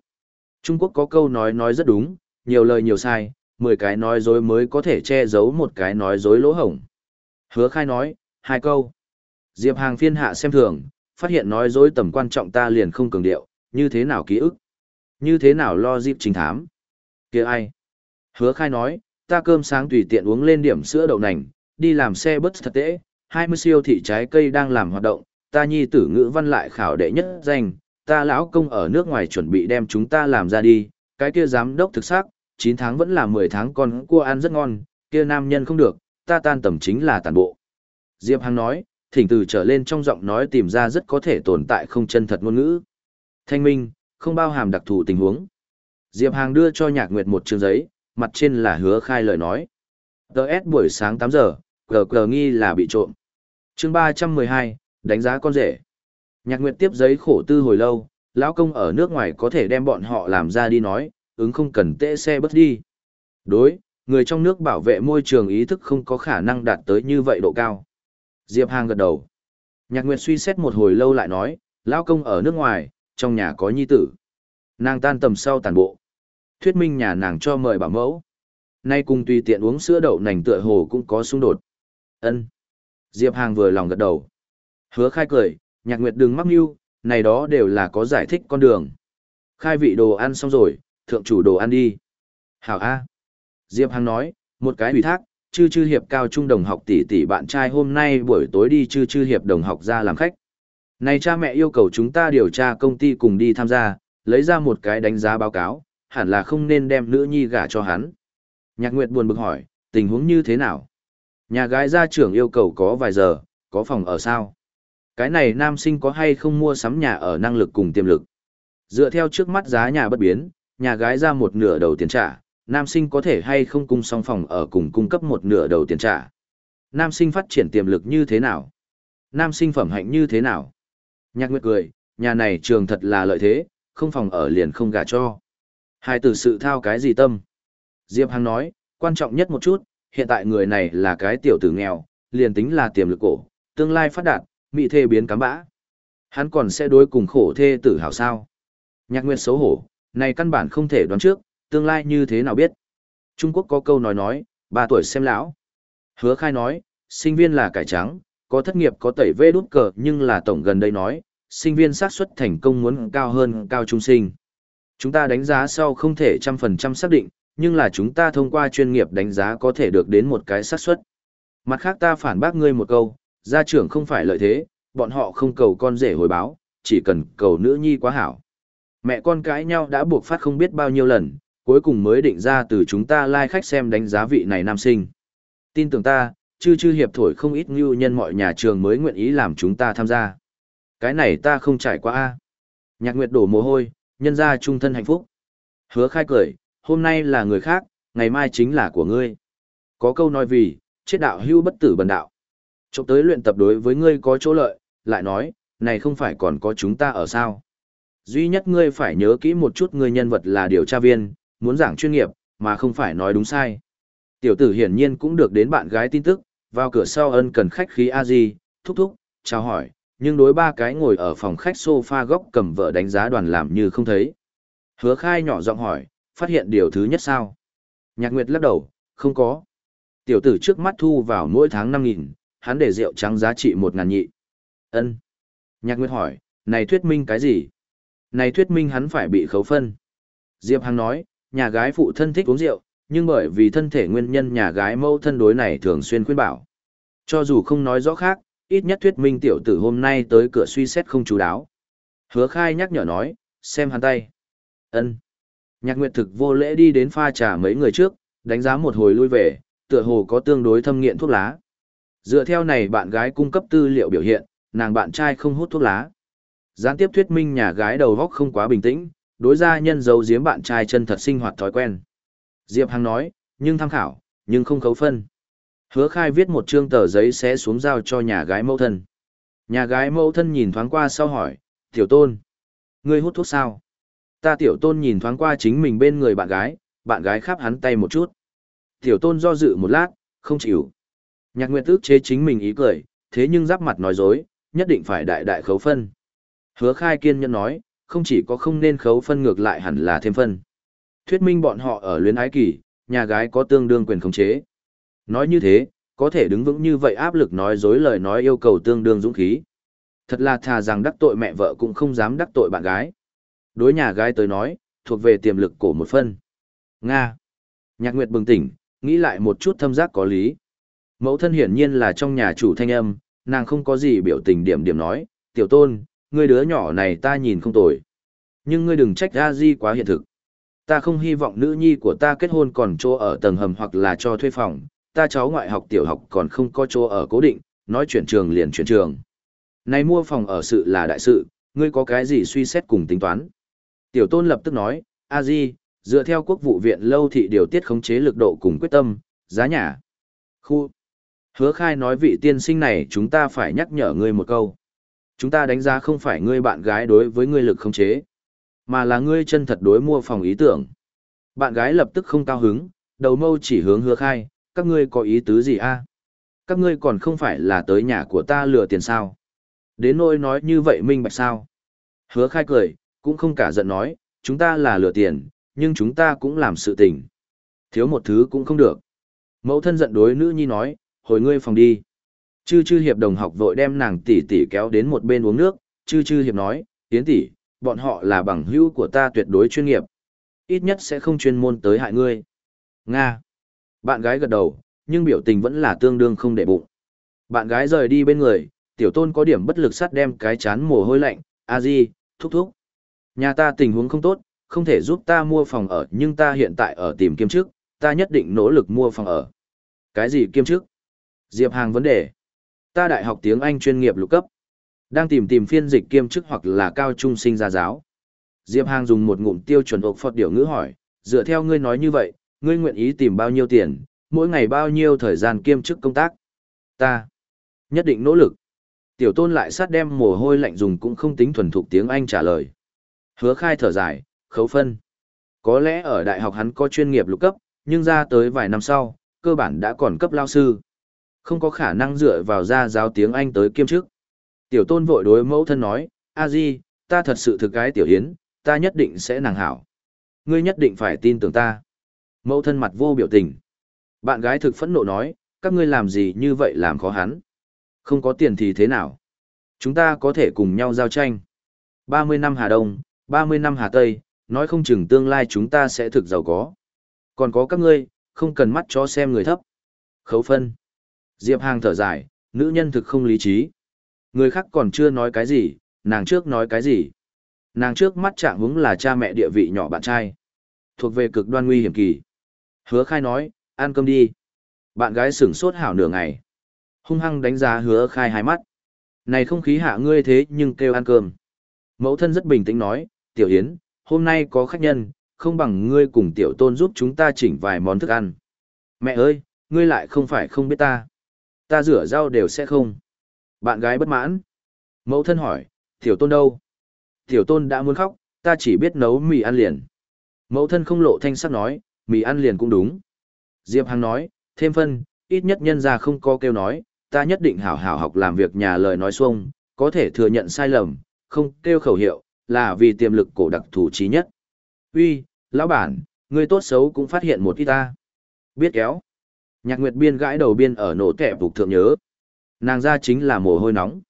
Trung Quốc có câu nói nói rất đúng, nhiều lời nhiều sai, 10 cái nói dối mới có thể che giấu một cái nói dối lỗ hổng. Hứa khai nói, hai câu. Diệp Hàng phiên hạ xem thường, phát hiện nói dối tầm quan trọng ta liền không cường điệu, như thế nào ký ức, như thế nào lo dịp trình thám. kia ai? Hứa khai nói, ta cơm sáng tùy tiện uống lên điểm sữa đậu nành, đi làm xe bus thật tễ, 20 siêu thị trái cây đang làm hoạt động, ta nhi tử ngữ văn lại khảo đệ nhất danh, ta lão công ở nước ngoài chuẩn bị đem chúng ta làm ra đi, cái kia giám đốc thực xác, 9 tháng vẫn là 10 tháng con cua ăn rất ngon, kia nam nhân không được, ta tan tầm chính là tàn bộ. Diệp Hằng nói, thỉnh từ trở lên trong giọng nói tìm ra rất có thể tồn tại không chân thật ngôn ngữ. Thanh minh, không bao hàm đặc thù tình huống. Diệp Hàng đưa cho Nhạc Nguyệt một trường giấy, mặt trên là hứa khai lời nói. TS buổi sáng 8 giờ, cờ cờ nghi là bị trộm. chương 312, đánh giá con rể. Nhạc Nguyệt tiếp giấy khổ tư hồi lâu, lão công ở nước ngoài có thể đem bọn họ làm ra đi nói, ứng không cần tệ xe bất đi. Đối, người trong nước bảo vệ môi trường ý thức không có khả năng đạt tới như vậy độ cao. Diệp Hàng gật đầu. Nhạc Nguyệt suy xét một hồi lâu lại nói, lão công ở nước ngoài, trong nhà có nhi tử. Nàng tan tầm sau tàn bộ. Thuyết minh nhà nàng cho mời bảo mẫu. Nay cùng tùy tiện uống sữa đậu nành tựa hồ cũng có xung đột. Ân. Diệp Hàng vừa lòng gật đầu. Hứa khai cười, nhạc nguyệt đừng mắc mưu, này đó đều là có giải thích con đường. Khai vị đồ ăn xong rồi, thượng chủ đồ ăn đi. Hảo A. Diệp Hàng nói, một cái ủy thác, chư chư hiệp cao trung đồng học tỷ tỷ bạn trai hôm nay buổi tối đi chư chư hiệp đồng học ra làm khách. Này cha mẹ yêu cầu chúng ta điều tra công ty cùng đi tham gia, lấy ra một cái đánh giá báo cáo, hẳn là không nên đem nữ nhi gả cho hắn. Nhạc Nguyệt buồn bực hỏi, tình huống như thế nào? Nhà gái gia trưởng yêu cầu có vài giờ, có phòng ở sao? Cái này nam sinh có hay không mua sắm nhà ở năng lực cùng tiềm lực? Dựa theo trước mắt giá nhà bất biến, nhà gái ra một nửa đầu tiền trả, nam sinh có thể hay không cung song phòng ở cùng cung cấp một nửa đầu tiền trả. Nam sinh phát triển tiềm lực như thế nào? Nam sinh phẩm hạnh như thế nào? Nhạc Nguyệt cười, nhà này trường thật là lợi thế, không phòng ở liền không gả cho. Hai từ sự thao cái gì tâm? Diệp Hằng nói, quan trọng nhất một chút, hiện tại người này là cái tiểu tử nghèo, liền tính là tiềm lực cổ, tương lai phát đạt, mỹ thê biến cám bã. Hắn còn sẽ đối cùng khổ thê tử hảo sao. Nhạc Nguyệt xấu hổ, này căn bản không thể đoán trước, tương lai như thế nào biết. Trung Quốc có câu nói nói, ba tuổi xem lão. Hứa khai nói, sinh viên là cải trắng, có thất nghiệp có tẩy vê đút cờ nhưng là tổng gần đây nói, sinh viên xác suất thành công muốn cao hơn cao trung sinh. Chúng ta đánh giá sau không thể trăm phần trăm xác định, nhưng là chúng ta thông qua chuyên nghiệp đánh giá có thể được đến một cái xác suất. Mặt khác ta phản bác ngươi một câu, gia trưởng không phải lợi thế, bọn họ không cầu con rể hồi báo, chỉ cần cầu nữ nhi quá hảo. Mẹ con cãi nhau đã buộc phát không biết bao nhiêu lần, cuối cùng mới định ra từ chúng ta lai like khách xem đánh giá vị này nam sinh. Tin tưởng ta, chư chư hiệp thổi không ít như nhân mọi nhà trường mới nguyện ý làm chúng ta tham gia. Cái này ta không trải qua a. Nhạc Nguyệt đổ mồ hôi, nhân ra trung thân hạnh phúc. Hứa khai cười, hôm nay là người khác, ngày mai chính là của ngươi. Có câu nói vì, chết đạo hưu bất tử bần đạo. Trộm tới luyện tập đối với ngươi có chỗ lợi, lại nói, này không phải còn có chúng ta ở sao. Duy nhất ngươi phải nhớ kỹ một chút ngươi nhân vật là điều tra viên, muốn giảng chuyên nghiệp, mà không phải nói đúng sai. Tiểu tử hiển nhiên cũng được đến bạn gái tin tức, vào cửa sau ân cần khách khí a di, thúc thúc, chào hỏi, nhưng đối ba cái ngồi ở phòng khách sofa góc cầm vợ đánh giá đoàn làm như không thấy. Hứa khai nhỏ giọng hỏi, phát hiện điều thứ nhất sao? Nhạc Nguyệt lắc đầu, không có. Tiểu tử trước mắt thu vào mỗi tháng 5.000, hắn để rượu trắng giá trị 1.000 nhị. ân Nhạc Nguyệt hỏi, này thuyết minh cái gì? Này thuyết minh hắn phải bị khấu phân. Diệp Hằng nói, nhà gái phụ thân thích uống rượu, nhưng bởi vì thân thể nguyên nhân nhà gái mâu thân đối này thường xuyên khuyên bảo. Cho dù không nói rõ khác, ít nhất thuyết minh tiểu tử hôm nay tới cửa suy xét không chú đáo. Hứa khai nhắc nhở nói, xem hắn tay. ân Nhạc Nguyệt thực vô lễ đi đến pha trà mấy người trước, đánh giá một hồi lui về, tựa hồ có tương đối thâm nghiện thuốc lá. Dựa theo này bạn gái cung cấp tư liệu biểu hiện, nàng bạn trai không hút thuốc lá. Gián tiếp thuyết minh nhà gái đầu góc không quá bình tĩnh, đối gia nhân giấu giếm bạn trai chân thật sinh hoạt thói quen. Diệp Hằng nói, nhưng tham khảo, nhưng không khấu phân. Hứa khai viết một chương tờ giấy sẽ xuống giao cho nhà gái mẫu thân. Nhà gái mẫu thân nhìn thoáng qua sau hỏi, tiểu tôn, ngươi hút thuốc sao? Ta tiểu tôn nhìn thoáng qua chính mình bên người bạn gái, bạn gái khắp hắn tay một chút. Tiểu tôn do dự một lát, không chịu. Nhạc nguyệt ước chế chính mình ý cười, thế nhưng giáp mặt nói dối, nhất định phải đại đại khấu phân. Hứa khai kiên nhân nói, không chỉ có không nên khấu phân ngược lại hẳn là thêm phân. Thuyết minh bọn họ ở luyến ái kỳ, nhà gái có tương đương quyền khống chế. Nói như thế, Có thể đứng vững như vậy áp lực nói dối lời nói yêu cầu tương đương dũng khí. Thật là thà rằng đắc tội mẹ vợ cũng không dám đắc tội bạn gái. Đối nhà gái tới nói, thuộc về tiềm lực cổ một phân. Nga. Nhạc Nguyệt bừng tỉnh, nghĩ lại một chút thâm giác có lý. Mẫu thân hiển nhiên là trong nhà chủ thanh âm, nàng không có gì biểu tình điểm điểm nói, tiểu tôn, ngươi đứa nhỏ này ta nhìn không tồi. Nhưng ngươi đừng trách A di quá hiện thực. Ta không hy vọng nữ nhi của ta kết hôn còn chỗ ở tầng hầm hoặc là cho thuê phòng, ta cháu ngoại học tiểu học còn không có chỗ ở cố định, nói chuyển trường liền chuyển trường. Này mua phòng ở sự là đại sự, ngươi có cái gì suy xét cùng tính toán. Tiểu tôn lập tức nói, a di, dựa theo quốc vụ viện lâu thị điều tiết khống chế lực độ cùng quyết tâm, giá nhà. Khu. Hứa khai nói vị tiên sinh này chúng ta phải nhắc nhở ngươi một câu. Chúng ta đánh giá không phải ngươi bạn gái đối với ngươi lực không chế, mà là ngươi chân thật đối mua phòng ý tưởng. Bạn gái lập tức không cao hứng, đầu mâu chỉ hướng hứa khai, các ngươi có ý tứ gì a Các ngươi còn không phải là tới nhà của ta lừa tiền sao? Đến nỗi nói như vậy minh bạch sao? Hứa khai cười, cũng không cả giận nói, chúng ta là lừa tiền, nhưng chúng ta cũng làm sự tình. Thiếu một thứ cũng không được. Mẫu thân giận đối nữ nhi nói, hồi ngươi phòng đi. Chư chư hiệp đồng học vội đem nàng tỷ tỷ kéo đến một bên uống nước, chư chư hiệp nói, tiến tỷ, bọn họ là bằng hữu của ta tuyệt đối chuyên nghiệp. Ít nhất sẽ không chuyên môn tới hại ngươi. Nga. Bạn gái gật đầu, nhưng biểu tình vẫn là tương đương không để bụng. Bạn gái rời đi bên người, tiểu tôn có điểm bất lực sắt đem cái chán mồ hôi lạnh, a di, thúc thúc. Nhà ta tình huống không tốt, không thể giúp ta mua phòng ở nhưng ta hiện tại ở tìm kiêm chức, ta nhất định nỗ lực mua phòng ở. Cái gì kiêm chức? Diệp Hàng vấn đề. Ta đại học tiếng Anh chuyên nghiệp lục cấp. Đang tìm tìm phiên dịch kiêm chức hoặc là cao trung sinh gia giáo. Diệp Hàng dùng một ngụm tiêu chuẩn ộc phật điều ngữ hỏi, dựa theo ngươi nói như vậy, ngươi nguyện ý tìm bao nhiêu tiền, mỗi ngày bao nhiêu thời gian kiêm chức công tác. Ta nhất định nỗ lực. Tiểu tôn lại sát đem mồ hôi lạnh dùng cũng không tính thuần thục tiếng Anh trả lời. Hứa khai thở dài, khấu phân. Có lẽ ở đại học hắn có chuyên nghiệp lục cấp, nhưng ra tới vài năm sau, cơ bản đã còn cấp lao sư. Không có khả năng dựa vào ra giáo tiếng Anh tới kiêm chức. Tiểu tôn vội đối mẫu thân nói, a di, ta thật sự thực cái tiểu hiến, ta nhất định sẽ nàng hảo. Ngươi nhất định phải tin tưởng ta. Mẫu thân mặt vô biểu tình. Bạn gái thực phẫn nộ nói, các ngươi làm gì như vậy làm khó hắn. Không có tiền thì thế nào? Chúng ta có thể cùng nhau giao tranh. 30 năm Hà Đông, 30 năm Hà Tây, nói không chừng tương lai chúng ta sẽ thực giàu có. Còn có các ngươi, không cần mắt cho xem người thấp. Khấu phân. Diệp Hàng thở dài, nữ nhân thực không lý trí. Người khác còn chưa nói cái gì, nàng trước nói cái gì. Nàng trước mắt trạng hướng là cha mẹ địa vị nhỏ bạn trai. Thuộc về cực đoan nguy hiểm kỳ. Hứa khai nói, ăn cơm đi. Bạn gái sửng sốt hảo nửa ngày. Hung hăng đánh giá hứa khai hai mắt. Này không khí hạ ngươi thế nhưng kêu ăn cơm. Mẫu thân rất bình tĩnh nói, tiểu hiến, hôm nay có khách nhân, không bằng ngươi cùng tiểu tôn giúp chúng ta chỉnh vài món thức ăn. Mẹ ơi, ngươi lại không phải không biết ta. Ta rửa rau đều sẽ không. Bạn gái bất mãn. Mẫu thân hỏi, tiểu tôn đâu? Tiểu tôn đã muốn khóc, ta chỉ biết nấu mì ăn liền. Mẫu thân không lộ thanh sắc nói, mì ăn liền cũng đúng. Diệp Hằng nói, thêm phân, ít nhất nhân ra không có kêu nói, ta nhất định hảo hảo học làm việc nhà lời nói xuông, có thể thừa nhận sai lầm, không kêu khẩu hiệu, là vì tiềm lực cổ đặc thủ trí nhất. Uy, lão bản, người tốt xấu cũng phát hiện một ít ta. Biết kéo. Nhạc Nguyệt Biên gãi đầu biên ở nổ kẹp phục thượng nhớ. Nàng ra chính là mồ hôi nóng.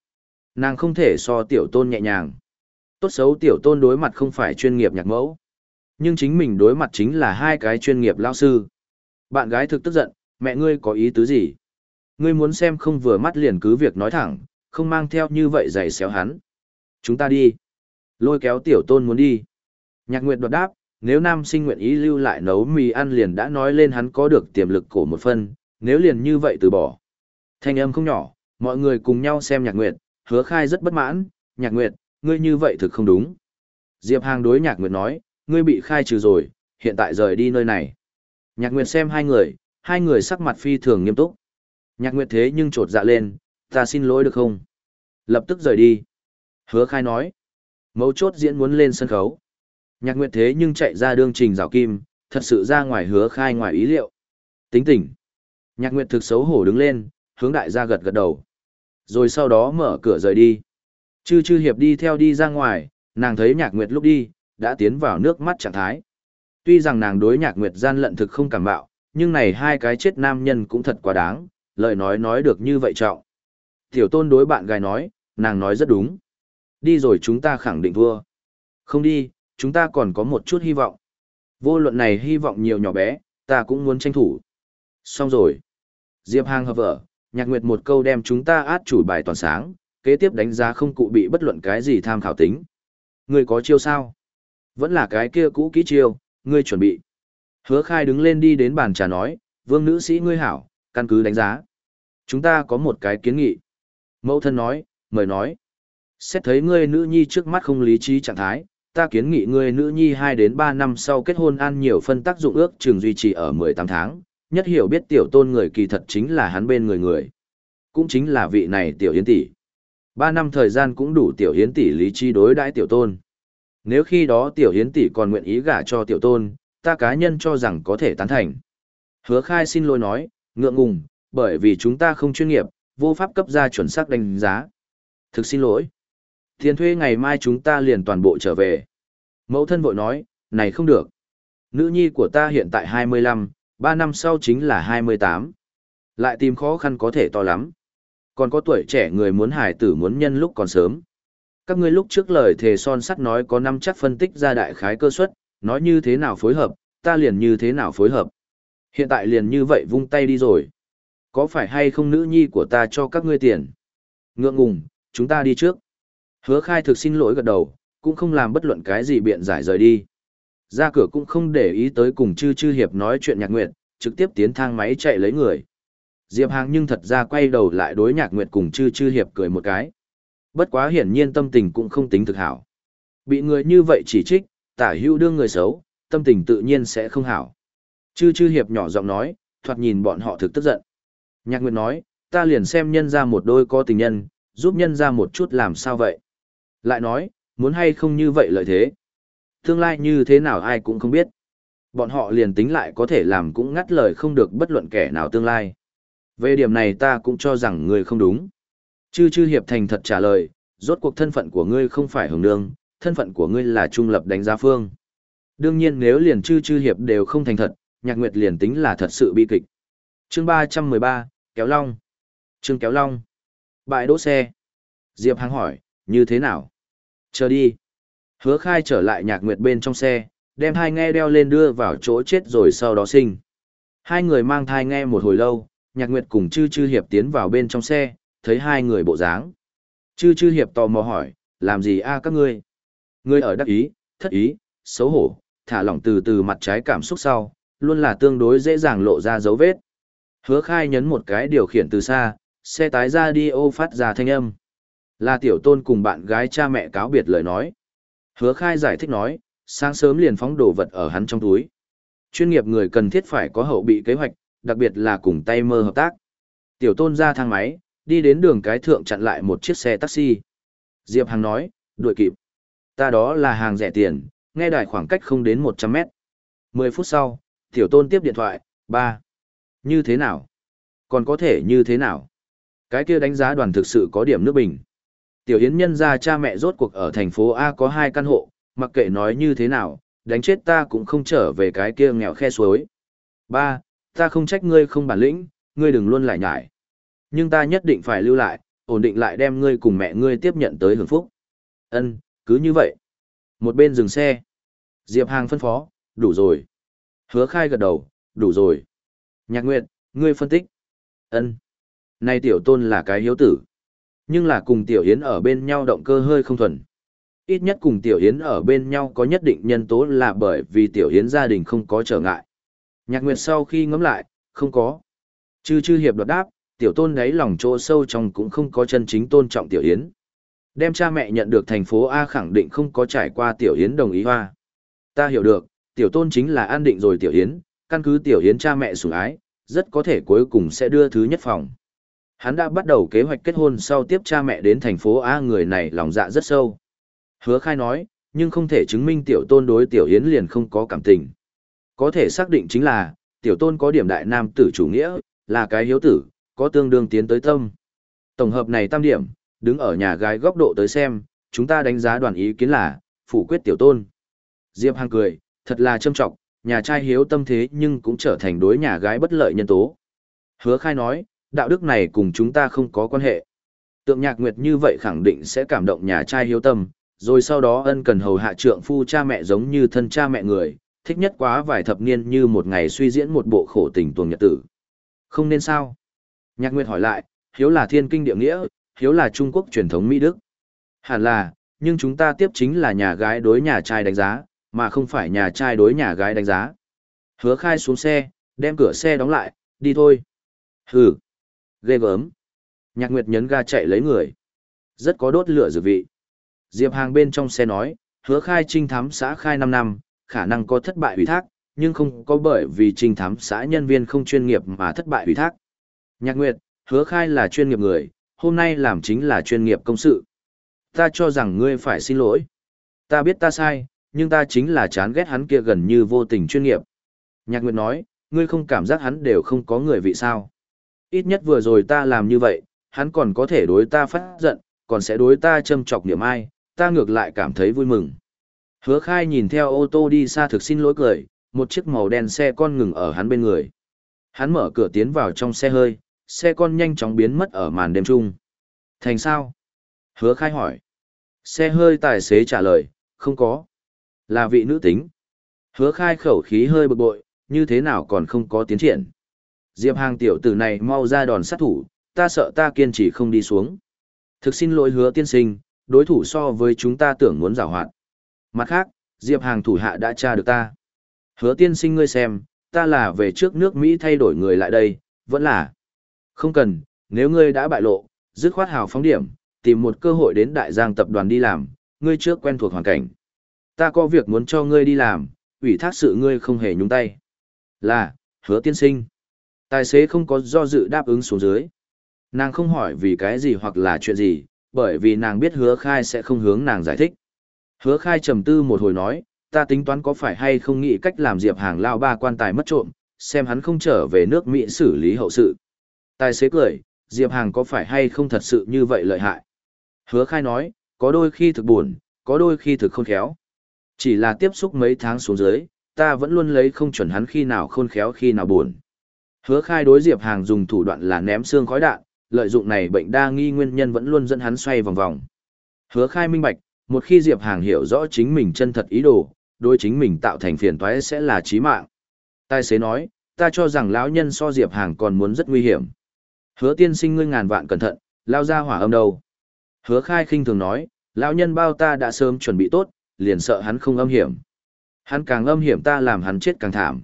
Nàng không thể so tiểu tôn nhẹ nhàng. Tốt xấu tiểu tôn đối mặt không phải chuyên nghiệp nhạc mẫu. Nhưng chính mình đối mặt chính là hai cái chuyên nghiệp lao sư. Bạn gái thực tức giận, mẹ ngươi có ý tứ gì? Ngươi muốn xem không vừa mắt liền cứ việc nói thẳng, không mang theo như vậy giày xéo hắn. Chúng ta đi. Lôi kéo tiểu tôn muốn đi. Nhạc Nguyệt đoạt đáp, nếu nam sinh nguyện ý lưu lại nấu mì ăn liền đã nói lên hắn có được tiềm lực cổ một phân, nếu liền như vậy từ bỏ. Thanh âm không nhỏ, mọi người cùng nhau xem Nhạc Nguyệt, hứa khai rất bất mãn, Nhạc Nguyệt, ngươi như vậy thực không đúng. Diệp Hàng đối Nhạc Nguyệt nói, ngươi bị khai trừ rồi, hiện tại rời đi nơi này. Nhạc Nguyệt xem hai người, hai người sắc mặt phi thường nghiêm túc. Nhạc Nguyệt thế nhưng trột dạ lên, ta xin lỗi được không? Lập tức rời đi. Hứa khai nói. Mấu chốt diễn muốn lên sân khấu. Nhạc Nguyệt thế nhưng chạy ra đương trình rào kim, thật sự ra ngoài hứa khai ngoài ý liệu. Tính tỉnh. Nhạc Nguyệt thực xấu hổ đứng lên, hướng đại gia gật gật đầu. Rồi sau đó mở cửa rời đi. Chư chư hiệp đi theo đi ra ngoài, nàng thấy Nhạc Nguyệt lúc đi, đã tiến vào nước mắt trạng thái. Tuy rằng nàng đối Nhạc Nguyệt gian lận thực không cảm bạo, nhưng này hai cái chết nam nhân cũng thật quá đáng, lời nói nói được như vậy trọng. Tiểu tôn đối bạn gái nói, nàng nói rất đúng. Đi rồi chúng ta khẳng định thua. Không đi, chúng ta còn có một chút hy vọng. Vô luận này hy vọng nhiều nhỏ bé, ta cũng muốn tranh thủ. Xong rồi. Diệp Hàng hợp vợ, nhạc nguyệt một câu đem chúng ta át chủ bài toàn sáng, kế tiếp đánh giá không cụ bị bất luận cái gì tham khảo tính. Ngươi có chiêu sao? Vẫn là cái kia cũ kỹ chiêu, ngươi chuẩn bị. Hứa khai đứng lên đi đến bàn trà nói, vương nữ sĩ ngươi hảo, căn cứ đánh giá. Chúng ta có một cái kiến nghị. Mẫu thân nói, mời nói. Xét thấy ngươi nữ nhi trước mắt không lý trí trạng thái, ta kiến nghị ngươi nữ nhi 2 đến 3 năm sau kết hôn ăn nhiều phân tác dụng ước trường duy trì ở 18 tháng, nhất hiểu biết tiểu tôn người kỳ thật chính là hắn bên người người. Cũng chính là vị này tiểu hiến tỷ. 3 năm thời gian cũng đủ tiểu hiến tỷ lý trí đối đãi tiểu tôn. Nếu khi đó tiểu hiến tỷ còn nguyện ý gả cho tiểu tôn, ta cá nhân cho rằng có thể tán thành. Hứa khai xin lỗi nói, ngượng ngùng, bởi vì chúng ta không chuyên nghiệp, vô pháp cấp ra chuẩn xác đánh giá. Thực xin lỗi. Tiền thuê ngày mai chúng ta liền toàn bộ trở về. Mẫu thân vội nói, này không được. Nữ nhi của ta hiện tại 25, 3 năm sau chính là 28. Lại tìm khó khăn có thể to lắm. Còn có tuổi trẻ người muốn hài tử muốn nhân lúc còn sớm. Các ngươi lúc trước lời thề son sắt nói có năm chắc phân tích ra đại khái cơ suất, nói như thế nào phối hợp, ta liền như thế nào phối hợp. Hiện tại liền như vậy vung tay đi rồi. Có phải hay không nữ nhi của ta cho các ngươi tiền? Ngượng ngùng, chúng ta đi trước. Hứa khai thực xin lỗi gật đầu, cũng không làm bất luận cái gì biện giải rời đi. Ra cửa cũng không để ý tới cùng chư chư hiệp nói chuyện nhạc nguyệt, trực tiếp tiến thang máy chạy lấy người. Diệp Hàng nhưng thật ra quay đầu lại đối nhạc nguyệt cùng chư chư hiệp cười một cái. Bất quá hiển nhiên tâm tình cũng không tính thực hảo. Bị người như vậy chỉ trích, tả hữu đương người xấu, tâm tình tự nhiên sẽ không hảo. Chư chư hiệp nhỏ giọng nói, thoạt nhìn bọn họ thực tức giận. Nhạc Nguyệt nói, ta liền xem nhân ra một đôi có tình nhân, giúp nhân ra một chút làm sao vậy. Lại nói, muốn hay không như vậy lợi thế. Tương lai như thế nào ai cũng không biết. Bọn họ liền tính lại có thể làm cũng ngắt lời không được bất luận kẻ nào tương lai. Về điểm này ta cũng cho rằng ngươi không đúng. Chư chư hiệp thành thật trả lời, rốt cuộc thân phận của ngươi không phải hưởng đương thân phận của ngươi là trung lập đánh giá phương. Đương nhiên nếu liền chư chư hiệp đều không thành thật, nhạc nguyệt liền tính là thật sự bi kịch. Chương 313, Kéo Long. Chương Kéo Long. Bãi đỗ xe. Diệp Hàng hỏi, như thế nào? Chờ đi. Hứa khai trở lại nhạc nguyệt bên trong xe, đem thai nghe đeo lên đưa vào chỗ chết rồi sau đó sinh. Hai người mang thai nghe một hồi lâu, nhạc nguyệt cùng chư chư hiệp tiến vào bên trong xe, thấy hai người bộ dáng. Chư chư hiệp tò mò hỏi, làm gì a các ngươi? Ngươi ở đắc ý, thất ý, xấu hổ, thả lỏng từ từ mặt trái cảm xúc sau, luôn là tương đối dễ dàng lộ ra dấu vết. Hứa khai nhấn một cái điều khiển từ xa, xe tái ra đi ô phát ra thanh âm. Là tiểu tôn cùng bạn gái cha mẹ cáo biệt lời nói. Hứa khai giải thích nói, sáng sớm liền phóng đồ vật ở hắn trong túi. Chuyên nghiệp người cần thiết phải có hậu bị kế hoạch, đặc biệt là cùng tay mơ hợp tác. Tiểu tôn ra thang máy, đi đến đường cái thượng chặn lại một chiếc xe taxi. Diệp Hằng nói, đuổi kịp. Ta đó là hàng rẻ tiền, nghe đài khoảng cách không đến 100 mét. 10 phút sau, tiểu tôn tiếp điện thoại, ba. Như thế nào? Còn có thể như thế nào? Cái kia đánh giá đoàn thực sự có điểm nước bình. Tiểu Yến nhân ra cha mẹ rốt cuộc ở thành phố A có hai căn hộ, mặc kệ nói như thế nào, đánh chết ta cũng không trở về cái kia nghèo khe suối. Ba, ta không trách ngươi không bản lĩnh, ngươi đừng luôn lại nhải. Nhưng ta nhất định phải lưu lại, ổn định lại đem ngươi cùng mẹ ngươi tiếp nhận tới hưởng phúc. Ân, cứ như vậy. Một bên dừng xe. Diệp Hàng phân phó, đủ rồi. Hứa khai gật đầu, đủ rồi. Nhạc Nguyệt, ngươi phân tích. Ân, Này tiểu tôn là cái hiếu tử. Nhưng là cùng tiểu hiến ở bên nhau động cơ hơi không thuần. Ít nhất cùng tiểu hiến ở bên nhau có nhất định nhân tố là bởi vì tiểu hiến gia đình không có trở ngại. Nhạc Nguyệt sau khi ngẫm lại, không có. Chư chư hiệp đoạt đáp, tiểu tôn đáy lòng chỗ sâu trong cũng không có chân chính tôn trọng tiểu hiến. Đem cha mẹ nhận được thành phố A khẳng định không có trải qua tiểu hiến đồng ý hoa. Ta hiểu được, tiểu tôn chính là an định rồi tiểu hiến, căn cứ tiểu hiến cha mẹ sủng ái, rất có thể cuối cùng sẽ đưa thứ nhất phòng. Hắn đã bắt đầu kế hoạch kết hôn sau tiếp cha mẹ đến thành phố A người này lòng dạ rất sâu. Hứa khai nói, nhưng không thể chứng minh tiểu tôn đối tiểu Yến liền không có cảm tình. Có thể xác định chính là, tiểu tôn có điểm đại nam tử chủ nghĩa, là cái hiếu tử, có tương đương tiến tới tâm. Tổng hợp này tam điểm, đứng ở nhà gái góc độ tới xem, chúng ta đánh giá đoàn ý kiến là, phủ quyết tiểu tôn. Diệp Hàng cười, thật là châm trọng, nhà trai hiếu tâm thế nhưng cũng trở thành đối nhà gái bất lợi nhân tố. Hứa khai nói, đạo đức này cùng chúng ta không có quan hệ. Tượng nhạc nguyệt như vậy khẳng định sẽ cảm động nhà trai hiếu tâm, rồi sau đó ân cần hầu hạ trượng phu cha mẹ giống như thân cha mẹ người, thích nhất quá vài thập niên như một ngày suy diễn một bộ khổ tình tuồng nhật tử. Không nên sao? Nhạc Nguyệt hỏi lại, hiếu là thiên kinh địa nghĩa, hiếu là Trung Quốc truyền thống Mỹ Đức. Hẳn là, nhưng chúng ta tiếp chính là nhà gái đối nhà trai đánh giá, mà không phải nhà trai đối nhà gái đánh giá. Hứa khai xuống xe, đem cửa xe đóng lại, đi thôi. Hừ, ghê gớm. Nhạc Nguyệt nhấn ga chạy lấy người. Rất có đốt lửa dự vị. Diệp Hàng bên trong xe nói, hứa khai trinh thám xã khai 5 năm, khả năng có thất bại ủy thác, nhưng không có bởi vì trinh thám xã nhân viên không chuyên nghiệp mà thất bại ủy thác. Nhạc Nguyệt, hứa khai là chuyên nghiệp người, hôm nay làm chính là chuyên nghiệp công sự. Ta cho rằng ngươi phải xin lỗi. Ta biết ta sai, nhưng ta chính là chán ghét hắn kia gần như vô tình chuyên nghiệp. Nhạc Nguyệt nói, ngươi không cảm giác hắn đều không có người vị sao. Ít nhất vừa rồi ta làm như vậy, hắn còn có thể đối ta phát giận, còn sẽ đối ta châm chọc niệm ai, ta ngược lại cảm thấy vui mừng. Hứa khai nhìn theo ô tô đi xa thực xin lỗi cười, một chiếc màu đen xe con ngừng ở hắn bên người. Hắn mở cửa tiến vào trong xe hơi, xe con nhanh chóng biến mất ở màn đêm trung. Thành sao? Hứa khai hỏi. Xe hơi tài xế trả lời, không có. Là vị nữ tính. Hứa khai khẩu khí hơi bực bội, như thế nào còn không có tiến triển. Diệp hàng tiểu tử này mau ra đòn sát thủ, ta sợ ta kiên trì không đi xuống. Thực xin lỗi hứa tiên sinh, đối thủ so với chúng ta tưởng muốn giảo hoạt. Mặt khác, Diệp hàng thủ hạ đã tra được ta. Hứa tiên sinh ngươi xem, ta là về trước nước Mỹ thay đổi người lại đây, vẫn là. Không cần, nếu ngươi đã bại lộ, dứt khoát hào phóng điểm, tìm một cơ hội đến đại giang tập đoàn đi làm, ngươi trước quen thuộc hoàn cảnh. Ta có việc muốn cho ngươi đi làm, ủy thác sự ngươi không hề nhúng tay. Là, hứa tiên sinh. Tài xế không có do dự đáp ứng xuống dưới. Nàng không hỏi vì cái gì hoặc là chuyện gì, bởi vì nàng biết hứa khai sẽ không hướng nàng giải thích. Hứa khai trầm tư một hồi nói, ta tính toán có phải hay không nghĩ cách làm diệp hàng lao ba quan tài mất trộm, xem hắn không trở về nước Mỹ xử lý hậu sự. Tài xế cười, diệp hàng có phải hay không thật sự như vậy lợi hại. Hứa khai nói, có đôi khi thực buồn, có đôi khi thực khôn khéo. Chỉ là tiếp xúc mấy tháng xuống dưới, ta vẫn luôn lấy không chuẩn hắn khi nào khôn khéo khi nào buồn. Hứa khai đối Diệp Hàng dùng thủ đoạn là ném xương khói đạn, lợi dụng này bệnh đa nghi nguyên nhân vẫn luôn dẫn hắn xoay vòng vòng. Hứa khai minh bạch, một khi Diệp Hàng hiểu rõ chính mình chân thật ý đồ, đối chính mình tạo thành phiền toái sẽ là chí mạng. Tài xế nói, ta cho rằng lão nhân so Diệp Hàng còn muốn rất nguy hiểm. Hứa tiên sinh ngươi ngàn vạn cẩn thận, lao ra hỏa âm đầu. Hứa khai khinh thường nói, lão nhân bao ta đã sớm chuẩn bị tốt, liền sợ hắn không âm hiểm. Hắn càng âm hiểm ta làm hắn chết càng thảm.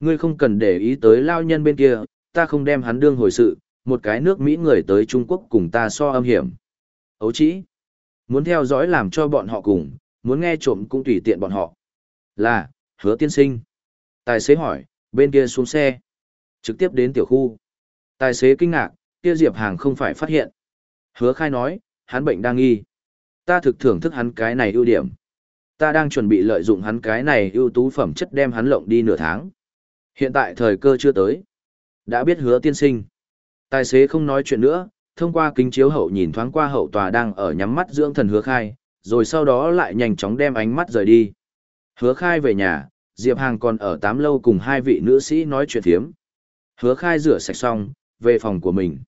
Ngươi không cần để ý tới lao nhân bên kia, ta không đem hắn đương hồi sự, một cái nước Mỹ người tới Trung Quốc cùng ta so âm hiểm. Ấu chỉ, muốn theo dõi làm cho bọn họ cùng, muốn nghe trộm cũng tùy tiện bọn họ. Là, hứa tiên sinh. Tài xế hỏi, bên kia xuống xe. Trực tiếp đến tiểu khu. Tài xế kinh ngạc, kia Diệp Hàng không phải phát hiện. Hứa khai nói, hắn bệnh đang nghi. Ta thực thưởng thức hắn cái này ưu điểm. Ta đang chuẩn bị lợi dụng hắn cái này ưu tú phẩm chất đem hắn lộng đi nửa tháng. Hiện tại thời cơ chưa tới. Đã biết hứa tiên sinh. Tài xế không nói chuyện nữa, thông qua kính chiếu hậu nhìn thoáng qua hậu tòa đang ở nhắm mắt dưỡng thần hứa khai, rồi sau đó lại nhanh chóng đem ánh mắt rời đi. Hứa khai về nhà, Diệp Hàng còn ở tám lâu cùng hai vị nữ sĩ nói chuyện thiếm. Hứa khai rửa sạch xong, về phòng của mình.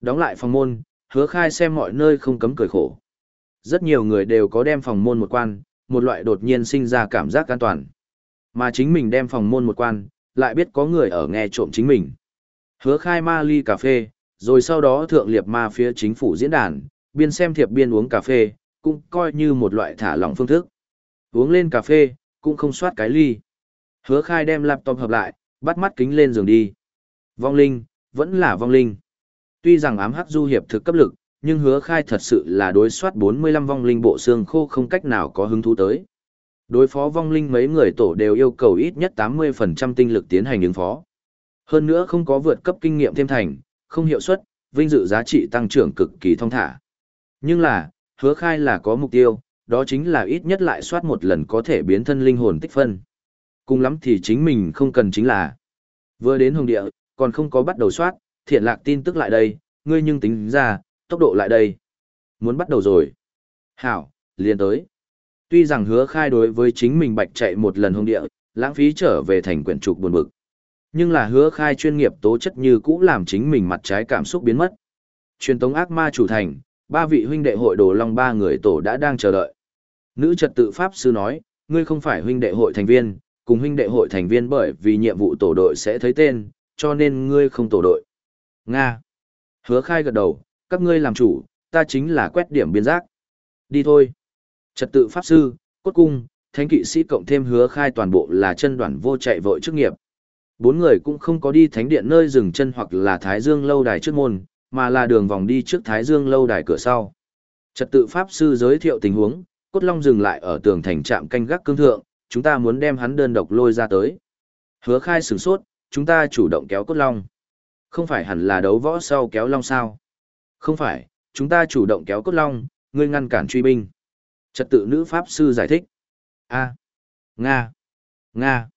Đóng lại phòng môn, hứa khai xem mọi nơi không cấm cười khổ. Rất nhiều người đều có đem phòng môn một quan, một loại đột nhiên sinh ra cảm giác an toàn. Mà chính mình đem phòng môn một quan, lại biết có người ở nghe trộm chính mình. Hứa khai ma ly cà phê, rồi sau đó thượng liệp ma phía chính phủ diễn đàn, biên xem thiệp biên uống cà phê, cũng coi như một loại thả lỏng phương thức. Uống lên cà phê, cũng không soát cái ly. Hứa khai đem laptop hợp lại, bắt mắt kính lên giường đi. Vong linh, vẫn là vong linh. Tuy rằng ám hắc du hiệp thực cấp lực, nhưng hứa khai thật sự là đối soát 45 vong linh bộ xương khô không cách nào có hứng thú tới. Đối phó vong linh mấy người tổ đều yêu cầu ít nhất 80% tinh lực tiến hành ứng phó. Hơn nữa không có vượt cấp kinh nghiệm thêm thành, không hiệu suất, vinh dự giá trị tăng trưởng cực kỳ thông thả. Nhưng là, hứa khai là có mục tiêu, đó chính là ít nhất lại soát một lần có thể biến thân linh hồn tích phân. Cùng lắm thì chính mình không cần chính là. Vừa đến hồng địa, còn không có bắt đầu soát, thiện lạc tin tức lại đây, ngươi nhưng tính ra, tốc độ lại đây. Muốn bắt đầu rồi. Hảo, liền tới. Tuy rằng hứa khai đối với chính mình bạch chạy một lần hung địa, lãng phí trở về thành quyển trục buồn bực. Nhưng là hứa khai chuyên nghiệp tố chất như cũ làm chính mình mặt trái cảm xúc biến mất. Truyền tống ác ma chủ thành, ba vị huynh đệ hội đồ long ba người tổ đã đang chờ đợi. Nữ trật tự pháp sư nói, ngươi không phải huynh đệ hội thành viên, cùng huynh đệ hội thành viên bởi vì nhiệm vụ tổ đội sẽ thấy tên, cho nên ngươi không tổ đội. Nga. Hứa khai gật đầu, các ngươi làm chủ, ta chính là quét điểm biên giác. Đi thôi. Trật tự pháp sư, cốt cung, thánh kỵ sĩ cộng thêm hứa khai toàn bộ là chân đoàn vô chạy vội chức nghiệp. Bốn người cũng không có đi thánh điện nơi dừng chân hoặc là Thái Dương lâu đài trước môn, mà là đường vòng đi trước Thái Dương lâu đài cửa sau. Trật tự pháp sư giới thiệu tình huống, cốt long dừng lại ở tường thành trạm canh gác cương thượng, chúng ta muốn đem hắn đơn độc lôi ra tới. Hứa khai sửng sốt, chúng ta chủ động kéo cốt long. Không phải hẳn là đấu võ sau kéo long sao? Không phải, chúng ta chủ động kéo cốt long, ngươi ngăn cản truy binh. Trật tự nữ pháp sư giải thích. A. Nga. Nga.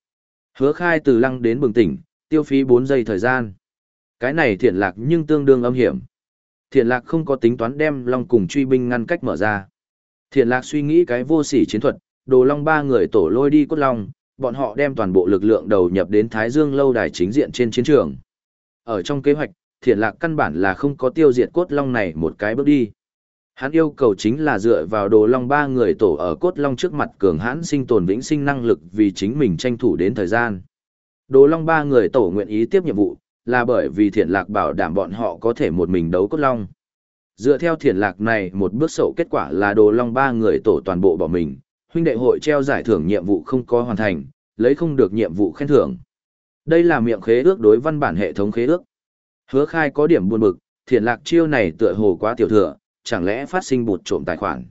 Hứa khai từ lăng đến bừng tỉnh, tiêu phí 4 giây thời gian. Cái này thiện lạc nhưng tương đương âm hiểm. Thiện lạc không có tính toán đem long cùng truy binh ngăn cách mở ra. Thiện lạc suy nghĩ cái vô sỉ chiến thuật, đồ long ba người tổ lôi đi cốt long, bọn họ đem toàn bộ lực lượng đầu nhập đến Thái Dương lâu đài chính diện trên chiến trường. Ở trong kế hoạch, thiện lạc căn bản là không có tiêu diệt cốt long này một cái bước đi. Hắn yêu cầu chính là dựa vào đồ long ba người tổ ở cốt long trước mặt cường hãn sinh tồn vĩnh sinh năng lực vì chính mình tranh thủ đến thời gian. Đồ long ba người tổ nguyện ý tiếp nhiệm vụ, là bởi vì thiện lạc bảo đảm bọn họ có thể một mình đấu cốt long. Dựa theo thiện lạc này một bước sậu kết quả là đồ long ba người tổ toàn bộ bỏ mình, huynh đệ hội treo giải thưởng nhiệm vụ không có hoàn thành, lấy không được nhiệm vụ khen thưởng. Đây là miệng khế ước đối văn bản hệ thống khế ước. Hứa khai có điểm buồn bực, thiện lạc chiêu này tựa hồ quá tiểu thừa, chẳng lẽ phát sinh bột trộm tài khoản.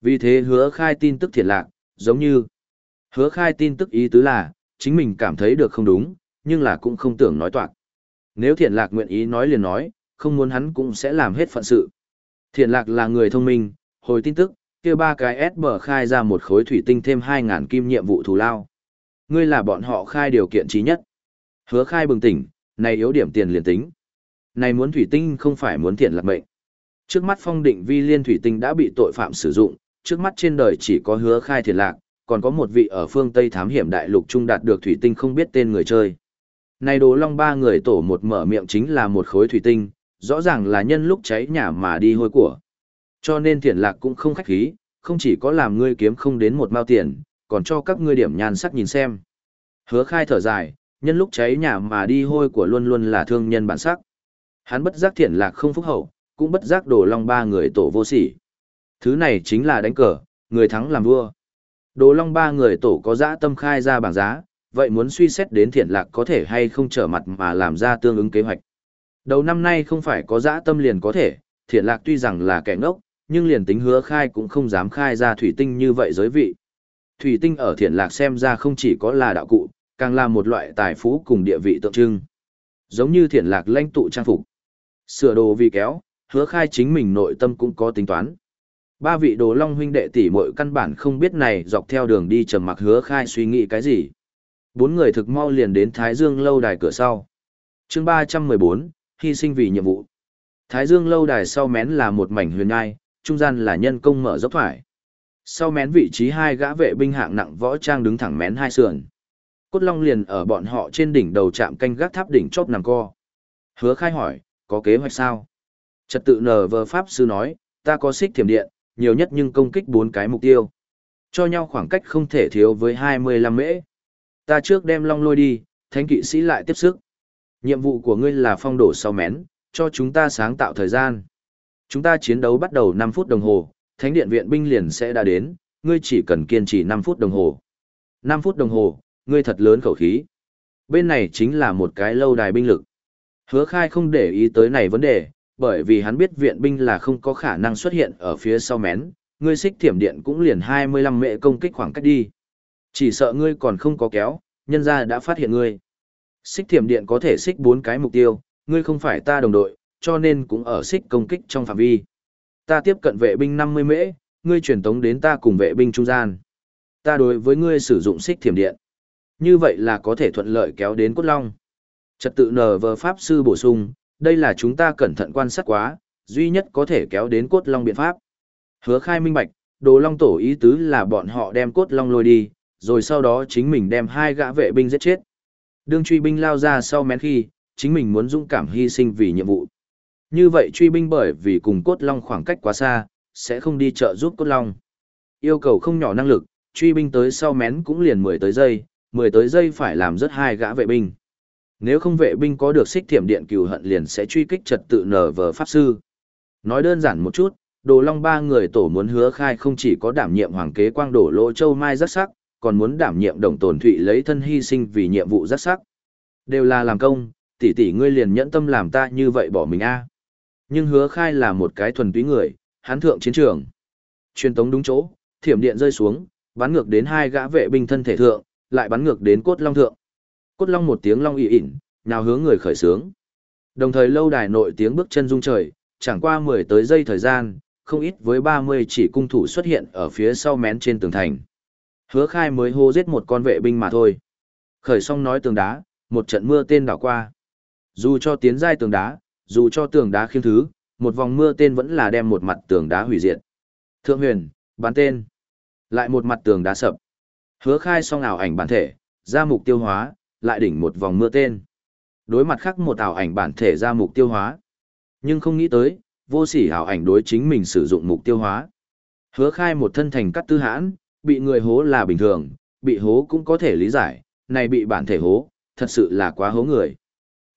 Vì thế hứa khai tin tức thiện lạc, giống như hứa khai tin tức ý tứ là, chính mình cảm thấy được không đúng, nhưng là cũng không tưởng nói toạc. Nếu thiện lạc nguyện ý nói liền nói, không muốn hắn cũng sẽ làm hết phận sự. Thiện lạc là người thông minh, hồi tin tức, kia ba cái S bờ khai ra một khối thủy tinh thêm 2.000 kim nhiệm vụ thù lao. Ngươi là bọn họ khai điều kiện trí nhất. Hứa khai bừng tỉnh, này yếu điểm tiền liền tính. Này muốn thủy tinh không phải muốn thiện lạc mệnh. Trước mắt phong định vi liên thủy tinh đã bị tội phạm sử dụng, trước mắt trên đời chỉ có hứa khai thiệt lạc, còn có một vị ở phương Tây thám hiểm đại lục trung đạt được thủy tinh không biết tên người chơi. Này đồ long ba người tổ một mở miệng chính là một khối thủy tinh, rõ ràng là nhân lúc cháy nhà mà đi hôi của. Cho nên thiện lạc cũng không khách khí, không chỉ có làm ngươi kiếm không đến một mao tiền, còn cho các ngươi điểm nhan sắc nhìn xem. Hứa khai thở dài, nhân lúc cháy nhà mà đi hôi của luôn luôn là thương nhân bản sắc. Hắn bất giác thiện lạc không phúc hậu, cũng bất giác đồ long ba người tổ vô sỉ. Thứ này chính là đánh cờ, người thắng làm vua. Đồ long ba người tổ có dã tâm khai ra bảng giá, vậy muốn suy xét đến thiện lạc có thể hay không trở mặt mà làm ra tương ứng kế hoạch. Đầu năm nay không phải có dã tâm liền có thể, thiện lạc tuy rằng là kẻ ngốc, nhưng liền tính hứa khai cũng không dám khai ra thủy tinh như vậy giới vị. Thủy tinh ở thiện lạc xem ra không chỉ có là đạo cụ, càng là một loại tài phú cùng địa vị tượng trưng. Giống như thiện lạc lãnh tụ trang phục. Sửa đồ vì kéo, hứa khai chính mình nội tâm cũng có tính toán. Ba vị đồ long huynh đệ tỷ muội căn bản không biết này dọc theo đường đi trầm mặc hứa khai suy nghĩ cái gì. Bốn người thực mau liền đến Thái Dương lâu đài cửa sau. chương 314, hy sinh vì nhiệm vụ. Thái Dương lâu đài sau mén là một mảnh huyền ngai, trung gian là nhân công mở dốc thoải. Sau mén vị trí hai gã vệ binh hạng nặng võ trang đứng thẳng mén hai sườn. Cốt long liền ở bọn họ trên đỉnh đầu chạm canh gác tháp đỉnh chóp nằm co. Hứa khai hỏi, có kế hoạch sao? Trật tự nở vờ Pháp sư nói, ta có xích thiểm điện, nhiều nhất nhưng công kích bốn cái mục tiêu. Cho nhau khoảng cách không thể thiếu với 25 mễ. Ta trước đem long lôi đi, thánh kỵ sĩ lại tiếp sức. Nhiệm vụ của ngươi là phong đổ sau mén, cho chúng ta sáng tạo thời gian. Chúng ta chiến đấu bắt đầu 5 phút đồng hồ, thánh điện viện binh liền sẽ đã đến, ngươi chỉ cần kiên trì 5 phút đồng hồ. 5 phút đồng hồ, ngươi thật lớn khẩu khí. Bên này chính là một cái lâu đài binh lực. Hứa khai không để ý tới này vấn đề, bởi vì hắn biết viện binh là không có khả năng xuất hiện ở phía sau mén, ngươi xích thiểm điện cũng liền 25 mệ công kích khoảng cách đi. Chỉ sợ ngươi còn không có kéo, nhân ra đã phát hiện ngươi. Xích thiểm điện có thể xích bốn cái mục tiêu, ngươi không phải ta đồng đội, cho nên cũng ở xích công kích trong phạm vi. Ta tiếp cận vệ binh 50 mễ, ngươi truyền tống đến ta cùng vệ binh trung gian. Ta đối với ngươi sử dụng xích thiểm điện. Như vậy là có thể thuận lợi kéo đến cốt long. Trật tự nở vờ pháp sư bổ sung, đây là chúng ta cẩn thận quan sát quá, duy nhất có thể kéo đến cốt long biện pháp. Hứa khai minh bạch, đồ long tổ ý tứ là bọn họ đem cốt long lôi đi, rồi sau đó chính mình đem hai gã vệ binh giết chết. Đương truy binh lao ra sau mén khi, chính mình muốn dũng cảm hy sinh vì nhiệm vụ. Như vậy truy binh bởi vì cùng cốt long khoảng cách quá xa, sẽ không đi trợ giúp cốt long. Yêu cầu không nhỏ năng lực, truy binh tới sau mén cũng liền 10 tới giây, 10 tới giây phải làm rất hai gã vệ binh. Nếu không vệ binh có được xích thiểm điện cừu hận liền sẽ truy kích trật tự nở vờ pháp sư. Nói đơn giản một chút, đồ long ba người tổ muốn hứa khai không chỉ có đảm nhiệm hoàng kế quang đổ lỗ châu mai rất sắc, còn muốn đảm nhiệm đồng tồn thụy lấy thân hy sinh vì nhiệm vụ rất sắc. Đều là làm công, tỷ tỷ ngươi liền nhẫn tâm làm ta như vậy bỏ mình a Nhưng hứa khai là một cái thuần túy người, hán thượng chiến trường. Truyền tống đúng chỗ, thiểm điện rơi xuống, bắn ngược đến hai gã vệ binh thân thể thượng, lại bắn ngược đến cốt long thượng. Cốt long một tiếng long ỉ ỉn, nào hướng người khởi sướng. Đồng thời lâu đài nội tiếng bước chân rung trời, chẳng qua 10 tới giây thời gian, không ít với 30 chỉ cung thủ xuất hiện ở phía sau mén trên tường thành. Hứa khai mới hô giết một con vệ binh mà thôi. Khởi xong nói tường đá, một trận mưa tên đảo qua. Dù cho tiến giai tường đá, dù cho tường đá khiêm thứ, một vòng mưa tên vẫn là đem một mặt tường đá hủy diệt. Thượng huyền, bán tên. Lại một mặt tường đá sập. Hứa khai xong ảo ảnh bản thể, ra mục tiêu hóa, lại đỉnh một vòng mưa tên. Đối mặt khác một ảo ảnh bản thể ra mục tiêu hóa. Nhưng không nghĩ tới, vô sỉ ảo ảnh đối chính mình sử dụng mục tiêu hóa. Hứa khai một thân thành cắt tư hãn, bị người hố là bình thường, bị hố cũng có thể lý giải, này bị bản thể hố, thật sự là quá hố người.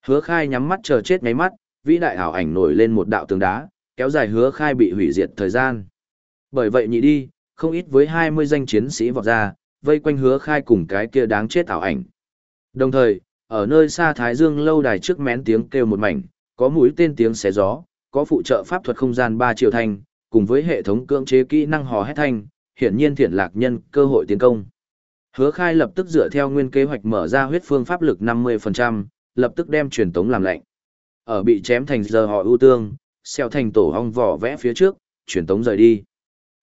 Hứa khai nhắm mắt chờ chết ngáy mắt, vĩ đại ảo ảnh nổi lên một đạo tường đá, kéo dài hứa khai bị hủy diệt thời gian. Bởi vậy nhị đi, không ít với 20 danh chiến sĩ vọt ra, vây quanh hứa khai cùng cái kia đáng chết ảo ảnh. Đồng thời, ở nơi xa Thái Dương lâu đài trước mén tiếng kêu một mảnh, có mũi tên tiếng xé gió, có phụ trợ pháp thuật không gian 3 triệu thành cùng với hệ thống cưỡng chế kỹ năng hò hét thanh, hiển nhiên thiện lạc nhân cơ hội tiến công. Hứa khai lập tức dựa theo nguyên kế hoạch mở ra huyết phương pháp lực 50%, lập tức đem truyền tống làm lệnh. Ở bị chém thành giờ họ ưu tương, xeo thành tổ hong vỏ vẽ phía trước, truyền tống rời đi.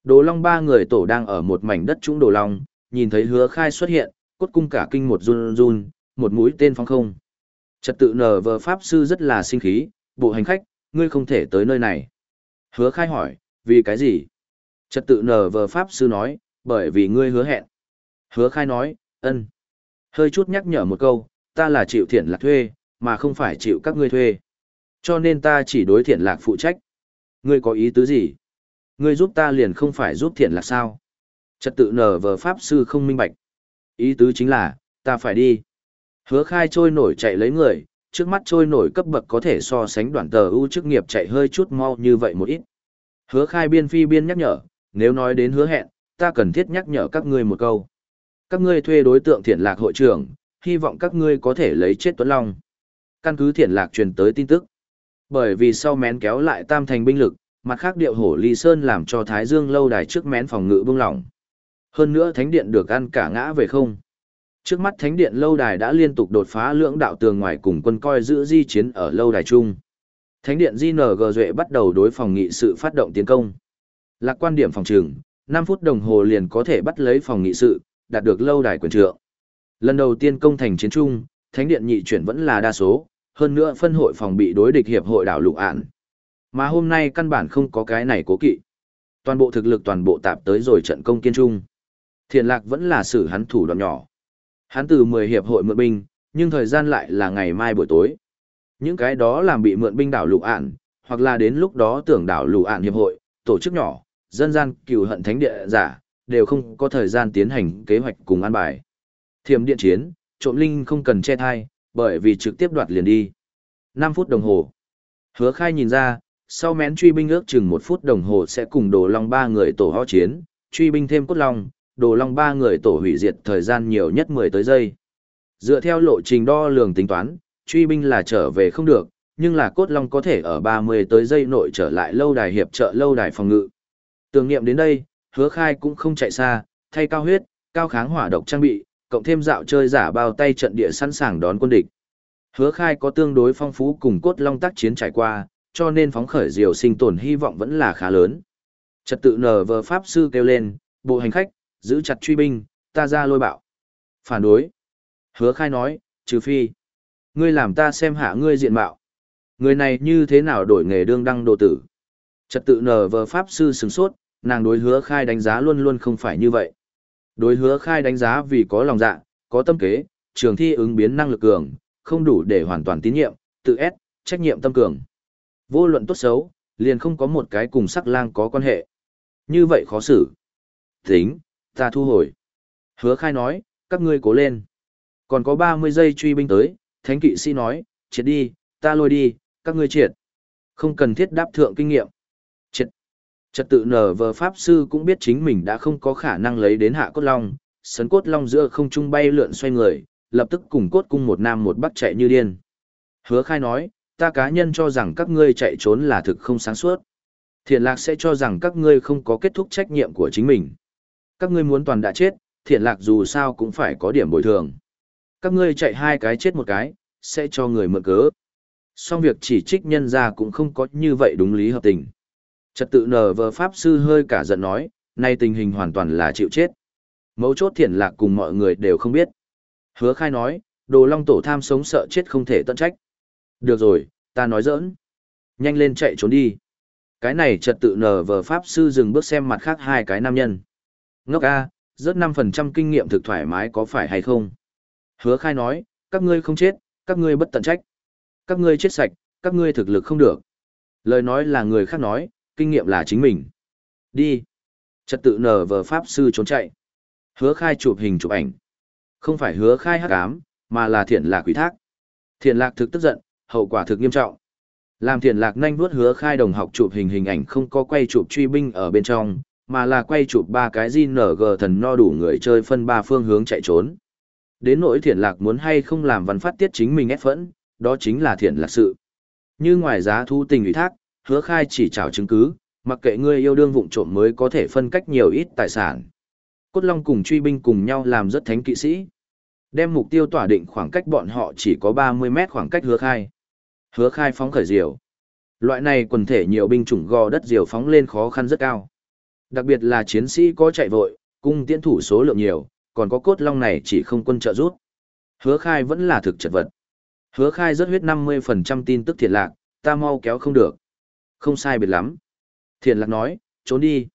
Đồ Long ba người tổ đang ở một mảnh đất trũng Đồ Long, nhìn thấy hứa khai xuất hiện, cốt cung cả kinh một run run, một mũi tên phong không. Trật tự nở vờ Pháp Sư rất là sinh khí, bộ hành khách, ngươi không thể tới nơi này. Hứa khai hỏi, vì cái gì? Trật tự nở vờ Pháp Sư nói, bởi vì ngươi hứa hẹn. Hứa khai nói, ân. Hơi chút nhắc nhở một câu, ta là chịu thiện lạc thuê, mà không phải chịu các ngươi thuê. Cho nên ta chỉ đối thiện lạc phụ trách. Ngươi có ý tứ gì? Ngươi giúp ta liền không phải giúp thiện lạc sao? Trật tự nở vờ Pháp Sư không minh bạch. Ý tứ chính là, ta phải đi. Hứa khai trôi nổi chạy lấy người, trước mắt trôi nổi cấp bậc có thể so sánh đoạn tờ ưu chức nghiệp chạy hơi chút mau như vậy một ít. Hứa khai biên phi biên nhắc nhở, nếu nói đến hứa hẹn, ta cần thiết nhắc nhở các ngươi một câu. Các ngươi thuê đối tượng thiện lạc hội trưởng, hy vọng các ngươi có thể lấy chết Tuấn Long. Căn cứ thiện lạc truyền tới tin tức. Bởi vì sau mén kéo lại tam thành binh lực, mặt khác điệu hổ ly sơn làm cho Thái Dương lâu đài trước mén phòng ngự bưng lỏng. Hơn nữa thánh điện được ăn cả ngã về không. Trước mắt thánh điện lâu đài đã liên tục đột phá lưỡng đạo tường ngoài cùng quân coi giữ di chiến ở lâu đài chung. Thánh điện JNG Duệ bắt đầu đối phòng nghị sự phát động tiến công. Lạc quan điểm phòng trường, 5 phút đồng hồ liền có thể bắt lấy phòng nghị sự, đạt được lâu đài quyền trượng. Lần đầu tiên công thành chiến trung, thánh điện nhị chuyển vẫn là đa số, hơn nữa phân hội phòng bị đối địch hiệp hội đảo lục án. Mà hôm nay căn bản không có cái này cố kỵ. Toàn bộ thực lực toàn bộ tạp tới rồi trận công kiên trung. Thiện lạc vẫn là xử hắn thủ đoạn nhỏ. Hắn từ 10 hiệp hội mượn binh, nhưng thời gian lại là ngày mai buổi tối. Những cái đó làm bị mượn binh đảo lục ạn, hoặc là đến lúc đó tưởng đảo lục ạn hiệp hội, tổ chức nhỏ, dân gian cừu hận thánh địa giả, đều không có thời gian tiến hành kế hoạch cùng an bài. Thiểm điện chiến, trộm linh không cần che thai, bởi vì trực tiếp đoạt liền đi. 5 phút đồng hồ. Hứa khai nhìn ra, sau mén truy binh ước chừng 1 phút đồng hồ sẽ cùng đồ long ba người tổ ho chiến, truy binh thêm cốt long, đồ long ba người tổ hủy diệt thời gian nhiều nhất 10 tới giây. Dựa theo lộ trình đo lường tính toán, truy binh là trở về không được, nhưng là cốt long có thể ở 30 tới giây nội trở lại lâu đài hiệp trợ lâu đài phòng ngự. Tưởng niệm đến đây, hứa khai cũng không chạy xa, thay cao huyết, cao kháng hỏa độc trang bị, cộng thêm dạo chơi giả bao tay trận địa sẵn sàng đón quân địch. Hứa khai có tương đối phong phú cùng cốt long tác chiến trải qua, cho nên phóng khởi diều sinh tồn hy vọng vẫn là khá lớn. Trật tự nở vờ pháp sư kêu lên, bộ hành khách, giữ chặt truy binh, ta ra lôi bạo. Phản đối. Hứa khai nói, trừ phi. Ngươi làm ta xem hạ ngươi diện mạo. Người này như thế nào đổi nghề đương đăng đồ tử. Trật tự nở vờ pháp sư sừng sốt, nàng đối hứa khai đánh giá luôn luôn không phải như vậy. Đối hứa khai đánh giá vì có lòng dạ, có tâm kế, trường thi ứng biến năng lực cường, không đủ để hoàn toàn tín nhiệm, tự ép, trách nhiệm tâm cường. Vô luận tốt xấu, liền không có một cái cùng sắc lang có quan hệ. Như vậy khó xử. Tính, ta thu hồi. Hứa khai nói, các ngươi cố lên. Còn có 30 giây truy binh tới, thánh kỵ sĩ nói, triệt đi, ta lôi đi, các ngươi triệt. Không cần thiết đáp thượng kinh nghiệm. Triệt. Trật tự nở vờ pháp sư cũng biết chính mình đã không có khả năng lấy đến hạ cốt long, sấn cốt long giữa không trung bay lượn xoay người, lập tức cùng cốt cung một nam một bắc chạy như điên. Hứa khai nói, ta cá nhân cho rằng các ngươi chạy trốn là thực không sáng suốt. Thiện lạc sẽ cho rằng các ngươi không có kết thúc trách nhiệm của chính mình. Các ngươi muốn toàn đã chết, thiện lạc dù sao cũng phải có điểm bồi thường. Các ngươi chạy hai cái chết một cái, sẽ cho người mượn cớ. Song việc chỉ trích nhân ra cũng không có như vậy đúng lý hợp tình. Trật tự nở vờ Pháp Sư hơi cả giận nói, nay tình hình hoàn toàn là chịu chết. Mấu chốt thiện lạc cùng mọi người đều không biết. Hứa khai nói, đồ long tổ tham sống sợ chết không thể tận trách. Được rồi, ta nói giỡn. Nhanh lên chạy trốn đi. Cái này trật tự nở vờ Pháp Sư dừng bước xem mặt khác hai cái nam nhân. Ngốc A, rớt 5% kinh nghiệm thực thoải mái có phải hay không? Hứa khai nói, các ngươi không chết, các ngươi bất tận trách. Các ngươi chết sạch, các ngươi thực lực không được. Lời nói là người khác nói, kinh nghiệm là chính mình. Đi. Trật tự nở vờ Pháp Sư trốn chạy. Hứa khai chụp hình chụp ảnh. Không phải hứa khai hắc ám, mà là thiện lạc quỷ thác. Thiện lạc thực tức giận, hậu quả thực nghiêm trọng. Làm thiện lạc nhanh vuốt hứa khai đồng học chụp hình hình ảnh không có quay chụp truy binh ở bên trong, mà là quay chụp ba cái JNG thần no đủ người chơi phân ba phương hướng chạy trốn. Đến nỗi thiện lạc muốn hay không làm văn phát tiết chính mình ép phẫn, đó chính là thiện lạc sự. Như ngoài giá thu tình ủy thác, hứa khai chỉ trào chứng cứ, mặc kệ ngươi yêu đương vụng trộm mới có thể phân cách nhiều ít tài sản. Cốt Long cùng truy binh cùng nhau làm rất thánh kỵ sĩ. Đem mục tiêu tỏa định khoảng cách bọn họ chỉ có 30 mét khoảng cách hứa khai. Hứa khai phóng khởi diều. Loại này quần thể nhiều binh chủng gò đất diều phóng lên khó khăn rất cao. Đặc biệt là chiến sĩ có chạy vội, cung tiễn thủ số lượng nhiều, còn có cốt long này chỉ không quân trợ rút. Hứa khai vẫn là thực chật vật. Hứa khai rất huyết 50% tin tức thiệt lạc, ta mau kéo không được. Không sai biệt lắm. Thiện lạc nói, trốn đi.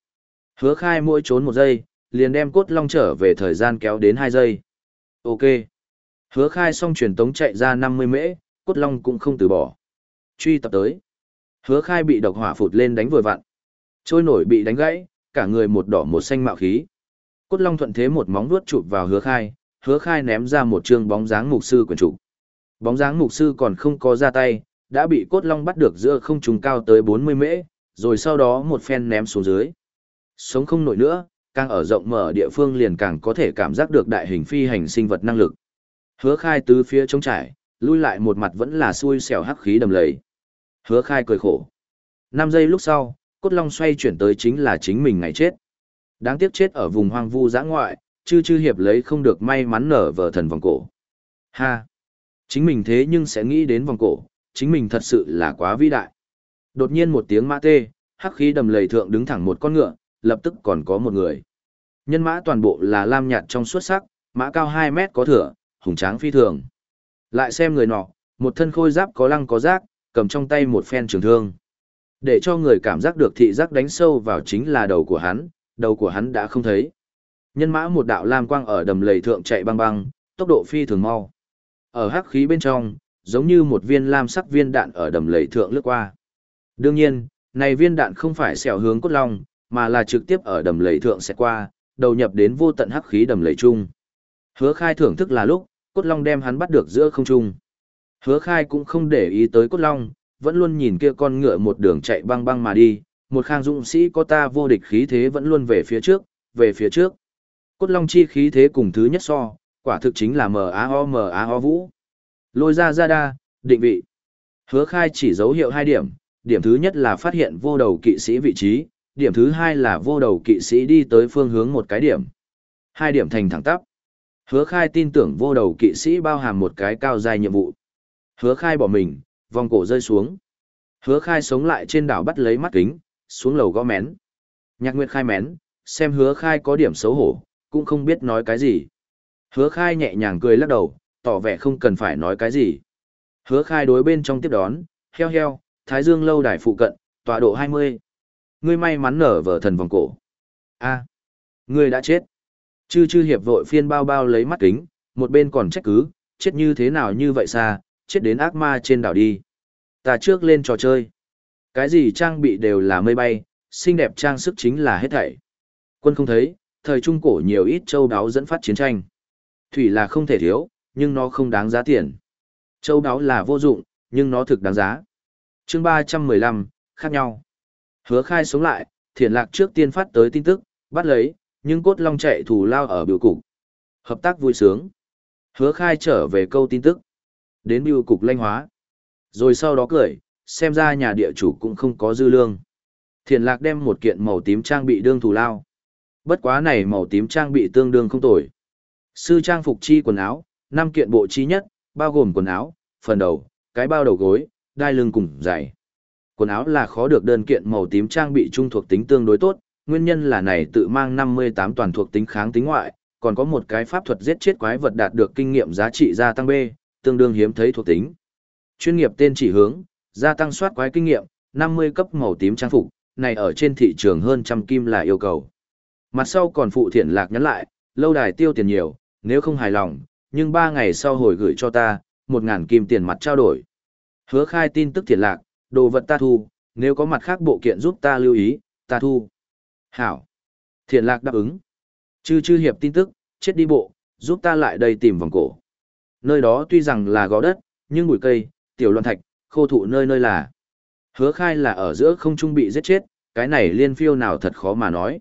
Hứa khai mỗi trốn một giây, liền đem cốt long trở về thời gian kéo đến 2 giây. Ok. Hứa khai xong truyền tống chạy ra 50 mễ, cốt long cũng không từ bỏ. Truy tập tới. Hứa khai bị độc hỏa phụt lên đánh vừa vặn. Trôi nổi bị đánh gãy, cả người một đỏ một xanh mạo khí. Cốt long thuận thế một móng vuốt chụp vào hứa khai, hứa khai ném ra một trương bóng dáng mục sư quyền trụ. Bóng dáng mục sư còn không có ra tay, đã bị cốt long bắt được giữa không trùng cao tới 40 mễ, rồi sau đó một phen ném xuống dưới. Sống không nổi nữa, càng ở rộng mở địa phương liền càng có thể cảm giác được đại hình phi hành sinh vật năng lực. Hứa khai tứ phía trống trải, lui lại một mặt vẫn là xui xẻo hắc khí đầm lầy. Hứa khai cười khổ. 5 giây lúc sau, cốt long xoay chuyển tới chính là chính mình ngày chết. Đáng tiếc chết ở vùng hoang vu giã ngoại, chư chư hiệp lấy không được may mắn nở vở thần vòng cổ. Ha! Chính mình thế nhưng sẽ nghĩ đến vòng cổ, chính mình thật sự là quá vĩ đại. Đột nhiên một tiếng mã tê, hắc khí đầm lầy thượng đứng thẳng một con ngựa, lập tức còn có một người. Nhân mã toàn bộ là lam nhạt trong suốt sắc, mã cao 2 mét có thửa, hùng tráng phi thường. Lại xem người nọ, một thân khôi giáp có lăng có rác, cầm trong tay một phen trường thương. Để cho người cảm giác được thị giác đánh sâu vào chính là đầu của hắn, đầu của hắn đã không thấy. Nhân mã một đạo lam quang ở đầm lầy thượng chạy băng băng, tốc độ phi thường mau. Ở hắc khí bên trong, giống như một viên lam sắc viên đạn ở đầm lầy thượng lướt qua. Đương nhiên, này viên đạn không phải xẻo hướng cốt long, mà là trực tiếp ở đầm lầy thượng sẽ qua, đầu nhập đến vô tận hắc khí đầm lầy chung. Hứa khai thưởng thức là lúc, cốt long đem hắn bắt được giữa không trung. Hứa khai cũng không để ý tới cốt long, vẫn luôn nhìn kia con ngựa một đường chạy băng băng mà đi, một khang dũng sĩ có ta vô địch khí thế vẫn luôn về phía trước, về phía trước. Cốt long chi khí thế cùng thứ nhất so, quả thực chính là M-A-O M-A-O vũ. Lôi ra ra đa, định vị. Hứa khai chỉ dấu hiệu hai điểm, điểm thứ nhất là phát hiện vô đầu kỵ sĩ vị trí, điểm thứ hai là vô đầu kỵ sĩ đi tới phương hướng một cái điểm. Hai điểm thành thẳng tắp. Hứa khai tin tưởng vô đầu kỵ sĩ bao hàm một cái cao dài nhiệm vụ. Hứa khai bỏ mình, vòng cổ rơi xuống. Hứa khai sống lại trên đảo bắt lấy mắt kính, xuống lầu gõ mén. Nhạc Nguyệt khai mén, xem hứa khai có điểm xấu hổ, cũng không biết nói cái gì. Hứa khai nhẹ nhàng cười lắc đầu, tỏ vẻ không cần phải nói cái gì. Hứa khai đối bên trong tiếp đón, heo heo, Thái Dương lâu đài phụ cận, tọa độ 20. Ngươi may mắn nở vở thần vòng cổ. a ngươi đã chết. Chư chư hiệp vội phiên bao bao lấy mắt kính, một bên còn trách cứ, chết như thế nào như vậy xa, chết đến ác ma trên đảo đi. Ta trước lên trò chơi. Cái gì trang bị đều là mây bay, xinh đẹp trang sức chính là hết thảy. Quân không thấy, thời trung cổ nhiều ít châu đáo dẫn phát chiến tranh. Thủy là không thể thiếu, nhưng nó không đáng giá tiền. Châu đáo là vô dụng, nhưng nó thực đáng giá. chương 315, khác nhau. Hứa khai sống lại, thiền lạc trước tiên phát tới tin tức, bắt lấy, nhưng cốt long chạy thủ lao ở biểu cục. Hợp tác vui sướng. Hứa khai trở về câu tin tức. Đến biêu cục lanh hóa. Rồi sau đó cười, xem ra nhà địa chủ cũng không có dư lương. Thiền lạc đem một kiện màu tím trang bị đương thủ lao. Bất quá này màu tím trang bị tương đương không tồi. Sư trang phục chi quần áo, 5 kiện bộ chi nhất, bao gồm quần áo, phần đầu, cái bao đầu gối, đai lưng cùng giày. Quần áo là khó được đơn kiện màu tím trang bị trung thuộc tính tương đối tốt, nguyên nhân là này tự mang 58 toàn thuộc tính kháng tính ngoại, còn có một cái pháp thuật giết chết quái vật đạt được kinh nghiệm giá trị gia tăng B, tương đương hiếm thấy thuộc tính. Chuyên nghiệp tên chỉ hướng, gia tăng soát quái kinh nghiệm, 50 cấp màu tím trang phục, này ở trên thị trường hơn trăm kim là yêu cầu. Mặt sau còn phụ thiện lạc nhắn lại, lâu đài tiêu tiền nhiều, nếu không hài lòng, nhưng 3 ngày sau hồi gửi cho ta, 1.000 kim tiền mặt trao đổi. Hứa khai tin tức thiện lạc, đồ vật ta thu, nếu có mặt khác bộ kiện giúp ta lưu ý, ta thu. Hảo. Thiện lạc đáp ứng. Chư chư hiệp tin tức, chết đi bộ, giúp ta lại đây tìm vòng cổ. Nơi đó tuy rằng là gò đất, nhưng bụi cây, tiểu loạn thạch, khô thụ nơi nơi là. Hứa khai là ở giữa không trung bị giết chết, cái này liên phiêu nào thật khó mà nói.